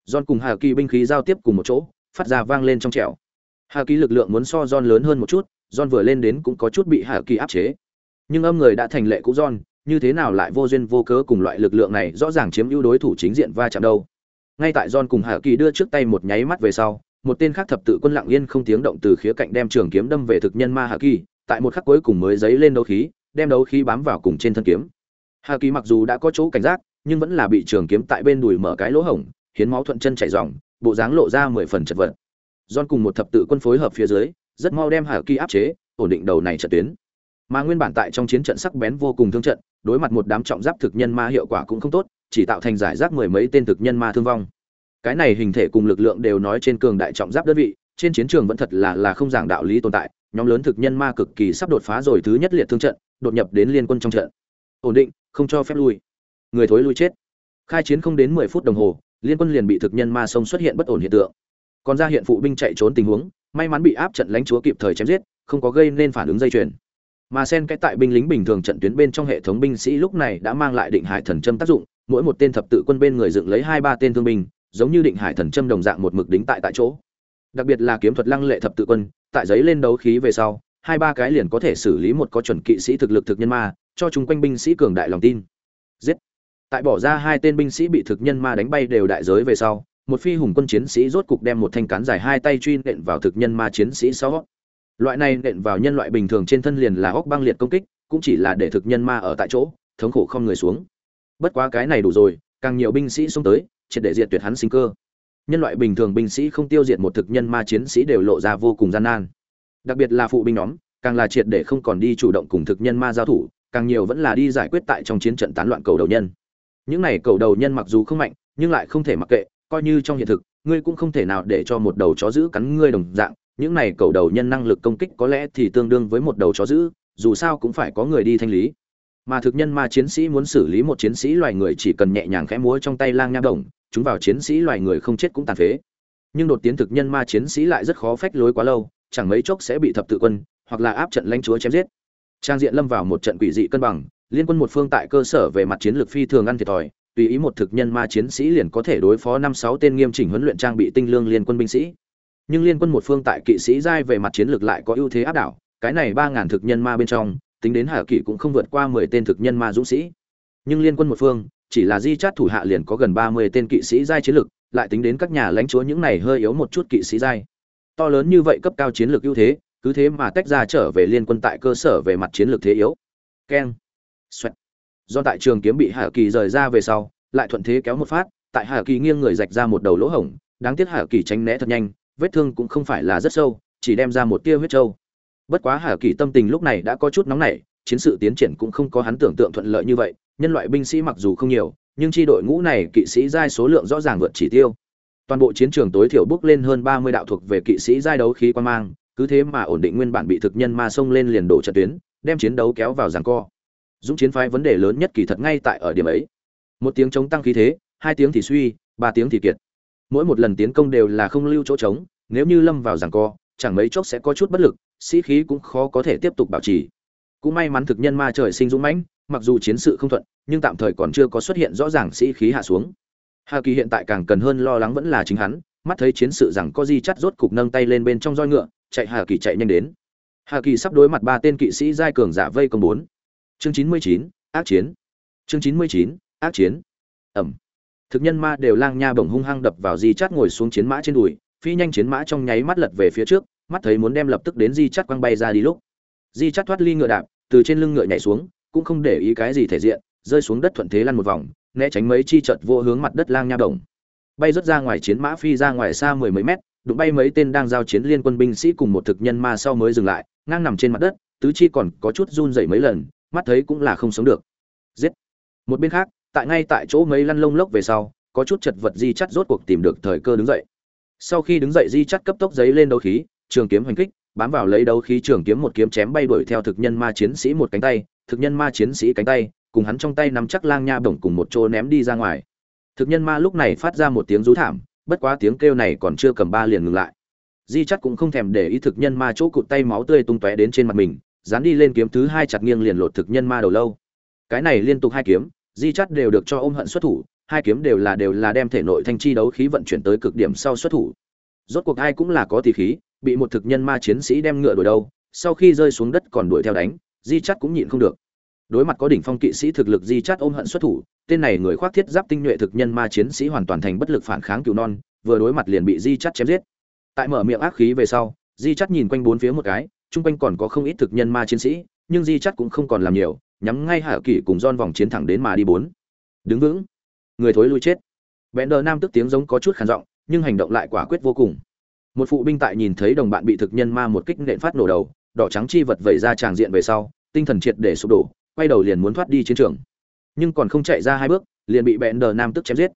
John cùng Hà Kỳ binh khí giao tiếp cùng một chỗ, phát ra vang lên trong trẻo. Hà Kỳ lực lượng muốn so John lớn hơn một chút, John vừa lên đến cũng có chút bị Hà Kỳ áp chế. Nhưng âm người đã thành lệ cũ John, như thế nào lại vô duyên vô cớ cùng loại lực lượng này rõ ràng chiếm ưu đối thủ chính diện va chạm đâu. Ngay tại John cùng Hà Kỳ đưa trước tay một nháy mắt về sau, một tên khác thập tự quân lặng yên không tiếng động từ khía cạnh đem trường kiếm đâm về thực nhân ma Hà Kỳ, tại một khắc cuối cùng mới giấy lên đấu khí, đem đấu khí bám vào cùng trên thân kiếm. Hà Kỳ mặc dù đã có chỗ cảnh giác, nhưng vẫn là bị trường kiếm tại bên đùi mở cái lỗ hổng, hiến máu thuận chân chảy ròng, bộ dáng lộ ra mười phần chật vật. John cùng một thập tự quân phối hợp phía dưới, rất mau đem Hà Kỳ áp chế, ổn định đầu này trận tuyến. Mà nguyên bản tại trong chiến trận sắc bén vô cùng thương trận, đối mặt một đám trọng giáp thực nhân ma hiệu quả cũng không tốt, chỉ tạo thành giải rác mười mấy tên thực nhân ma thương vong. Cái này hình thể cùng lực lượng đều nói trên cường đại trọng giáp đơn vị, trên chiến trường vẫn thật là là không giảng đạo lý tồn tại, nhóm lớn thực nhân ma cực kỳ sắp đột phá rồi thứ nhất liệt thương trận, đột nhập đến liên quân trong trận. Ổn định, không cho phép lui. Người thối lui chết. Khai chiến không đến mười phút đồng hồ, liên quân liền bị thực nhân ma sông xuất hiện bất ổn hiện tượng. Còn ra hiện phụ binh chạy trốn tình huống, may mắn bị áp trận lãnh chúa kịp thời chém giết, không có gây nên phản ứng dây chuyền. Mà sen cái tại binh lính bình thường trận tuyến bên trong hệ thống binh sĩ lúc này đã mang lại định hải thần châm tác dụng, mỗi một tên thập tự quân bên người dựng lấy hai ba tên thương binh, giống như định hải thần châm đồng dạng một mực đính tại tại chỗ đặc biệt là kiếm thuật lăng lệ thập tự quân, tại giấy lên đấu khí về sau, hai ba cái liền có thể xử lý một có chuẩn kỵ sĩ thực lực thực nhân ma, cho chúng quanh binh sĩ cường đại lòng tin. Giết. Tại bỏ ra hai tên binh sĩ bị thực nhân ma đánh bay đều đại giới về sau, một phi hùng quân chiến sĩ rốt cục đem một thanh cán dài hai tay truy nện vào thực nhân ma chiến sĩ sau. Loại này nện vào nhân loại bình thường trên thân liền là góc băng liệt công kích, cũng chỉ là để thực nhân ma ở tại chỗ, thống khổ không người xuống. Bất quá cái này đủ rồi, càng nhiều binh sĩ xông tới, triệt để diệt tuyệt hắn sinh cơ nhân loại bình thường binh sĩ không tiêu diệt một thực nhân ma chiến sĩ đều lộ ra vô cùng gian nan. Đặc biệt là phụ binh nhóm, càng là triệt để không còn đi chủ động cùng thực nhân ma giao thủ, càng nhiều vẫn là đi giải quyết tại trong chiến trận tán loạn cầu đầu nhân. Những này cầu đầu nhân mặc dù không mạnh, nhưng lại không thể mặc kệ, coi như trong hiện thực, ngươi cũng không thể nào để cho một đầu chó giữ cắn ngươi đồng dạng. Những này cầu đầu nhân năng lực công kích có lẽ thì tương đương với một đầu chó giữ, dù sao cũng phải có người đi thanh lý. Mà thực nhân ma chiến sĩ muốn xử lý một chiến sĩ loài người chỉ cần nhẹ nhàng khẽ múa trong tay lang nha đồng chúng vào chiến sĩ loài người không chết cũng tàn phế. Nhưng đột tiến thực nhân ma chiến sĩ lại rất khó phách lối quá lâu, chẳng mấy chốc sẽ bị thập tự quân, hoặc là áp trận lãnh chúa chém giết. Trang diện lâm vào một trận quỷ dị cân bằng, liên quân một phương tại cơ sở về mặt chiến lược phi thường ăn thiệt thòi, tùy ý một thực nhân ma chiến sĩ liền có thể đối phó năm sáu tên nghiêm chỉnh huấn luyện trang bị tinh lương liên quân binh sĩ. Nhưng liên quân một phương tại kỵ sĩ giai về mặt chiến lược lại có ưu thế áp đảo, cái này ba ngàn thực nhân ma bên trong, tính đến hạ kỵ cũng không vượt qua mười tên thực nhân ma dũng sĩ. Nhưng liên quân một phương chỉ là di chát thủ hạ liền có gần ba mươi tên kỵ sĩ giai chiến lược lại tính đến các nhà lãnh chúa những này hơi yếu một chút kỵ sĩ giai. To lớn như vậy cấp cao chiến lược ưu thế, cứ thế mà tách ra trở về liên quân tại cơ sở về mặt chiến lược thế yếu. Keng. Xoẹt. do tại trường kiếm bị hạ kỳ rời ra về sau, lại thuận thế kéo một phát, tại hạ kỳ nghiêng người rạch ra một đầu lỗ hổng, đáng tiếc hạ kỳ tránh né thật nhanh, vết thương cũng không phải là rất sâu, chỉ đem ra một tia huyết trâu. Bất quá hạ kỳ tâm tình lúc này đã có chút nóng nảy, chiến sự tiến triển cũng không có hắn tưởng tượng thuận lợi như vậy nhân loại binh sĩ mặc dù không nhiều, nhưng chi đội ngũ này kỵ sĩ giai số lượng rõ ràng vượt chỉ tiêu. Toàn bộ chiến trường tối thiểu bước lên hơn ba mươi đạo thuộc về kỵ sĩ giai đấu khí quan mang, cứ thế mà ổn định nguyên bản bị thực nhân ma xông lên liền đổ trận tuyến, đem chiến đấu kéo vào giằng co. Dũng chiến phái vấn đề lớn nhất kỳ thật ngay tại ở điểm ấy. Một tiếng chống tăng khí thế, hai tiếng thì suy, ba tiếng thì kiệt. Mỗi một lần tiến công đều là không lưu chỗ trống, nếu như lâm vào giằng co, chẳng mấy chốc sẽ có chút bất lực, sĩ khí cũng khó có thể tiếp tục bảo trì. Cũng may mắn thực nhân ma trời sinh dũng mãnh mặc dù chiến sự không thuận, nhưng tạm thời còn chưa có xuất hiện rõ ràng sĩ khí hạ xuống. Hà kỳ hiện tại càng cần hơn lo lắng vẫn là chính hắn, mắt thấy chiến sự rằng có di chắt rốt cục nâng tay lên bên trong roi ngựa, chạy hà kỳ chạy nhanh đến. Hà kỳ sắp đối mặt ba tên kỵ sĩ giai cường giả vây công bốn. Chương chín mươi chín, ác chiến. Chương chín mươi chín, ác chiến. Ẩm. Thực nhân ma đều lang nha bổng hung hăng đập vào di Chát ngồi xuống chiến mã trên đùi, phi nhanh chiến mã trong nháy mắt lật về phía trước, mắt thấy muốn đem lập tức đến di Chát quăng bay ra đi lúc. Di Chát thoát ly ngựa đạp, từ trên lưng ngựa nhảy xuống cũng không để ý cái gì thể diện, rơi xuống đất thuận thế lăn một vòng, né tránh mấy chi chợt vô hướng mặt đất lang nha đồng. Bay rớt ra ngoài chiến mã phi ra ngoài xa mười mấy mét, đụng bay mấy tên đang giao chiến liên quân binh sĩ cùng một thực nhân ma sau mới dừng lại, ngang nằm trên mặt đất, tứ chi còn có chút run rẩy mấy lần, mắt thấy cũng là không sống được. Giết! Một bên khác, tại ngay tại chỗ mấy lăn lông lốc về sau, có chút chật vật di chắt rốt cuộc tìm được thời cơ đứng dậy. Sau khi đứng dậy di chắt cấp tốc giấy lên đấu khí, trường kiếm hành kích, bám vào lấy đấu khí trường kiếm một kiếm chém bay đuổi theo thực nhân ma chiến sĩ một cánh tay thực nhân ma chiến sĩ cánh tay, cùng hắn trong tay nắm chắc lang nha bổng cùng một chỗ ném đi ra ngoài. Thực nhân ma lúc này phát ra một tiếng rú thảm, bất quá tiếng kêu này còn chưa cầm ba liền ngừng lại. Di chắc cũng không thèm để ý thực nhân ma chỗ cụt tay máu tươi tung tóe đến trên mặt mình, dán đi lên kiếm thứ hai chặt nghiêng liền lột thực nhân ma đầu lâu. Cái này liên tục hai kiếm, di chắt đều được cho ôm hận xuất thủ, hai kiếm đều là đều là đem thể nội thanh chi đấu khí vận chuyển tới cực điểm sau xuất thủ. Rốt cuộc ai cũng là có tỷ khí, bị một thực nhân ma chiến sĩ đem ngựa đuổi đâu, sau khi rơi xuống đất còn đuổi theo đánh di chắt cũng nhịn không được. Đối mặt có đỉnh phong kỵ sĩ thực lực, di chắt ôm hận xuất thủ, tên này người khoác thiết giáp tinh nhuệ thực nhân ma chiến sĩ hoàn toàn thành bất lực phản kháng cựu non, vừa đối mặt liền bị di chắt chém giết. Tại mở miệng ác khí về sau, di chắt nhìn quanh bốn phía một cái, chung quanh còn có không ít thực nhân ma chiến sĩ, nhưng di chắt cũng không còn làm nhiều, nhắm ngay hạ kỷ cùng don vòng chiến thẳng đến mà đi bốn. Đứng vững. Người thối lui chết. Bẽn đờ nam tức tiếng giống có chút khản giọng, nhưng hành động lại quả quyết vô cùng. Một phụ binh tại nhìn thấy đồng bạn bị thực nhân ma một kích nện phát nổ đầu, đỏ trắng chi vật vẩy ra tràng diện về sau tinh thần triệt để sụp đổ, quay đầu liền muốn thoát đi chiến trường. Nhưng còn không chạy ra hai bước, liền bị bẹn đờ nam tức chém giết.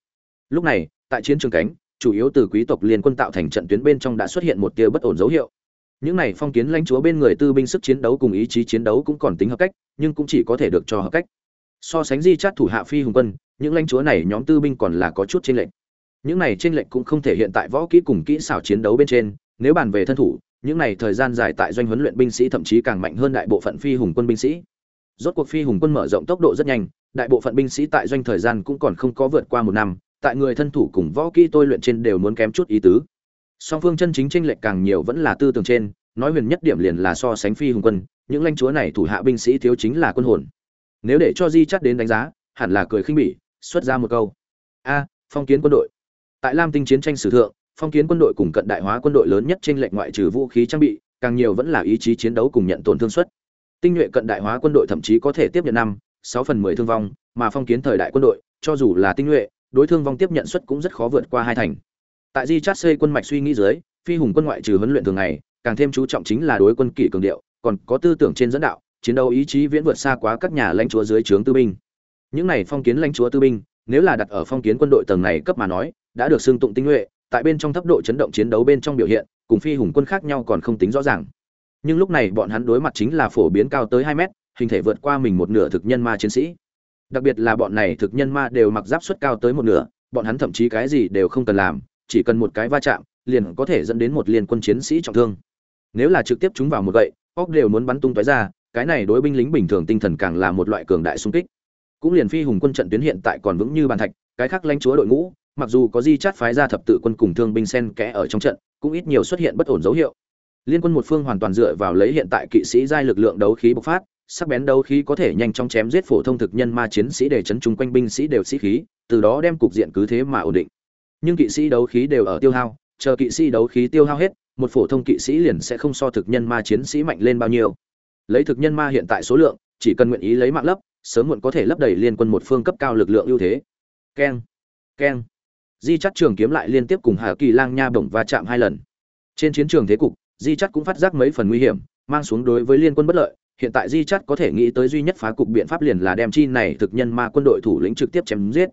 Lúc này, tại chiến trường cánh, chủ yếu từ quý tộc liên quân tạo thành trận tuyến bên trong đã xuất hiện một tia bất ổn dấu hiệu. Những này phong kiến lãnh chúa bên người tư binh sức chiến đấu cùng ý chí chiến đấu cũng còn tính hợp cách, nhưng cũng chỉ có thể được cho hợp cách. So sánh di chát thủ hạ phi hùng quân, những lãnh chúa này nhóm tư binh còn là có chút trên lệnh những này trên lệnh cũng không thể hiện tại võ kỹ cùng kỹ xảo chiến đấu bên trên, nếu bàn về thân thủ những này thời gian dài tại doanh huấn luyện binh sĩ thậm chí càng mạnh hơn đại bộ phận phi hùng quân binh sĩ. Rốt cuộc phi hùng quân mở rộng tốc độ rất nhanh, đại bộ phận binh sĩ tại doanh thời gian cũng còn không có vượt qua một năm, tại người thân thủ cùng võ kỹ tôi luyện trên đều muốn kém chút ý tứ. Song phương chân chính tranh lệch càng nhiều vẫn là tư tưởng trên, nói huyền nhất điểm liền là so sánh phi hùng quân, những lãnh chúa này thủ hạ binh sĩ thiếu chính là quân hồn. Nếu để cho di chắt đến đánh giá, hẳn là cười khinh bỉ, xuất ra một câu. A, phong kiến quân đội. Tại lam tinh chiến tranh sử thượng phong kiến quân đội cùng cận đại hóa quân đội lớn nhất trên lệnh ngoại trừ vũ khí trang bị, càng nhiều vẫn là ý chí chiến đấu cùng nhận tổn thương suất. Tinh nhuệ cận đại hóa quân đội thậm chí có thể tiếp nhận năm, sáu phần mười thương vong, mà phong kiến thời đại quân đội, cho dù là tinh nhuệ, đối thương vong tiếp nhận suất cũng rất khó vượt qua hai thành. Tại di chát xây quân mạch suy nghĩ dưới, phi hùng quân ngoại trừ huấn luyện thường ngày, càng thêm chú trọng chính là đối quân kỷ cường điệu, còn có tư tưởng trên dẫn đạo, chiến đấu ý chí viễn vượt xa quá các nhà lãnh chúa dưới trướng tư binh. Những này phong kiến lãnh chúa tư binh, nếu là đặt ở phong kiến quân đội tầng này cấp mà nói, đã được xưng tụng tinh nhuệ tại bên trong thấp độ chấn động chiến đấu bên trong biểu hiện, cùng phi hùng quân khác nhau còn không tính rõ ràng. Nhưng lúc này bọn hắn đối mặt chính là phổ biến cao tới hai mét, hình thể vượt qua mình một nửa thực nhân ma chiến sĩ. Đặc biệt là bọn này thực nhân ma đều mặc giáp suất cao tới một nửa, bọn hắn thậm chí cái gì đều không cần làm, chỉ cần một cái va chạm, liền có thể dẫn đến một liên quân chiến sĩ trọng thương. Nếu là trực tiếp chúng vào một gậy, óc đều muốn bắn tung tói ra, cái này đối binh lính bình thường tinh thần càng là một loại cường đại sung kích. Cũng liền phi hùng quân trận tuyến hiện tại còn vững như bàn thạch, cái khác lãnh chúa đội ngũ mặc dù có di chát phái ra thập tự quân cùng thương binh sen kẽ ở trong trận, cũng ít nhiều xuất hiện bất ổn dấu hiệu. Liên quân một phương hoàn toàn dựa vào lấy hiện tại kỵ sĩ giai lực lượng đấu khí bộc phát, sắc bén đấu khí có thể nhanh chóng chém giết phổ thông thực nhân ma chiến sĩ để chấn chung quanh binh sĩ đều sĩ khí, từ đó đem cục diện cứ thế mà ổn định. Nhưng kỵ sĩ đấu khí đều ở tiêu hao, chờ kỵ sĩ đấu khí tiêu hao hết, một phổ thông kỵ sĩ liền sẽ không so thực nhân ma chiến sĩ mạnh lên bao nhiêu. Lấy thực nhân ma hiện tại số lượng, chỉ cần nguyện ý lấy mạng lấp, sớm muộn có thể lấp đầy liên quân một phương cấp cao lực lượng ưu thế. Keng keng di chắt trường kiếm lại liên tiếp cùng hà kỳ lang nha bổng va chạm hai lần. Trên chiến trường thế cục, di chắt cũng phát giác mấy phần nguy hiểm, mang xuống đối với liên quân bất lợi. Hiện tại di chắt có thể nghĩ tới duy nhất phá cục biện pháp liền là đem chi này thực nhân ma quân đội thủ lĩnh trực tiếp chém giết.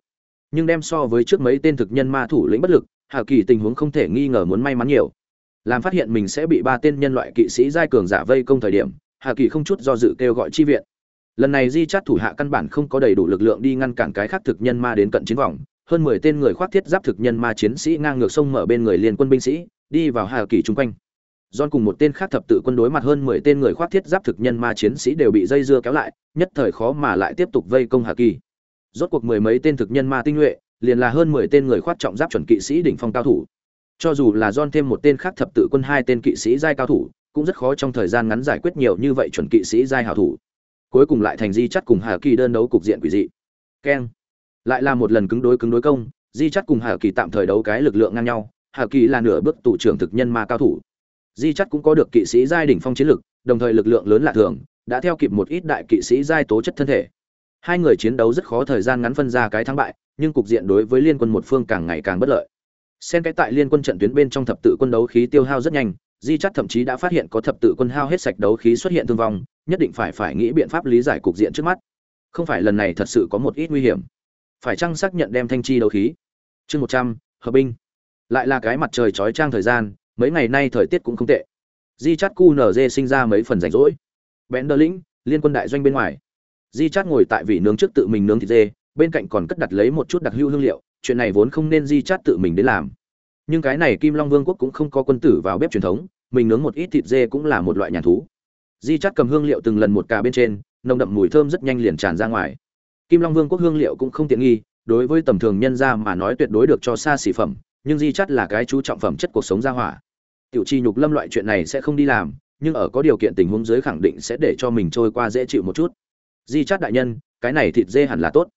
Nhưng đem so với trước mấy tên thực nhân ma thủ lĩnh bất lực, hà kỳ tình huống không thể nghi ngờ muốn may mắn nhiều. Làm phát hiện mình sẽ bị ba tên nhân loại kỵ sĩ giai cường giả vây công thời điểm, hà kỳ không chút do dự kêu gọi chi viện. Lần này di chắt thủ hạ căn bản không có đầy đủ lực lượng đi ngăn cản cái khác thực nhân ma đến cận chiến vòng hơn mười tên người khoác thiết giáp thực nhân ma chiến sĩ ngang ngược sông mở bên người liên quân binh sĩ đi vào hà kỳ chung quanh John cùng một tên khác thập tự quân đối mặt hơn 10 tên người khoác thiết giáp thực nhân ma chiến sĩ đều bị dây dưa kéo lại, nhất thời khó mà lại tiếp tục vây công Hà Kỳ. Rốt cuộc mười mấy tên thực nhân ma tinh nhuệ, liền là hơn 10 tên người khoác trọng giáp chuẩn kỵ sĩ đỉnh phong cao thủ. Cho dù là John thêm một tên khác thập tự quân hai tên kỵ sĩ giai cao thủ, cũng rất khó trong thời gian ngắn giải quyết nhiều như vậy chuẩn kỵ sĩ giai hảo thủ. Cuối cùng lại thành Di Chắt cùng Hà Kỳ đơn đấu cục diện quỷ dị. Keng. Lại là một lần cứng đối cứng đối công, Di Chắt cùng Hà Kỳ tạm thời đấu cái lực lượng ngang nhau, Hà Kỳ là nửa bước tụ trưởng thực nhân ma cao thủ. Di chắt cũng có được kỵ sĩ giai đỉnh phong chiến lực đồng thời lực lượng lớn lạ thường đã theo kịp một ít đại kỵ sĩ giai tố chất thân thể. Hai người chiến đấu rất khó thời gian ngắn phân ra cái thắng bại nhưng cục diện đối với liên quân một phương càng ngày càng bất lợi. Xen cái tại liên quân trận tuyến bên trong thập tự quân đấu khí tiêu hao rất nhanh di chắt thậm chí đã phát hiện có thập tự quân hao hết sạch đấu khí xuất hiện thương vong nhất định phải phải nghĩ biện pháp lý giải cục diện trước mắt. Không phải lần này thật sự có một ít nguy hiểm phải chăng xác nhận đem thanh chi đấu khí? Chương một trăm, hợp binh. Lại là cái mặt trời chói trang thời gian, mấy ngày nay thời tiết cũng không tệ. Di chát cu sinh ra mấy phần rảnh rỗi. Bẽn đơ lĩnh, liên quân đại doanh bên ngoài. Di chát ngồi tại vị nướng trước tự mình nướng thịt dê, bên cạnh còn cất đặt lấy một chút đặc hữu hương liệu, chuyện này vốn không nên di chát tự mình đến làm. Nhưng cái này kim long vương quốc cũng không có quân tử vào bếp truyền thống, mình nướng một ít thịt dê cũng là một loại nhàn thú. Di chát cầm hương liệu từng lần một cả bên trên, nồng đậm mùi thơm rất nhanh liền tràn ra ngoài kim long vương quốc hương liệu cũng không tiện nghi, đối với tầm thường nhân gia mà nói tuyệt đối được cho xa xỉ phẩm, nhưng di Chát là cái chú trọng phẩm chất cuộc sống gia hỏa. Tiểu chi nhục lâm loại chuyện này sẽ không đi làm, nhưng ở có điều kiện tình huống dưới khẳng định sẽ để cho mình trôi qua dễ chịu một chút. Di chát đại nhân, cái này thịt dê hẳn là tốt.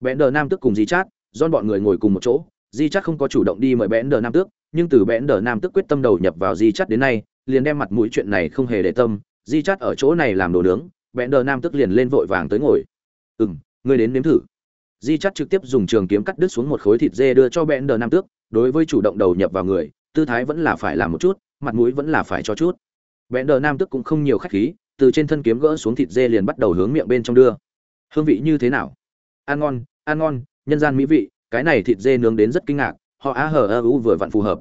Bẽn đờ nam tức cùng di chát don bọn người ngồi cùng một chỗ, di chát không có chủ động đi mời bẽn đờ nam tước, nhưng từ bẽn đờ nam tức quyết tâm đầu nhập vào di chát đến nay, liền đem mặt mũi chuyện này không hề để tâm. Di chát ở chỗ này làm đồ nướng bẽn đờ nam tức liền lên vội vàng tới ngồi. Ừm ngươi đến nếm thử. Di chắt trực tiếp dùng trường kiếm cắt đứt xuống một khối thịt dê đưa cho bẽn đờ nam tước, đối với chủ động đầu nhập vào người, tư thái vẫn là phải làm một chút, mặt mũi vẫn là phải cho chút. Bẽn đờ nam Tước cũng không nhiều khách khí, từ trên thân kiếm gỡ xuống thịt dê liền bắt đầu hướng miệng bên trong đưa. Hương vị như thế nào? Ăn ngon ăn ngon, nhân gian mỹ vị, cái này thịt dê nướng đến rất kinh ngạc, họ á hờ ơ u vừa vặn phù hợp.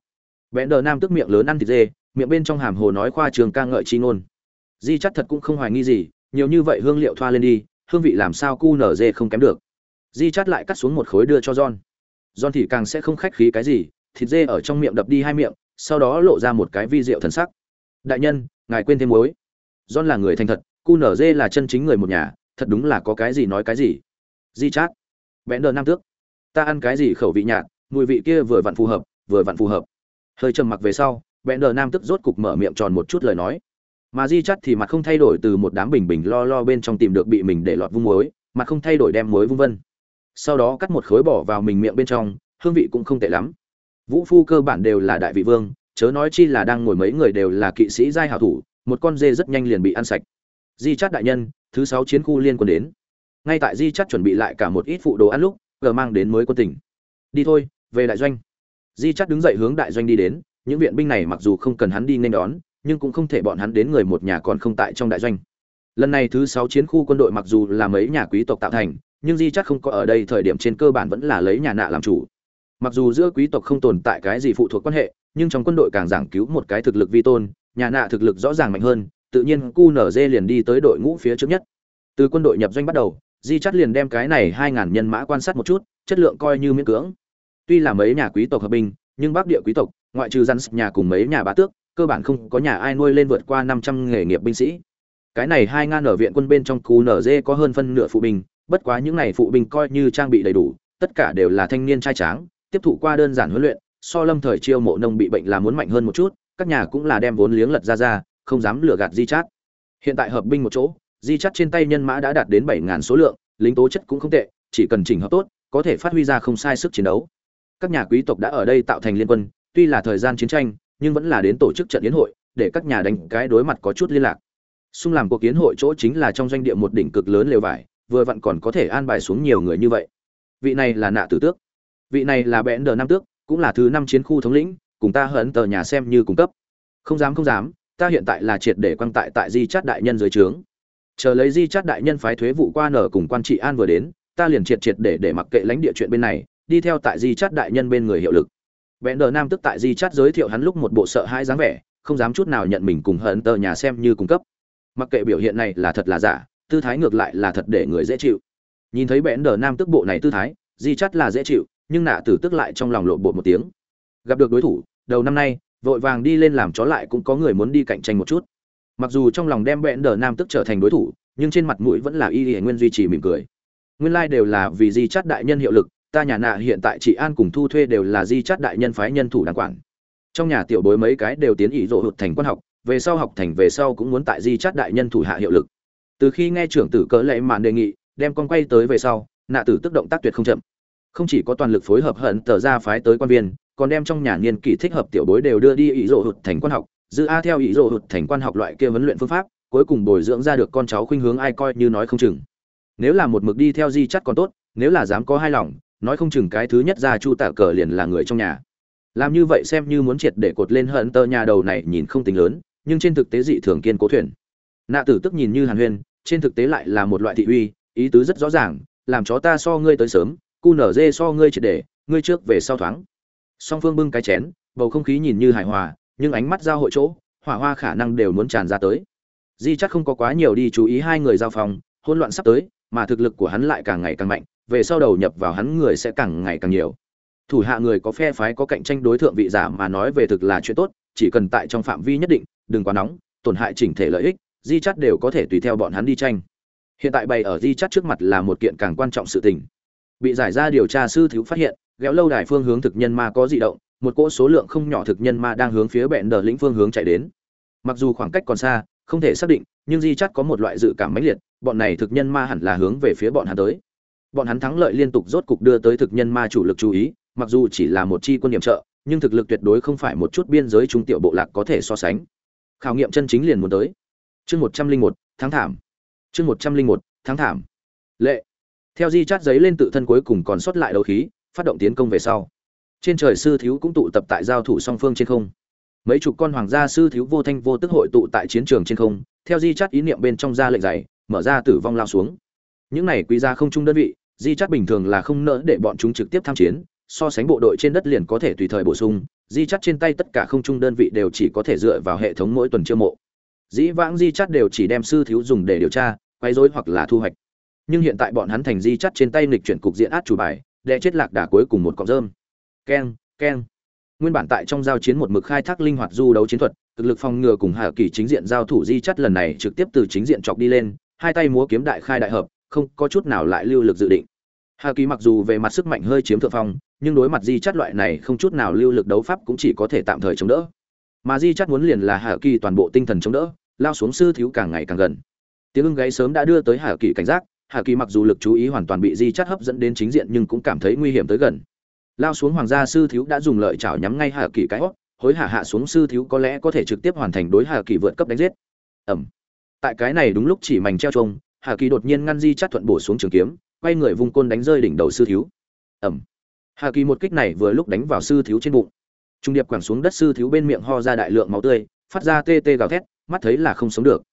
Bẽn đờ nam Tước miệng lớn ăn thịt dê, miệng bên trong hàm hồ nói khoa trường ca ngợi chi ngôn. Di chắc thật cũng không hoài nghi gì, nhiều như vậy hương liệu thoa lên đi hương vị làm sao cu nở dê không kém được. Di chát lại cắt xuống một khối đưa cho john. John thì càng sẽ không khách khí cái gì, thịt dê ở trong miệng đập đi hai miệng, sau đó lộ ra một cái vi rượu thần sắc. Đại nhân, ngài quên thêm muối. John là người thành thật, cu nở dê là chân chính người một nhà, thật đúng là có cái gì nói cái gì. Di chát. Vẽn đờ nam tước. Ta ăn cái gì khẩu vị nhạt, mùi vị kia vừa vặn phù hợp, vừa vặn phù hợp. Hơi trầm mặc về sau vẽn đờ nam tức rốt cục mở miệng tròn một chút lời nói mà di chắt thì mặt không thay đổi từ một đám bình bình lo lo bên trong tìm được bị mình để lọt vung muối, mặt không thay đổi đem muối vung vân. Sau đó cắt một khối bỏ vào mình miệng bên trong, hương vị cũng không tệ lắm. Vũ phu cơ bản đều là đại vị vương, chớ nói chi là đang ngồi mấy người đều là kỵ sĩ giai hảo thủ, một con dê rất nhanh liền bị ăn sạch. Di chắt đại nhân, thứ sáu chiến khu liên quân đến. Ngay tại di chắt chuẩn bị lại cả một ít phụ đồ ăn lúc, gờ mang đến mới quân tỉnh. Đi thôi, về đại doanh. Di chắt đứng dậy hướng đại doanh đi đến, những viện binh này mặc dù không cần hắn đi nên đón nhưng cũng không thể bọn hắn đến người một nhà còn không tại trong đại doanh. Lần này thứ sáu chiến khu quân đội mặc dù là mấy nhà quý tộc tạo thành, nhưng di chắc không có ở đây, thời điểm trên cơ bản vẫn là lấy nhà nạ làm chủ. Mặc dù giữa quý tộc không tồn tại cái gì phụ thuộc quan hệ, nhưng trong quân đội càng giảng cứu một cái thực lực vi tôn, nhà nạ thực lực rõ ràng mạnh hơn, tự nhiên cu nở dê liền đi tới đội ngũ phía trước nhất. Từ quân đội nhập doanh bắt đầu, di chắt liền đem cái này hai ngàn nhân mã quan sát một chút, chất lượng coi như miễn cưỡng. Tuy là mấy nhà quý tộc hợp binh, nhưng bắc địa quý tộc, ngoại trừ rắn nhà cùng mấy nhà bá tước cơ bản không có nhà ai nuôi lên vượt qua năm trăm nghề nghiệp binh sĩ. Cái này hai ngan ở viện quân bên trong QNZ nở dê có hơn phân nửa phụ binh, bất quá những này phụ binh coi như trang bị đầy đủ, tất cả đều là thanh niên trai tráng, tiếp thụ qua đơn giản huấn luyện, so lâm thời chiêu mộ nông bị bệnh là muốn mạnh hơn một chút, các nhà cũng là đem vốn liếng lật ra ra, không dám lừa gạt di chát. Hiện tại hợp binh một chỗ, di chát trên tay nhân mã đã đạt đến bảy ngàn số lượng, lính tố chất cũng không tệ, chỉ cần chỉnh hợp tốt, có thể phát huy ra không sai sức chiến đấu. Các nhà quý tộc đã ở đây tạo thành liên quân, tuy là thời gian chiến tranh nhưng vẫn là đến tổ chức trận yến hội, để các nhà đánh cái đối mặt có chút liên lạc. Xung làm cuộc yến hội chỗ chính là trong doanh địa một đỉnh cực lớn lều vải, vừa vặn còn có thể an bài xuống nhiều người như vậy. Vị này là nạ tử tước. Vị này là bẽn đờ nam tước, cũng là thứ năm chiến khu thống lĩnh, cùng ta hận tờ nhà xem như cung cấp. Không dám không dám, ta hiện tại là triệt để quan tại tại di chát đại nhân dưới trướng. Chờ lấy di chát đại nhân phái thuế vụ qua nở cùng quan trị an vừa đến, ta liền triệt triệt để để mặc kệ lãnh địa chuyện bên này, đi theo tại di chát đại nhân bên người hiệu lực. Bẽn đờ nam tức tại di chát giới thiệu hắn lúc một bộ sợ hãi dáng vẻ, không dám chút nào nhận mình cùng hận tờ nhà xem như cung cấp. Mặc kệ biểu hiện này là thật là giả, tư thái ngược lại là thật để người dễ chịu. Nhìn thấy Bẽn đờ nam tức bộ này tư thái di chát là dễ chịu, nhưng nạ tử tức lại trong lòng lộ bộ một tiếng. Gặp được đối thủ, đầu năm nay, vội vàng đi lên làm chó lại cũng có người muốn đi cạnh tranh một chút. Mặc dù trong lòng đem bẽn đờ nam tức trở thành đối thủ, nhưng trên mặt mũi vẫn là y y nguyên duy trì mỉm cười. Nguyên lai đều là vì di chát đại nhân hiệu lực ta nhà nạ hiện tại chị an cùng thu thuê đều là di chát đại nhân phái nhân thủ đàng quản. Trong nhà tiểu bối mấy cái đều tiến ý rộ hụt thành quan học, về sau học thành về sau cũng muốn tại di chát đại nhân thủ hạ hiệu lực. Từ khi nghe trưởng tử cỡ lệ mạn đề nghị, đem con quay tới về sau, nạ tử tức động tác tuyệt không chậm. Không chỉ có toàn lực phối hợp hận tờ ra phái tới quan viên, còn đem trong nhà niên kỷ thích hợp tiểu bối đều đưa đi ý rộ hụt thành quan học, giữ a theo ý rộ hụt thành quan học loại kia huấn luyện phương pháp, cuối cùng bồi dưỡng ra được con cháu khuynh hướng ai coi như nói không chừng. Nếu là một mực đi theo di chắt còn tốt, nếu là dám có hai lòng nói không chừng cái thứ nhất ra chu tạ cờ liền là người trong nhà. Làm như vậy xem như muốn triệt để cột lên hận tơ nhà đầu này nhìn không tính lớn, nhưng trên thực tế dị thường kiên cố thuyền. Nạ tử tức nhìn như hàn huyên, trên thực tế lại là một loại thị uy, ý tứ rất rõ ràng, làm chó ta so ngươi tới sớm, cu nở dê so ngươi triệt để, ngươi trước về sau thoáng. Song phương bưng cái chén, bầu không khí nhìn như hài hòa, nhưng ánh mắt giao hội chỗ, hỏa hoa khả năng đều muốn tràn ra tới. Di chắc không có quá nhiều đi chú ý hai người giao phòng, hỗn loạn sắp tới, mà thực lực của hắn lại càng ngày càng mạnh về sau đầu nhập vào hắn người sẽ càng ngày càng nhiều. Thủ hạ người có phe phái có cạnh tranh đối tượng vị giả mà nói về thực là chuyện tốt, chỉ cần tại trong phạm vi nhất định, đừng quá nóng, tổn hại chỉnh thể lợi ích, di chắt đều có thể tùy theo bọn hắn đi tranh. Hiện tại bày ở di chắt trước mặt là một kiện càng quan trọng sự tình. Bị giải ra điều tra sư thiếu phát hiện, ghéo lâu đài phương hướng thực nhân ma có dị động, một cỗ số lượng không nhỏ thực nhân ma đang hướng phía bẹn đờ lĩnh phương hướng chạy đến. Mặc dù khoảng cách còn xa, không thể xác định, nhưng di chắt có một loại dự cảm mãnh liệt, bọn này thực nhân ma hẳn là hướng về phía bọn hắn tới bọn hắn thắng lợi liên tục rốt cục đưa tới thực nhân ma chủ lực chú ý, mặc dù chỉ là một chi quân điểm trợ, nhưng thực lực tuyệt đối không phải một chút biên giới trung tiểu bộ lạc có thể so sánh. Khảo nghiệm chân chính liền muốn tới. Chương một trăm linh một tháng thảm. Chương một trăm linh một tháng thảm. Lệ. Theo di chát giấy lên tự thân cuối cùng còn sót lại đấu khí, phát động tiến công về sau. Trên trời sư thiếu cũng tụ tập tại giao thủ song phương trên không. Mấy chục con hoàng gia sư thiếu vô thanh vô tức hội tụ tại chiến trường trên không, theo di chát ý niệm bên trong ra lệnh dày mở ra tử vong lao xuống. Những này quý gia không chung đơn vị di chắt bình thường là không nỡ để bọn chúng trực tiếp tham chiến, so sánh bộ đội trên đất liền có thể tùy thời bổ sung, di chắt trên tay tất cả không chung đơn vị đều chỉ có thể dựa vào hệ thống mỗi tuần chiêu mộ. Dĩ vãng di chắt đều chỉ đem sư thiếu dùng để điều tra quay dối hoặc là thu hoạch. Nhưng hiện tại bọn hắn thành di chắt trên tay nghịch chuyển cục diện át chủ bài đệ chết lạc đà cuối cùng một cọng rơm. Keng keng. Nguyên bản tại trong giao chiến một mực khai thác linh hoạt du đấu chiến thuật, thực lực phòng ngừa cùng hạ kỳ chính diện giao thủ di chắt lần này trực tiếp từ chính diện chọc đi lên, hai tay múa kiếm đại khai đại hợp không có chút nào lại lưu lực dự định. Hạ kỳ mặc dù về mặt sức mạnh hơi chiếm thượng phong, nhưng đối mặt di chắt loại này không chút nào lưu lực đấu pháp cũng chỉ có thể tạm thời chống đỡ. Mà di chắt muốn liền là hạ kỳ toàn bộ tinh thần chống đỡ, lao xuống sư thiếu càng ngày càng gần. Tiếng ưng gáy sớm đã đưa tới hạ kỳ cảnh giác hạ kỳ mặc dù lực chú ý hoàn toàn bị di chắt hấp dẫn đến chính diện nhưng cũng cảm thấy nguy hiểm tới gần. Lao xuống hoàng gia sư thiếu đã dùng lợi chảo nhắm ngay hạ kỳ cái hót hối hạ hạ xuống sư thiếu có lẽ có thể trực tiếp hoàn thành đối hạ kỳ vượt cấp đánh giết. Ẩm. Tại cái này đúng lúc chỉ mảnh treo trông Hà kỳ đột nhiên ngăn di chắt thuận bổ xuống trường kiếm, quay người vung côn đánh rơi đỉnh đầu sư thiếu. Ẩm hà kỳ một kích này vừa lúc đánh vào sư thiếu trên bụng. Trung điệp quẳng xuống đất sư thiếu bên miệng ho ra đại lượng máu tươi, phát ra tê tê gào thét, mắt thấy là không sống được.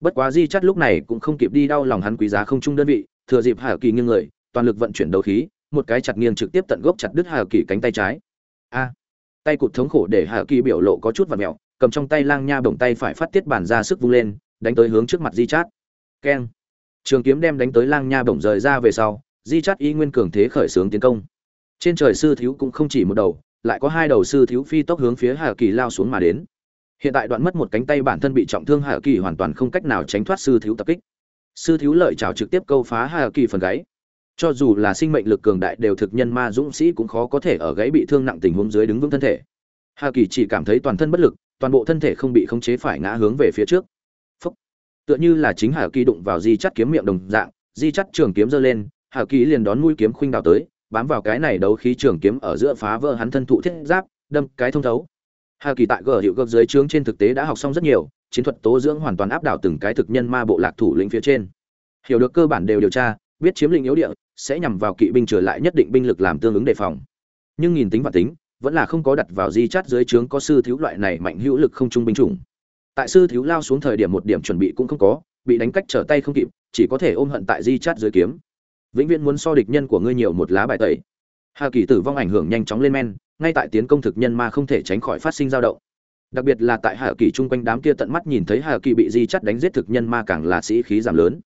Bất quá di chắt lúc này cũng không kịp đi đau lòng hắn quý giá không trung đơn vị, thừa dịp hà kỳ nghiêng người, toàn lực vận chuyển đấu khí, một cái chặt nghiêng trực tiếp tận gốc chặt đứt hà kỳ cánh tay trái. A. Tay cụt thống khổ để hà kỳ biểu lộ có chút và mẹo, cầm trong tay lang nha bổng tay phải phát tiết bản ra sức vung lên, đánh tới hướng trước mặt di chát. Keng trường kiếm đem đánh tới lang nha bổng rời ra về sau, di chát y nguyên cường thế khởi xướng tiến công. Trên trời sư thiếu cũng không chỉ một đầu, lại có hai đầu sư thiếu phi tốc hướng phía hà kỳ lao xuống mà đến. Hiện tại đoạn mất một cánh tay bản thân bị trọng thương Hà kỳ hoàn toàn không cách nào tránh thoát sư thiếu tập kích. Sư thiếu lợi chảo trực tiếp câu phá Hà kỳ phần gáy. Cho dù là sinh mệnh lực cường đại đều thực nhân ma dũng sĩ cũng khó có thể ở gáy bị thương nặng tình huống dưới đứng vững thân thể. Hà kỳ chỉ cảm thấy toàn thân bất lực, toàn bộ thân thể không bị khống chế phải ngã hướng về phía trước tựa như là chính Hà kỳ đụng vào di chắt kiếm miệng đồng dạng, di chắt trường kiếm giơ lên, Hà kỳ liền đón mũi kiếm khuynh đào tới, bám vào cái này đấu khí trường kiếm ở giữa phá vỡ hắn thân thụ thiết giáp, đâm cái thông thấu. Hà kỳ tại gở hiệu gấp dưới trướng trên thực tế đã học xong rất nhiều, chiến thuật tố dưỡng hoàn toàn áp đảo từng cái thực nhân ma bộ lạc thủ lĩnh phía trên. Hiểu được cơ bản đều điều tra, biết chiếm lĩnh yếu địa, sẽ nhằm vào kỵ binh trở lại nhất định binh lực làm tương ứng đề phòng. Nhưng nhìn tính và tính, vẫn là không có đặt vào di chắt dưới trướng có sư thiếu loại này mạnh hữu lực không trung binh chủng tại sư thiếu lao xuống thời điểm một điểm chuẩn bị cũng không có, bị đánh cách trở tay không kịp, chỉ có thể ôm hận tại di chát dưới kiếm. Vĩnh viễn muốn so địch nhân của ngươi nhiều một lá bài tẩy. Hà kỳ tử vong ảnh hưởng nhanh chóng lên men, ngay tại tiến công thực nhân ma không thể tránh khỏi phát sinh dao động. Đặc biệt là tại hà kỳ chung quanh đám kia tận mắt nhìn thấy hà kỳ bị di chắt đánh giết thực nhân ma càng là sĩ khí giảm lớn.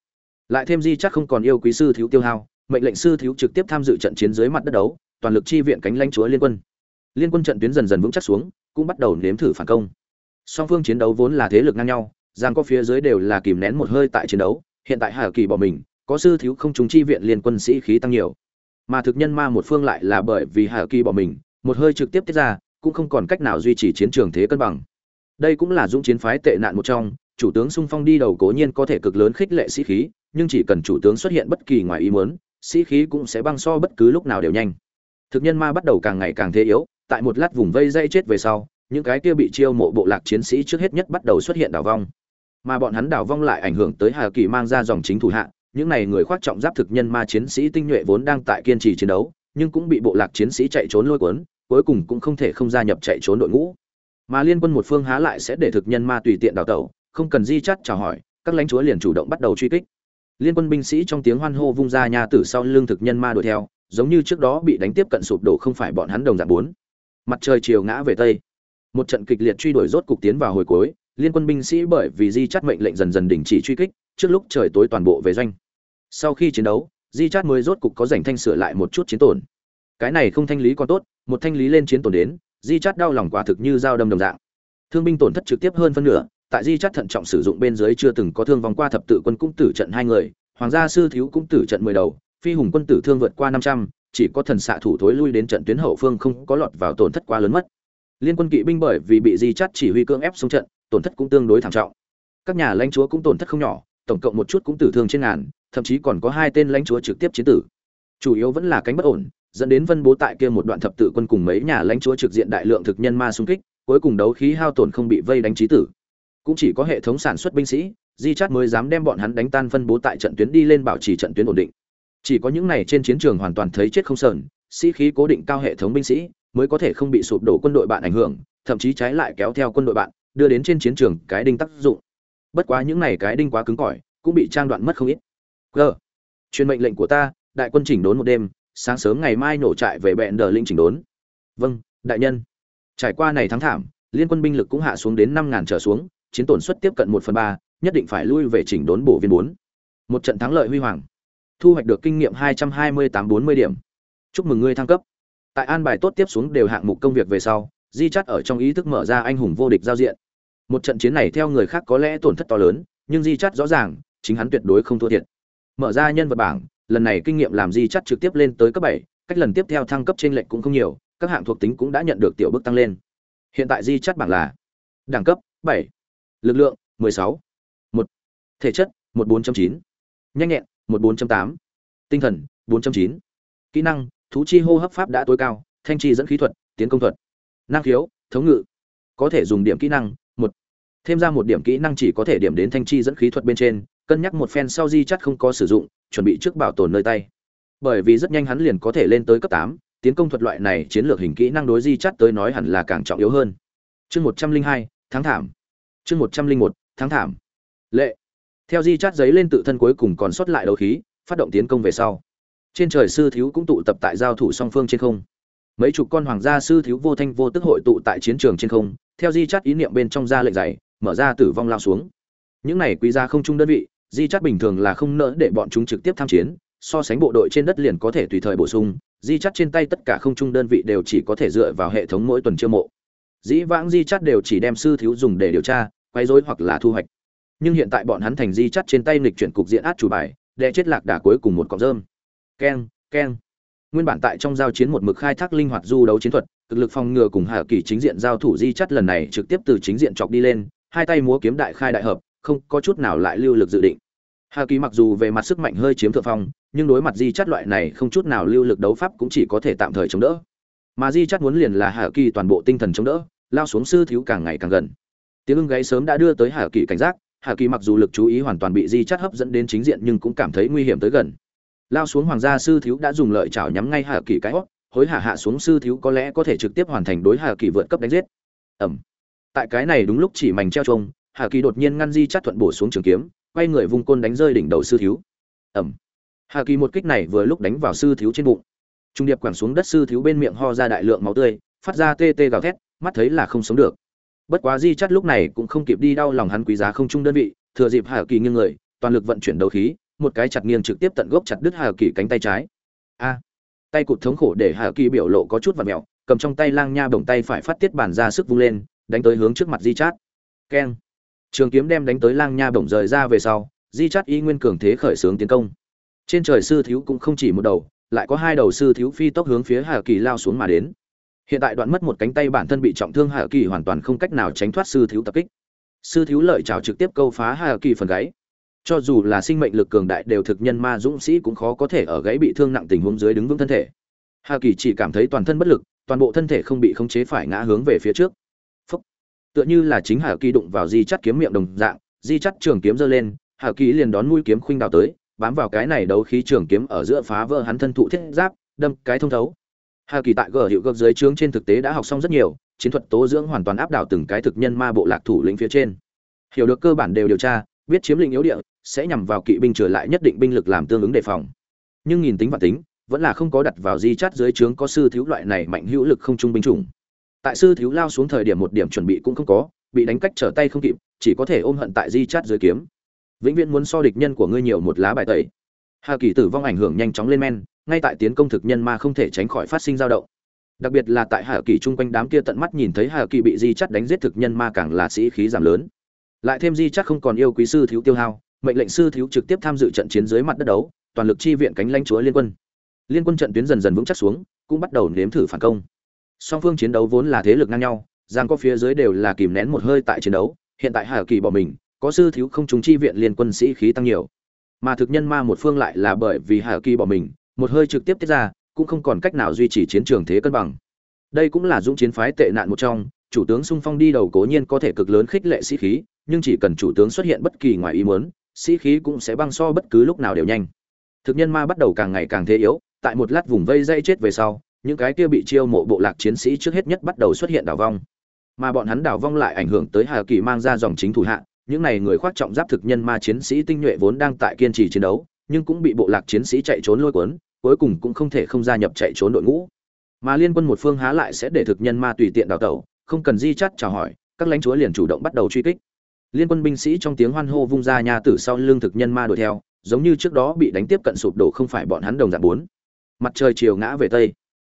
Lại thêm di chắt không còn yêu quý sư thiếu tiêu hao, mệnh lệnh sư thiếu trực tiếp tham dự trận chiến dưới mặt đất đấu, toàn lực chi viện cánh lãnh chúa liên quân. Liên quân trận tuyến dần dần vững chắc xuống, cũng bắt đầu nếm thử phản công song phương chiến đấu vốn là thế lực ngang nhau giang có phía dưới đều là kìm nén một hơi tại chiến đấu, hiện tại hà kỳ bỏ mình, có sư thiếu không chúng chi viện liên quân sĩ khí tăng nhiều. Mà thực nhân ma một phương lại là bởi vì hà kỳ bỏ mình, một hơi trực tiếp tiết ra, cũng không còn cách nào duy trì chiến trường thế cân bằng. Đây cũng là dũng chiến phái tệ nạn một trong, chủ tướng sung phong đi đầu cố nhiên có thể cực lớn khích lệ sĩ khí, nhưng chỉ cần chủ tướng xuất hiện bất kỳ ngoài ý muốn, sĩ khí cũng sẽ băng so bất cứ lúc nào đều nhanh. Thực nhân ma bắt đầu càng ngày càng thế yếu, tại một lát vùng vây dây chết về sau những cái kia bị chiêu mộ bộ lạc chiến sĩ trước hết nhất bắt đầu xuất hiện đảo vong. Mà bọn hắn đảo vong lại ảnh hưởng tới hà kỳ mang ra dòng chính thủ hạ, những này người khoác trọng giáp thực nhân ma chiến sĩ tinh nhuệ vốn đang tại kiên trì chiến đấu, nhưng cũng bị bộ lạc chiến sĩ chạy trốn lôi cuốn, cuối cùng cũng không thể không gia nhập chạy trốn đội ngũ. Mà liên quân một phương há lại sẽ để thực nhân ma tùy tiện đào tẩu, không cần di chắt chào hỏi, các lãnh chúa liền chủ động bắt đầu truy kích. Liên quân binh sĩ trong tiếng hoan hô vung ra nhà tử sau lưng thực nhân ma đuổi theo, giống như trước đó bị đánh tiếp cận sụp đổ không phải bọn hắn đồng dạng bốn. Mặt trời chiều ngã về tây một trận kịch liệt truy đuổi rốt cục tiến vào hồi cuối, liên quân binh sĩ bởi vì di chắt mệnh lệnh dần dần đình chỉ truy kích, trước lúc trời tối toàn bộ về doanh. Sau khi chiến đấu, di chát mới rốt cục có dành thanh sửa lại một chút chiến tổn. Cái này không thanh lý còn tốt, một thanh lý lên chiến tổn đến, di chát đau lòng quả thực như dao đâm đồng dạng. Thương binh tổn thất trực tiếp hơn phân nửa, tại di chát thận trọng sử dụng bên dưới chưa từng có thương vòng qua thập tự quân cũng tử trận hai người, hoàng gia sư thiếu cũng tử trận mười đầu, phi hùng quân tử thương vượt qua năm trăm, chỉ có thần xạ thủ thối lui đến trận tuyến hậu phương không có lọt vào tổn thất quá lớn mất liên quân kỵ binh bởi vì bị di chắt chỉ huy cưỡng ép xuống trận, tổn thất cũng tương đối thảm trọng. Các nhà lãnh chúa cũng tổn thất không nhỏ, tổng cộng một chút cũng tử thương trên ngàn, thậm chí còn có hai tên lãnh chúa trực tiếp chiến tử. Chủ yếu vẫn là cánh bất ổn, dẫn đến vân bố tại kia một đoạn thập tự quân cùng mấy nhà lãnh chúa trực diện đại lượng thực nhân ma xung kích, cuối cùng đấu khí hao tổn không bị vây đánh trí tử. Cũng chỉ có hệ thống sản xuất binh sĩ, di chát mới dám đem bọn hắn đánh tan phân bố tại trận tuyến đi lên bảo trì trận tuyến ổn định. Chỉ có những này trên chiến trường hoàn toàn thấy chết không sờn, sĩ khí cố định cao hệ thống binh sĩ mới có thể không bị sụp đổ quân đội bạn ảnh hưởng, thậm chí trái lại kéo theo quân đội bạn, đưa đến trên chiến trường cái đinh tác dụng. Bất quá những này cái đinh quá cứng cỏi, cũng bị trang đoạn mất không ít. G. Truyền mệnh lệnh của ta, đại quân chỉnh đốn một đêm, sáng sớm ngày mai nổ trại về bẹn đờ linh chỉnh đốn. Vâng đại nhân. Trải qua này thắng thảm, liên quân binh lực cũng hạ xuống đến năm ngàn trở xuống, chiến tổn suất tiếp cận một phần ba, nhất định phải lui về chỉnh đốn bổ viên bốn. Một trận thắng lợi huy hoàng. Thu hoạch được kinh nghiệm hai trăm hai mươi tám bốn mươi điểm. Chúc mừng ngươi thăng cấp tại an bài tốt tiếp xuống đều hạng mục công việc về sau, di chắt ở trong ý thức mở ra anh hùng vô địch giao diện một trận chiến này theo người khác có lẽ tổn thất to lớn, nhưng di chắt rõ ràng, chính hắn tuyệt đối không thua thiệt mở ra nhân vật bảng, lần này kinh nghiệm làm di chắt trực tiếp lên tới cấp bảy, cách lần tiếp theo thăng cấp trên lệnh cũng không nhiều, các hạng thuộc tính cũng đã nhận được tiểu bước tăng lên hiện tại di chắt bảng là đẳng cấp bảy, lực lượng 16. một, thể chất 14.9. nhanh nhẹn 14.8. tinh thần 4.9. kỹ năng thú chi hô hấp pháp đã tối cao, thanh chi dẫn khí thuật, tiến công thuật, năng khiếu, thống ngự. Có thể dùng điểm kỹ năng, một. Thêm ra một điểm kỹ năng chỉ có thể điểm đến thanh chi dẫn khí thuật bên trên, cân nhắc một phen sau di chắt không có sử dụng, chuẩn bị trước bảo tồn nơi tay. Bởi vì rất nhanh hắn liền có thể lên tới cấp tám, tiến công thuật loại này chiến lược hình kỹ năng đối di chắt tới nói hẳn là càng trọng yếu hơn. Chương một trăm linh hai tháng thảm. Chương một trăm linh một tháng thảm. Lệ. Theo di chắt giấy lên tự thân cuối cùng còn sót lại đấu khí, phát động tiến công về sau trên trời sư thiếu cũng tụ tập tại giao thủ song phương trên không. Mấy chục con hoàng gia sư thiếu vô thanh vô tức hội tụ tại chiến trường trên không, theo di chắt ý niệm bên trong ra lệnh dày mở ra tử vong lao xuống. Những này quý gia không chung đơn vị, di chắt bình thường là không nỡ để bọn chúng trực tiếp tham chiến, so sánh bộ đội trên đất liền có thể tùy thời bổ sung, di chắt trên tay tất cả không chung đơn vị đều chỉ có thể dựa vào hệ thống mỗi tuần chiêu mộ. Dĩ vãng di chắt đều chỉ đem sư thiếu dùng để điều tra quay rối hoặc là thu hoạch. Nhưng hiện tại bọn hắn thành di chắt trên tay nghịch chuyển cục diện át chủ bài đệ chết lạc đà cuối cùng một cọng rơm keng keng. Nguyên bản tại trong giao chiến một mực khai thác linh hoạt du đấu chiến thuật cực lực phòng ngừa cùng hạ kỳ chính diện giao thủ di chắt lần này trực tiếp từ chính diện chọc đi lên, hai tay múa kiếm đại khai đại hợp, không có chút nào lại lưu lực dự định. Hạ kỳ mặc dù về mặt sức mạnh hơi chiếm thượng phong, nhưng đối mặt di chắt loại này không chút nào lưu lực đấu pháp cũng chỉ có thể tạm thời chống đỡ. Mà di chắt muốn liền là hạ kỳ toàn bộ tinh thần chống đỡ, lao xuống sư thiếu càng ngày càng gần. Tiếng ưng gáy sớm đã đưa tới hạ kỳ cảnh giác, hạ kỳ mặc dù lực chú ý hoàn toàn bị di chắt hấp dẫn đến chính diện nhưng cũng cảm thấy nguy hiểm tới gần lao xuống hoàng gia sư thiếu đã dùng lợi chảo nhắm ngay hạ kỳ cái hót, hối hạ hạ xuống sư thiếu có lẽ có thể trực tiếp hoàn thành đối hạ kỳ vượt cấp đánh giết. Ẩm. Tại cái này đúng lúc chỉ mảnh treo trông hạ kỳ đột nhiên ngăn di chắt thuận bổ xuống trường kiếm, quay người vung côn đánh rơi đỉnh đầu sư thiếu. Ẩm. Hạ kỳ một kích này vừa lúc đánh vào sư thiếu trên bụng. Trung điệp quẳng xuống đất sư thiếu bên miệng ho ra đại lượng máu tươi, phát ra tê tê gào thét, mắt thấy là không sống được. Bất quá di chắt lúc này cũng không kịp đi đau lòng hắn quý giá không trung đơn vị, thừa dịp hạ kỳ nghiêng người, toàn lực vận chuyển đầu khí một cái chặt nghiêng trực tiếp tận gốc chặt đứt hà kỳ cánh tay trái. A. Tay cụt thống khổ để hà kỳ biểu lộ có chút và mẹo, cầm trong tay lang nha bồng tay phải phát tiết bản ra sức vung lên, đánh tới hướng trước mặt di chát. Keng. Trường kiếm đem đánh tới lang nha bổng rời ra về sau, di chát y nguyên cường thế khởi xướng tiến công. Trên trời sư thiếu cũng không chỉ một đầu, lại có hai đầu sư thiếu phi tốc hướng phía hà kỳ lao xuống mà đến. Hiện tại đoạn mất một cánh tay bản thân bị trọng thương hà kỳ hoàn toàn không cách nào tránh thoát sư thiếu tập kích. Sư thiếu lợi trào trực tiếp câu phá hà kỳ phần gáy cho dù là sinh mệnh lực cường đại đều thực nhân ma dũng sĩ cũng khó có thể ở gãy bị thương nặng tình huống dưới đứng vững thân thể Hà kỳ chỉ cảm thấy toàn thân bất lực toàn bộ thân thể không bị khống chế phải ngã hướng về phía trước Phúc. tựa như là chính Hà kỳ đụng vào di chắt kiếm miệng đồng dạng di chắt trường kiếm giơ lên Hà kỳ liền đón mũi kiếm khuynh đào tới bám vào cái này đấu khí trường kiếm ở giữa phá vỡ hắn thân thụ thiết giáp đâm cái thông thấu Hà Kỳ tại gờ hiệu gấp dưới trướng trên thực tế đã học xong rất nhiều, chiến thuật tố dưỡng hoàn toàn áp đảo từng cái thực nhân ma bộ lạc thủ lĩnh phía trên. Hiểu được cơ bản đều điều tra, biết chiếm lĩnh yếu địa, sẽ nhằm vào kỵ binh trở lại nhất định binh lực làm tương ứng đề phòng. Nhưng nhìn tính và tính, vẫn là không có đặt vào di chát dưới trướng có sư thiếu loại này mạnh hữu lực không trung binh chủng. Tại sư thiếu lao xuống thời điểm một điểm chuẩn bị cũng không có, bị đánh cách trở tay không kịp, chỉ có thể ôm hận tại di chát dưới kiếm. Vĩnh viễn muốn so địch nhân của ngươi nhiều một lá bài tẩy. Hà Kỳ tử vong ảnh hưởng nhanh chóng lên men, ngay tại tiến công thực nhân ma không thể tránh khỏi phát sinh dao động đặc biệt là tại hà kỳ chung quanh đám kia tận mắt nhìn thấy hà kỳ bị di chắt đánh giết thực nhân ma càng là sĩ khí giảm lớn lại thêm di chắc không còn yêu quý sư thiếu tiêu hao, mệnh lệnh sư thiếu trực tiếp tham dự trận chiến dưới mặt đất đấu, toàn lực chi viện cánh lãnh chúa liên quân. Liên quân trận tuyến dần dần vững chắc xuống, cũng bắt đầu nếm thử phản công. Song phương chiến đấu vốn là thế lực ngang nhau giang có phía dưới đều là kìm nén một hơi tại chiến đấu, hiện tại hà kỳ bỏ mình, có sư thiếu không chúng chi viện liên quân sĩ khí tăng nhiều. Mà thực nhân ma một phương lại là bởi vì hà kỳ bỏ mình, một hơi trực tiếp tiết ra, cũng không còn cách nào duy trì chiến trường thế cân bằng. Đây cũng là dũng chiến phái tệ nạn một trong, chủ tướng sung phong đi đầu cố nhiên có thể cực lớn khích lệ sĩ khí nhưng chỉ cần chủ tướng xuất hiện bất kỳ ngoài ý muốn, sĩ khí cũng sẽ băng so bất cứ lúc nào đều nhanh. Thực nhân ma bắt đầu càng ngày càng thế yếu, tại một lát vùng vây dây chết về sau, những cái kia bị chiêu mộ bộ lạc chiến sĩ trước hết nhất bắt đầu xuất hiện đảo vong. Mà bọn hắn đảo vong lại ảnh hưởng tới hà kỳ mang ra dòng chính thủ hạ, những này người khoác trọng giáp thực nhân ma chiến sĩ tinh nhuệ vốn đang tại kiên trì chiến đấu, nhưng cũng bị bộ lạc chiến sĩ chạy trốn lôi cuốn, cuối cùng cũng không thể không gia nhập chạy trốn đội ngũ. Mà liên quân một phương há lại sẽ để thực nhân ma tùy tiện đào tẩu, không cần di chắt chào hỏi, các lãnh chúa liền chủ động bắt đầu truy kích liên quân binh sĩ trong tiếng hoan hô vung ra nha tử sau lưng thực nhân ma đuổi theo, giống như trước đó bị đánh tiếp cận sụp đổ không phải bọn hắn đồng dạng bốn. Mặt trời chiều ngã về tây.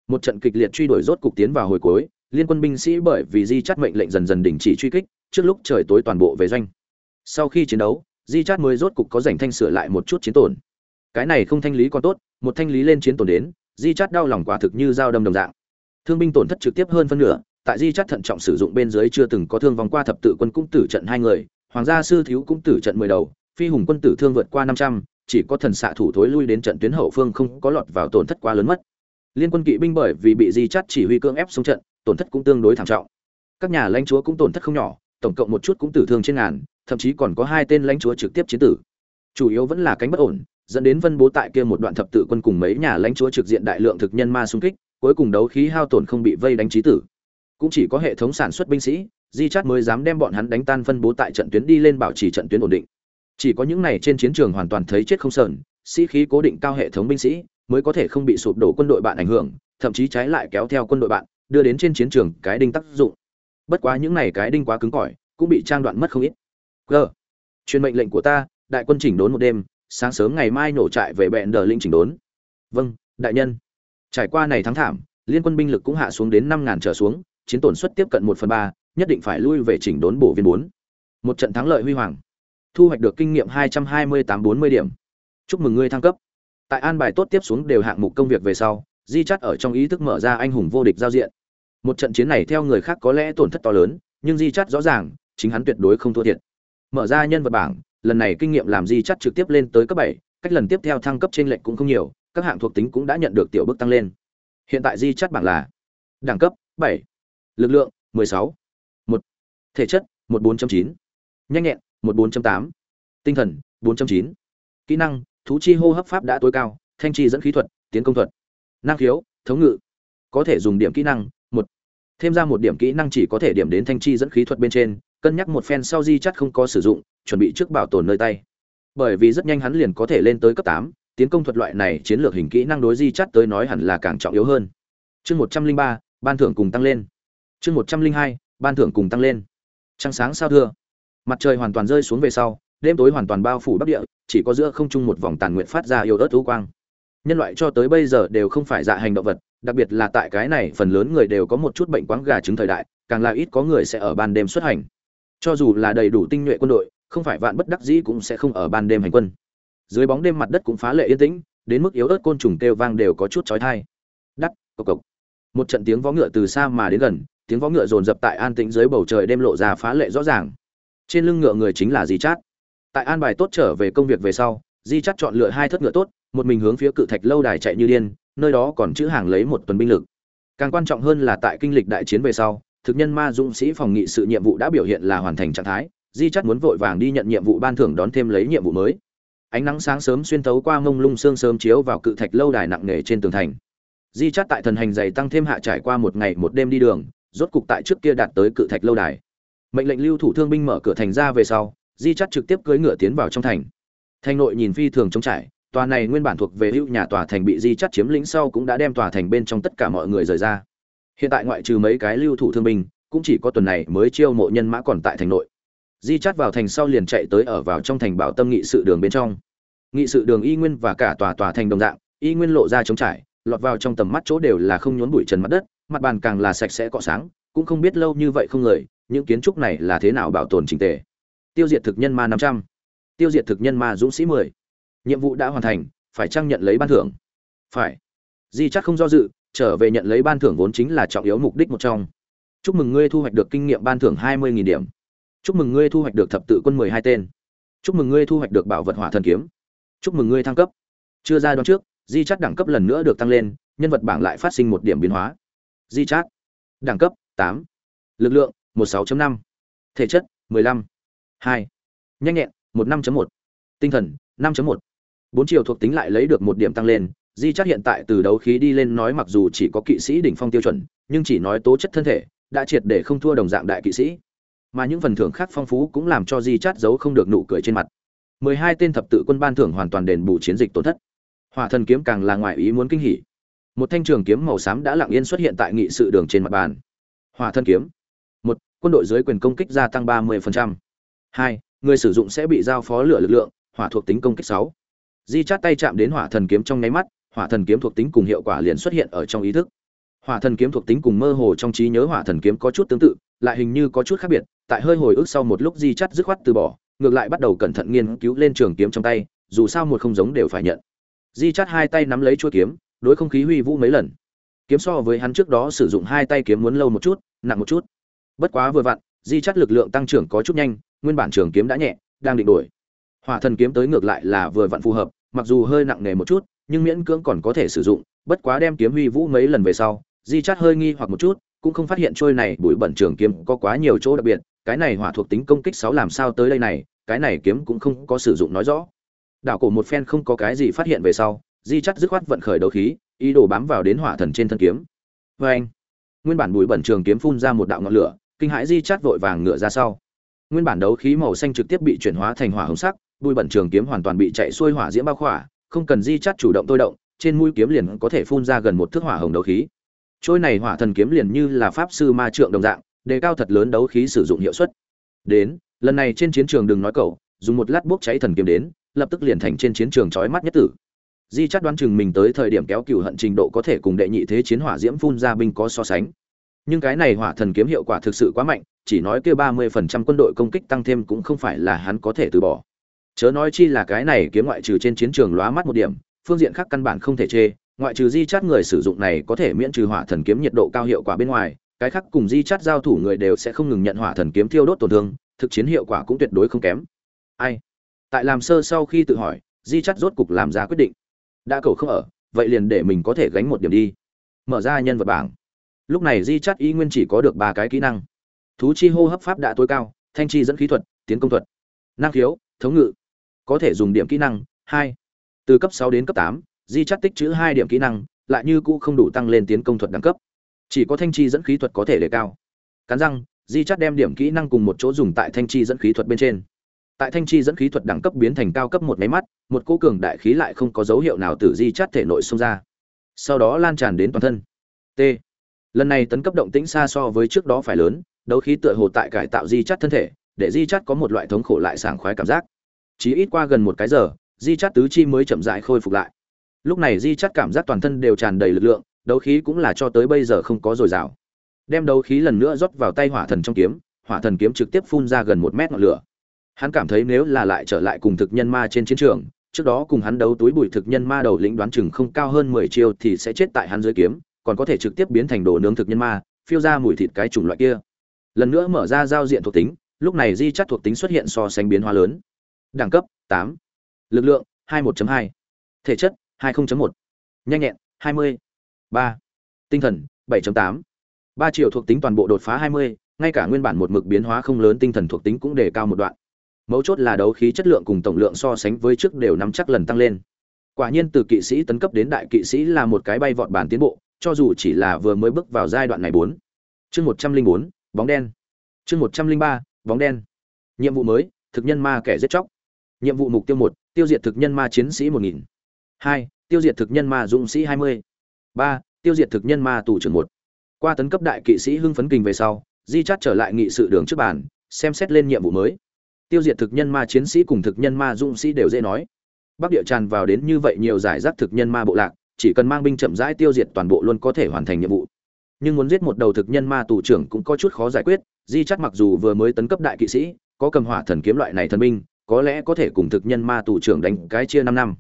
Một trận kịch liệt truy đuổi rốt cục tiến vào hồi cuối, liên quân binh sĩ bởi vì di chắt mệnh lệnh dần dần đình chỉ truy kích, trước lúc trời tối toàn bộ về doanh. Sau khi chiến đấu, di chắt mới rốt cục có giành thanh sửa lại một chút chiến tổn. Cái này không thanh lý còn tốt, một thanh lý lên chiến tổn đến, di chắt đau lòng quả thực như dao đâm đồng dạng. Thương binh tổn thất trực tiếp hơn phân nửa tại di chắt thận trọng sử dụng bên dưới chưa từng có thương vòng qua thập tự quân cũng tử trận hai người hoàng gia sư thiếu cũng tử trận mười đầu phi hùng quân tử thương vượt qua năm trăm chỉ có thần xạ thủ thối lui đến trận tuyến hậu phương không có lọt vào tổn thất quá lớn mất. Liên quân kỵ binh bởi vì bị di chắt chỉ huy cưỡng ép xuống trận tổn thất cũng tương đối thảm trọng. Các nhà lãnh chúa cũng tổn thất không nhỏ tổng cộng một chút cũng tử thương trên ngàn thậm chí còn có hai tên lãnh chúa trực tiếp chiến tử. Chủ yếu vẫn là cánh bất ổn dẫn đến phân bố tại kia một đoạn thập tự quân cùng mấy nhà lãnh chúa trực diện đại lượng thực nhân ma xung kích, cuối cùng đấu khí hao tổn không bị vây đánh chí tử. Cũng chỉ có hệ thống sản xuất binh sĩ, Di Chát mới dám đem bọn hắn đánh tan phân bố tại trận tuyến đi lên bảo trì trận tuyến ổn định. Chỉ có những này trên chiến trường hoàn toàn thấy chết không sờn, sĩ khí cố định cao hệ thống binh sĩ mới có thể không bị sụp đổ quân đội bạn ảnh hưởng, thậm chí trái lại kéo theo quân đội bạn, đưa đến trên chiến trường cái đinh tác dụng. Bất quá những này cái đinh quá cứng cỏi, cũng bị trang đoạn mất không ít. G. Truyền mệnh lệnh của ta, đại quân chỉnh đốn một đêm, sáng sớm ngày mai nổ trại về bẹn đờ linh chỉnh đốn vâng đại nhân trải qua này thắng thảm liên quân binh lực cũng hạ xuống đến năm ngàn trở xuống chiến tổn suất tiếp cận một phần ba, nhất định phải lui về chỉnh đốn bổ viên bốn. Một trận thắng lợi huy hoàng. Thu hoạch được kinh nghiệm hai trăm hai mươi tám bốn mươi điểm. Chúc mừng ngươi thăng cấp. Tại an bài tốt tiếp xuống đều hạng mục công việc về sau, di chắt ở trong ý thức mở ra anh hùng vô địch giao diện. Một trận chiến này theo người khác có lẽ tổn thất to lớn, nhưng di chắt rõ ràng, chính hắn tuyệt đối không thua thiệt. Mở ra nhân vật bảng, lần này kinh nghiệm làm di chắt trực tiếp lên tới cấp bảy, cách lần tiếp theo thăng cấp trên lệnh cũng không nhiều, các hạng thuộc tính cũng đã nhận được tiểu bước tăng lên. Hiện tại di chắt bảng là đẳng cấp bảy lực lượng 16. 1, thể chất 14.9. nhanh nhẹn 14.8. tinh thần 4.9. kỹ năng thú chi hô hấp pháp đã tối cao thanh chi dẫn khí thuật tiến công thuật năng khiếu thống ngự có thể dùng điểm kỹ năng một thêm ra một điểm kỹ năng chỉ có thể điểm đến thanh chi dẫn khí thuật bên trên cân nhắc một phen sau di chắt không có sử dụng chuẩn bị trước bảo tồn nơi tay bởi vì rất nhanh hắn liền có thể lên tới cấp tám tiến công thuật loại này chiến lược hình kỹ năng đối di chắt tới nói hẳn là càng trọng yếu hơn chương một trăm linh ba ban thưởng cùng tăng lên chương một trăm linh hai, ban thưởng cùng tăng lên. Trăng sáng sao thưa? Mặt trời hoàn toàn rơi xuống về sau, đêm tối hoàn toàn bao phủ bắc địa, chỉ có giữa không trung một vòng tàn nguyện phát ra yêu ớt thú quang. Nhân loại cho tới bây giờ đều không phải dạ hành động vật, đặc biệt là tại cái này phần lớn người đều có một chút bệnh quáng gà trứng thời đại, càng là ít có người sẽ ở ban đêm xuất hành. Cho dù là đầy đủ tinh nhuệ quân đội, không phải vạn bất đắc dĩ cũng sẽ không ở ban đêm hành quân. Dưới bóng đêm mặt đất cũng phá lệ yên tĩnh, đến mức yếu ớt côn trùng kêu vang đều có chút chói tai. Đắc, cộc cộc. Một trận tiếng vó ngựa từ xa mà đến gần tiếng vó ngựa dồn dập tại an tĩnh dưới bầu trời đêm lộ ra phá lệ rõ ràng. Trên lưng ngựa người chính là di chát. Tại an bài tốt trở về công việc về sau, di chát chọn lựa hai thất ngựa tốt, một mình hướng phía cự thạch lâu đài chạy như điên, nơi đó còn chữ hàng lấy một tuần binh lực. Càng quan trọng hơn là tại kinh lịch đại chiến về sau, thực nhân ma dũng sĩ phòng nghị sự nhiệm vụ đã biểu hiện là hoàn thành trạng thái, di chắt muốn vội vàng đi nhận nhiệm vụ ban thưởng đón thêm lấy nhiệm vụ mới. Ánh nắng sáng sớm xuyên thấu qua ngông lung sương sớm chiếu vào cự thạch lâu đài nặng nề trên tường thành. Di chắt tại thần hành dày tăng thêm hạ trải qua một ngày một đêm đi đường rốt cục tại trước kia đạt tới cự thạch lâu đài. Mệnh lệnh lưu thủ thương binh mở cửa thành ra về sau, di chắt trực tiếp cưỡi ngựa tiến vào trong thành. Thành nội nhìn phi thường trống trải, tòa này nguyên bản thuộc về hữu nhà tòa thành bị di chắt chiếm lĩnh sau cũng đã đem tòa thành bên trong tất cả mọi người rời ra. Hiện tại ngoại trừ mấy cái lưu thủ thương binh, cũng chỉ có tuần này mới chiêu mộ nhân mã còn tại thành nội. Di chắt vào thành sau liền chạy tới ở vào trong thành bảo tâm nghị sự đường bên trong. Nghị sự đường y nguyên và cả tòa tòa thành đồng dạng, y nguyên lộ ra trống trải, lọt vào trong tầm mắt chỗ đều là không nhốn bụi trần mặt đất mặt bàn càng là sạch sẽ cọ sáng, cũng không biết lâu như vậy không người, những kiến trúc này là thế nào bảo tồn trình tề. Tiêu diệt thực nhân ma năm trăm, tiêu diệt thực nhân ma dũng sĩ mười. Nhiệm vụ đã hoàn thành, phải trang nhận lấy ban thưởng? Phải. Di chắc không do dự, trở về nhận lấy ban thưởng vốn chính là trọng yếu mục đích một trong. Chúc mừng ngươi thu hoạch được kinh nghiệm ban thưởng hai mươi điểm. Chúc mừng ngươi thu hoạch được thập tự quân mười hai tên. Chúc mừng ngươi thu hoạch được bảo vật hỏa thần kiếm. Chúc mừng ngươi thăng cấp. Chưa ra đoạn trước, di chắc đẳng cấp lần nữa được tăng lên, nhân vật bảng lại phát sinh một điểm biến hóa di chát đẳng cấp, tám. Lực lượng, một sáu năm. Thể chất, mười lăm. Hai. Nhanh nhẹn, một năm một. Tinh thần, năm một. Bốn chiều thuộc tính lại lấy được một điểm tăng lên. Di chát hiện tại từ đấu khí đi lên nói mặc dù chỉ có kỵ sĩ đỉnh phong tiêu chuẩn, nhưng chỉ nói tố chất thân thể, đã triệt để không thua đồng dạng đại kỵ sĩ. Mà những phần thưởng khác phong phú cũng làm cho di chát giấu không được nụ cười trên mặt. Mười hai tên thập tự quân ban thưởng hoàn toàn đền bù chiến dịch tổn thất. Hỏa thần kiếm càng là ngoài ý muốn kinh hỉ một thanh trường kiếm màu xám đã lặng yên xuất hiện tại nghị sự đường trên mặt bàn. Hỏa thần kiếm. Một, quân đội dưới quyền công kích gia tăng ba mươi hai, người sử dụng sẽ bị giao phó lửa lực lượng, hỏa thuộc tính công kích sáu. Di chát tay chạm đến hỏa thần kiếm trong nháy mắt, hỏa thần kiếm thuộc tính cùng hiệu quả liền xuất hiện ở trong ý thức. Hỏa thần kiếm thuộc tính cùng mơ hồ trong trí nhớ hỏa thần kiếm có chút tương tự, lại hình như có chút khác biệt, tại hơi hồi ức sau một lúc di chắt dứt khoát từ bỏ, ngược lại bắt đầu cẩn thận nghiên cứu lên trường kiếm trong tay, dù sao một không giống đều phải nhận. Di chắt hai tay nắm lấy chuôi kiếm đối không khí huy vũ mấy lần. Kiếm so với hắn trước đó sử dụng hai tay kiếm muốn lâu một chút, nặng một chút. Bất quá vừa vặn, di chắt lực lượng tăng trưởng có chút nhanh, nguyên bản trường kiếm đã nhẹ, đang định đổi. Hỏa thần kiếm tới ngược lại là vừa vặn phù hợp, mặc dù hơi nặng nề một chút, nhưng miễn cưỡng còn có thể sử dụng, bất quá đem kiếm huy vũ mấy lần về sau, di chắt hơi nghi hoặc một chút, cũng không phát hiện trôi này bụi bẩn trường kiếm có quá nhiều chỗ đặc biệt, cái này hỏa thuộc tính công kích sáu làm sao tới đây này, cái này kiếm cũng không có sử dụng nói rõ. Đảo cổ một phen không có cái gì phát hiện về sau di chắt dứt khoát vận khởi đấu khí, ý đồ bám vào đến hỏa thần trên thân kiếm. Vê anh, nguyên bản bụi bẩn trường kiếm phun ra một đạo ngọn lửa, kinh hãi di chắt vội vàng ngựa ra sau. Nguyên bản đấu khí màu xanh trực tiếp bị chuyển hóa thành hỏa hồng sắc, bụi bẩn trường kiếm hoàn toàn bị chạy xuôi hỏa diễm bao khỏa, không cần di chắt chủ động tôi động, trên mũi kiếm liền có thể phun ra gần một thước hỏa hồng đấu khí. Trôi này hỏa thần kiếm liền như là pháp sư ma trượng đồng dạng, đề cao thật lớn đấu khí sử dụng hiệu suất. Đến, lần này trên chiến trường đừng nói cậu, dùng một lát bốc cháy thần kiếm đến, lập tức liền thành trên chiến trường chói mắt nhất tử di chắt đoán chừng mình tới thời điểm kéo cựu hận trình độ có thể cùng đệ nhị thế chiến hỏa diễm phun ra binh có so sánh. Nhưng cái này hỏa thần kiếm hiệu quả thực sự quá mạnh, chỉ nói kêu ba mươi phần trăm quân đội công kích tăng thêm cũng không phải là hắn có thể từ bỏ. Chớ nói chi là cái này kiếm ngoại trừ trên chiến trường lóa mắt một điểm, phương diện khác căn bản không thể chê, ngoại trừ di chắt người sử dụng này có thể miễn trừ hỏa thần kiếm nhiệt độ cao hiệu quả bên ngoài, cái khác cùng di chắt giao thủ người đều sẽ không ngừng nhận hỏa thần kiếm thiêu đốt tổn thương, thực chiến hiệu quả cũng tuyệt đối không kém. Ai? Tại làm sơ sau khi tự hỏi, di chắt rốt cục làm ra quyết định đã cầu không ở, vậy liền để mình có thể gánh một điểm đi. Mở ra nhân vật bảng. Lúc này di chắt y nguyên chỉ có được ba cái kỹ năng. Thú chi hô hấp pháp đã tối cao, thanh chi dẫn khí thuật, tiến công thuật. Năng khiếu, thống ngự. Có thể dùng điểm kỹ năng, hai. Từ cấp sáu đến cấp tám, di chắt tích chữ hai điểm kỹ năng, lại như cũ không đủ tăng lên tiến công thuật đẳng cấp. Chỉ có thanh chi dẫn khí thuật có thể đề cao. Cắn răng, di chắt đem điểm kỹ năng cùng một chỗ dùng tại thanh chi dẫn khí thuật bên trên tại thanh chi dẫn khí thuật đẳng cấp biến thành cao cấp một máy mắt, một cô cường đại khí lại không có dấu hiệu nào từ di chát thể nội xông ra. Sau đó lan tràn đến toàn thân. T. Lần này tấn cấp động tĩnh xa so với trước đó phải lớn, đấu khí tựa hồ tại cải tạo di chát thân thể, để di chát có một loại thống khổ lại sảng khoái cảm giác. Chỉ ít qua gần một cái giờ, di chát tứ chi mới chậm dại khôi phục lại. Lúc này di chát cảm giác toàn thân đều tràn đầy lực lượng, đấu khí cũng là cho tới bây giờ không có dồi dào. Đem đấu khí lần nữa rót vào tay hỏa thần trong kiếm, hỏa thần kiếm trực tiếp phun ra gần một mét ngọn lửa hắn cảm thấy nếu là lại trở lại cùng thực nhân ma trên chiến trường trước đó cùng hắn đấu túi bụi thực nhân ma đầu lĩnh đoán chừng không cao hơn mười chiêu thì sẽ chết tại hắn dưới kiếm còn có thể trực tiếp biến thành đồ nướng thực nhân ma phiêu ra mùi thịt cái chủng loại kia lần nữa mở ra giao diện thuộc tính lúc này di chất thuộc tính xuất hiện so sánh biến hóa lớn đẳng cấp 8. lực lượng 21.2. thể chất 20.1. nhanh nhẹn 20. 3. tinh thần 7.8. ba triệu thuộc tính toàn bộ đột phá 20, ngay cả nguyên bản một mực biến hóa không lớn tinh thần thuộc tính cũng đề cao một đoạn mấu chốt là đấu khí chất lượng cùng tổng lượng so sánh với trước đều nắm chắc lần tăng lên. Quả nhiên từ kỵ sĩ tấn cấp đến đại kỵ sĩ là một cái bay vọt bản tiến bộ, cho dù chỉ là vừa mới bước vào giai đoạn này bốn. Chương một trăm linh bốn, bóng đen. Chương một trăm linh ba, bóng đen. Nhiệm vụ mới, thực nhân ma kẻ giết chóc. Nhiệm vụ mục tiêu một, tiêu diệt thực nhân ma chiến sĩ một nghìn. Hai, tiêu diệt thực nhân ma dũng sĩ hai mươi. Ba, tiêu diệt thực nhân ma tù trưởng một. Qua tấn cấp đại kỵ sĩ hưng phấn kình về sau, di chát trở lại nghị sự đường trước bàn, xem xét lên nhiệm vụ mới tiêu diệt thực nhân ma chiến sĩ cùng thực nhân ma dũng sĩ đều dễ nói. Bắc địa tràn vào đến như vậy nhiều giải rác thực nhân ma bộ lạc, chỉ cần mang binh chậm rãi tiêu diệt toàn bộ luôn có thể hoàn thành nhiệm vụ. Nhưng muốn giết một đầu thực nhân ma tù trưởng cũng có chút khó giải quyết, di chắc mặc dù vừa mới tấn cấp đại kỵ sĩ, có cầm hỏa thần kiếm loại này thần binh, có lẽ có thể cùng thực nhân ma tù trưởng đánh cái chia năm năm.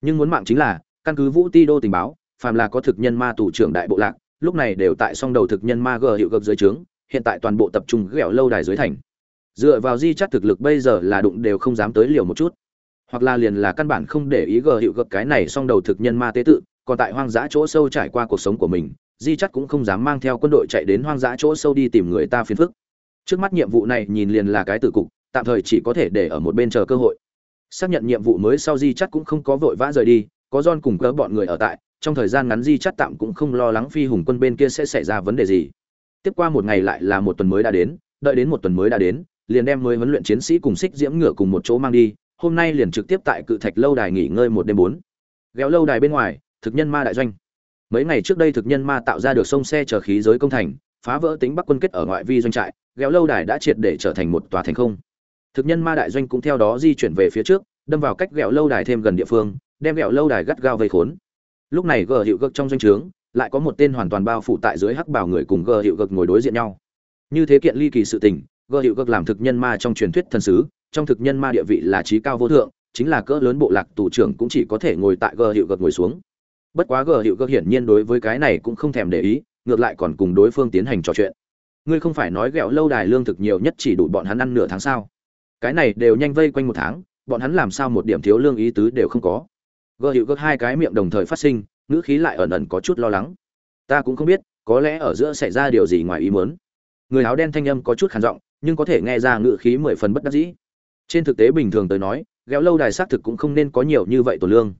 Nhưng muốn mạng chính là, căn cứ vũ ti đô tình báo, phàm là có thực nhân ma tù trưởng đại bộ lạc, lúc này đều tại song đầu thực nhân ma g hiệu gập dưới trướng, hiện tại toàn bộ tập trung ghẹo lâu đài dưới thành dựa vào di chắt thực lực bây giờ là đụng đều không dám tới liều một chút. Hoặc là liền là căn bản không để ý gờ hiệu gập cái này song đầu thực nhân ma tế tự, còn tại hoang dã chỗ sâu trải qua cuộc sống của mình, di chắt cũng không dám mang theo quân đội chạy đến hoang dã chỗ sâu đi tìm người ta phiền phức. Trước mắt nhiệm vụ này nhìn liền là cái tử cục, tạm thời chỉ có thể để ở một bên chờ cơ hội. Xác nhận nhiệm vụ mới sau di chắt cũng không có vội vã rời đi, có don cùng cớ bọn người ở tại, trong thời gian ngắn di chắt tạm cũng không lo lắng phi hùng quân bên kia sẽ xảy ra vấn đề gì. Tiếp qua một ngày lại là một tuần mới đã đến, đợi đến một tuần mới đã đến liền đem mới huấn luyện chiến sĩ cùng xích diễm ngựa cùng một chỗ mang đi, hôm nay liền trực tiếp tại cự thạch lâu đài nghỉ ngơi một đêm bốn. Ghéo lâu đài bên ngoài, thực nhân ma đại doanh. Mấy ngày trước đây thực nhân ma tạo ra được sông xe chở khí giới công thành, phá vỡ tính bắc quân kết ở ngoại vi doanh trại, ghéo lâu đài đã triệt để trở thành một tòa thành không. Thực nhân ma đại doanh cũng theo đó di chuyển về phía trước, đâm vào cách ghẹo lâu đài thêm gần địa phương, đem ghẹo lâu đài gắt gao vây khốn. Lúc này gờ hiệu gật trong doanh trướng, lại có một tên hoàn toàn bao phủ tại dưới hắc bảo người cùng gờ hiệu gật ngồi đối diện nhau. Như thế kiện ly kỳ sự tình gờ hiệu gật làm thực nhân ma trong truyền thuyết thần sứ, trong thực nhân ma địa vị là trí cao vô thượng, chính là cỡ lớn bộ lạc tù trưởng cũng chỉ có thể ngồi tại gờ hiệu gật ngồi xuống. Bất quá gờ hiệu gật hiển nhiên đối với cái này cũng không thèm để ý, ngược lại còn cùng đối phương tiến hành trò chuyện. Ngươi không phải nói ghẹo lâu đài lương thực nhiều nhất chỉ đủ bọn hắn ăn nửa tháng sao? Cái này đều nhanh vây quanh một tháng, bọn hắn làm sao một điểm thiếu lương ý tứ đều không có. Gờ hiệu gật hai cái miệng đồng thời phát sinh, ngữ khí lại ẩn ẩn có chút lo lắng. Ta cũng không biết, có lẽ ở giữa xảy ra điều gì ngoài ý muốn. Người áo đen thanh âm có chút khản giọng nhưng có thể nghe ra ngựa khí mười phần bất đắc dĩ. Trên thực tế bình thường tới nói, ghéo lâu đài xác thực cũng không nên có nhiều như vậy tổ lương.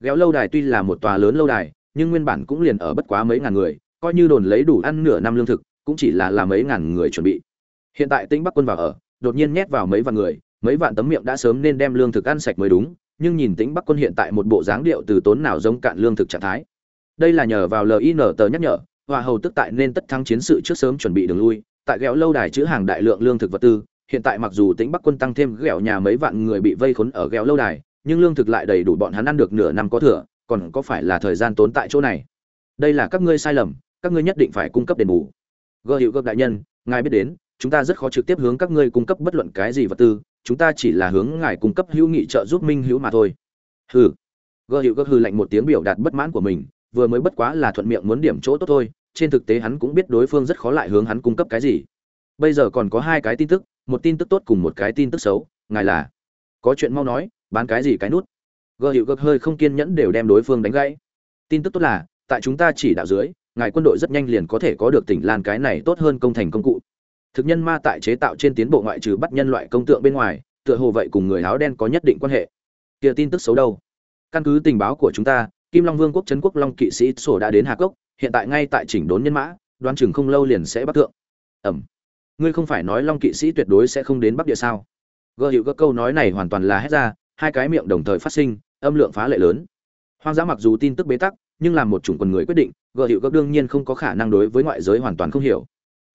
Ghéo lâu đài tuy là một tòa lớn lâu đài, nhưng nguyên bản cũng liền ở bất quá mấy ngàn người, coi như đồn lấy đủ ăn nửa năm lương thực, cũng chỉ là là mấy ngàn người chuẩn bị. Hiện tại tĩnh bắc quân vào ở, đột nhiên nhét vào mấy vạn người, mấy vạn tấm miệng đã sớm nên đem lương thực ăn sạch mới đúng, nhưng nhìn tĩnh bắc quân hiện tại một bộ dáng điệu từ tốn nào giống cạn lương thực trạng thái. Đây là nhờ vào lin tờ nhắc nhở, hòa hầu tức tại nên tất thắng chiến sự trước sớm chuẩn bị đường lui tại ghẹo lâu đài chữ hàng đại lượng lương thực vật tư, hiện tại mặc dù tính bắc quân tăng thêm ghẹo nhà mấy vạn người bị vây khốn ở ghẹo lâu đài, nhưng lương thực lại đầy đủ bọn hắn ăn được nửa năm có thừa, còn có phải là thời gian tốn tại chỗ này? Đây là các ngươi sai lầm, các ngươi nhất định phải cung cấp đền bù. Gợ hiệu gợp đại nhân, ngài biết đến, chúng ta rất khó trực tiếp hướng các ngươi cung cấp bất luận cái gì vật tư, chúng ta chỉ là hướng ngài cung cấp hữu nghị trợ giúp minh hữu mà thôi. Hừ. Gợ hiệu gợp hư lạnh một tiếng biểu đạt bất mãn của mình, vừa mới bất quá là thuận miệng muốn điểm chỗ tốt thôi trên thực tế hắn cũng biết đối phương rất khó lại hướng hắn cung cấp cái gì. Bây giờ còn có hai cái tin tức, một tin tức tốt cùng một cái tin tức xấu, ngài là. Có chuyện mau nói, bán cái gì cái nút. Gợ hiệu gợp hơi không kiên nhẫn đều đem đối phương đánh gãy. Tin tức tốt là, tại chúng ta chỉ đạo dưới, ngài quân đội rất nhanh liền có thể có được tỉnh lan cái này tốt hơn công thành công cụ. Thực nhân ma tại chế tạo trên tiến bộ ngoại trừ bắt nhân loại công tượng bên ngoài, tựa hồ vậy cùng người áo đen có nhất định quan hệ. Kia tin tức xấu đâu? Căn cứ tình báo của chúng ta, kim long vương quốc trấn quốc long kỵ sĩ sổ đã đến hà cốc hiện tại ngay tại chỉnh đốn nhân mã, đoán chừng không lâu liền sẽ bắt thượng. Ẩm. Ngươi không phải nói long kỵ sĩ tuyệt đối sẽ không đến bắc địa sao? Gợ hiệu các câu nói này hoàn toàn là hết ra, hai cái miệng đồng thời phát sinh, âm lượng phá lệ lớn. Hoang dã mặc dù tin tức bế tắc, nhưng làm một chủng quần người quyết định gợ hiệu các đương nhiên không có khả năng đối với ngoại giới hoàn toàn không hiểu.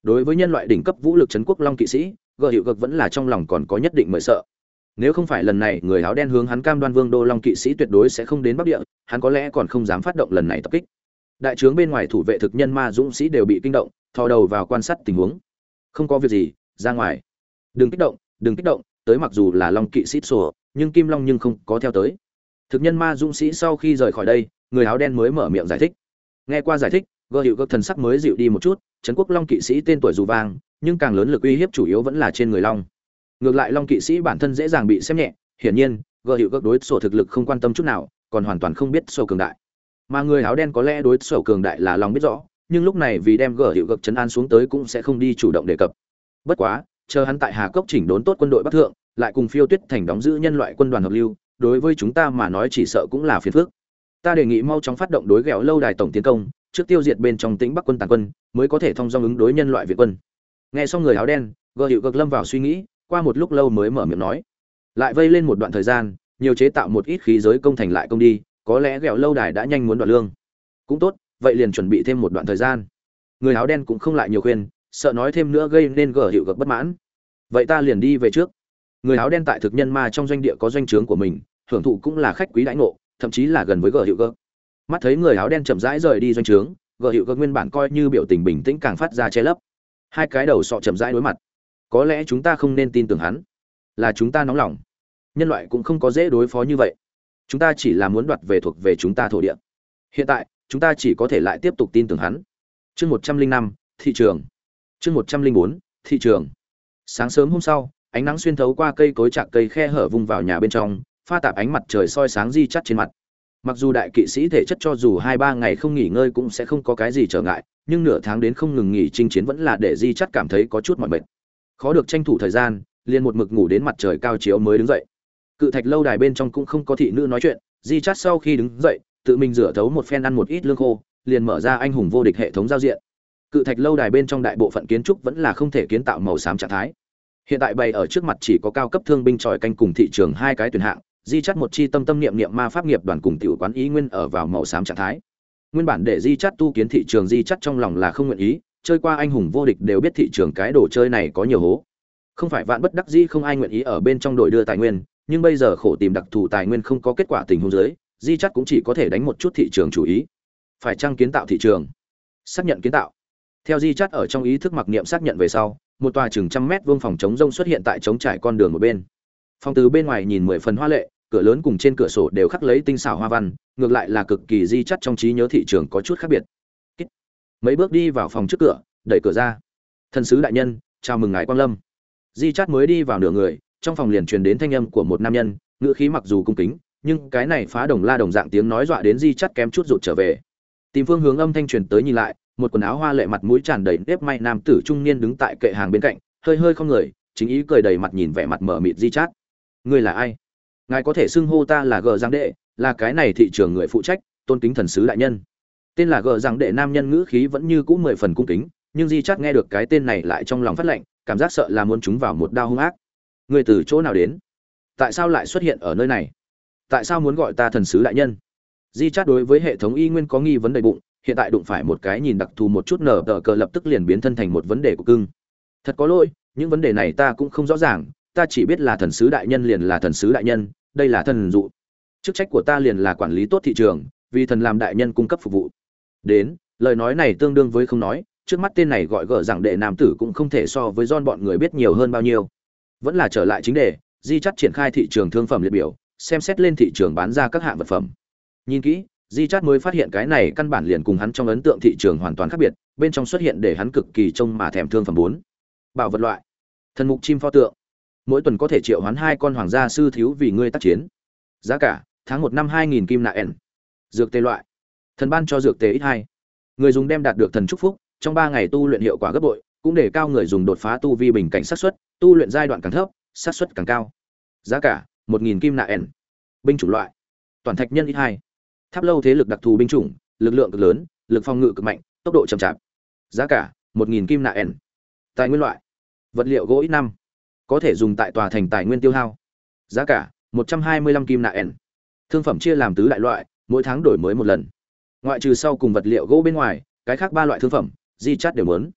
Đối với nhân loại đỉnh cấp vũ lực trấn quốc long kỵ sĩ gợ hiệu cực vẫn là trong lòng còn có nhất định mời sợ. Nếu không phải lần này người áo đen hướng hắn cam đoan vương đô long kỵ sĩ tuyệt đối sẽ không đến bắc địa, hắn có lẽ còn không dám phát động lần này tập kích đại trướng bên ngoài thủ vệ thực nhân ma dũng sĩ đều bị kinh động, thò đầu vào quan sát tình huống. Không có việc gì, ra ngoài. Đừng kích động, đừng kích động, tới mặc dù là long kỵ sĩ sổ, nhưng kim long nhưng không có theo tới. Thực nhân ma dũng sĩ sau khi rời khỏi đây, người áo đen mới mở miệng giải thích. Nghe qua giải thích gợ hiệu các thần sắc mới dịu đi một chút, trấn quốc long kỵ sĩ tên tuổi dù vang nhưng càng lớn lực uy hiếp chủ yếu vẫn là trên người long. Ngược lại long kỵ sĩ bản thân dễ dàng bị xem nhẹ, hiển nhiên gợ hiệu các đối sổ thực lực không quan tâm chút nào, còn hoàn toàn không biết sổ cường đại mà người áo đen có lẽ đối sở cường đại là long biết rõ, nhưng lúc này vì đem gợ hiệu gật chấn an xuống tới cũng sẽ không đi chủ động đề cập. Bất quá, chờ hắn tại hà cốc chỉnh đốn tốt quân đội bắc thượng, lại cùng phiêu tuyết thành đóng giữ nhân loại quân đoàn hợp lưu, đối với chúng ta mà nói chỉ sợ cũng là phiền phức. Ta đề nghị mau chóng phát động đối ghẹo lâu đài tổng tiến công, trước tiêu diệt bên trong tính bắc quân tàn quân, mới có thể thông dong ứng đối nhân loại việt quân. Nghe xong người áo đen gờ hiệu cực lâm vào suy nghĩ, qua một lúc lâu mới mở miệng nói. Lại vây lên một đoạn thời gian, nhiều chế tạo một ít khí giới công thành lại công đi có lẽ ghẹo lâu đài đã nhanh muốn đoạn lương. Cũng tốt, vậy liền chuẩn bị thêm một đoạn thời gian. Người áo đen cũng không lại nhiều khuyên, sợ nói thêm nữa gây nên gở hiệu gật bất mãn. Vậy ta liền đi về trước. Người áo đen tại thực nhân ma trong doanh địa có doanh trướng của mình, hưởng thụ cũng là khách quý đãi ngộ, thậm chí là gần với gở hiệu cực mắt thấy người áo đen chậm rãi rời đi doanh trướng gở hiệu cơ nguyên bản coi như biểu tình bình tĩnh càng phát ra che lấp. Hai cái đầu sọ chậm rãi đối mặt. Có lẽ chúng ta không nên tin tưởng hắn, là chúng ta nóng lòng. Nhân loại cũng không có dễ đối phó như vậy chúng ta chỉ là muốn đoạt về thuộc về chúng ta thổ địa. Hiện tại, chúng ta chỉ có thể lại tiếp tục tin tưởng hắn. Chương một trăm linh năm, thị trường. Chương một trăm linh bốn, thị trường. Sáng sớm hôm sau, ánh nắng xuyên thấu qua cây cối chạc cây khe hở vung vào nhà bên trong, pha tạp ánh mặt trời soi sáng di chắt trên mặt. Mặc dù đại kỵ sĩ thể chất cho dù hai ba ngày không nghỉ ngơi cũng sẽ không có cái gì trở ngại, nhưng nửa tháng đến không ngừng nghỉ chinh chiến vẫn là để di chắt cảm thấy có chút mỏi mệt. Khó được tranh thủ thời gian, liền một mực ngủ đến mặt trời cao chiếu mới đứng dậy cự thạch lâu đài bên trong cũng không có thị nữ nói chuyện, di chát sau khi đứng dậy, tự mình rửa thấu một phen ăn một ít lương khô, liền mở ra anh hùng vô địch hệ thống giao diện. Cự thạch lâu đài bên trong đại bộ phận kiến trúc vẫn là không thể kiến tạo màu xám trạng thái. Hiện tại bày ở trước mặt chỉ có cao cấp thương binh tròi canh cùng thị trường hai cái tuyển hạng, di chắt một chi tâm tâm niệm niệm ma pháp nghiệp đoàn cùng tiểu quán ý nguyên ở vào màu xám trạng thái. Nguyên bản để di chắt tu kiến thị trường di chắt trong lòng là không nguyện ý, chơi qua anh hùng vô địch đều biết thị trường cái đồ chơi này có nhiều hố. Không phải vạn bất đắc dĩ không ai nguyện ý ở bên trong đội đưa tài nguyên nhưng bây giờ khổ tìm đặc thù tài nguyên không có kết quả tình huống dưới, di chắc cũng chỉ có thể đánh một chút thị trường chủ ý. Phải chăng kiến tạo thị trường? Xác nhận kiến tạo. Theo di chắc ở trong ý thức mặc niệm xác nhận về sau, một tòa chừng trăm mét vuông phòng chống rông xuất hiện tại chống trải con đường một bên. Phòng từ bên ngoài nhìn mười phần hoa lệ, cửa lớn cùng trên cửa sổ đều khắc lấy tinh xảo hoa văn, ngược lại là cực kỳ di chắt trong trí nhớ thị trường có chút khác biệt. Mấy bước đi vào phòng trước cửa, đẩy cửa ra. Thần sứ đại nhân, chào mừng ngài quang lâm. Di chắt mới đi vào nửa người trong phòng liền truyền đến thanh âm của một nam nhân, ngữ khí mặc dù cung kính, nhưng cái này phá đồng la đồng dạng tiếng nói dọa đến di chắt kém chút rụt trở về. Tìm phương hướng âm thanh truyền tới nhìn lại, một quần áo hoa lệ mặt mũi tràn đầy nếp may nam tử trung niên đứng tại kệ hàng bên cạnh, hơi hơi không người, chính ý cười đầy mặt nhìn vẻ mặt mở mịt di chát. Ngươi là ai? Ngài có thể xưng hô ta là gờ giang đệ, là cái này thị trường người phụ trách, tôn kính thần sứ đại nhân. Tên là gờ giang đệ nam nhân ngữ khí vẫn như cũ mười phần cung kính, nhưng di chát nghe được cái tên này lại trong lòng phát lệnh, cảm giác sợ là muốn chúng vào một đao hung ác người từ chỗ nào đến? Tại sao lại xuất hiện ở nơi này? Tại sao muốn gọi ta thần sứ đại nhân? Di chát đối với hệ thống y nguyên có nghi vấn đầy bụng, hiện tại đụng phải một cái nhìn đặc thù một chút nở tờ cờ lập tức liền biến thân thành một vấn đề của cưng. Thật có lỗi, những vấn đề này ta cũng không rõ ràng, ta chỉ biết là thần sứ đại nhân liền là thần sứ đại nhân, đây là thần dụ. Chức trách của ta liền là quản lý tốt thị trường, vì thần làm đại nhân cung cấp phục vụ. Đến, lời nói này tương đương với không nói, trước mắt tên này gọi gở rằng đệ nam tử cũng không thể so với don bọn người biết nhiều hơn bao nhiêu vẫn là trở lại chính đề, di chắt triển khai thị trường thương phẩm liệt biểu, xem xét lên thị trường bán ra các hạng vật phẩm. Nhìn kỹ, di chắt mới phát hiện cái này căn bản liền cùng hắn trong ấn tượng thị trường hoàn toàn khác biệt, bên trong xuất hiện để hắn cực kỳ trông mà thèm thương phẩm bốn. Bảo vật loại. Thần mục chim pho tượng. Mỗi tuần có thể triệu hoán hai con hoàng gia sư thiếu vì ngươi tác chiến. Giá cả, tháng một năm hai nghìn kim nạ n dược tê loại. Thần ban cho dược tê ít hai. Người dùng đem đạt được thần trúc phúc, trong ba ngày tu luyện hiệu quả gấp bội, cũng để cao người dùng đột phá tu vi bình cảnh sát xuất tu luyện giai đoạn càng thấp sát xuất càng cao. Giá cả, một nghìn kim nạ ẻn. Binh chủng loại. Toàn thạch nhân ít hai. Tháp lâu thế lực đặc thù binh chủng, lực lượng cực lớn, lực phòng ngự cực mạnh, tốc độ chậm chạp. Giá cả, một nghìn kim nạ ẻn. Tài nguyên loại. Vật liệu gỗ ít năm. Có thể dùng tại tòa thành tài nguyên tiêu hao. Giá cả, một trăm hai mươi lăm kim nạ ẻn. Thương phẩm chia làm tứ đại loại, mỗi tháng đổi mới một lần. Ngoại trừ sau cùng vật liệu gỗ bên ngoài, cái khác ba loại thương phẩm di chắt đều muốn.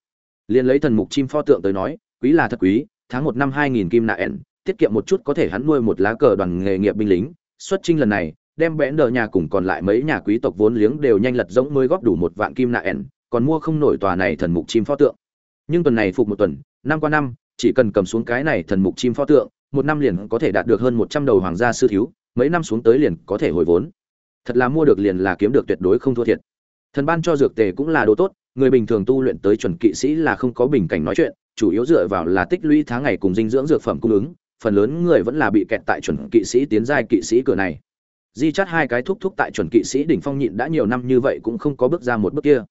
Liền lấy thần mục chim pho tượng tới nói, quý là thật quý tháng một năm hai nghìn kim nạ ẻn, tiết kiệm một chút có thể hắn nuôi một lá cờ đoàn nghề nghiệp binh lính. Xuất trinh lần này, đem bẽn đờ nhà cùng còn lại mấy nhà quý tộc vốn liếng đều nhanh lật giống mới góp đủ một vạn kim nạ ẻn, còn mua không nổi tòa này thần mục chim pho tượng. Nhưng tuần này phục một tuần, năm qua năm, chỉ cần cầm xuống cái này thần mục chim pho tượng, một năm liền có thể đạt được hơn một trăm đầu hoàng gia sư thiếu, mấy năm xuống tới liền có thể hồi vốn. Thật là mua được liền là kiếm được tuyệt đối không thua thiệt. Thần ban cho dược tề cũng là đồ tốt, người bình thường tu luyện tới chuẩn kỵ sĩ là không có bình cảnh nói chuyện chủ yếu dựa vào là tích lũy tháng ngày cùng dinh dưỡng dược phẩm cung ứng, phần lớn người vẫn là bị kẹt tại chuẩn kỵ sĩ tiến giai kỵ sĩ cửa này. Di chắt hai cái thúc thúc tại chuẩn kỵ sĩ đỉnh phong nhịn đã nhiều năm như vậy cũng không có bước ra một bước kia.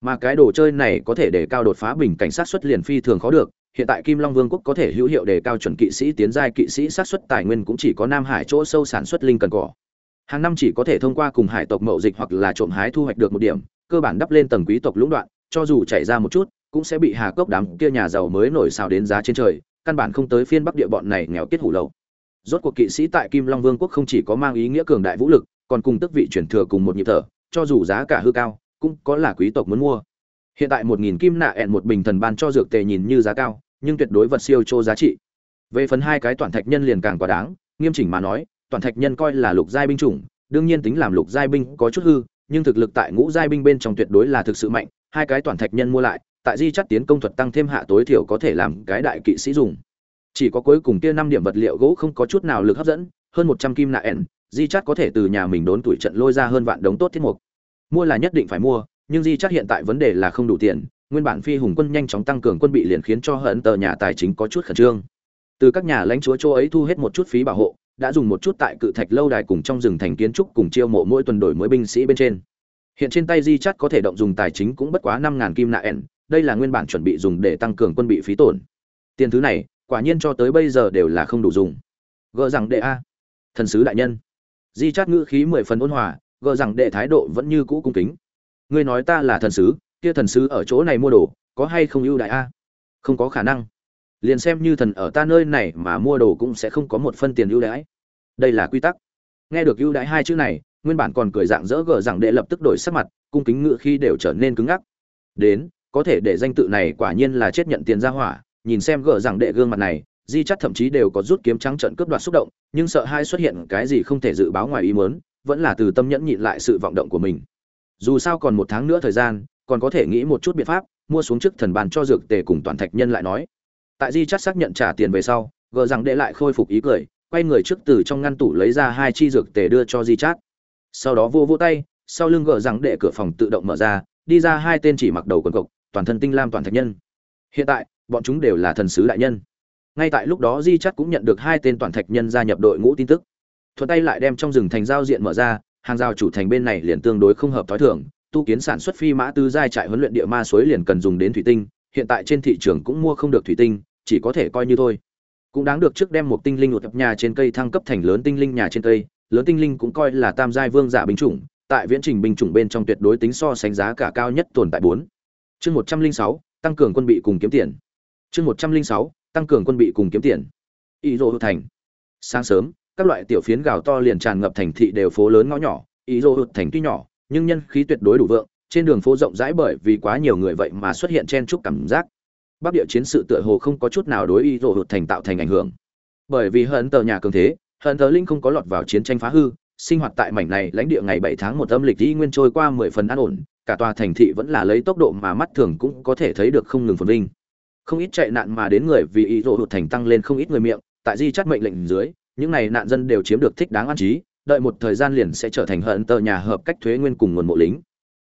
Mà cái đồ chơi này có thể để cao đột phá bình cảnh sát xuất liền phi thường khó được, hiện tại kim long vương quốc có thể hữu hiệu để cao chuẩn kỵ sĩ tiến giai kỵ sĩ sát xuất tài nguyên cũng chỉ có nam hải chỗ sâu sản xuất linh cần cỏ. Hàng năm chỉ có thể thông qua cùng hải tộc mậu dịch hoặc là trộm hái thu hoạch được một điểm, cơ bản đắp lên tầng quý tộc lũng đoạn, cho dù chạy ra một chút cũng sẽ bị hà cốc đám kia nhà giàu mới nổi xào đến giá trên trời, căn bản không tới phiên bắc địa bọn này nghèo kết hủ lậu. Rốt cuộc kỵ sĩ tại kim long vương quốc không chỉ có mang ý nghĩa cường đại vũ lực, còn cùng tức vị chuyển thừa cùng một nhịp thở, cho dù giá cả hư cao, cũng có là quý tộc muốn mua. Hiện tại một nghìn kim nạ ẹn một bình thần ban cho dược tề nhìn như giá cao, nhưng tuyệt đối vật siêu chô giá trị. Về phần hai cái toàn thạch nhân liền càng quá đáng, nghiêm chỉnh mà nói, toàn thạch nhân coi là lục giai binh chủng, đương nhiên tính làm lục giai binh có chút hư, nhưng thực lực tại ngũ giai binh bên trong tuyệt đối là thực sự mạnh, hai cái toàn thạch nhân mua lại tại di chắt tiến công thuật tăng thêm hạ tối thiểu có thể làm cái đại kỵ sĩ dùng. Chỉ có cuối cùng kia năm điểm vật liệu gỗ không có chút nào lực hấp dẫn, hơn một trăm kim nạ ẻn, di chắt có thể từ nhà mình đốn tuổi trận lôi ra hơn vạn đống tốt thiết mục. Mua là nhất định phải mua, nhưng di chắt hiện tại vấn đề là không đủ tiền, nguyên bản phi hùng quân nhanh chóng tăng cường quân bị liền khiến cho hận tờ nhà tài chính có chút khẩn trương. Từ các nhà lãnh chúa châu ấy thu hết một chút phí bảo hộ, đã dùng một chút tại cự thạch lâu đài cùng trong rừng thành kiến trúc cùng chiêu mộ mỗi tuần đổi mới binh sĩ bên trên. Hiện trên tay di chắt có thể động dùng tài chính cũng bất quá năm ngàn kim nạ ẻn đây là nguyên bản chuẩn bị dùng để tăng cường quân bị phí tổn. Tiền thứ này, quả nhiên cho tới bây giờ đều là không đủ dùng. Gỡ rằng đệ a. Thần sứ đại nhân. Di chát ngữ khí mười phần ôn hòa gỡ rằng đệ thái độ vẫn như cũ cung kính. Ngươi nói ta là thần sứ, kia thần sứ ở chỗ này mua đồ, có hay không ưu đại a? Không có khả năng. Liền xem như thần ở ta nơi này mà mua đồ cũng sẽ không có một phân tiền ưu đãi. Đây là quy tắc. Nghe được ưu đãi hai chữ này, nguyên bản còn cười dạng dỡ gờ rằng đệ lập tức đổi sắc mặt, cung kính ngự khi đều trở nên cứng ngắc. Đến có thể để danh tự này quả nhiên là chết nhận tiền ra hỏa, nhìn xem gờ rằng đệ gương mặt này, di chắc thậm chí đều có rút kiếm trắng trận cướp đoạt xúc động, nhưng sợ hai xuất hiện cái gì không thể dự báo ngoài ý mớn vẫn là từ tâm nhẫn nhịn lại sự vọng động của mình. Dù sao còn một tháng nữa thời gian, còn có thể nghĩ một chút biện pháp, mua xuống trước thần bàn cho dược tề cùng toàn thạch nhân lại nói. Tại di chắc xác nhận trả tiền về sau gờ rằng đệ lại khôi phục ý cười, quay người trước từ trong ngăn tủ lấy ra hai chi dược tề đưa cho di chát. Sau đó vô vô tay, sau lưng gờ rằng đệ cửa phòng tự động mở ra, đi ra hai tên chỉ mặc đầu quần cộc toàn thân tinh lam toàn thạch nhân. Hiện tại, bọn chúng đều là thần sứ đại nhân. Ngay tại lúc đó di chắt cũng nhận được hai tên toàn thạch nhân gia nhập đội ngũ tin tức. Thuận tay lại đem trong rừng thành giao diện mở ra, hàng rào chủ thành bên này liền tương đối không hợp thói thường, tu kiến sản xuất phi mã tư giai trại huấn luyện địa ma suối liền cần dùng đến thủy tinh, hiện tại trên thị trường cũng mua không được thủy tinh, chỉ có thể coi như thôi. Cũng đáng được trước đem một tinh linh ụt nhà trên cây thăng cấp thành lớn tinh linh nhà trên cây, lớn tinh linh cũng coi là tam giai vương giả binh chủng, tại viễn trình binh chủng bên trong tuyệt đối tính so sánh giá cả cao nhất tồn tại bốn chương một trăm linh sáu tăng cường quân bị cùng kiếm tiền. Chương một trăm linh sáu tăng cường quân bị cùng kiếm tiền. Ý rô thành. Sáng sớm các loại tiểu phiến gào to liền tràn ngập thành thị đều phố lớn ngõ nhỏ. Ý rô thành tuy nhỏ nhưng nhân khí tuyệt đối đủ vượng. Trên đường phố rộng rãi bởi vì quá nhiều người vậy mà xuất hiện chen chúc cảm giác. Bắc địa chiến sự tựa hồ không có chút nào đối ý rô thành tạo thành ảnh hưởng. Bởi vì hận tờ nhà cường thế hận tờ linh không có lọt vào chiến tranh phá hư sinh hoạt tại mảnh này lãnh địa ngày 7 tháng một âm lịch y nguyên trôi qua 10 phần an ổn, cả tòa thành thị vẫn là lấy tốc độ mà mắt thường cũng có thể thấy được không ngừng phồn vinh. Không ít chạy nạn mà đến người vì ý đồ hụt thành tăng lên không ít người miệng, tại di chắt mệnh lệnh dưới, những này nạn dân đều chiếm được thích đáng an trí, đợi một thời gian liền sẽ trở thành hận tờ nhà hợp cách thuế nguyên cùng nguồn mộ lính.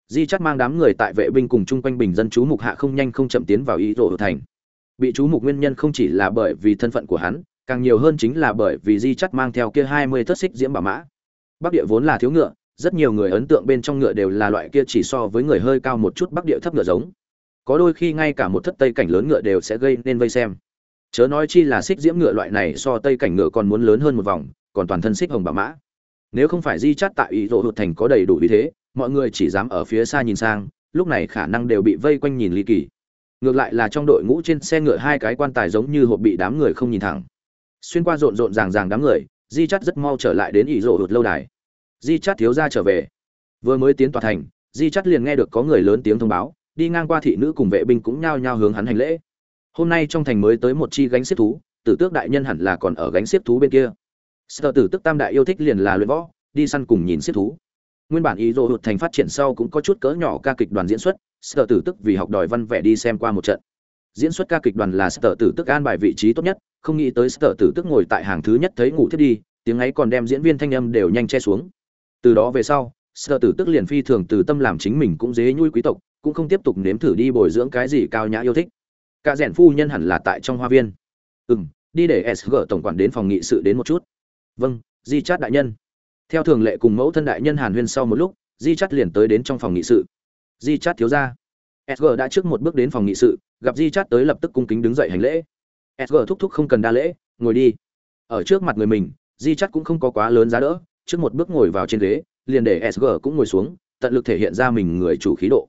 Di chắt mang đám người tại vệ binh cùng chung quanh bình dân chú mục hạ không nhanh không chậm tiến vào ý đồ hụt thành. Bị chú mục nguyên nhân không chỉ là bởi vì thân phận của hắn, càng nhiều hơn chính là bởi vì di chắt mang theo kia 20 thất xích diễm bảo mã bắc địa vốn là thiếu ngựa rất nhiều người ấn tượng bên trong ngựa đều là loại kia chỉ so với người hơi cao một chút bắc địa thấp ngựa giống. Có đôi khi ngay cả một thất tây cảnh lớn ngựa đều sẽ gây nên vây xem. Chớ nói chi là xích diễm ngựa loại này so tây cảnh ngựa còn muốn lớn hơn một vòng, còn toàn thân xích hồng bảo mã. Nếu không phải di chát tại ý rộ hụt thành có đầy đủ ý thế, mọi người chỉ dám ở phía xa nhìn sang, lúc này khả năng đều bị vây quanh nhìn ly kỳ. Ngược lại là trong đội ngũ trên xe ngựa hai cái quan tài giống như hộp bị đám người không nhìn thẳng. Xuyên qua rộn rộn ràng ràng đám người, di chắt rất mau trở lại đến ỷ rộ hụt lâu đài di chắt thiếu ra trở về. Vừa mới tiến tòa thành, di chắt liền nghe được có người lớn tiếng thông báo, đi ngang qua thị nữ cùng vệ binh cũng nhao nhao hướng hắn hành lễ. Hôm nay trong thành mới tới một chi gánh xếp thú, tử tước đại nhân hẳn là còn ở gánh xếp thú bên kia. Sợ tử tức tam đại yêu thích liền là luyện võ, đi săn cùng nhìn xếp thú. Nguyên bản ý rộ hụt thành phát triển sau cũng có chút cỡ nhỏ ca kịch đoàn diễn xuất sợ tử tức vì học đòi văn vẻ đi xem qua một trận. Diễn xuất ca kịch đoàn là sợ tử tức an bài vị trí tốt nhất, không nghĩ tới sợ tử tức ngồi tại hàng thứ nhất thấy ngủ thiết đi, tiếng ấy còn đem diễn viên thanh âm đều nhanh che xuống từ đó về sau sở tử tức liền phi thường từ tâm làm chính mình cũng dế nhui quý tộc, cũng không tiếp tục nếm thử đi bồi dưỡng cái gì cao nhã yêu thích. Cả rèn phu nhân hẳn là tại trong hoa viên. Ừ m đi để sg tổng quản đến phòng nghị sự đến một chút. Vâng di chát đại nhân. Theo thường lệ cùng mẫu thân đại nhân hàn huyên sau một lúc, di chát liền tới đến trong phòng nghị sự. Di chát thiếu ra sg đã trước một bước đến phòng nghị sự, gặp di chát tới lập tức cung kính đứng dậy hành lễ. Sg thúc thúc không cần đa lễ, ngồi đi. Ở trước mặt người mình, di chát cũng không có quá lớn giá đỡ trước một bước ngồi vào trên ghế, liền để sg cũng ngồi xuống, tận lực thể hiện ra mình người chủ khí độ.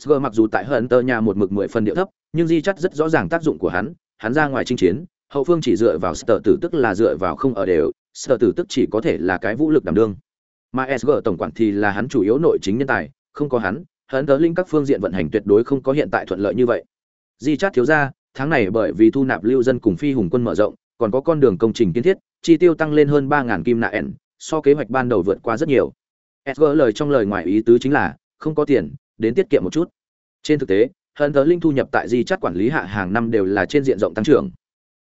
Sg mặc dù tại hận tơ nhà một mực mười phần điệu thấp, nhưng di chắt rất rõ ràng tác dụng của hắn hắn ra ngoài chinh chiến, hậu phương chỉ dựa vào sở tử tức là dựa vào không ở đều sở tử tức chỉ có thể là cái vũ lực đảm đương. Mà sg tổng quản thì là hắn chủ yếu nội chính nhân tài, không có hắn hận tớ linh các phương diện vận hành tuyệt đối không có hiện tại thuận lợi như vậy. Di chát thiếu ra, tháng này bởi vì thu nạp lưu dân cùng phi hùng quân mở rộng, còn có con đường công trình kiến thiết, chi tiêu tăng lên hơn ba ngàn kim nạ ẻn so kế hoạch ban đầu vượt qua rất nhiều. Sg lời trong lời ngoài ý tứ chính là, không có tiền, đến tiết kiệm một chút. Trên thực tế hận tớ linh thu nhập tại di chát quản lý hạ hàng năm đều là trên diện rộng tăng trưởng.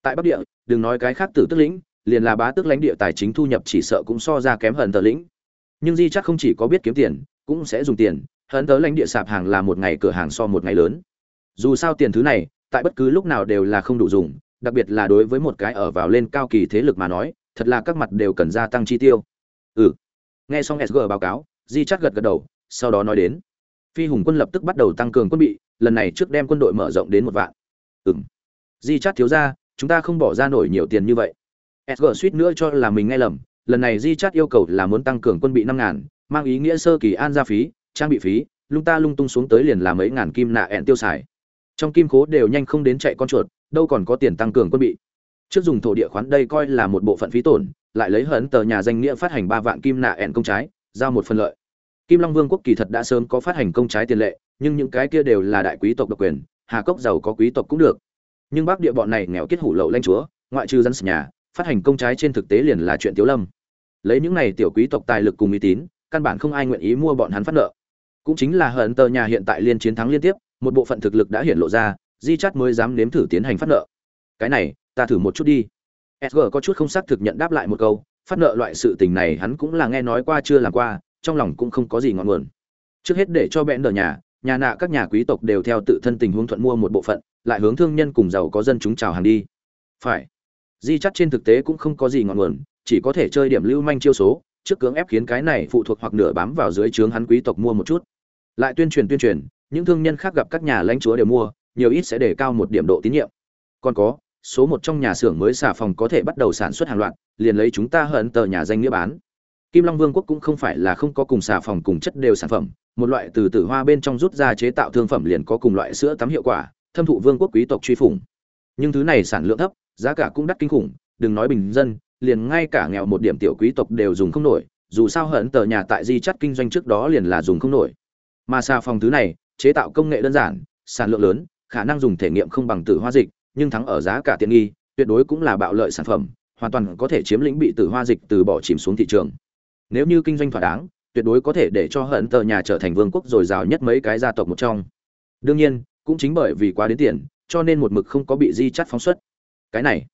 Tại bắc địa, đừng nói cái khác tử tức lĩnh, liền là bá tước lãnh địa tài chính thu nhập chỉ sợ cũng so ra kém hận tớ lĩnh nhưng di chắc không chỉ có biết kiếm tiền, cũng sẽ dùng tiền. Hận tớ lãnh địa sạp hàng là một ngày, cửa hàng so một ngày lớn. Dù sao tiền thứ này, tại bất cứ lúc nào đều là không đủ dùng, đặc biệt là đối với một cái ở vào lên cao kỳ thế lực mà nói thật là các mặt đều cần gia tăng chi tiêu. Ừ. Nghe xong sg báo cáo, di chắc gật gật đầu, sau đó nói đến. Phi hùng quân lập tức bắt đầu tăng cường quân bị, lần này trước đem quân đội mở rộng đến một vạn. Ừ m di chắc thiếu ra chúng ta không bỏ ra nổi nhiều tiền như vậy. Sg suýt nữa cho là mình nghe lầm, lần này di chắc yêu cầu là muốn tăng cường quân bị năm ngàn, mang ý nghĩa sơ kỳ an gia phí, trang bị phí, lung ta lung tung xuống tới liền là mấy ngàn kim nạ ẹn tiêu xài. Trong kim khố đều nhanh không đến chạy con chuột, đâu còn có tiền tăng cường quân bị trước dùng thổ địa khoán đây coi là một bộ phận phí tổn, lại lấy hấn tờ nhà danh nghĩa phát hành ba vạn kim nạ ẹn công trái, giao một phần lợi. Kim long vương quốc kỳ thật đã sớm có phát hành công trái tiền lệ, nhưng những cái kia đều là đại quý tộc độc quyền, hà cốc giàu có quý tộc cũng được. Nhưng bác địa bọn này nghèo kết hủ lậu lanh chúa, ngoại trừ dân nhà, phát hành công trái trên thực tế liền là chuyện tiếu lâm. Lấy những này tiểu quý tộc tài lực cùng uy tín, căn bản không ai nguyện ý mua bọn hắn phát nợ. Cũng chính là hận tờ nhà hiện tại liên chiến thắng liên tiếp, một bộ phận thực lực đã hiện lộ ra, di chắt mới dám nếm thử tiến hành phát nợ. Cái này ta thử một chút đi. Sg có chút không xác thực nhận đáp lại một câu, phát nợ loại sự tình này hắn cũng là nghe nói qua chưa làm qua, trong lòng cũng không có gì ngọn nguồn. Trước hết để cho bẽn đờ nhà nhà nạ các nhà quý tộc đều theo tự thân tình huống thuận mua một bộ phận, lại hướng thương nhân cùng giàu có dân chúng chào hàng đi. Phải. Di chắt trên thực tế cũng không có gì ngọn nguồn, chỉ có thể chơi điểm lưu manh chiêu số, trước cưỡng ép khiến cái này phụ thuộc hoặc nửa bám vào dưới trướng hắn quý tộc mua một chút. Lại tuyên truyền tuyên truyền, những thương nhân khác gặp các nhà lãnh chúa đều mua, nhiều ít sẽ để cao một điểm độ tín nhiệm. Còn có số một trong nhà xưởng mới xà phòng có thể bắt đầu sản xuất hàng loạt, liền lấy chúng ta hận tờ nhà danh nghĩa bán. Kim long vương quốc cũng không phải là không có cùng xà phòng cùng chất đều sản phẩm, một loại từ tử hoa bên trong rút ra chế tạo thương phẩm liền có cùng loại sữa tắm hiệu quả, thâm thụ vương quốc quý tộc truy phủng. Nhưng thứ này sản lượng thấp, giá cả cũng đắt kinh khủng, đừng nói bình dân, liền ngay cả nghèo một điểm tiểu quý tộc đều dùng không nổi, dù sao hận tờ nhà tại di chắt kinh doanh trước đó liền là dùng không nổi. Mà xà phòng thứ này, chế tạo công nghệ đơn giản, sản lượng lớn, khả năng dùng thể nghiệm không bằng tử hoa dịch nhưng thắng ở giá cả tiện nghi, tuyệt đối cũng là bạo lợi sản phẩm, hoàn toàn có thể chiếm lĩnh bị tử hoa dịch từ bỏ chìm xuống thị trường. Nếu như kinh doanh thỏa đáng, tuyệt đối có thể để cho hận tờ nhà trở thành vương quốc dồi dào nhất mấy cái gia tộc một trong. Đương nhiên, cũng chính bởi vì quá đến tiền, cho nên một mực không có bị di chắt phóng xuất. Cái này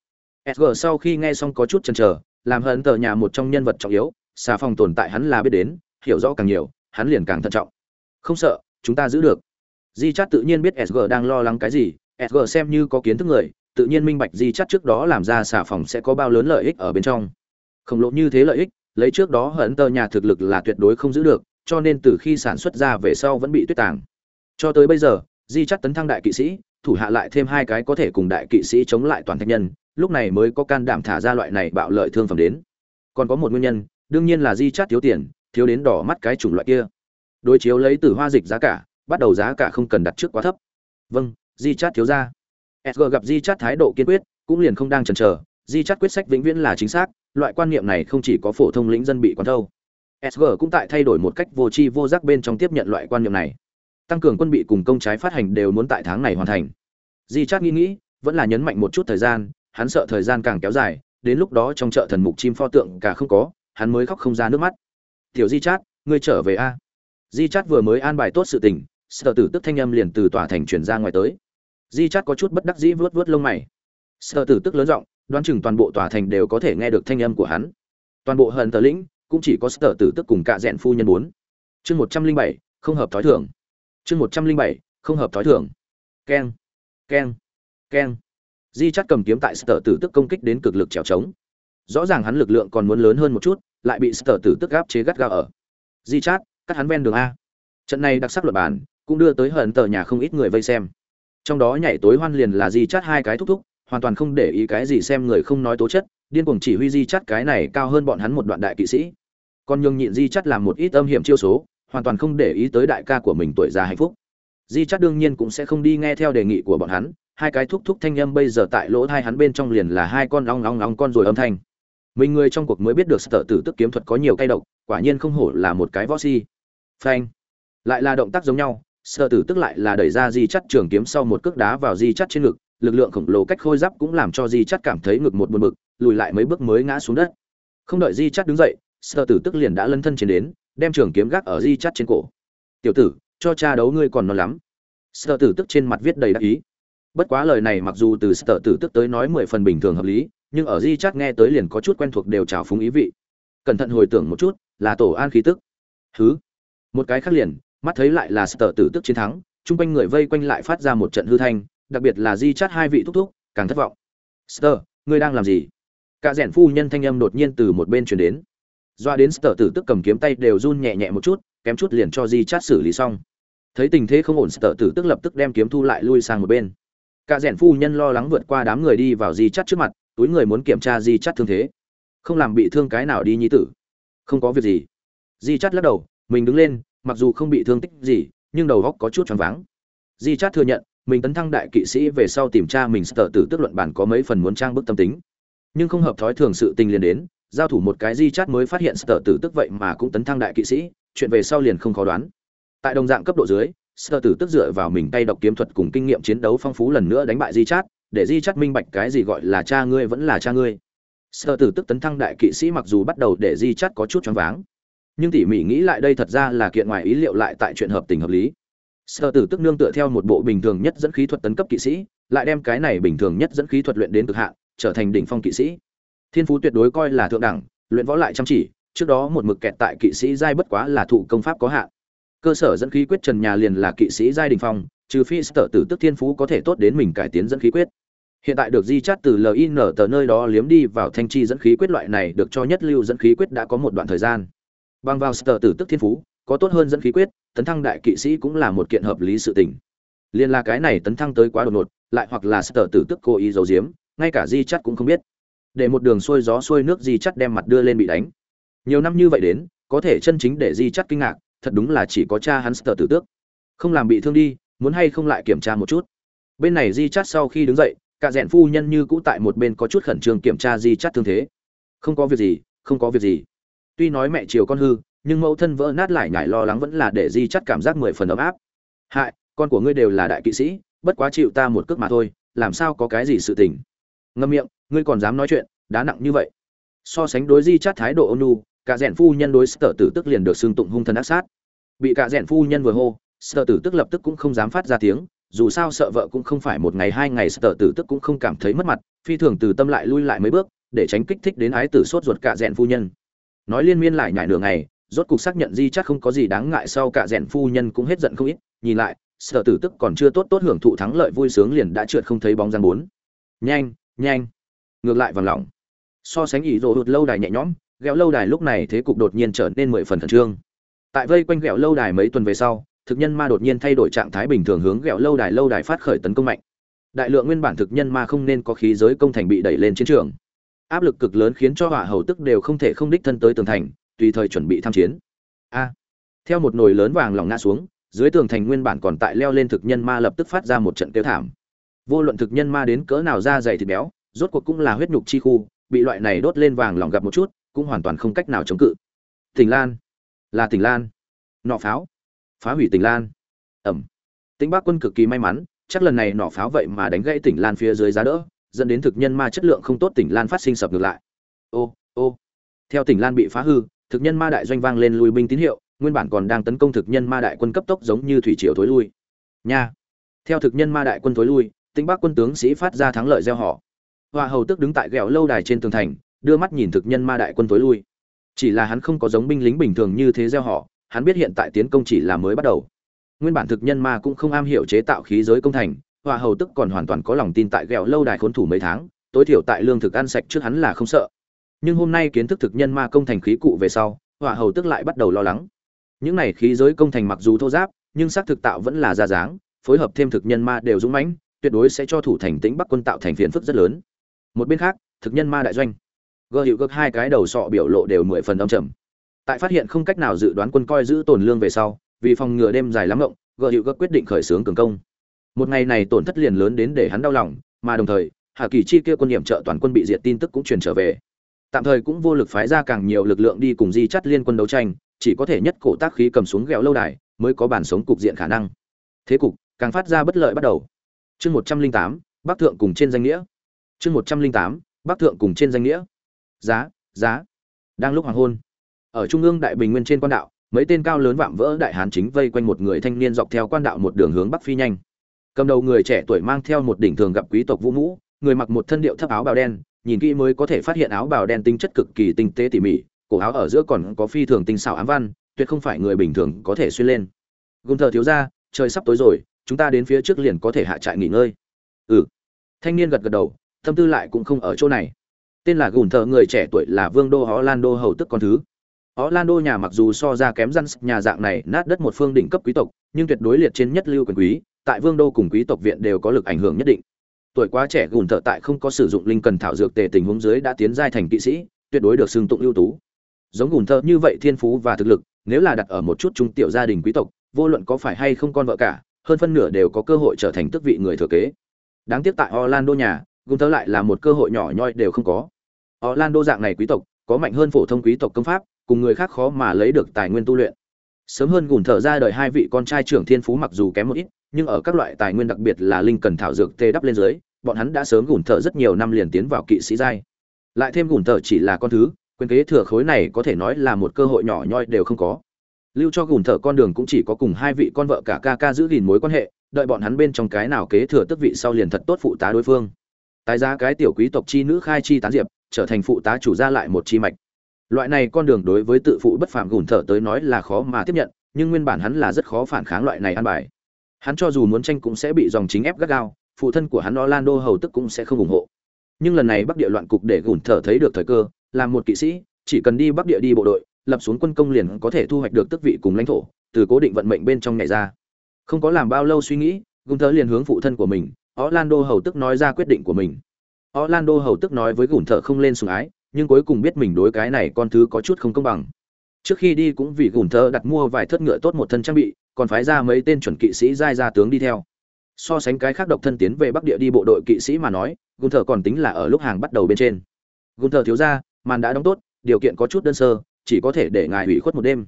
sg sau khi nghe xong có chút chần chờ, làm hận tờ nhà một trong nhân vật trọng yếu, xà phòng tồn tại hắn là biết đến, hiểu rõ càng nhiều, hắn liền càng thận trọng. Không sợ, chúng ta giữ được. Di chat tự nhiên biết sg đang lo lắng cái gì sg xem như có kiến thức người, tự nhiên minh bạch di chắt trước đó làm ra xà phòng sẽ có bao lớn lợi ích ở bên trong. Khổng lồ như thế lợi ích, lấy trước đó hận tờ nhà thực lực là tuyệt đối không giữ được, cho nên từ khi sản xuất ra về sau vẫn bị tuyết tàng. Cho tới bây giờ, di chắt tấn thăng đại kỵ sĩ, thủ hạ lại thêm hai cái có thể cùng đại kỵ sĩ chống lại toàn thạch nhân, lúc này mới có can đảm thả ra loại này bạo lợi thương phẩm đến. Còn có một nguyên nhân, đương nhiên là di chắt thiếu tiền, thiếu đến đỏ mắt cái chủng loại kia. Đối chiếu lấy từ hoa dịch giá cả, bắt đầu giá cả không cần đặt trước quá thấp. Vâng di chát thiếu ra sg gặp di chát thái độ kiên quyết, cũng liền không đang chần chờ. Di chát quyết sách vĩnh viễn là chính xác, loại quan niệm này không chỉ có phổ thông lĩnh dân bị quán thâu. Sg cũng tại thay đổi một cách vô tri vô giác bên trong tiếp nhận loại quan niệm này. Tăng cường quân bị cùng công trái phát hành đều muốn tại tháng này hoàn thành. Di chát nghĩ nghĩ, vẫn là nhấn mạnh một chút thời gian, hắn sợ thời gian càng kéo dài, đến lúc đó trong chợ thần mục chim pho tượng cả không có, hắn mới khóc không ra nước mắt. Tiểu di chát, ngươi trở về a? Di chát vừa mới an bài tốt sự tình, sợ tử tức thanh âm liền từ tòa thành chuyển ra ngoài tới di chát có chút bất đắc dĩ vớt vớt lông mày. Sợ tử tức lớn giọng, đoán chừng toàn bộ tòa thành đều có thể nghe được thanh âm của hắn. Toàn bộ hận tờ lĩnh, cũng chỉ có sợ tử tức cùng cạ rẽn phu nhân bốn. Chương một trăm linh bảy, không hợp thói thường. Chương một trăm linh bảy, không hợp thói thường. Keng keng keng. Di chắt cầm kiếm tại sở tử tức công kích đến cực lực trèo trống. Rõ ràng hắn lực lượng còn muốn lớn hơn một chút, lại bị sở tử tức gáp chế gắt gao ở. Di chát, cắt hắn ven đường a. Trận này đặc sắc luật bản, cũng đưa tới hận tờ nhà không ít người vây xem trong đó nhảy tối hoan liền là di chát hai cái thúc thúc, hoàn toàn không để ý cái gì xem người không nói tố chất, điên cuồng chỉ huy di chát cái này cao hơn bọn hắn một đoạn đại kỵ sĩ. Còn nhường nhịn di chát làm một ít âm hiểm chiêu số, hoàn toàn không để ý tới đại ca của mình tuổi già hạnh phúc. Di chắt đương nhiên cũng sẽ không đi nghe theo đề nghị của bọn hắn, hai cái thúc thúc thanh âm bây giờ tại lỗ thai hắn bên trong liền là hai con long long long con rồi âm thanh. Mình người trong cuộc mới biết được sợ tử tức kiếm thuật có nhiều cay độc, quả nhiên không hổ là một cái võ si. Phanh. Lại là động tác giống nhau sợ tử tức lại là đẩy ra di chắt trường kiếm sau một cước đá vào di chắt trên ngực, lực lượng khổng lồ cách khôi giáp cũng làm cho di chắt cảm thấy ngực một buồn bực, lùi lại mấy bước mới ngã xuống đất. Không đợi di chắt đứng dậy sợ tử tức liền đã lân thân chiến đến, đem trường kiếm gác ở di chắt trên cổ. Tiểu tử, cho cha đấu ngươi còn non lắm. Sợ tử tức trên mặt viết đầy đắc ý. Bất quá lời này mặc dù từ sợ tử tức tới nói mười phần bình thường hợp lý, nhưng ở di chắt nghe tới liền có chút quen thuộc đều trào phúng ý vị. Cẩn thận hồi tưởng một chút, là tổ an khí tức. Thứ một cái khác liền mắt thấy lại là sở tử tức chiến thắng, chung quanh người vây quanh lại phát ra một trận hư thanh, đặc biệt là di chát hai vị thúc thúc, càng thất vọng. Sơ ngươi đang làm gì? Cả rẽn phu nhân thanh âm đột nhiên từ một bên truyền đến. Doa đến sở tử tức cầm kiếm tay đều run nhẹ nhẹ một chút, kém chút liền cho di chát xử lý xong. Thấy tình thế không ổn sở tử tức lập tức đem kiếm thu lại lui sang một bên. Cả rẽn phu nhân lo lắng vượt qua đám người đi vào di chát trước mặt, túi người muốn kiểm tra di chát thương thế. Không làm bị thương cái nào đi nhi tử. Không có việc gì. Di chát lắc đầu, mình đứng lên mặc dù không bị thương tích gì, nhưng đầu góc có chút choáng váng. Di chát thừa nhận, mình tấn thăng đại kỵ sĩ về sau tìm tra mình sở tử tức luận bản có mấy phần muốn trang bức tâm tính. Nhưng không hợp thói thường sự tình liền đến, giao thủ một cái di chát mới phát hiện sở tử tức vậy mà cũng tấn thăng đại kỵ sĩ, chuyện về sau liền không khó đoán. Tại đồng dạng cấp độ dưới sở tử tức dựa vào mình tay độc kiếm thuật cùng kinh nghiệm chiến đấu phong phú lần nữa đánh bại di chát, để di chát minh bạch cái gì gọi là cha ngươi vẫn là cha ngươi. Sở tử tức tấn thăng đại kỵ sĩ mặc dù bắt đầu để di chát có chút choáng váng nhưng tỉ mỉ nghĩ lại đây thật ra là kiện ngoài ý liệu lại tại chuyện hợp tình hợp lý. Sở tử tức nương tựa theo một bộ bình thường nhất dẫn khí thuật tấn cấp kỵ sĩ, lại đem cái này bình thường nhất dẫn khí thuật luyện đến cực hạn, trở thành đỉnh phong kỵ sĩ. Thiên phú tuyệt đối coi là thượng đẳng, luyện võ lại chăm chỉ, trước đó một mực kẹt tại kỵ sĩ giai bất quá là thụ công pháp có hạn. Cơ sở dẫn khí quyết trần nhà liền là kỵ sĩ giai đình phong, trừ phi sở tử tức thiên phú có thể tốt đến mình cải tiến dẫn khí quyết. Hiện tại được di chắt từ lin tờ nơi đó liếm đi vào thanh chi dẫn khí quyết loại này được cho nhất lưu dẫn khí quyết đã có một đoạn thời gian bằng vào sở tử tức thiên phú, có tốt hơn dẫn khí quyết, tấn thăng đại kỵ sĩ cũng là một kiện hợp lý sự tình. Liên là cái này tấn thăng tới quá đột ngột, lại hoặc là sở tử tức cố ý giấu giếm, ngay cả di chắt cũng không biết. Để một đường xuôi gió xuôi nước di chắt đem mặt đưa lên bị đánh. Nhiều năm như vậy đến, có thể chân chính để di chắt kinh ngạc, thật đúng là chỉ có cha hắn sở tử tước. Không làm bị thương đi, muốn hay không lại kiểm tra một chút. Bên này di chắt sau khi đứng dậy, cả rẽn phu nhân như cũ tại một bên có chút khẩn trương kiểm tra di chắt thương thế. Không có việc gì, không có việc gì tuy nói mẹ chiều con hư, nhưng mẫu thân vỡ nát lại nhải lo lắng vẫn là để di chắt cảm giác mười phần ấm áp. Hại, con của ngươi đều là đại kỵ sĩ, bất quá chịu ta một cước mà thôi, làm sao có cái gì sự tình? Ngâm miệng, ngươi còn dám nói chuyện, đá nặng như vậy. So sánh đối di chắt thái độ ôn nhu, cả rèn phu nhân đối sở tử tức liền được xưng tụng hung thần ác sát. Bị cả rèn phu nhân vừa hô, sở tử tức lập tức cũng không dám phát ra tiếng, dù sao sợ vợ cũng không phải một ngày hai ngày, sở tử tức cũng không cảm thấy mất mặt, phi thường từ tâm lại lui lại mấy bước, để tránh kích thích đến ái tử sốt ruột cả rèn phu nhân nói liên miên lại nhải nửa ngày, rốt cục xác nhận di chắc không có gì đáng ngại sau cả rèn phu nhân cũng hết giận không ít, nhìn lại, sở tử tức còn chưa tốt tốt hưởng thụ thắng lợi vui sướng liền đã trượt không thấy bóng răng bốn. Nhanh nhanh. Ngược lại vòng lòng. So sánh ý rộ hụt lâu đài nhẹ nhõm ghẹo lâu đài lúc này thế cục đột nhiên trở nên mười phần khẩn trương. Tại vây quanh ghẹo lâu đài mấy tuần về sau, thực nhân ma đột nhiên thay đổi trạng thái bình thường hướng ghẹo lâu đài lâu đài phát khởi tấn công mạnh. Đại lượng nguyên bản thực nhân ma không nên có khí giới công thành bị đẩy lên chiến trường áp lực cực lớn khiến cho hỏa hầu tức đều không thể không đích thân tới tường thành, tùy thời chuẩn bị tham chiến. A. Theo một nồi lớn vàng lòng ngã xuống, dưới tường thành nguyên bản còn tại leo lên thực nhân ma lập tức phát ra một trận kêu thảm. Vô luận thực nhân ma đến cỡ nào da dày thịt béo, rốt cuộc cũng là huyết nhục chi khu, bị loại này đốt lên vàng lòng gặp một chút, cũng hoàn toàn không cách nào chống cự. Tỉnh lan. Là tỉnh lan. Nọ pháo. Phá hủy tỉnh lan. Ẩm. Tĩnh bắc quân cực kỳ may mắn, chắc lần này nọ pháo vậy mà đánh gãy tỉnh lan phía dưới giá đỡ dẫn đến thực nhân ma chất lượng không tốt tỉnh lan phát sinh sập ngược lại. Ô ô. Theo tỉnh lan bị phá hư, thực nhân ma đại doanh vang lên lùi binh tín hiệu, nguyên bản còn đang tấn công thực nhân ma đại quân cấp tốc giống như thủy triều thối lui. Nha. Theo thực nhân ma đại quân thối lui, tĩnh bắc quân tướng sĩ phát ra thắng lợi gieo họ. Hoa hầu tức đứng tại ghẹo lâu đài trên tường thành, đưa mắt nhìn thực nhân ma đại quân thối lui. Chỉ là hắn không có giống binh lính bình thường như thế gieo họ, hắn biết hiện tại tiến công chỉ là mới bắt đầu. Nguyên bản thực nhân ma cũng không am hiểu chế tạo khí giới công thành Hòa hầu tức còn hoàn toàn có lòng tin tại ghẹo lâu đài khốn thủ mấy tháng, tối thiểu tại lương thực ăn sạch trước hắn là không sợ. Nhưng hôm nay kiến thức thực nhân ma công thành khí cụ về sau Hòa hầu tức lại bắt đầu lo lắng. Những này khí giới công thành mặc dù thô giáp, nhưng xác thực tạo vẫn là ra dáng, phối hợp thêm thực nhân ma đều dũng mãnh, tuyệt đối sẽ cho thủ thành tĩnh bắc quân tạo thành phiền phức rất lớn. Một bên khác, thực nhân ma đại doanh. Gợ hiệu gấp hai cái đầu sọ biểu lộ đều mười phần âm trầm. Tại phát hiện không cách nào dự đoán quân coi giữ tồn lương về sau, vì phòng ngừa đêm dài lắm rộng gợ hiệu gấp quyết định khởi xướng cường công một ngày này tổn thất liền lớn đến để hắn đau lòng, mà đồng thời, hà kỳ chi kia quân điểm trợ toàn quân bị diệt tin tức cũng truyền trở về. Tạm thời cũng vô lực phái ra càng nhiều lực lượng đi cùng di chắt liên quân đấu tranh, chỉ có thể nhất cổ tác khí cầm xuống ghẹo lâu đài, mới có bản sống cục diện khả năng. Thế cục, càng phát ra bất lợi bắt đầu. Chương một trăm linh tám, bắc thượng cùng trên danh nghĩa. Chương một trăm linh tám, bắc thượng cùng trên danh nghĩa. Giá giá. Đang lúc hoàng hôn, ở trung ương đại bình nguyên trên quan đạo, mấy tên cao lớn vạm vỡ đại hán chính vây quanh một người thanh niên dọc theo quan đạo một đường hướng bắc phi nhanh cầm đầu người trẻ tuổi mang theo một đỉnh thường gặp quý tộc vũ mũ, người mặc một thân điệu thấp áo bào đen, nhìn kỹ mới có thể phát hiện áo bào đen tinh chất cực kỳ tinh tế tỉ mỉ, cổ áo ở giữa còn có phi thường tinh xảo ám văn, tuyệt không phải người bình thường có thể xuyên lên. Gôn thờ thiếu ra trời sắp tối rồi, chúng ta đến phía trước liền có thể hạ trại nghỉ ngơi. Ừ. Thanh niên gật gật đầu, tâm tư lại cũng không ở chỗ này. Tên là gùn Thờ người trẻ tuổi là vương đô orlando hầu tức con thứ. Orlando nhà mặc dù so ra kém răn nhà dạng này, nát đất một phương đỉnh cấp quý tộc, nhưng tuyệt đối liệt trên nhất lưu quyền quý tại vương đô cùng quý tộc viện đều có lực ảnh hưởng nhất định tuổi quá trẻ gùn thợ tại không có sử dụng linh cần thảo dược tề tình huống dưới đã tiến giai thành kỵ sĩ tuyệt đối được xưng tụng ưu tú giống gùn thợ như vậy thiên phú và thực lực nếu là đặt ở một chút trung tiểu gia đình quý tộc vô luận có phải hay không con vợ cả hơn phân nửa đều có cơ hội trở thành tước vị người thừa kế đáng tiếc tại orlando nhà gùn thợ lại là một cơ hội nhỏ nhoi đều không có. Orlando dạng này quý tộc, có mạnh hơn phổ thông quý tộc công pháp, cùng người khác khó mà lấy được tài nguyên tu luyện. Sớm hơn gùn thợ ra đời hai vị con trai trưởng thiên phú mặc dù kém một ít, nhưng ở các loại tài nguyên đặc biệt là linh cần thảo dược tê đắp lên dưới, bọn hắn đã sớm gùn thợ rất nhiều năm liền tiến vào kỵ sĩ giai. Lại thêm gùn thợ chỉ là con thứ, quyền kế thừa khối này có thể nói là một cơ hội nhỏ nhoi đều không có. Lưu cho gùn thợ con đường cũng chỉ có cùng hai vị con vợ cả ca ca giữ gìn mối quan hệ, đợi bọn hắn bên trong cái nào kế thừa tước vị sau liền thật tốt phụ tá đối phương tái giá cái tiểu quý tộc chi nữ khai chi tán diệp trở thành phụ tá chủ gia lại một chi mạch loại này con đường đối với tự phụ bất phạm gùn thở tới nói là khó mà tiếp nhận nhưng nguyên bản hắn là rất khó phản kháng loại này ăn bài hắn cho dù muốn tranh cũng sẽ bị dòng chính ép gắt gao phụ thân của hắn orlando hầu tức cũng sẽ không ủng hộ nhưng lần này bắc địa loạn cục để gùn thở thấy được thời cơ làm một kỵ sĩ chỉ cần đi bắc địa đi bộ đội lập xuống quân công liền có thể thu hoạch được tước vị cùng lãnh thổ từ cố định vận mệnh bên trong nhảy ra không có làm bao lâu suy nghĩ gùn thở liền hướng phụ thân của mình Orlando hầu tức nói ra quyết định của mình. Orlando hầu tức nói với gùn thở không lên sủng ái, nhưng cuối cùng biết mình đối cái này con thứ có chút không công bằng. Trước khi đi cũng vì gùn thơ đặt mua vài thất ngựa tốt một thân trang bị, còn phái ra mấy tên chuẩn kỵ sĩ giai gia tướng đi theo. So sánh cái khác độc thân tiến về Bắc Địa đi bộ đội kỵ sĩ mà nói, gùn thơ còn tính là ở lúc hàng bắt đầu bên trên. Gùn thơ thiếu gia, màn đã đóng tốt, điều kiện có chút đơn sơ, chỉ có thể để ngài hủy khuất một đêm.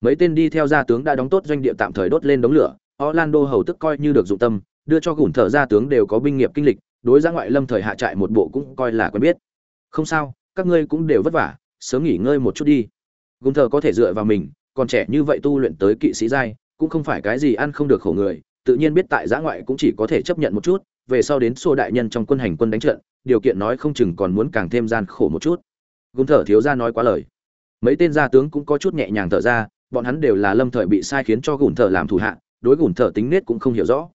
Mấy tên đi theo gia tướng đã đóng tốt doanh địa tạm thời đốt lên đống lửa, Orlando hầu tức coi như được dụng tâm, đưa cho gùn thơ gia tướng đều có binh nghiệp kinh lịch đối ra ngoại lâm thời hạ trại một bộ cũng coi là quen biết không sao các ngươi cũng đều vất vả sớm nghỉ ngơi một chút đi gùn thờ có thể dựa vào mình còn trẻ như vậy tu luyện tới kỵ sĩ giai cũng không phải cái gì ăn không được khổ người tự nhiên biết tại giã ngoại cũng chỉ có thể chấp nhận một chút về sau đến xô đại nhân trong quân hành quân đánh trận điều kiện nói không chừng còn muốn càng thêm gian khổ một chút. Gùn Thờ thiếu ra nói quá lời. Mấy tên gia tướng cũng có chút nhẹ nhàng thở ra bọn hắn đều là lâm thời bị sai khiến cho gùn Thờ làm thủ hạ đối gùn Thờ tính nết cũng không hiểu rõ.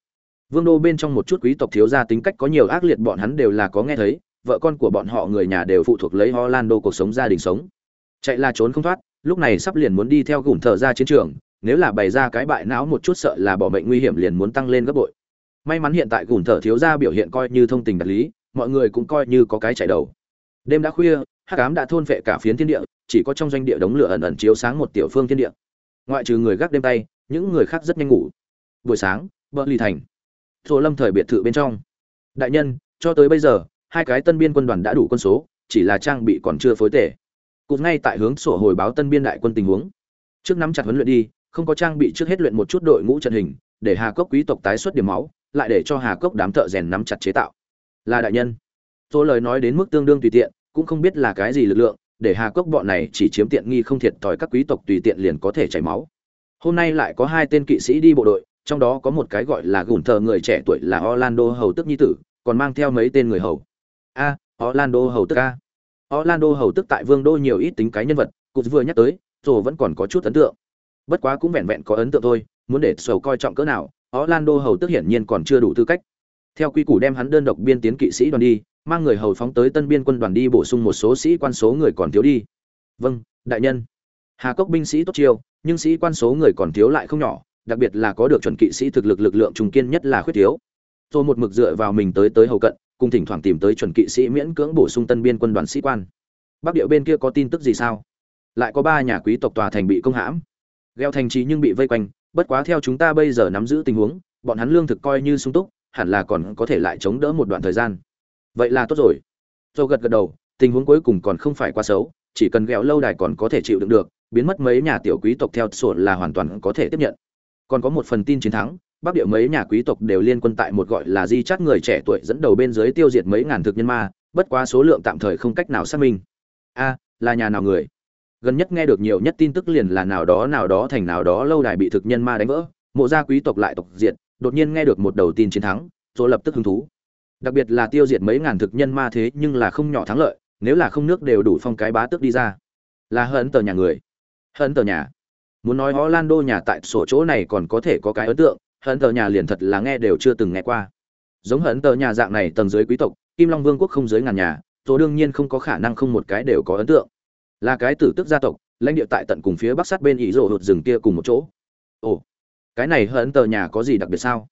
Vương đô bên trong một chút quý tộc thiếu gia tính cách có nhiều ác liệt bọn hắn đều là có nghe thấy vợ con của bọn họ người nhà đều phụ thuộc lấy Orlando cuộc sống gia đình sống. Chạy là trốn không thoát, lúc này sắp liền muốn đi theo gùm thở ra chiến trường, nếu là bày ra cái bại não một chút sợ là bỏ mệnh nguy hiểm liền muốn tăng lên gấp bội. May mắn hiện tại gùm thở thiếu gia biểu hiện coi như thông tình đạt lý, mọi người cũng coi như có cái chạy đầu. Đêm đã khuya, hắc ám đã thôn phệ cả phiến thiên địa, chỉ có trong doanh địa đống lửa ẩn ẩn chiếu sáng một tiểu phương thiên địa. Ngoại trừ người gác đêm tay, những người khác rất nhanh ngủ. Buổi sáng, bờ ly thành. Thổ Lâm thời biệt thự bên trong. Đại nhân, cho tới bây giờ, hai cái tân biên quân đoàn đã đủ quân số chỉ là trang bị còn chưa phối tể cụt ngay tại hướng sổ hồi báo tân biên đại quân tình huống. Trước nắm chặt huấn luyện đi, không có trang bị trước hết luyện một chút đội ngũ trận hình, để hà cốc quý tộc tái xuất điểm máu, lại để cho hà cốc đám thợ rèn nắm chặt chế tạo. Là đại nhân. Tôi lời nói đến mức tương đương tùy tiện, cũng không biết là cái gì lực lượng, để hà cốc bọn này chỉ chiếm tiện nghi không thiệt thòi các quý tộc tùy tiện liền có thể chảy máu. Hôm nay lại có hai tên kỵ sĩ đi bộ đội, trong đó có một cái gọi là gùn thờ người trẻ tuổi là orlando hầu tức nhi tử, còn mang theo mấy tên người hầu. A, orlando hầu tức a orlando hầu tức tại vương đô nhiều ít tính cái nhân vật cục vừa nhắc tới rồi vẫn còn có chút ấn tượng. Bất quá cũng vẹn vẹn có ấn tượng thôi, muốn để sầu coi trọng cỡ nào, orlando hầu tức hiển nhiên còn chưa đủ tư cách. Theo quy củ đem hắn đơn độc biên tiến kỵ sĩ đoàn đi, mang người hầu phóng tới tân biên quân đoàn đi bổ sung một số sĩ quan số người còn thiếu đi. Vâng đại nhân. Hà cốc binh sĩ tốt chiêu, nhưng sĩ quan số người còn thiếu lại không nhỏ, đặc biệt là có được chuẩn kỵ sĩ thực lực lực lượng trung kiên nhất là khuyết thiếu. Rồi một mực dựa vào mình tới tới hầu cận cùng thỉnh thoảng tìm tới chuẩn kỵ sĩ miễn cưỡng bổ sung tân biên quân đoàn sĩ quan. Bắc địa bên kia có tin tức gì sao? Lại có ba nhà quý tộc tòa thành bị công hãm. Gheo thành trí nhưng bị vây quanh, bất quá theo chúng ta bây giờ nắm giữ tình huống, bọn hắn lương thực coi như sung túc, hẳn là còn có thể lại chống đỡ một đoạn thời gian. Vậy là tốt rồi. Dầu gật gật đầu, tình huống cuối cùng còn không phải quá xấu, chỉ cần ghẹo lâu đài còn có thể chịu đựng được, biến mất mấy nhà tiểu quý tộc theo sổ là hoàn toàn có thể tiếp nhận. Còn có một phần tin chiến thắng bắc địa mấy nhà quý tộc đều liên quân tại một gọi là di chắt người trẻ tuổi dẫn đầu bên dưới tiêu diệt mấy ngàn thực nhân ma, bất quá số lượng tạm thời không cách nào xác minh. A, là nhà nào người? Gần nhất nghe được nhiều nhất tin tức liền là nào đó nào đó thành nào đó lâu đài bị thực nhân ma đánh vỡ, mộ gia quý tộc lại tộc diệt, đột nhiên nghe được một đầu tin chiến thắng, rồi lập tức hứng thú. Đặc biệt là tiêu diệt mấy ngàn thực nhân ma thế nhưng là không nhỏ thắng lợi, nếu là không nước đều đủ phong cái bá tước đi ra. Là hận tờ nhà người. Hận tờ nhà. Muốn nói Orlando nhà tại sổ chỗ này còn có thể có cái ấn tượng hận tờ nhà liền thật là nghe đều chưa từng nghe qua. Giống hận tờ nhà dạng này tầng dưới quý tộc, kim long vương quốc không dưới ngàn nhà tôi đương nhiên không có khả năng không một cái đều có ấn tượng. Là cái tử tức gia tộc, lãnh địa tại tận cùng phía bắc sát bên ý rộ hụt rừng kia cùng một chỗ. Ồ, cái này hận tờ nhà có gì đặc biệt sao?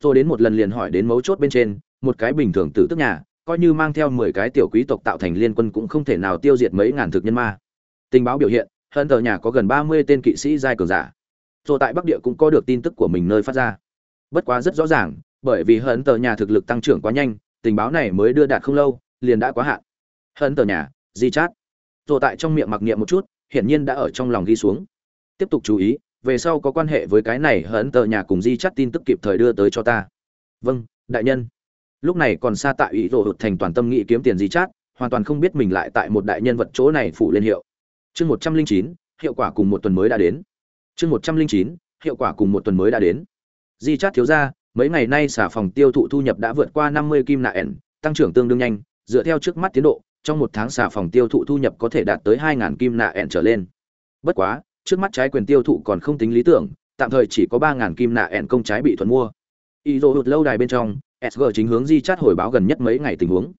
Tôi đến một lần liền hỏi đến mấu chốt bên trên, một cái bình thường tử tức nhà, coi như mang theo mười cái tiểu quý tộc tạo thành liên quân cũng không thể nào tiêu diệt mấy ngàn thực nhân ma. Tình báo biểu hiện, hận tờ nhà có gần ba mươi tên kỵ sĩ giai cường giả rồi tại bắc địa cũng có được tin tức của mình nơi phát ra. Bất quá rất rõ ràng, bởi vì hận tờ nhà thực lực tăng trưởng quá nhanh, tình báo này mới đưa đạt không lâu, liền đã quá hạn. Hận tờ nhà di chát rồi tại trong miệng mặc niệm một chút, hiển nhiên đã ở trong lòng ghi xuống. Tiếp tục chú ý, về sau có quan hệ với cái này hận tờ nhà cùng di chát tin tức kịp thời đưa tới cho ta. Vâng đại nhân. Lúc này còn xa tại ủy rộ hụt thành toàn tâm nghị kiếm tiền di chát hoàn toàn không biết mình lại tại một đại nhân vật chỗ này phủ lên hiệu. Chương một trăm linh chín, hiệu quả cùng một tuần mới đã đến chương một trăm linh chín, hiệu quả cùng một tuần mới đã đến. Di chát thiếu ra mấy ngày nay xả phòng tiêu thụ thu nhập đã vượt qua năm mươi kim nạ ẻn, tăng trưởng tương đương nhanh, dựa theo trước mắt tiến độ, trong một tháng xả phòng tiêu thụ thu nhập có thể đạt tới hai kim nạ ẻn trở lên. Bất quá, trước mắt trái quyền tiêu thụ còn không tính lý tưởng, tạm thời chỉ có ba kim nạ ẻn công trái bị thuận mua. Y dô hụt lâu đài bên trong sg chính hướng di chát hồi báo gần nhất mấy ngày tình huống.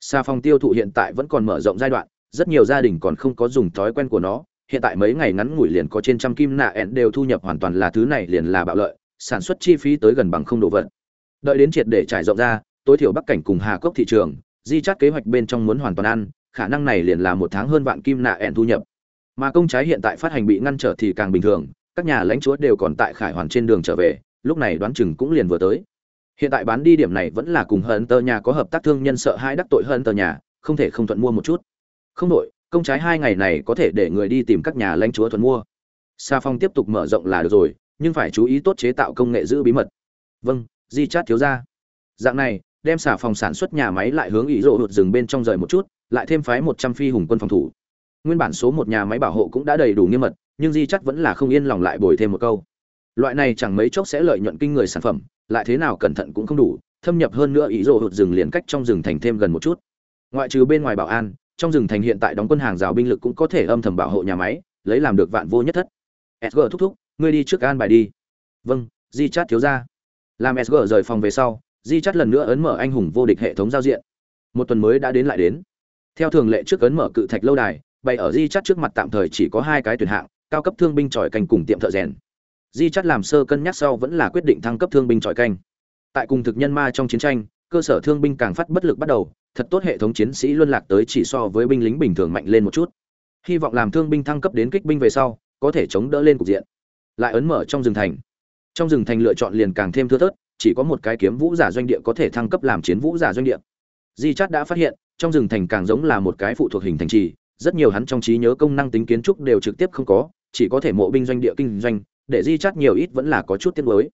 Xà phòng tiêu thụ hiện tại vẫn còn mở rộng giai đoạn, rất nhiều gia đình còn không có dùng thói quen của nó hiện tại mấy ngày ngắn ngủi liền có trên trăm kim nạ ẹn đều thu nhập hoàn toàn là thứ này liền là bạo lợi, sản xuất chi phí tới gần bằng không đồ vật. Đợi đến triệt để trải rộng ra, tối thiểu bắc cảnh cùng hà cốc thị trường, di chắt kế hoạch bên trong muốn hoàn toàn ăn, khả năng này liền là một tháng hơn vạn kim nạ ẹn thu nhập. Mà công trái hiện tại phát hành bị ngăn trở thì càng bình thường, các nhà lãnh chúa đều còn tại khải hoàn trên đường trở về, lúc này đoán chừng cũng liền vừa tới. Hiện tại bán đi điểm này vẫn là cùng hận tờ nhà có hợp tác thương nhân sợ hai đắc tội hơn tờ nhà, không thể không thuận mua một chút. Không đội công trái hai ngày này có thể để người đi tìm các nhà lãnh chúa thuần mua. Sa phong tiếp tục mở rộng là được rồi, nhưng phải chú ý tốt chế tạo công nghệ giữ bí mật. Vâng di chát thiếu ra dạng này, đem xà phòng sản xuất nhà máy lại hướng ý rộ hụt rừng bên trong rời một chút, lại thêm phái một trăm phi hùng quân phòng thủ. Nguyên bản số một nhà máy bảo hộ cũng đã đầy đủ nghiêm mật, nhưng di chắc vẫn là không yên lòng lại bồi thêm một câu. Loại này chẳng mấy chốc sẽ lợi nhuận kinh người sản phẩm, lại thế nào cẩn thận cũng không đủ, thâm nhập hơn nữa ý rộ hụt rừng liền cách trong rừng thành thêm gần một chút. Ngoại trừ bên ngoài bảo an trong rừng thành hiện tại đóng quân hàng rào binh lực cũng có thể âm thầm bảo hộ nhà máy, lấy làm được vạn vô nhất thất. Sg thúc thúc, ngươi đi trước an bài đi. Vâng di chát thiếu ra làm sg rời phòng về sau, di chát lần nữa ấn mở anh hùng vô địch hệ thống giao diện. Một tuần mới đã đến lại đến. Theo thường lệ trước ấn mở cự thạch lâu đài, bày ở di chát trước mặt tạm thời chỉ có hai cái tuyển hạng, cao cấp thương binh tròi canh cùng tiệm thợ rèn. Di chat làm sơ cân nhắc sau vẫn là quyết định thăng cấp thương binh trọi canh. Tại cùng thực nhân ma trong chiến tranh cơ sở thương binh càng phát bất lực bắt đầu thật tốt hệ thống chiến sĩ luân lạc tới chỉ so với binh lính bình thường mạnh lên một chút. Hy vọng làm thương binh thăng cấp đến kích binh về sau có thể chống đỡ lên cục diện. Lại ấn mở trong rừng thành. Trong rừng thành lựa chọn liền càng thêm thưa thớt chỉ có một cái kiếm vũ giả doanh địa có thể thăng cấp làm chiến vũ giả doanh địa. Di Chát đã phát hiện trong rừng thành càng giống là một cái phụ thuộc hình thành trì rất nhiều hắn trong trí nhớ công năng tính kiến trúc đều trực tiếp không có chỉ có thể mộ binh doanh địa kinh doanh để di Chát nhiều ít vẫn là có chút tiếc mới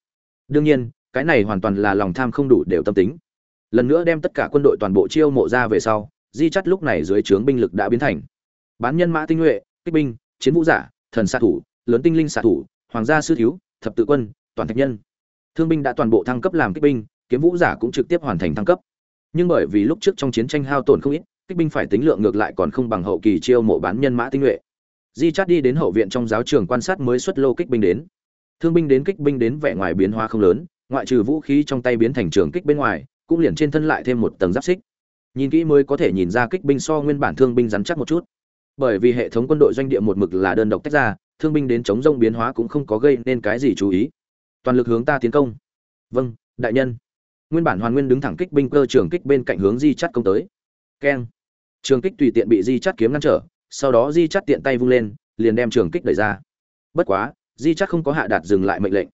Đương nhiên, cái này hoàn toàn là lòng tham không đủ đều tâm tính. Lần nữa đem tất cả quân đội toàn bộ chiêu mộ ra về sau, di chắt lúc này dưới trướng binh lực đã biến thành bán nhân mã tinh nhuệ, kích binh, chiến vũ giả, thần xạ thủ, lớn tinh linh xạ thủ, hoàng gia sư thiếu, thập tự quân, toàn thạch nhân. Thương binh đã toàn bộ thăng cấp làm kích binh, kiếm vũ giả cũng trực tiếp hoàn thành thăng cấp. Nhưng bởi vì lúc trước trong chiến tranh hao tổn không ít, kích binh phải tính lượng ngược lại còn không bằng hậu kỳ chiêu mộ bán nhân mã tinh nhuệ di chắt đi đến hậu viện trong giáo trường quan sát mới xuất lô kích binh đến thương binh đến kích binh đến vẻ ngoài biến hóa không lớn ngoại trừ vũ khí trong tay biến thành trường kích bên ngoài cũng liền trên thân lại thêm một tầng giáp xích. Nhìn kỹ mới có thể nhìn ra kích binh so nguyên bản thương binh rắn chắc một chút. Bởi vì hệ thống quân đội doanh địa một mực là đơn độc tách ra, thương binh đến chống rông biến hóa cũng không có gây nên cái gì chú ý. Toàn lực hướng ta tiến công. Vâng đại nhân. Nguyên bản hoàn nguyên đứng thẳng kích binh cơ trường kích bên cạnh hướng di chắt công tới. Keng. Trường kích tùy tiện bị di chắt kiếm ngăn trở, sau đó di chắt tiện tay vung lên, liền đem trường kích đẩy ra. Bất quá, di chắt không có hạ đạt dừng lại mệnh lệnh.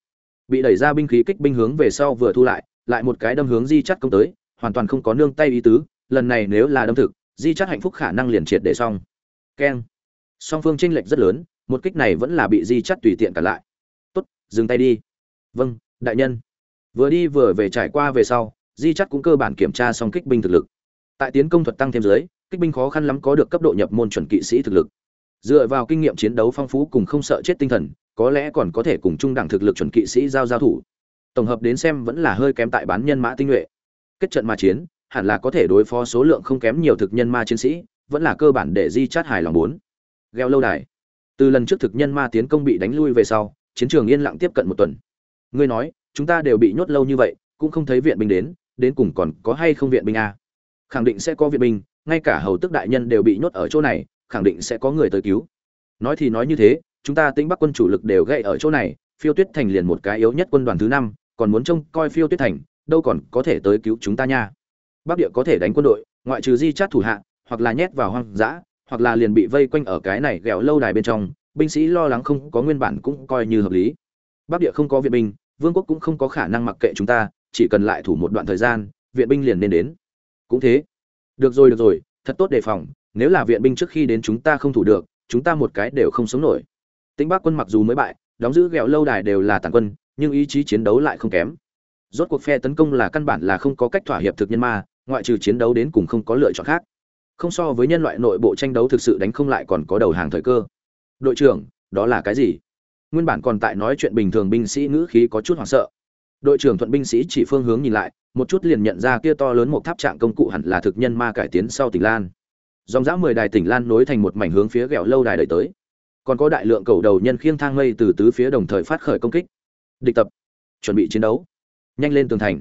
Bị đẩy ra binh khí kích binh hướng về sau vừa thu lại lại một cái đâm hướng di chắt công tới, hoàn toàn không có nương tay ý tứ, lần này nếu là đâm thực, di chắt hạnh phúc khả năng liền triệt để xong. Keng. Song phương tranh lệch rất lớn, một kích này vẫn là bị di chắt tùy tiện cả lại. Tốt, dừng tay đi. Vâng đại nhân. Vừa đi vừa về trải qua về sau, di chắt cũng cơ bản kiểm tra xong kích binh thực lực. Tại tiến công thuật tăng thêm dưới, kích binh khó khăn lắm có được cấp độ nhập môn chuẩn kỵ sĩ thực lực. Dựa vào kinh nghiệm chiến đấu phong phú cùng không sợ chết tinh thần, có lẽ còn có thể cùng trung đẳng thực lực chuẩn kỵ sĩ giao giao thủ tổng hợp đến xem vẫn là hơi kém tại bán nhân mã tinh nhuệ. Kết trận ma chiến, hẳn là có thể đối phó số lượng không kém nhiều thực nhân ma chiến sĩ, vẫn là cơ bản để di chát hài lòng bốn. Gheo lâu đài. Từ lần trước thực nhân ma tiến công bị đánh lui về sau, chiến trường yên lặng tiếp cận một tuần. Ngươi nói, chúng ta đều bị nhốt lâu như vậy, cũng không thấy viện binh đến đến cùng còn có hay không viện binh a? Khẳng định sẽ có viện binh, ngay cả hầu tức đại nhân đều bị nhốt ở chỗ này, khẳng định sẽ có người tới cứu. Nói thì nói như thế, chúng ta tĩnh bắc quân chủ lực đều gậy ở chỗ này, phiêu tuyết thành liền một cái yếu nhất quân đoàn thứ năm còn muốn trông coi phiêu tuyết thành, đâu còn có thể tới cứu chúng ta nha. Bắc địa có thể đánh quân đội, ngoại trừ di chát thủ hạ, hoặc là nhét vào hoang dã, hoặc là liền bị vây quanh ở cái này ghẹo lâu đài bên trong, binh sĩ lo lắng không có nguyên bản cũng coi như hợp lý. Bắc địa không có viện binh, vương quốc cũng không có khả năng mặc kệ chúng ta, chỉ cần lại thủ một đoạn thời gian, viện binh liền nên đến. Cũng thế. Được rồi được rồi, thật tốt đề phòng, nếu là viện binh trước khi đến chúng ta không thủ được, chúng ta một cái đều không sống nổi. Tĩnh bắc quân mặc dù mới bại, đóng giữ ghẹo lâu đài đều là tàn quân nhưng ý chí chiến đấu lại không kém. Rốt cuộc phe tấn công là căn bản là không có cách thỏa hiệp thực nhân ma, ngoại trừ chiến đấu đến cùng không có lựa chọn khác. Không so với nhân loại nội bộ tranh đấu thực sự đánh không lại còn có đầu hàng thời cơ. Đội trưởng, đó là cái gì? Nguyên bản còn tại nói chuyện bình thường binh sĩ ngữ khí có chút hoảng sợ. Đội trưởng thuận binh sĩ chỉ phương hướng nhìn lại, một chút liền nhận ra kia to lớn một tháp trạng công cụ hẳn là thực nhân ma cải tiến sau tỉnh lan. Dòng dã mười đài tỉnh lan nối thành một mảnh hướng phía ghẹo lâu đài đẩy tới. Còn có đại lượng cầu đầu nhân khiêng thang mây từ tứ phía đồng thời phát khởi công kích địch tập. Chuẩn bị chiến đấu. Nhanh lên tường thành.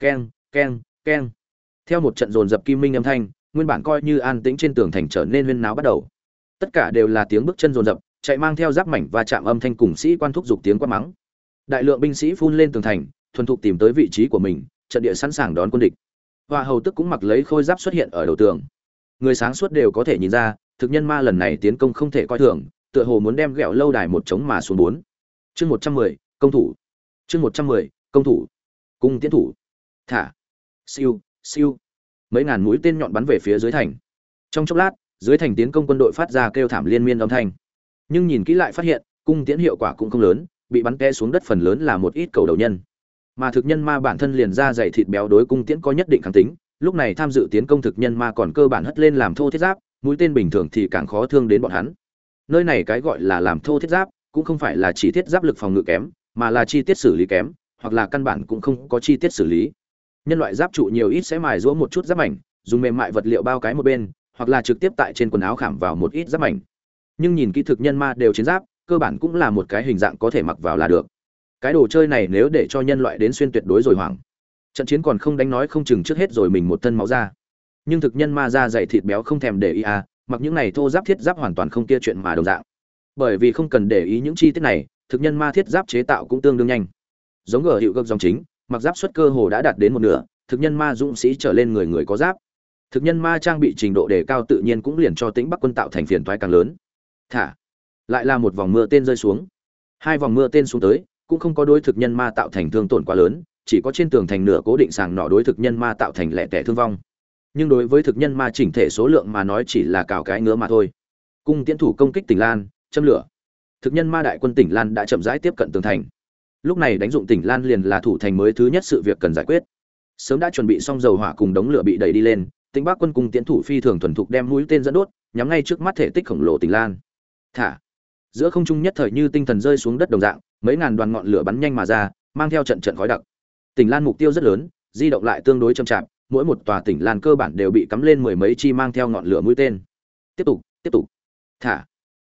Keng keng keng. Theo một trận dồn dập kim minh âm thanh, nguyên bản coi như an tĩnh trên tường thành trở nên huyên náo bắt đầu. Tất cả đều là tiếng bước chân dồn dập, chạy mang theo giáp mảnh và chạm âm thanh cùng sĩ quan thúc giục tiếng quát mắng. Đại lượng binh sĩ phun lên tường thành, thuần thục tìm tới vị trí của mình, trận địa sẵn sàng đón quân địch. Và hầu tức cũng mặc lấy khôi giáp xuất hiện ở đầu tường. Người sáng suốt đều có thể nhìn ra, thực nhân ma lần này tiến công không thể coi thường, tựa hồ muốn đem ghẹo lâu đài một trống mà xuống bốn. Chương một trăm mười công thủ. Chương một trăm mười, công thủ. Cung tiến thủ. Thả. Siêu siêu. Mấy ngàn mũi tên nhọn bắn về phía dưới thành. Trong chốc lát, dưới thành tiến công quân đội phát ra kêu thảm liên miên âm thanh. Nhưng nhìn kỹ lại phát hiện, cung tiễn hiệu quả cũng không lớn, bị bắn té xuống đất phần lớn là một ít cầu đầu nhân. Mà thực nhân ma bản thân liền ra dày thịt béo đối cung tiễn có nhất định kháng tính, lúc này tham dự tiến công thực nhân ma còn cơ bản hất lên làm thô thiết giáp, mũi tên bình thường thì càng khó thương đến bọn hắn. Nơi này cái gọi là làm thô thiết giáp, cũng không phải là chỉ thiết giáp lực phòng ngự kém mà là chi tiết xử lý kém, hoặc là căn bản cũng không có chi tiết xử lý. Nhân loại giáp trụ nhiều ít sẽ mài rũa một chút giáp mảnh, dùng mềm mại vật liệu bao cái một bên, hoặc là trực tiếp tại trên quần áo khảm vào một ít giáp mảnh. Nhưng nhìn kỹ thực nhân ma đều chiến giáp, cơ bản cũng là một cái hình dạng có thể mặc vào là được. Cái đồ chơi này nếu để cho nhân loại đến xuyên tuyệt đối rồi hoảng. Trận chiến còn không đánh nói không chừng trước hết rồi mình một thân máu ra. Nhưng thực nhân ma da dày thịt béo không thèm để ý à mặc những này thô giáp thiết giáp hoàn toàn không kia chuyện mà đồng dạng. Bởi vì không cần để ý những chi tiết này thực nhân ma thiết giáp chế tạo cũng tương đương nhanh. Giống gờ hiệu gợp dòng chính, mặc giáp xuất cơ hồ đã đạt đến một nửa, thực nhân ma dũng sĩ trở lên người người có giáp. Thực nhân ma trang bị trình độ đề cao tự nhiên cũng liền cho tĩnh bắc quân tạo thành phiền toái càng lớn. Thả, lại là một vòng mưa tên rơi xuống. Hai vòng mưa tên xuống tới, cũng không có đối thực nhân ma tạo thành thương tổn quá lớn, chỉ có trên tường thành nửa cố định sàng nọ đối thực nhân ma tạo thành lẻ tẻ thương vong. Nhưng đối với thực nhân ma chỉnh thể số lượng mà nói chỉ là cào cái ngứa mà thôi. Cung tiến thủ công kích tỉnh lan, châm lửa thực nhân ma đại quân tỉnh lan đã chậm rãi tiếp cận tường thành. Lúc này đánh dụng tỉnh lan liền là thủ thành mới thứ nhất sự việc cần giải quyết. Sớm đã chuẩn bị xong dầu hỏa cùng đống lửa bị đẩy đi lên, tỉnh bắc quân cùng tiến thủ phi thường thuần thục đem mũi tên dẫn đốt, nhắm ngay trước mắt thể tích khổng lồ tỉnh lan. Thả. Giữa không trung nhất thời như tinh thần rơi xuống đất đồng dạng, mấy ngàn đoàn ngọn lửa bắn nhanh mà ra, mang theo trận trận khói đặc. Tỉnh lan mục tiêu rất lớn, di động lại tương đối chậm chạp, mỗi một tòa tỉnh lan cơ bản đều bị cắm lên mười mấy chi mang theo ngọn lửa mũi tên. Tiếp tục tiếp tục. Thả.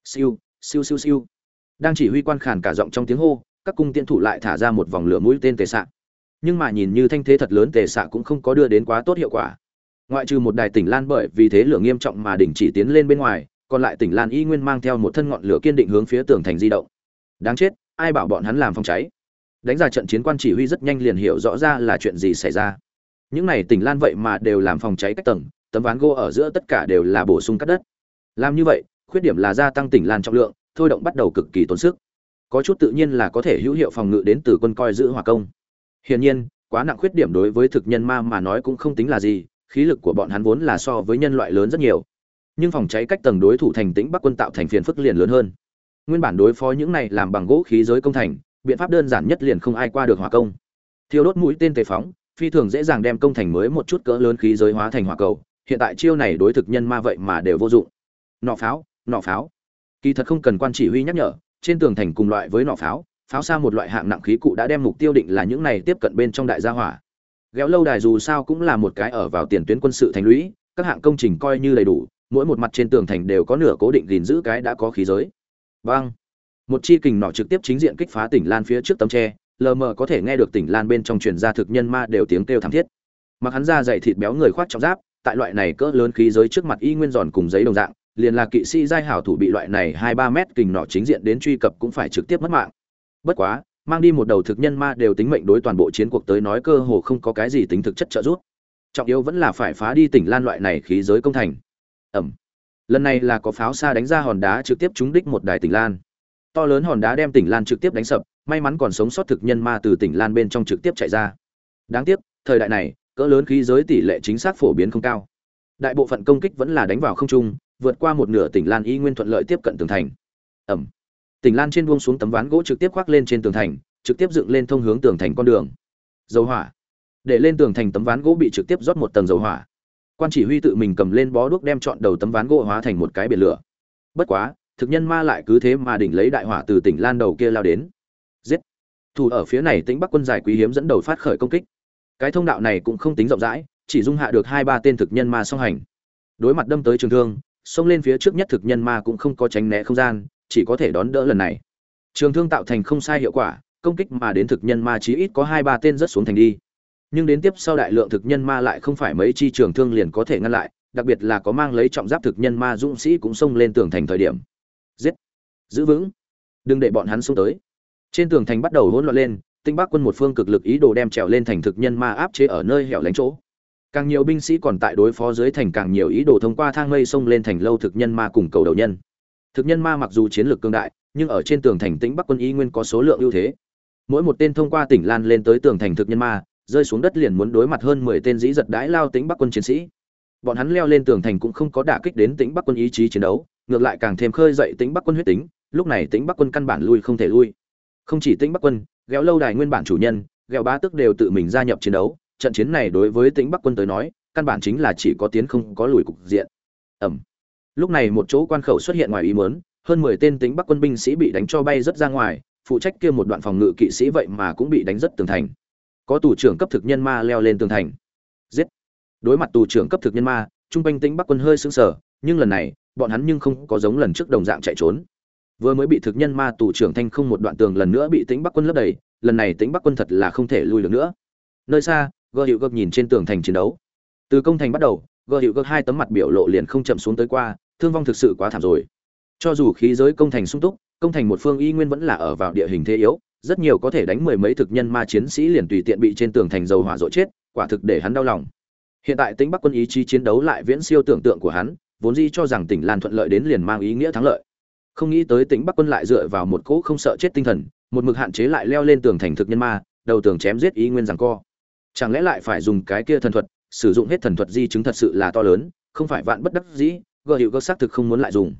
Siêu siêu siêu siêu. Đang chỉ huy quan khàn cả giọng trong tiếng hô, các cung tiễn thủ lại thả ra một vòng lửa mũi tên tề xạ nhưng mà nhìn như thanh thế thật lớn, tề xạ cũng không có đưa đến quá tốt hiệu quả. Ngoại trừ một đài tỉnh lan bởi vì thế lửa nghiêm trọng mà đỉnh chỉ tiến lên bên ngoài, còn lại tỉnh lan y nguyên mang theo một thân ngọn lửa kiên định hướng phía tường thành di động. Đáng chết, ai bảo bọn hắn làm phòng cháy? Đánh ra trận chiến quan chỉ huy rất nhanh liền hiểu rõ ra là chuyện gì xảy ra. Những này tỉnh lan vậy mà đều làm phòng cháy cách tầng, tấm ván gỗ ở giữa tất cả đều là bổ sung cắt đất. Làm như vậy khuyết điểm là gia tăng tỉnh lan trọng lượng, thôi động bắt đầu cực kỳ tốn sức. Có chút tự nhiên là có thể hữu hiệu phòng ngự đến từ quân coi giữ hỏa công. Hiển nhiên, quá nặng khuyết điểm đối với thực nhân ma mà nói cũng không tính là gì, khí lực của bọn hắn vốn là so với nhân loại lớn rất nhiều. Nhưng phòng cháy cách tầng đối thủ thành tĩnh bắc quân tạo thành phiền phức liền lớn hơn. Nguyên bản đối phó những này làm bằng gỗ khí giới công thành, biện pháp đơn giản nhất liền không ai qua được hỏa công. Thiêu đốt mũi tên tề phóng, phi thường dễ dàng đem công thành mới một chút cỡ lớn khí giới hóa thành hỏa cầu, hiện tại chiêu này đối thực nhân ma vậy mà đều vô dụng. Nọ pháo nọ pháo. Kỳ thật không cần quan chỉ huy nhắc nhở, trên tường thành cùng loại với nọ pháo pháo xa một loại hạng nặng khí cụ đã đem mục tiêu định là những này tiếp cận bên trong đại gia hỏa. Ghéo lâu đài dù sao cũng là một cái ở vào tiền tuyến quân sự thành lũy, các hạng công trình coi như đầy đủ, mỗi một mặt trên tường thành đều có nửa cố định gìn giữ cái đã có khí giới. Vâng. Một chi kình nọ trực tiếp chính diện kích phá tỉnh lan phía trước tấm tre, lờ mờ có thể nghe được tỉnh lan bên trong truyền ra thực nhân ma đều tiếng kêu thảm thiết. Mặc hắn ra dày thịt béo người khoác trọng giáp, tại loại này cỡ lớn khí giới trước mặt y nguyên giòn cùng giấy đồng dạng liền là kỵ sĩ giai hảo thủ bị loại này hai ba mét kình nọ chính diện đến truy cập cũng phải trực tiếp mất mạng. Bất quá, mang đi một đầu thực nhân ma đều tính mệnh đối toàn bộ chiến cuộc tới nói cơ hồ không có cái gì tính thực chất trợ giúp. Trọng yếu vẫn là phải phá đi tỉnh lan loại này khí giới công thành. Ẩm. Lần này là có pháo xa đánh ra hòn đá trực tiếp trúng đích một đài tỉnh lan. To lớn hòn đá đem tỉnh lan trực tiếp đánh sập, may mắn còn sống sót thực nhân ma từ tỉnh lan bên trong trực tiếp chạy ra. Đáng tiếc, thời đại này, cỡ lớn khí giới tỷ lệ chính xác phổ biến không cao. Đại bộ phận công kích vẫn là đánh vào không trung vượt qua một nửa tỉnh lan y nguyên thuận lợi tiếp cận tường thành. Ẩm. Tỉnh lan trên buông xuống tấm ván gỗ trực tiếp khoác lên trên tường thành, trực tiếp dựng lên thông hướng tường thành con đường. Dầu hỏa. Để lên tường thành tấm ván gỗ bị trực tiếp rót một tầng dầu hỏa. Quan chỉ huy tự mình cầm lên bó đuốc đem chọn đầu tấm ván gỗ hóa thành một cái biển lửa. Bất quá, thực nhân ma lại cứ thế mà đỉnh lấy đại hỏa từ tỉnh lan đầu kia lao đến. Giết. Thủ ở phía này tính bắc quân giải quý hiếm dẫn đầu phát khởi công kích. Cái thông đạo này cũng không tính rộng rãi, chỉ dung hạ được hai ba tên thực nhân ma song hành. Đối mặt đâm tới trường thương xông lên phía trước nhất thực nhân ma cũng không có tránh né không gian, chỉ có thể đón đỡ lần này. Trường thương tạo thành không sai hiệu quả, công kích mà đến thực nhân ma chí ít có hai ba tên rất xuống thành đi. Nhưng đến tiếp sau đại lượng thực nhân ma lại không phải mấy chi trường thương liền có thể ngăn lại, đặc biệt là có mang lấy trọng giáp thực nhân ma dũng sĩ cũng xông lên tường thành thời điểm. Giết! Giữ vững! Đừng để bọn hắn xông tới. Trên tường thành bắt đầu hỗn loạn lên, tinh bắc quân một phương cực lực ý đồ đem trèo lên thành thực nhân ma áp chế ở nơi hẻo lánh chỗ càng nhiều binh sĩ còn tại đối phó dưới thành càng nhiều ý đồ thông qua thang mây xông lên thành lâu thực nhân ma cùng cầu đầu nhân. Thực nhân ma mặc dù chiến lược cương đại, nhưng ở trên tường thành tĩnh bắc quân y nguyên có số lượng ưu thế. Mỗi một tên thông qua tỉnh lan lên tới tường thành thực nhân ma, rơi xuống đất liền muốn đối mặt hơn mười tên dĩ giật đãi lao tĩnh bắc quân chiến sĩ. Bọn hắn leo lên tường thành cũng không có đả kích đến tĩnh bắc quân ý chí chiến đấu, ngược lại càng thêm khơi dậy tĩnh bắc quân huyết tính, lúc này tĩnh bắc quân căn bản lui không thể lui. Không chỉ tĩnh bắc quân, ghéo lâu đài nguyên bản chủ nhân, ghéo bá tức đều tự mình gia nhập chiến đấu trận chiến này đối với tĩnh bắc quân tới nói, căn bản chính là chỉ có tiến không có lùi cục diện. Ẩm. Lúc này một chỗ quan khẩu xuất hiện ngoài ý muốn, hơn mười tên tính bắc quân binh sĩ bị đánh cho bay rất ra ngoài, phụ trách kia một đoạn phòng ngự kỵ sĩ vậy mà cũng bị đánh rất tường thành. Có tù trưởng cấp thực nhân ma leo lên tường thành. Giết. Đối mặt tù trưởng cấp thực nhân ma, trung quanh tính bắc quân hơi sững sờ, nhưng lần này, bọn hắn nhưng không có giống lần trước đồng dạng chạy trốn. Vừa mới bị thực nhân ma tù trưởng thanh không một đoạn tường lần nữa bị tính bắc quân lấp đầy, lần này tính bắc quân thật là không thể lui được nữa. Nơi xa gơ hiệu gợp nhìn trên tường thành chiến đấu. Từ công thành bắt đầu, gơ hiệu gợp hai tấm mặt biểu lộ liền không chậm xuống tới qua, thương vong thực sự quá thảm rồi. Cho dù khí giới công thành sung túc, công thành một phương y nguyên vẫn là ở vào địa hình thế yếu, rất nhiều có thể đánh mười mấy thực nhân ma chiến sĩ liền tùy tiện bị trên tường thành dầu hỏa dội chết, quả thực để hắn đau lòng. Hiện tại tính bắc quân ý chí chiến đấu lại viễn siêu tưởng tượng của hắn, vốn dĩ cho rằng tỉnh lan thuận lợi đến liền mang ý nghĩa thắng lợi. Không nghĩ tới tỉnh bắc quân lại dựa vào một cỗ không sợ chết tinh thần, một mực hạn chế lại leo lên tường thành thực nhân ma, đầu tường chém giết ý nguyên rằng co chẳng lẽ lại phải dùng cái kia thần thuật, sử dụng hết thần thuật di chứng thật sự là to lớn, không phải vạn bất đắc dĩ gợ hiệu gỡ xác thực không muốn lại dùng.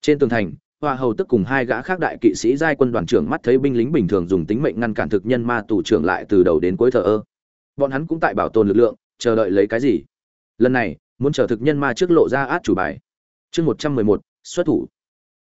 Trên tường thành, hoa hầu tức cùng hai gã khác đại kỵ sĩ giai quân đoàn trưởng mắt thấy binh lính bình thường dùng tính mệnh ngăn cản thực nhân ma tù trưởng lại từ đầu đến cuối thờ ơ. Bọn hắn cũng tại bảo tồn lực lượng, chờ đợi lấy cái gì? Lần này, muốn chờ thực nhân ma trước lộ ra át chủ bài. Chương một trăm mười một, xuất thủ.